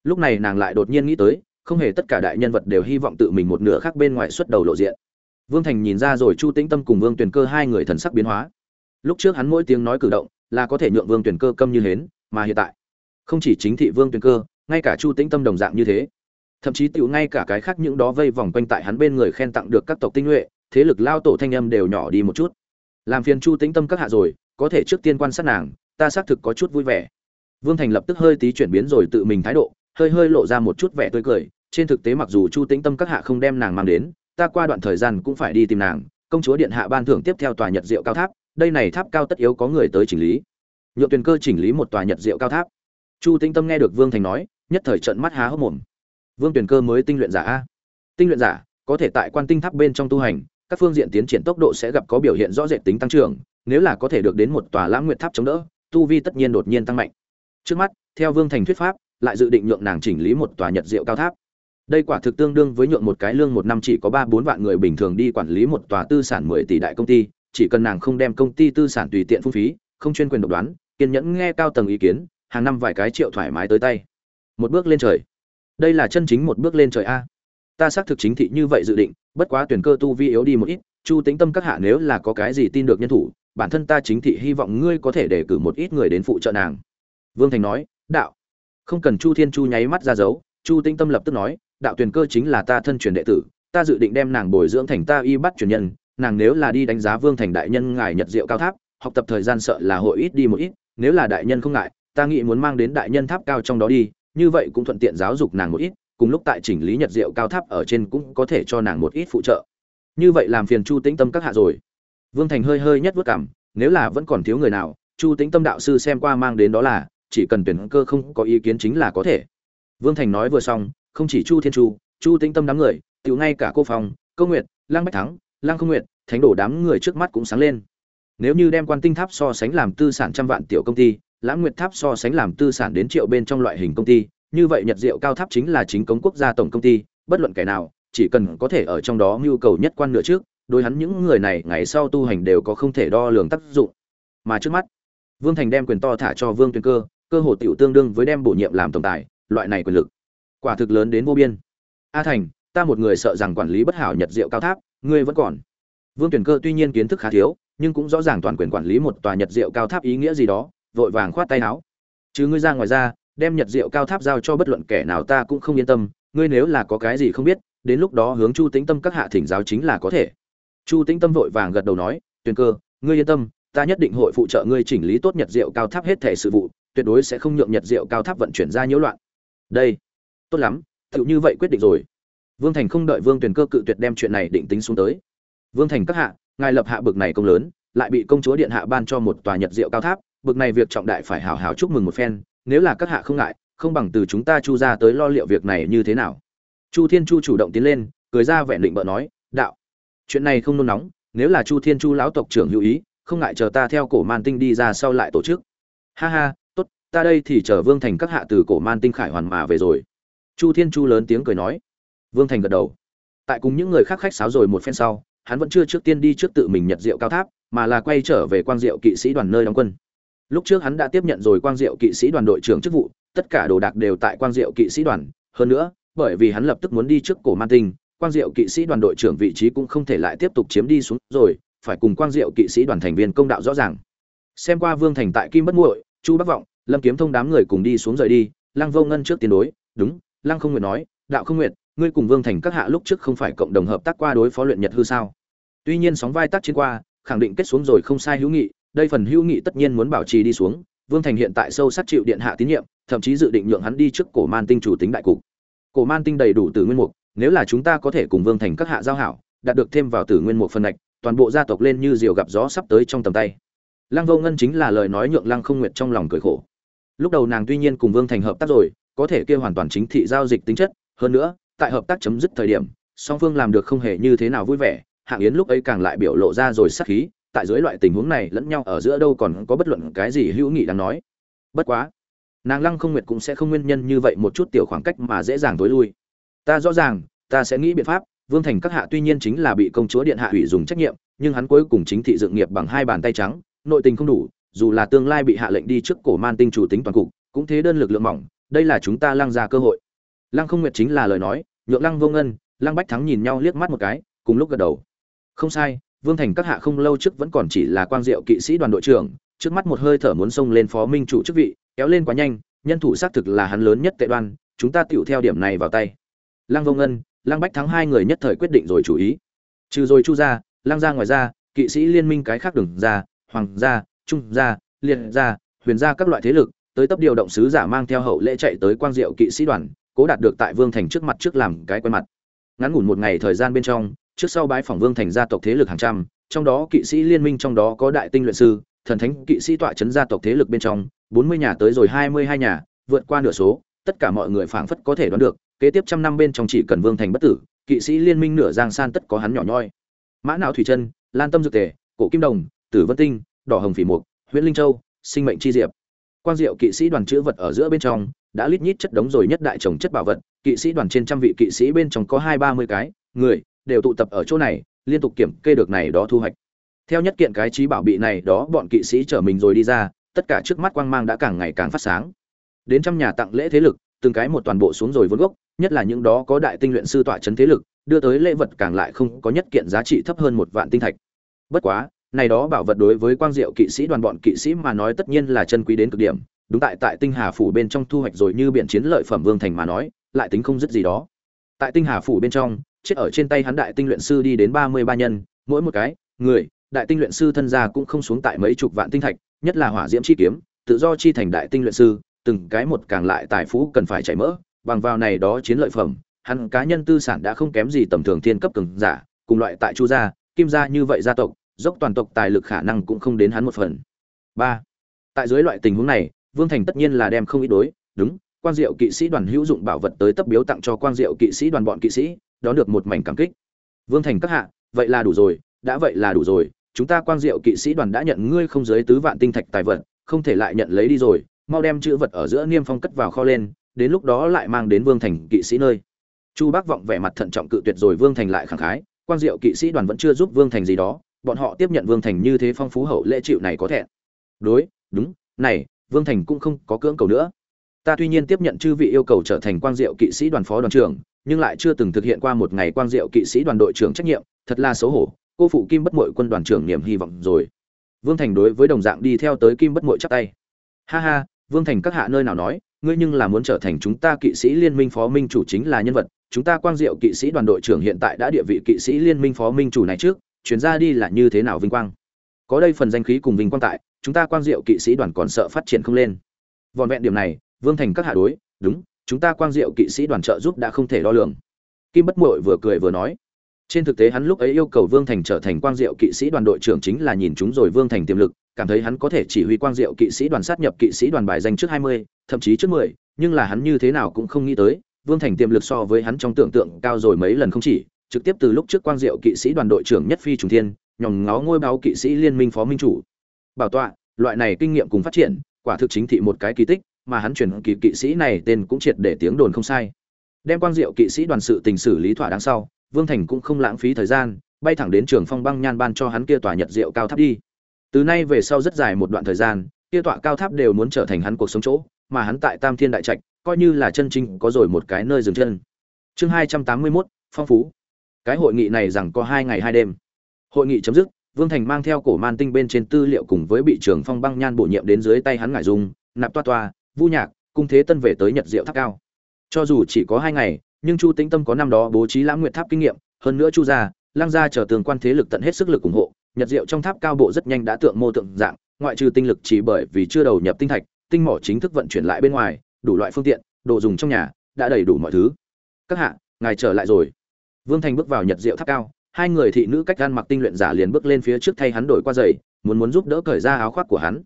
Lúc này nàng lại đột nhiên nghĩ tới, không hề tất cả đại nhân vật đều hy vọng tự mình một nửa khác bên ngoài xuất đầu lộ diện vương thành nhìn ra rồi chu tĩnh tâm cùng vương tuyển cơ hai người thần sắc biến hóa. Lúc trước hắn mỗi tiếng nói cử động là có thể nhượng vương tuyển cơ câm như hến, mà hiện tại, không chỉ chính thị vương tuyển cơ, ngay cả chu tĩnh tâm đồng dạng như thế. Thậm chí tiểu ngay cả cái khác những đó vây vòng quanh tại hắn bên người khen tặng được các tộc tinh nhuệ, thế lực lao tổ thanh âm đều nhỏ đi một chút. Làm phiền chu tĩnh tâm các hạ rồi, có thể trước tiên quan sát nàng, ta xác thực có chút vui vẻ. Vương thành lập tức hơi tí chuyển biến rồi tự mình thái độ, hơi hơi lộ ra một chút vẻ tươi cười, trên thực tế mặc dù chu tĩnh tâm các hạ không đem nàng mang đến ta qua đoạn thời gian cũng phải đi tìm nàng, công chúa điện hạ ban thưởng tiếp theo tòa nhật diệu cao tháp, đây này tháp cao tất yếu có người tới chỉnh lý. Nhựa tuyền cơ chỉnh lý một tòa nhật diệu cao tháp. Chu tĩnh tâm nghe được vương thành nói, nhất thời trận mắt há hốc mồm. Vương Tuyền cơ mới tinh luyện giả a. Tinh luyện giả, có thể tại quan tinh tháp bên trong tu hành, các phương diện tiến triển tốc độ sẽ gặp có biểu hiện rõ rệt tính tăng trưởng, nếu là có thể được đến một tòa lãng nguyện tháp chống đỡ, tu vi tất nhiên đột nhiên tăng mạnh. Trước mắt, theo vương thành thuyết pháp, lại dự định nhượng nàng chỉnh lý một tòa nhật diệu cao tháp đây quả thực tương đương với nhượng một cái lương một năm chỉ có ba bốn vạn người bình thường đi quản lý một tòa tư sản mười tỷ đại công ty, chỉ cần nàng không đem công ty tư sản tùy tiện phung phí, không chuyên quyền độc đoán, kiên nhẫn nghe cao tầng ý kiến, hàng năm vài cái triệu thoải mái tới tay. Một bước lên trời. Đây là chân chính một bước lên trời a. Ta xác thực chính thị như vậy dự định, bất quá tuyển cơ tu vi yếu đi một ít, chu tính tâm các hạ nếu là có cái gì tin được nhân thủ, bản thân ta chính thị hy vọng ngươi có thể để cử một ít người đến phụ trợ nàng. Vương thành nói, đạo. Không cần chu thiên chu nháy mắt ra dấu, chu tĩnh tâm lập tức nói đạo tuyển cơ chính là ta thân truyền đệ tử, ta dự định đem nàng bồi dưỡng thành ta y bắt truyền nhân, nàng nếu là đi đánh giá vương thành đại nhân ngài nhật diệu cao tháp, học tập thời gian sợ là hội ít đi một ít, nếu là đại nhân không ngại, ta nghĩ muốn mang đến đại nhân tháp cao trong đó đi, như vậy cũng thuận tiện giáo dục nàng một ít, cùng lúc tại chỉnh lý nhật diệu cao tháp ở trên cũng có thể cho nàng một ít phụ trợ. Như vậy làm phiền chu tĩnh tâm các hạ rồi. Vương thành hơi hơi nhất vất cảm nếu là vẫn còn thiếu người nào, chu tĩnh tâm đạo sư xem qua mang đến đó là, chỉ cần tuyển cơ không có ý kiến chính là có thể. Vương thành nói vừa xong không chỉ chu thiên chu chu tĩnh tâm đám người tự ngay cả cô phòng câu nguyệt, lăng bách thắng, lăng không nguyệt, thánh đổ đám người trước mắt cũng sáng lên. Nếu như đem quan tinh tháp so sánh làm tư sản trăm vạn tiểu công ty, lãng nguyệt tháp so sánh làm tư sản đến triệu bên trong loại hình công ty, như vậy nhật diệu cao tháp chính là chính cống quốc gia tổng công ty, bất luận kẻ nào, chỉ cần có thể ở trong đó nhu cầu nhất quan nửa trước, đối hắn những người này ngày sau tu hành đều có không thể đo lường tác dụng. Mà trước mắt, vương thành đem quyền to thả cho vương tuyền cơ cơ hội tiểu tương đương với đem bổ nhiệm làm tổng tài, loại này quyền lực quả thực lớn đến vô biên. A thành, ta một người sợ rằng quản lý bất hảo nhật diệu cao tháp, ngươi vẫn còn. Vương tuyển cơ tuy nhiên kiến thức khá thiếu, nhưng cũng rõ ràng toàn quyền quản lý một tòa nhật diệu cao tháp ý nghĩa gì đó, vội vàng khoát tay áo. Chứ ngươi ra ngoài ra, đem nhật diệu cao tháp giao cho bất luận kẻ nào ta cũng không yên tâm, ngươi nếu là có cái gì không biết, đến lúc đó hướng chu tĩnh tâm các hạ thỉnh giáo chính là có thể. Chu tĩnh tâm vội vàng gật đầu nói, tuyển cơ, ngươi yên tâm, ta nhất định hội phụ trợ ngươi chỉnh lý tốt nhật diệu cao tháp hết thể sự vụ, tuyệt đối sẽ không nhượng nhật diệu cao tháp vận chuyển ra nhiễu loạn. Đây tốt lắm tự như vậy quyết định rồi. Vương thành không đợi vương tuyền cơ cự tuyệt đem chuyện này định tính xuống tới. Vương thành các hạ, ngài lập hạ bực này công lớn, lại bị công chúa điện hạ ban cho một tòa nhật diệu cao tháp, bực này việc trọng đại phải hào hào chúc mừng một phen, nếu là các hạ không ngại, không bằng từ chúng ta chu ra tới lo liệu việc này như thế nào. Chu thiên chu chủ động tiến lên, cười ra vẻ định bợ nói, đạo, chuyện này không nôn nóng, nếu là chu thiên chu lão tộc trưởng hữu ý, không ngại chờ ta theo cổ man tinh đi ra sau lại tổ chức. Ha ha, tốt, ta đây thì chờ vương thành các hạ từ cổ man tinh khải hoàn mà về rồi chu thiên chu lớn tiếng cười nói. Vương thành gật đầu. Tại cùng những người khác khách sáo rồi một phen sau, hắn vẫn chưa trước tiên đi trước tự mình nhật diệu cao tháp, mà là quay trở về quang diệu kỵ sĩ đoàn nơi đóng quân. Lúc trước hắn đã tiếp nhận rồi quang diệu kỵ sĩ đoàn đội trưởng chức vụ, tất cả đồ đạc đều tại quang diệu kỵ sĩ đoàn. Hơn nữa, bởi vì hắn lập tức muốn đi trước cổ man tinh, quang diệu kỵ sĩ đoàn đội trưởng vị trí cũng không thể lại tiếp tục chiếm đi xuống rồi, phải cùng quang diệu kỵ sĩ đoàn thành viên công đạo rõ ràng. Xem qua vương thành tại kim bất muội, chu bắc vọng, lâm kiếm thông đám người cùng đi xuống rời đi, lăng vô ngân trước tiến đối, đúng lăng không nguyện nói, đạo không nguyện ngươi cùng vương thành các hạ lúc trước không phải cộng đồng hợp tác qua đối phó luyện nhật hư sao? Tuy nhiên sóng vai tác chiến qua, khẳng định kết xuống rồi không sai hữu nghị, đây phần hữu nghị tất nhiên muốn bảo trì đi xuống, vương thành hiện tại sâu sắc chịu điện hạ tín nhiệm, thậm chí dự định nhượng hắn đi trước cổ man tinh chủ tính đại cục. Cổ man tinh đầy đủ từ nguyên mục, nếu là chúng ta có thể cùng vương thành các hạ giao hảo, đạt được thêm vào tử nguyên mục phần ngạch, toàn bộ gia tộc lên như diều gặp gió sắp tới trong tầm tay. Lăng vô ngân chính là lời nói nhượng lăng không nguyệt trong lòng cười khổ. Lúc đầu nàng tuy nhiên cùng vương thành hợp tác rồi có thể kia hoàn toàn chính thị giao dịch tính chất, hơn nữa, tại hợp tác chấm dứt thời điểm, song phương làm được không hề như thế nào vui vẻ, hạng yến lúc ấy càng lại biểu lộ ra rồi sắc khí, tại dưới loại tình huống này lẫn nhau ở giữa đâu còn có bất luận cái gì hữu nghị đáng nói. Bất quá, nàng lăng không nguyệt cũng sẽ không nguyên nhân như vậy một chút tiểu khoảng cách mà dễ dàng tối lui. Ta rõ ràng, ta sẽ nghĩ biện pháp, vương thành các hạ tuy nhiên chính là bị công chúa điện hạ hủy dùng trách nhiệm, nhưng hắn cuối cùng chính thị dựng nghiệp bằng hai bàn tay trắng, nội tình không đủ, dù là tương lai bị hạ lệnh đi trước cổ man tinh chủ tính toàn cục, cũng thế đơn lực lượng mỏng đây là chúng ta lăng ra cơ hội. Lăng không nguyệt chính là lời nói, nhượng lăng vô ngân, lăng bách thắng nhìn nhau liếc mắt một cái, cùng lúc gật đầu. Không sai, vương thành các hạ không lâu trước vẫn còn chỉ là quang diệu kỵ sĩ đoàn đội trưởng, trước mắt một hơi thở muốn xông lên phó minh chủ chức vị, kéo lên quá nhanh, nhân thủ xác thực là hắn lớn nhất tệ đoan, chúng ta tựu theo điểm này vào tay. Lăng vô ngân, lăng bách thắng hai người nhất thời quyết định rồi chủ ý. Trừ rồi chu ra lăng ra ngoài ra, kỵ sĩ liên minh cái khác đừng ra hoàng gia, trung gia, liệt gia, huyền gia các loại thế lực tới tấp điều động sứ giả mang theo hậu lễ chạy tới quang diệu kỵ sĩ đoàn, cố đạt được tại vương thành trước mặt trước làm cái quen mặt. Ngắn ngủn một ngày thời gian bên trong, trước sau bái phỏng vương thành gia tộc thế lực hàng trăm, trong đó kỵ sĩ liên minh trong đó có đại tinh luyện sư, thần thánh kỵ sĩ tọa chấn gia tộc thế lực bên trong, bốn mươi nhà tới rồi hai mươi hai nhà, vượt qua nửa số, tất cả mọi người phảng phất có thể đoán được, kế tiếp trăm năm bên trong chỉ cần vương thành bất tử, kỵ sĩ liên minh nửa giang san tất có hắn nhỏ nhoi. Mã não thủy chân lan tâm dược tề, cổ kim đồng, tử vân tinh, đỏ hồng phỉ mục huyện linh châu, sinh mệnh chi diệp quang diệu kỵ sĩ đoàn chữ vật ở giữa bên trong, đã lít nhít chất đống rồi nhất đại trồng chất bảo vật. Kỵ sĩ đoàn trên trăm vị kỵ sĩ bên trong có hai ba mươi cái, người đều tụ tập ở chỗ này, liên tục kiểm kê được này đó thu hoạch. Theo nhất kiện cái trí bảo bị này đó bọn kỵ sĩ chở mình rồi đi ra, tất cả trước mắt quang mang đã càng ngày càng phát sáng. Đến trăm nhà tặng lễ thế lực, từng cái một toàn bộ xuống rồi vốn gốc, nhất là những đó có đại tinh luyện sư tọa chấn thế lực, đưa tới lễ vật càng lại không có nhất kiện giá trị thấp hơn một vạn tinh thạch. Bất quá này đó bảo vật đối với quang diệu kỵ sĩ đoàn bọn kỵ sĩ mà nói tất nhiên là chân quý đến cực điểm, đúng tại tại tinh hà phủ bên trong thu hoạch rồi như biện chiến lợi phẩm vương thành mà nói, lại tính không dứt gì đó. Tại tinh hà phủ bên trong, chết ở trên tay hắn đại tinh luyện sư đi đến ba mươi ba nhân, mỗi một cái, người, đại tinh luyện sư thân gia cũng không xuống tại mấy chục vạn tinh thạch, nhất là hỏa diễm chi kiếm, tự do chi thành đại tinh luyện sư, từng cái một càng lại tài phú cần phải chảy mỡ, bằng vào này đó chiến lợi phẩm, hắn cá nhân tư sản đã không kém gì tầm thường thiên cấp cường giả, cùng loại tại chu gia, kim gia như vậy gia tộc dốc toàn tộc tài lực khả năng cũng không đến hắn một phần. Ba, tại dưới loại tình huống này, vương thành tất nhiên là đem không ít đối, đúng, quang diệu kỵ sĩ đoàn hữu dụng bảo vật tới tấp biếu tặng cho quang diệu kỵ sĩ đoàn bọn kỵ sĩ đó được một mảnh cảm kích. Vương thành các hạ, vậy là đủ rồi, đã vậy là đủ rồi, chúng ta quang diệu kỵ sĩ đoàn đã nhận ngươi không dưới tứ vạn tinh thạch tài vật, không thể lại nhận lấy đi rồi, mau đem chữ vật ở giữa niêm phong cất vào kho lên, đến lúc đó lại mang đến vương thành kỵ sĩ nơi. Chu bác vọng vẻ mặt thận trọng cự tuyệt rồi vương thành lại khẳng khái, quang diệu kỵ sĩ đoàn vẫn chưa giúp vương thành gì đó bọn họ tiếp nhận vương thành như thế phong phú hậu lễ chịu này có thẹn. Đối, đúng, này, vương thành cũng không có cưỡng cầu nữa. Ta tuy nhiên tiếp nhận chư vị yêu cầu trở thành quang diệu kỵ sĩ đoàn phó đoàn trưởng, nhưng lại chưa từng thực hiện qua một ngày quang diệu kỵ sĩ đoàn đội trưởng trách nhiệm, thật là xấu hổ, cô phụ kim bất mội quân đoàn trưởng niềm hy vọng rồi. Vương thành đối với đồng dạng đi theo tới kim bất mội chắc tay. Ha ha, vương thành các hạ nơi nào nói, ngươi nhưng là muốn trở thành chúng ta kỵ sĩ liên minh phó minh chủ chính là nhân vật, chúng ta quang diệu kỵ sĩ đoàn đội trưởng hiện tại đã địa vị kỵ sĩ liên minh phó minh chủ này trước chuyển ra đi là như thế nào vinh quang? Có đây phần danh khí cùng vinh quang tại, chúng ta quang diệu kỵ sĩ đoàn còn sợ phát triển không lên. Vòn vẹn điểm này, vương thành các hạ đối, đúng, chúng ta quang diệu kỵ sĩ đoàn trợ giúp đã không thể đo lường. Kim bất muội vừa cười vừa nói. Trên thực tế hắn lúc ấy yêu cầu vương thành trở thành quang diệu kỵ sĩ đoàn đội trưởng chính là nhìn chúng rồi vương thành tiềm lực, cảm thấy hắn có thể chỉ huy quang diệu kỵ sĩ đoàn sát nhập kỵ sĩ đoàn bài danh trước hai mươi, thậm chí trước mười, nhưng là hắn như thế nào cũng không nghĩ tới, vương thành tiềm lực so với hắn trong tưởng tượng cao rồi mấy lần không chỉ trực tiếp từ lúc trước quang diệu kỵ sĩ đoàn đội trưởng nhất phi trùng thiên, nhòm ngó ngôi báo kỵ sĩ liên minh phó minh chủ. Bảo tọa, loại này kinh nghiệm cùng phát triển, quả thực chính thị một cái kỳ tích, mà hắn chuyển kỳ kỵ sĩ này tên cũng triệt để tiếng đồn không sai. Đem quang diệu kỵ sĩ đoàn sự tình xử lý thỏa đáng sau, vương thành cũng không lãng phí thời gian, bay thẳng đến trường phong băng nhan ban cho hắn kia tòa nhật diệu cao tháp đi. Từ nay về sau rất dài một đoạn thời gian, kia tọa cao tháp đều muốn trở thành hắn cuộc sống chỗ, mà hắn tại tam thiên đại trạch, coi như là chân chính có rồi một cái nơi dừng chân. Chương hai trăm tám mươi mốt, phong phú cái hội nghị này rằng có hai ngày hai đêm. Hội nghị chấm dứt, vương thành mang theo cổ man tinh bên trên tư liệu cùng với bị trường phong băng nhan bổ nhiệm đến dưới tay hắn ngải dung, nạp toa toa, vu nhạc, cung thế tân về tới nhật diệu tháp cao. Cho dù chỉ có hai ngày, nhưng chu tĩnh tâm có năm đó bố trí lãng nguyệt tháp kinh nghiệm, hơn nữa chu gia lang gia chờ tường quan thế lực tận hết sức lực ủng hộ, nhật diệu trong tháp cao bộ rất nhanh đã tượng mô tượng dạng, ngoại trừ tinh lực chỉ bởi vì chưa đầu nhập tinh thạch, tinh mỏ chính thức vận chuyển lại bên ngoài, đủ loại phương tiện, đồ dùng trong nhà, đã đầy đủ mọi thứ. Các hạ, ngài trở lại rồi vương thành bước vào nhật diệu tháp cao, hai người thị nữ cách gan mặc tinh luyện giả liền bước lên phía trước thay hắn đổi qua giày, muốn muốn giúp đỡ cởi ra áo khoác của hắn.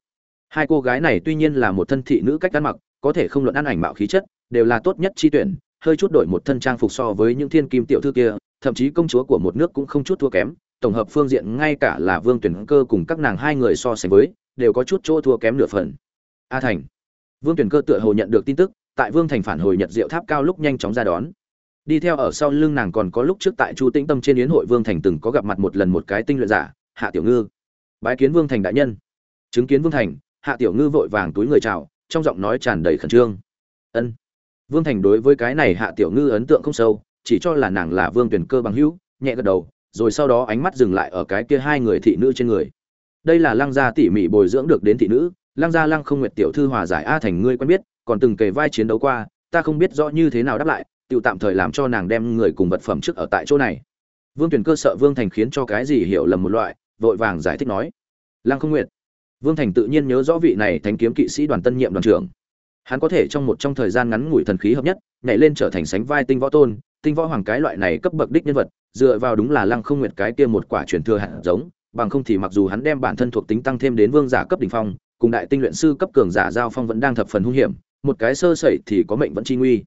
Hai cô gái này tuy nhiên là một thân thị nữ cách ăn mặc, có thể không luận ăn ảnh mạo khí chất, đều là tốt nhất chi tuyển, hơi chút đổi một thân trang phục so với những thiên kim tiểu thư kia, thậm chí công chúa của một nước cũng không chút thua kém, tổng hợp phương diện ngay cả là vương tuyển cơ cùng các nàng hai người so sánh với, đều có chút chỗ thua kém nửa phần. A thành. Vương tuyển cơ tựa hồ nhận được tin tức, tại vương thành phản hồi nhật diệu tháp cao lúc nhanh chóng ra đón đi theo ở sau lưng nàng còn có lúc trước tại chu tĩnh tâm trên yến hội vương thành từng có gặp mặt một lần một cái tinh luyện giả, hạ tiểu ngư. Bái kiến vương thành đại nhân. Chứng kiến vương thành, hạ tiểu ngư vội vàng túi người chào, trong giọng nói tràn đầy khẩn trương. Ân. Vương thành đối với cái này hạ tiểu ngư ấn tượng không sâu, chỉ cho là nàng là vương tuyển cơ bằng hữu, nhẹ gật đầu, rồi sau đó ánh mắt dừng lại ở cái kia hai người thị nữ trên người. Đây là lăng gia tỉ mỉ bồi dưỡng được đến thị nữ, lăng gia lăng không nguyệt tiểu thư hòa giải a thành ngươi quen biết, còn từng kề vai chiến đấu qua, ta không biết rõ như thế nào đáp lại tự tạm thời làm cho nàng đem người cùng vật phẩm trước ở tại chỗ này. Vương tuyển cơ sợ vương thành khiến cho cái gì hiểu lầm một loại, vội vàng giải thích nói. Lăng không nguyệt. Vương thành tự nhiên nhớ rõ vị này thánh kiếm kỵ sĩ đoàn tân nhiệm đoàn trưởng. Hắn có thể trong một trong thời gian ngắn ngủi thần khí hợp nhất, nhảy lên trở thành sánh vai tinh võ tôn, tinh võ hoàng cái loại này cấp bậc đích nhân vật, dựa vào đúng là lăng không nguyệt cái kia một quả truyền thừa hạt giống, bằng không thì mặc dù hắn đem bản thân thuộc tính tăng thêm đến vương giả cấp đỉnh phong, cùng đại tinh luyện sư cấp cường giả giao phong vẫn đang thập phần hung hiểm, một cái sơ sẩy thì có mệnh vẫn chi nguy.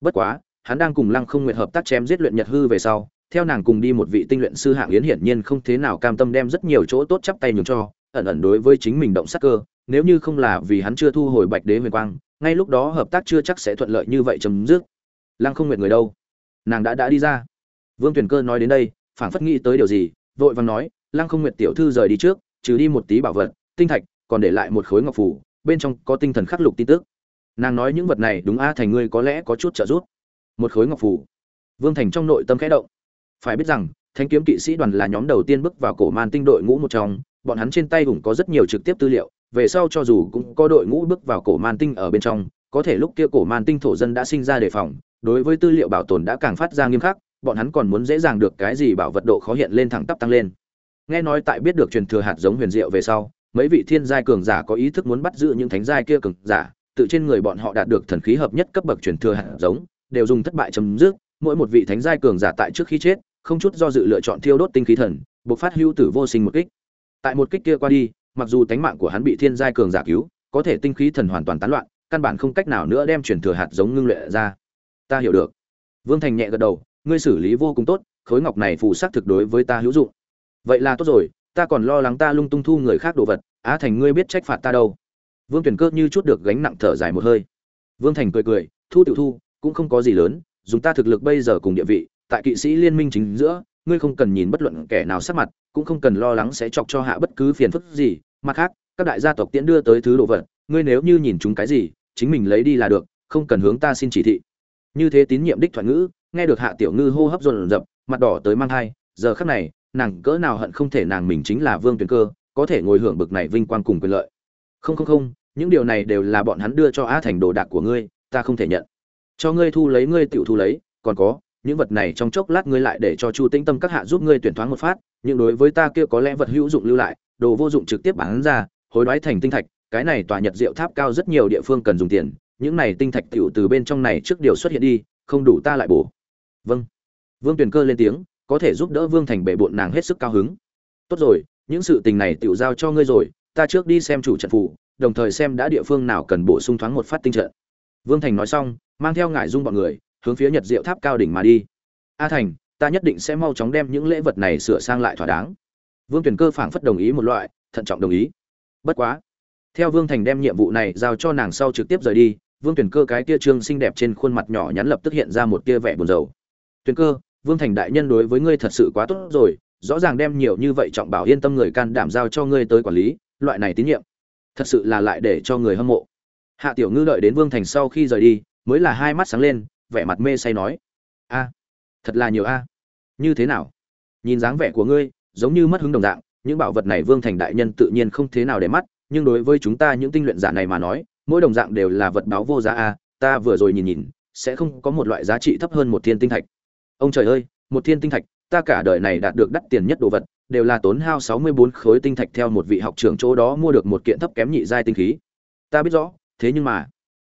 Bất quá hắn đang cùng lăng không nguyệt hợp tác chém giết luyện nhật hư về sau, theo nàng cùng đi một vị tinh luyện sư hạng yến hiển nhiên không thế nào cam tâm đem rất nhiều chỗ tốt chắp tay nhường cho, ẩn ẩn đối với chính mình động sát cơ, nếu như không là vì hắn chưa thu hồi bạch đế huyền quang, ngay lúc đó hợp tác chưa chắc sẽ thuận lợi như vậy chấm dứt. Lăng không nguyệt người đâu? Nàng đã đã đi ra. Vương tuyền cơ nói đến đây, phảng phất nghĩ tới điều gì, vội vàng nói, lăng không nguyệt tiểu thư rời đi trước, trừ đi một tí bảo vật, tinh thạch, còn để lại một khối ngọc phủ, bên trong có tinh thần khắc lục tin tức. Nàng nói những vật này đúng a, thành ngươi có lẽ có chút trợ giúp một khối ngọc phủ. Vương thành trong nội tâm khẽ động. Phải biết rằng, thánh kiếm kỵ sĩ đoàn là nhóm đầu tiên bước vào cổ man tinh đội ngũ một trong, bọn hắn trên tay cũng có rất nhiều trực tiếp tư liệu, về sau cho dù cũng có đội ngũ bước vào cổ man tinh ở bên trong, có thể lúc kia cổ man tinh thổ dân đã sinh ra đề phòng, đối với tư liệu bảo tồn đã càng phát ra nghiêm khắc, bọn hắn còn muốn dễ dàng được cái gì bảo vật độ khó hiện lên thẳng tắp tăng lên. Nghe nói tại biết được truyền thừa hạt giống huyền diệu về sau, mấy vị thiên giai cường giả có ý thức muốn bắt giữ những thánh giai kia cường giả, tự trên người bọn họ đạt được thần khí hợp nhất cấp bậc truyền thừa hạt giống đều dùng thất bại chấm dứt, mỗi một vị thánh giai cường giả tại trước khi chết, không chút do dự lựa chọn thiêu đốt tinh khí thần buộc phát hưu tử vô sinh một kích. Tại một kích kia qua đi, mặc dù tánh mạng của hắn bị thiên giai cường giả cứu, có thể tinh khí thần hoàn toàn tán loạn, căn bản không cách nào nữa đem truyền thừa hạt giống ngưng luyện ra. Ta hiểu được. Vương thành nhẹ gật đầu, ngươi xử lý vô cùng tốt, khối ngọc này phù sắc thực đối với ta hữu dụng. Vậy là tốt rồi, ta còn lo lắng ta lung tung thu người khác đồ vật, á thành ngươi biết trách phạt ta đâu. Vương tuyển cơ như chút được gánh nặng thở dài một hơi. Vương thành cười cười, thu tiểu thu cũng không có gì lớn, dùng ta thực lực bây giờ cùng địa vị, tại kỵ sĩ liên minh chính giữa, ngươi không cần nhìn bất luận kẻ nào sắc mặt, cũng không cần lo lắng sẽ chọc cho hạ bất cứ phiền phức gì. Mặt khác, các đại gia tộc tiễn đưa tới thứ đồ vật, ngươi nếu như nhìn chúng cái gì, chính mình lấy đi là được, không cần hướng ta xin chỉ thị. Như thế tín nhiệm đích thoại ngữ, nghe được hạ tiểu ngư hô hấp dồn dập, mặt đỏ tới mang thai, giờ khắc này, nàng cỡ nào hận không thể nàng mình chính là vương tuyền cơ, có thể ngồi hưởng bực này vinh quang cùng quyền lợi. Không không không, những điều này đều là bọn hắn đưa cho a thành đồ đạc của ngươi, ta không thể nhận cho ngươi thu lấy, ngươi tiểu thu lấy, còn có, những vật này trong chốc lát ngươi lại để cho chu tĩnh tâm các hạ giúp ngươi tuyển thoáng một phát, nhưng đối với ta kia có lẽ vật hữu dụng lưu lại, đồ vô dụng trực tiếp bán ra, hối đoái thành tinh thạch, cái này tòa nhật diệu tháp cao rất nhiều địa phương cần dùng tiền, những này tinh thạch tiểu từ bên trong này trước điều xuất hiện đi, không đủ ta lại bổ. Vâng. Vương tuyền cơ lên tiếng, có thể giúp đỡ vương thành bệ bộn nàng hết sức cao hứng. Tốt rồi, những sự tình này tiểu giao cho ngươi rồi, ta trước đi xem chủ trận phụ, đồng thời xem đã địa phương nào cần bổ sung thoáng một phát tinh trận. Vương thành nói xong mang theo ngải dung bọn người, hướng phía nhật diệu tháp cao đỉnh mà đi. A thành, ta nhất định sẽ mau chóng đem những lễ vật này sửa sang lại thỏa đáng. Vương tuyển cơ phảng phất đồng ý một loại, thận trọng đồng ý. Bất quá, theo vương thành đem nhiệm vụ này giao cho nàng sau trực tiếp rời đi, vương tuyển cơ cái tia trương xinh đẹp trên khuôn mặt nhỏ nhắn lập tức hiện ra một tia vẻ buồn rầu. Tuyển cơ, vương thành đại nhân đối với ngươi thật sự quá tốt rồi, rõ ràng đem nhiều như vậy trọng bảo yên tâm người can đảm giao cho ngươi tới quản lý, loại này tín nhiệm, thật sự là lại để cho người hâm mộ. Hạ tiểu ngư đợi đến vương thành sau khi rời đi mới là hai mắt sáng lên, vẻ mặt mê say nói. A, thật là nhiều a. Như thế nào? Nhìn dáng vẻ của ngươi, giống như mất hứng đồng dạng, những bảo vật này vương thành đại nhân tự nhiên không thế nào để mắt, nhưng đối với chúng ta những tinh luyện giả này mà nói, mỗi đồng dạng đều là vật báo vô giá a, ta vừa rồi nhìn nhìn, sẽ không có một loại giá trị thấp hơn một thiên tinh thạch. Ông trời ơi, một thiên tinh thạch, ta cả đời này đạt được đắt tiền nhất đồ vật, đều là tốn hao sáu mươi bốn khối tinh thạch theo một vị học trưởng chỗ đó mua được một kiện thấp kém nhị giai tinh khí. Ta biết rõ, thế nhưng mà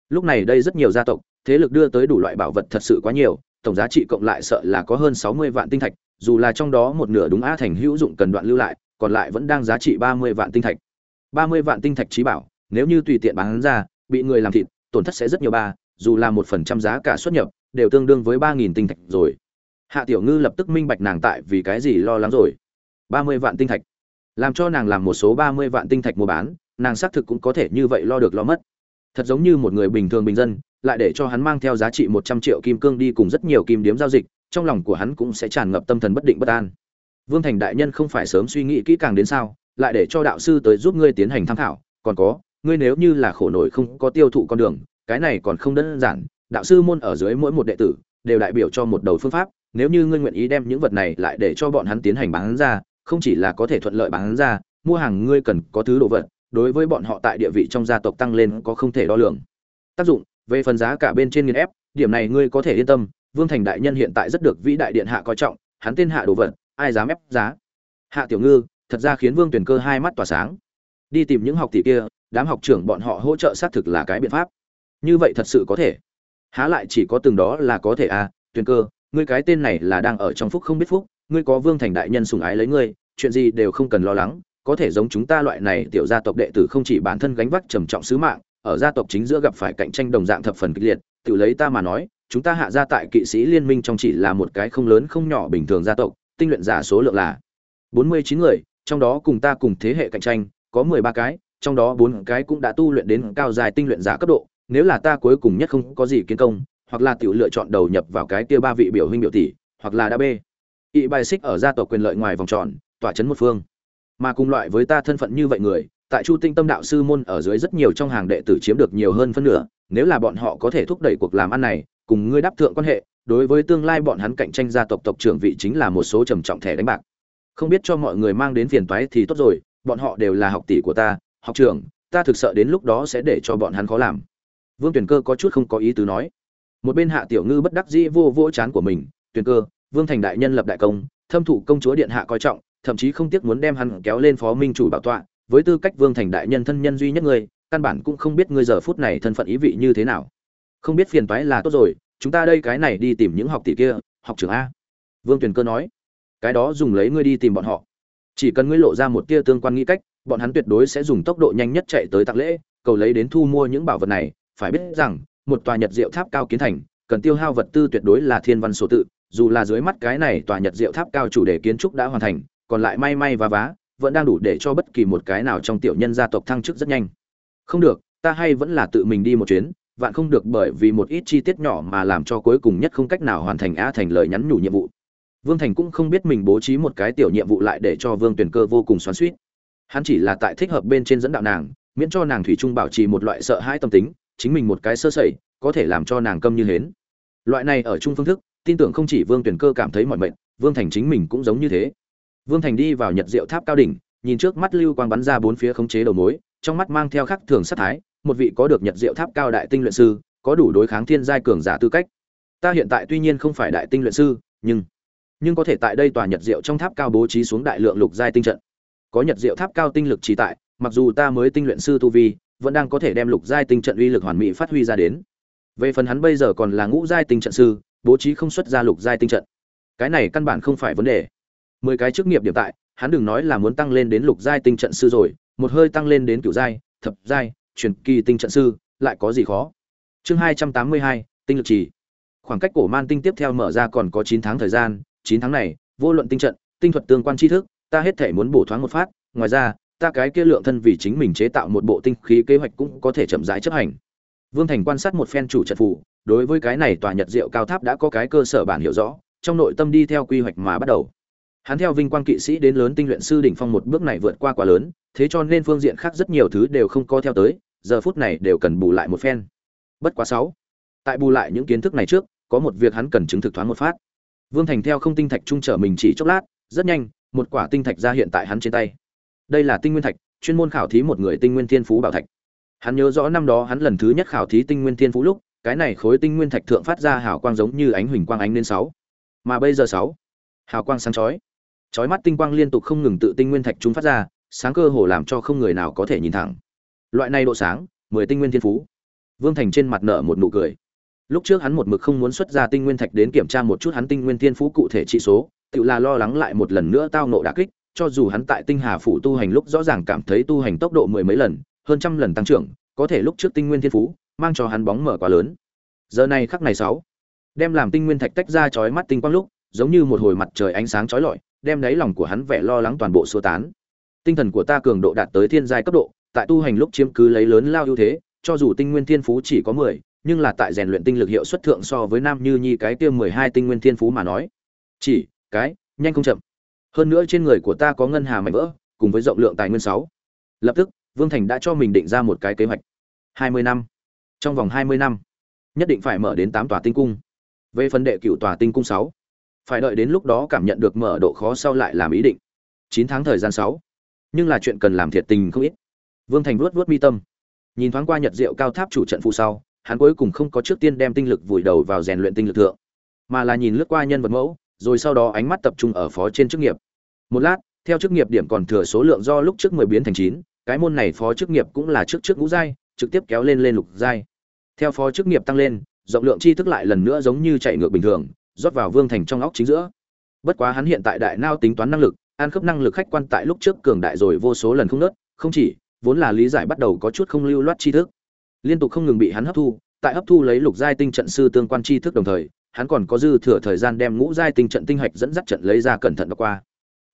lúc này đây rất nhiều gia tộc, thế lực đưa tới đủ loại bảo vật thật sự quá nhiều, tổng giá trị cộng lại sợ là có hơn sáu mươi vạn tinh thạch, dù là trong đó một nửa đúng a thành hữu dụng cần đoạn lưu lại, còn lại vẫn đang giá trị ba mươi vạn tinh thạch. ba mươi vạn tinh thạch trí bảo, nếu như tùy tiện bán ra, bị người làm thịt, tổn thất sẽ rất nhiều ba, dù là một phần trăm giá cả xuất nhập, đều tương đương với ba nghìn tinh thạch rồi. Hạ tiểu ngư lập tức minh bạch nàng tại vì cái gì lo lắng rồi. ba mươi vạn tinh thạch. Làm cho nàng làm một số ba mươi vạn tinh thạch mua bán, nàng xác thực cũng có thể như vậy lo được lo mất thật giống như một người bình thường bình dân, lại để cho hắn mang theo giá trị một trăm triệu kim cương đi cùng rất nhiều kim điếm giao dịch, trong lòng của hắn cũng sẽ tràn ngập tâm thần bất định bất an. Vương thành đại nhân không phải sớm suy nghĩ kỹ càng đến sao, lại để cho đạo sư tới giúp ngươi tiến hành tham khảo, còn có, ngươi nếu như là khổ nổi không có tiêu thụ con đường, cái này còn không đơn giản, đạo sư môn ở dưới mỗi một đệ tử, đều đại biểu cho một đầu phương pháp, nếu như ngươi nguyện ý đem những vật này lại để cho bọn hắn tiến hành bán ra, không chỉ là có thể thuận lợi bán ra, mua hàng ngươi cần có thứ đồ vật đối với bọn họ tại địa vị trong gia tộc tăng lên có không thể đo lường. Tác dụng, về phần giá cả bên trên nghiền ép, điểm này ngươi có thể yên tâm, vương thành đại nhân hiện tại rất được vĩ đại điện hạ coi trọng, hắn tên hạ đồ vật, ai dám ép giá? Hạ tiểu ngư, thật ra khiến vương tuyển cơ hai mắt tỏa sáng. Đi tìm những học tỷ kia, đám học trưởng bọn họ hỗ trợ xác thực là cái biện pháp. Như vậy thật sự có thể. Há lại chỉ có từng đó là có thể à tuyển cơ, ngươi cái tên này là đang ở trong phúc không biết phúc, ngươi có vương thành đại nhân sùng ái lấy ngươi, chuyện gì đều không cần lo lắng có thể giống chúng ta loại này tiểu gia tộc đệ tử không chỉ bản thân gánh vác trầm trọng sứ mạng, ở gia tộc chính giữa gặp phải cạnh tranh đồng dạng thập phần kịch liệt, tự lấy ta mà nói, chúng ta hạ gia tại kỵ sĩ liên minh trong chỉ là một cái không lớn không nhỏ bình thường gia tộc, tinh luyện giả số lượng là bốn mươi chín người, trong đó cùng ta cùng thế hệ cạnh tranh, có mười ba cái, trong đó bốn cái cũng đã tu luyện đến cao dài tinh luyện giả cấp độ, nếu là ta cuối cùng nhất không có gì kiến công, hoặc là tiểu lựa chọn đầu nhập vào cái kia ba vị biểu huynh biểu tỷ, hoặc là đã bê. Ỵ bài xích ở gia tộc quyền lợi ngoài vòng tròn, tỏa chấn một phương mà cùng loại với ta thân phận như vậy người, tại chu tinh tâm đạo sư môn ở dưới rất nhiều trong hàng đệ tử chiếm được nhiều hơn phân nửa, nếu là bọn họ có thể thúc đẩy cuộc làm ăn này, cùng ngươi đáp thượng quan hệ, đối với tương lai bọn hắn cạnh tranh gia tộc tộc trưởng vị chính là một số trầm trọng thẻ đánh bạc. Không biết cho mọi người mang đến phiền toái thì tốt rồi, bọn họ đều là học tỷ của ta, học trưởng, ta thực sợ đến lúc đó sẽ để cho bọn hắn khó làm. Vương tuyển cơ có chút không có ý tứ nói. Một bên hạ tiểu ngư bất đắc dĩ vô vô chán của mình tuyển cơ, vương thành đại nhân lập đại công, thâm thụ công chúa điện hạ coi trọng thậm chí không tiếc muốn đem hắn kéo lên phó minh chủ bảo tọa, với tư cách vương thành đại nhân thân nhân duy nhất ngươi căn bản cũng không biết ngươi giờ phút này thân phận ý vị như thế nào. Không biết phiền toái là tốt rồi, chúng ta đây cái này đi tìm những học tỷ kia, học trưởng a. Vương tuyền cơ nói. Cái đó dùng lấy ngươi đi tìm bọn họ. Chỉ cần ngươi lộ ra một tia tương quan nghĩ cách, bọn hắn tuyệt đối sẽ dùng tốc độ nhanh nhất chạy tới tạc lễ, cầu lấy đến thu mua những bảo vật này. Phải biết rằng, một tòa nhật diệu tháp cao kiến thành, cần tiêu hao vật tư tuyệt đối là thiên văn số tự, dù là dưới mắt cái này tòa nhật diệu tháp cao chủ đề kiến trúc đã hoàn thành còn lại may may và vá, vẫn đang đủ để cho bất kỳ một cái nào trong tiểu nhân gia tộc thăng chức rất nhanh. Không được, ta hay vẫn là tự mình đi một chuyến, vạn không được bởi vì một ít chi tiết nhỏ mà làm cho cuối cùng nhất không cách nào hoàn thành a thành lời nhắn nhủ nhiệm vụ. Vương thành cũng không biết mình bố trí một cái tiểu nhiệm vụ lại để cho vương tuyển cơ vô cùng xoắn suýt hắn chỉ là tại thích hợp bên trên dẫn đạo nàng, miễn cho nàng thủy trung bảo trì một loại sợ hãi tâm tính, chính mình một cái sơ sẩy, có thể làm cho nàng câm như hến. Loại này ở chung phương thức, tin tưởng không chỉ vương tuyển cơ cảm thấy mọi mệnh vương thành chính mình cũng giống như thế vương thành đi vào nhật diệu tháp cao đỉnh, nhìn trước mắt lưu quang bắn ra bốn phía khống chế đầu mối, trong mắt mang theo khắc thường sát thái, một vị có được nhật diệu tháp cao đại tinh luyện sư, có đủ đối kháng thiên giai cường giả tư cách. Ta hiện tại tuy nhiên không phải đại tinh luyện sư, nhưng nhưng có thể tại đây tòa nhật diệu trong tháp cao bố trí xuống đại lượng lục giai tinh trận. Có nhật diệu tháp cao tinh lực chỉ tại, mặc dù ta mới tinh luyện sư tu vi, vẫn đang có thể đem lục giai tinh trận uy lực hoàn mỹ phát huy ra đến. Về phần hắn bây giờ còn là ngũ giai tinh trận sư, bố trí không xuất ra lục giai tinh trận. Cái này căn bản không phải vấn đề mười cái chức nghiệp điểm tại, hắn đừng nói là muốn tăng lên đến lục giai tinh trận sư rồi, một hơi tăng lên đến cửu giai, thập giai, truyền kỳ tinh trận sư, lại có gì khó? Chương hai trăm tám mươi hai, tinh lực trì. Khoảng cách cổ man tinh tiếp theo mở ra còn có chín tháng thời gian, chín tháng này, vô luận tinh trận, tinh thuật tương quan tri thức, ta hết thể muốn bổ thoáng một phát, ngoài ra, ta cái kia lượng thân vì chính mình chế tạo một bộ tinh khí kế hoạch cũng có thể chậm rãi chấp hành. Vương thành quan sát một phen chủ trận phủ, đối với cái này tòa nhật diệu cao tháp đã có cái cơ sở bản hiểu rõ, trong nội tâm đi theo quy hoạch mà bắt đầu hắn theo vinh quang kỵ sĩ đến lớn tinh luyện sư đỉnh phong một bước này vượt qua quá lớn, thế cho nên phương diện khác rất nhiều thứ đều không có theo tới, giờ phút này đều cần bù lại một phen. Bất quá sáu, tại bù lại những kiến thức này trước, có một việc hắn cần chứng thực thoáng một phát. Vương thành theo không tinh thạch trung trở mình chỉ chốc lát, rất nhanh, một quả tinh thạch ra hiện tại hắn trên tay. Đây là tinh nguyên thạch, chuyên môn khảo thí một người tinh nguyên thiên phú bảo thạch. Hắn nhớ rõ năm đó hắn lần thứ nhất khảo thí tinh nguyên thiên phú lúc, cái này khối tinh nguyên thạch thượng phát ra hào quang giống như ánh huỳnh quang ánh lên sáu. Mà bây giờ sáu, hào quang sáng chói chói mắt tinh quang liên tục không ngừng tự tinh nguyên thạch chúng phát ra, sáng cơ hồ làm cho không người nào có thể nhìn thẳng. Loại này độ sáng, mười tinh nguyên thiên phú. Vương thành trên mặt nở một nụ cười. Lúc trước hắn một mực không muốn xuất ra tinh nguyên thạch đến kiểm tra một chút hắn tinh nguyên thiên phú cụ thể trị số, tự là lo lắng lại một lần nữa tao nộ đả kích, cho dù hắn tại tinh hà phủ tu hành lúc rõ ràng cảm thấy tu hành tốc độ mười mấy lần, hơn trăm lần tăng trưởng, có thể lúc trước tinh nguyên thiên phú, mang cho hắn bóng mở quá lớn. Giờ này khắc này sáu, đem làm tinh nguyên thạch tách ra chói mắt tinh quang lúc, giống như một hồi mặt trời ánh sáng chói lọi đem đáy lòng của hắn vẻ lo lắng toàn bộ xua tán. Tinh thần của ta cường độ đạt tới thiên giai cấp độ, tại tu hành lúc chiếm cứ lấy lớn lao ưu thế, cho dù tinh nguyên thiên phú chỉ có mười, nhưng là tại rèn luyện tinh lực hiệu suất thượng so với nam như nhi cái kia mười hai tinh nguyên thiên phú mà nói. Chỉ, cái, nhanh không chậm. Hơn nữa trên người của ta có ngân hà mạnh vỡ, cùng với rộng lượng tài nguyên sáu. Lập tức, vương thành đã cho mình định ra một cái kế hoạch. Hai mươi năm. Trong vòng hai mươi năm, nhất định phải mở đến tám tòa tinh cung. Về phần đệ cửu tòa tinh cung sáu phải đợi đến lúc đó cảm nhận được mở độ khó sau lại làm ý định. Chín tháng thời gian sáu. Nhưng là chuyện cần làm thiệt tình không ít. Vương thành vuốt vuốt mi tâm. Nhìn thoáng qua nhật diệu cao tháp chủ trận phụ sau, hắn cuối cùng không có trước tiên đem tinh lực vùi đầu vào rèn luyện tinh lực thượng, mà là nhìn lướt qua nhân vật mẫu, rồi sau đó ánh mắt tập trung ở phó trên chức nghiệp. Một lát, theo chức nghiệp điểm còn thừa số lượng do lúc trước mười biến thành chín, cái môn này phó chức nghiệp cũng là trước trước ngũ giai, trực tiếp kéo lên lên lục giai. Theo phó chức nghiệp tăng lên, rộng lượng tri thức lại lần nữa giống như chạy ngược bình thường rót vào vương thành trong óc chính giữa. Bất quá hắn hiện tại đại nao tính toán năng lực an khớp năng lực khách quan tại lúc trước cường đại rồi vô số lần không nớt, không chỉ, vốn là lý giải bắt đầu có chút không lưu loát tri thức. Liên tục không ngừng bị hắn hấp thu, tại hấp thu lấy lục giai tinh trận sư tương quan tri thức đồng thời, hắn còn có dư thừa thời gian đem ngũ giai tinh trận tinh hạch dẫn dắt trận lấy ra cẩn thận đọc qua.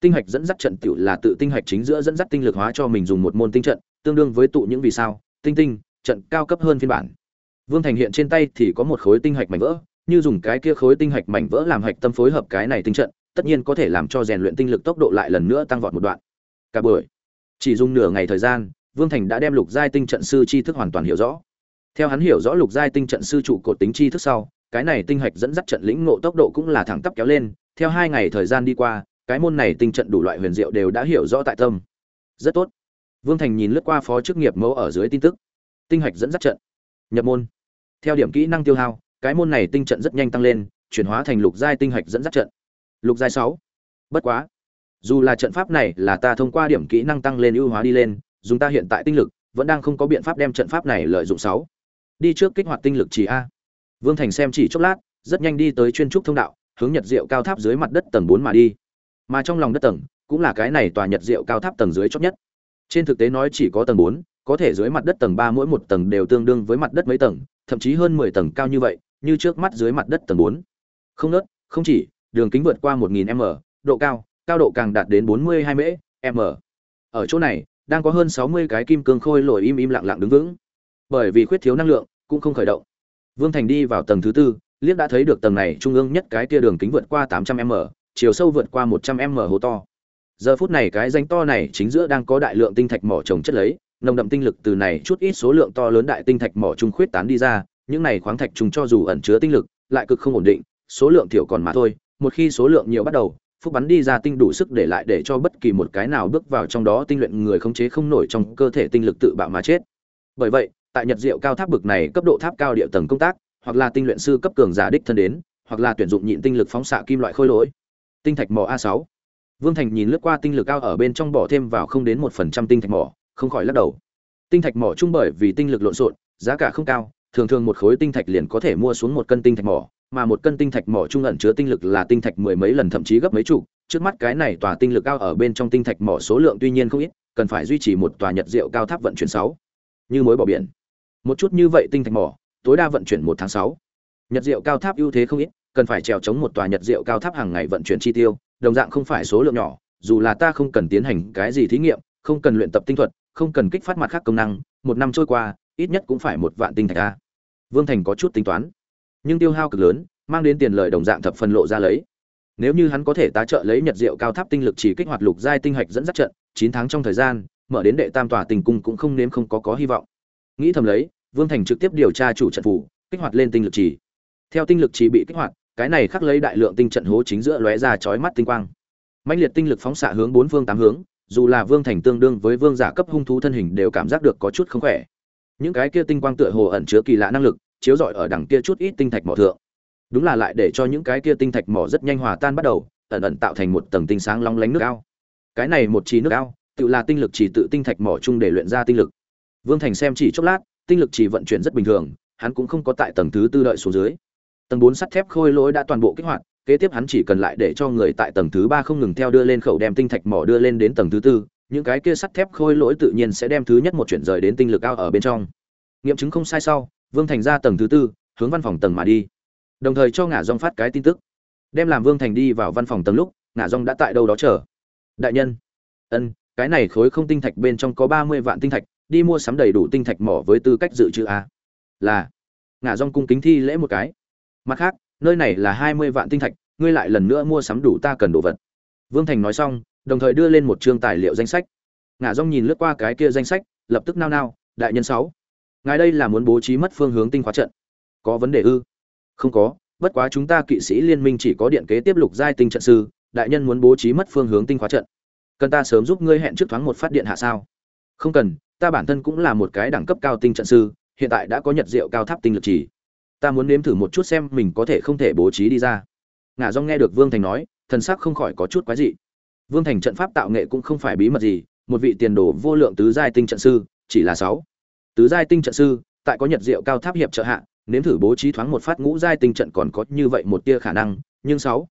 Tinh hạch dẫn dắt trận tiểu là tự tinh hạch chính giữa dẫn dắt tinh lực hóa cho mình dùng một môn tinh trận, tương đương với tụ những vì sao, tinh tinh, trận cao cấp hơn phiên bản. Vương thành hiện trên tay thì có một khối tinh hạch mảnh vỡ như dùng cái kia khối tinh hạch mảnh vỡ làm hạch tâm phối hợp cái này tinh trận, tất nhiên có thể làm cho rèn luyện tinh lực tốc độ lại lần nữa tăng vọt một đoạn. Cả buổi, chỉ dùng nửa ngày thời gian, vương thành đã đem lục giai tinh trận sư tri thức hoàn toàn hiểu rõ. Theo hắn hiểu rõ lục giai tinh trận sư trụ cột tính tri thức sau, cái này tinh hạch dẫn dắt trận lĩnh ngộ tốc độ cũng là thẳng tắp kéo lên. Theo hai ngày thời gian đi qua, cái môn này tinh trận đủ loại huyền diệu đều đã hiểu rõ tại tâm. Rất tốt. Vương thành nhìn lướt qua phó chức nghiệp mẫu ở dưới tin tức. Tinh hạch dẫn dắt trận. Nhập môn. Theo điểm kỹ năng tiêu hao cái môn này tinh trận rất nhanh tăng lên, chuyển hóa thành lục giai tinh hạch dẫn dắt trận. Lục giai sáu. Bất quá, dù là trận pháp này là ta thông qua điểm kỹ năng tăng lên ưu hóa đi lên, dùng ta hiện tại tinh lực, vẫn đang không có biện pháp đem trận pháp này lợi dụng sáu. Đi trước kích hoạt tinh lực chỉ a. Vương thành xem chỉ chốc lát, rất nhanh đi tới chuyên trúc thông đạo, hướng nhật diệu cao tháp dưới mặt đất tầng bốn mà đi. Mà trong lòng đất tầng, cũng là cái này tòa nhật diệu cao tháp tầng dưới chót nhất. Trên thực tế nói chỉ có tầng bốn, có thể dưới mặt đất tầng ba mỗi một tầng đều tương đương với mặt đất mấy tầng, thậm chí hơn mười tầng cao như vậy như trước mắt dưới mặt đất tầng bốn. Không nớt, không chỉ, đường kính vượt qua một nghìn m, độ cao cao độ càng đạt đến bốn mươi hai mễ m. Ở chỗ này, đang có hơn sáu mươi cái kim cương khôi lồi im im lặng lặng đứng vững. Bởi vì khuyết thiếu năng lượng, cũng không khởi động. Vương thành đi vào tầng thứ tư, liếc đã thấy được tầng này trung ương nhất cái kia đường kính vượt qua tám trăm m, chiều sâu vượt qua một trăm m hố to. Giờ phút này cái danh to này chính giữa đang có đại lượng tinh thạch mỏ trồng chất lấy, nồng đậm tinh lực từ này chút ít số lượng to lớn đại tinh thạch mỏ trung khuyết tán đi ra những này khoáng thạch trùng cho dù ẩn chứa tinh lực, lại cực không ổn định, số lượng thiểu còn mà thôi, một khi số lượng nhiều bắt đầu, phúc bắn đi ra tinh đủ sức để lại để cho bất kỳ một cái nào bước vào trong đó tinh luyện người khống chế không nổi trong cơ thể tinh lực tự bạo mà chết. Bởi vậy, tại nhật diệu cao tháp bực này cấp độ tháp cao địa tầng công tác, hoặc là tinh luyện sư cấp cường giả đích thân đến, hoặc là tuyển dụng nhịn tinh lực phóng xạ kim loại khôi lỗi. Tinh thạch mỏ A6. vương thành nhìn lướt qua tinh lực cao ở bên trong bỏ thêm vào không đến một phần trăm tinh thạch mỏ, không khỏi lắc đầu. Tinh thạch mỏ trung bởi vì tinh lực lộn xộn, giá cả không cao thường thường một khối tinh thạch liền có thể mua xuống một cân tinh thạch mỏ, mà một cân tinh thạch mỏ trung ẩn chứa tinh lực là tinh thạch mười mấy lần thậm chí gấp mấy chục. Trước mắt cái này tòa tinh lực cao ở bên trong tinh thạch mỏ số lượng tuy nhiên không ít, cần phải duy trì một tòa nhật diệu cao tháp vận chuyển sáu. Như mối bỏ biển. Một chút như vậy tinh thạch mỏ, tối đa vận chuyển một tháng sáu. Nhật diệu cao tháp ưu thế không ít, cần phải trèo chống một tòa nhật diệu cao tháp hàng ngày vận chuyển chi tiêu, đồng dạng không phải số lượng nhỏ, dù là ta không cần tiến hành cái gì thí nghiệm, không cần luyện tập tinh thuật, không cần kích phát mặt khác công năng, một năm trôi qua ít nhất cũng phải một vạn tinh thạch a. Vương thành có chút tính toán, nhưng tiêu hao cực lớn, mang đến tiền lợi đồng dạng thập phần lộ ra lấy. Nếu như hắn có thể tá trợ lấy nhật diệu cao tháp tinh lực chỉ kích hoạt lục giai tinh hạch dẫn dắt trận, chín tháng trong thời gian, mở đến đệ tam tòa tình cung cũng không nếm không có có hy vọng. Nghĩ thầm lấy, vương thành trực tiếp điều tra chủ trận phủ, kích hoạt lên tinh lực chỉ. Theo tinh lực chỉ bị kích hoạt, cái này khắc lấy đại lượng tinh trận hố chính giữa lóe ra chói mắt tinh quang. Mạnh liệt tinh lực phóng xạ hướng bốn phương tám hướng, dù là vương thành tương đương với vương giả cấp hung thú thân hình đều cảm giác được có chút không khỏe những cái kia tinh quang tựa hồ ẩn chứa kỳ lạ năng lực, chiếu rọi ở đằng kia chút ít tinh thạch mỏ thượng. Đúng là lại để cho những cái kia tinh thạch mỏ rất nhanh hòa tan bắt đầu, ẩn ẩn tạo thành một tầng tinh sáng long lánh nước ao. Cái này một trí nước ao, tự là tinh lực chỉ tự tinh thạch mỏ chung để luyện ra tinh lực. Vương thành xem chỉ chốc lát, tinh lực chỉ vận chuyển rất bình thường, hắn cũng không có tại tầng thứ tư đợi xuống dưới. Tầng bốn sắt thép khôi lỗi đã toàn bộ kích hoạt, kế tiếp hắn chỉ cần lại để cho người tại tầng thứ ba không ngừng theo đưa lên khẩu đem tinh thạch mỏ đưa lên đến tầng thứ tư những cái kia sắt thép khôi lỗi tự nhiên sẽ đem thứ nhất một chuyển rời đến tinh lực ao ở bên trong. Nghiệm chứng không sai sau, vương thành ra tầng thứ tư, hướng văn phòng tầng mà đi. Đồng thời cho ngả dong phát cái tin tức. Đem làm vương thành đi vào văn phòng tầng lúc, ngả dong đã tại đâu đó chờ. Đại nhân. Ân, cái này khối không tinh thạch bên trong có ba mươi vạn tinh thạch, đi mua sắm đầy đủ tinh thạch mỏ với tư cách dự trữ a. Là. Ngả dong cung kính thi lễ một cái. Mặt khác, nơi này là hai mươi vạn tinh thạch, ngươi lại lần nữa mua sắm đủ ta cần đồ vật. Vương thành nói xong đồng thời đưa lên một chương tài liệu danh sách. Ngả rong nhìn lướt qua cái kia danh sách, lập tức nao nao, đại nhân sáu, ngài đây là muốn bố trí mất phương hướng tinh khóa trận. Có vấn đề ư? Không có, bất quá chúng ta kỵ sĩ liên minh chỉ có điện kế tiếp lục giai tinh trận sư, đại nhân muốn bố trí mất phương hướng tinh khóa trận. Cần ta sớm giúp ngươi hẹn trước thoáng một phát điện hạ sao? Không cần, ta bản thân cũng là một cái đẳng cấp cao tinh trận sư, hiện tại đã có nhật diệu cao tháp tinh lực chỉ. Ta muốn nếm thử một chút xem mình có thể không thể bố trí đi ra. Ngả dong nghe được vương thành nói, thần sắc không khỏi có chút quái dị vương thành trận pháp tạo nghệ cũng không phải bí mật gì, một vị tiền đồ vô lượng tứ giai tinh trận sư, chỉ là sáu. Tứ giai tinh trận sư, tại có nhật diệu cao tháp hiệp trợ hạ, nếm thử bố trí thoáng một phát ngũ giai tinh trận còn có như vậy một tia khả năng, nhưng sáu.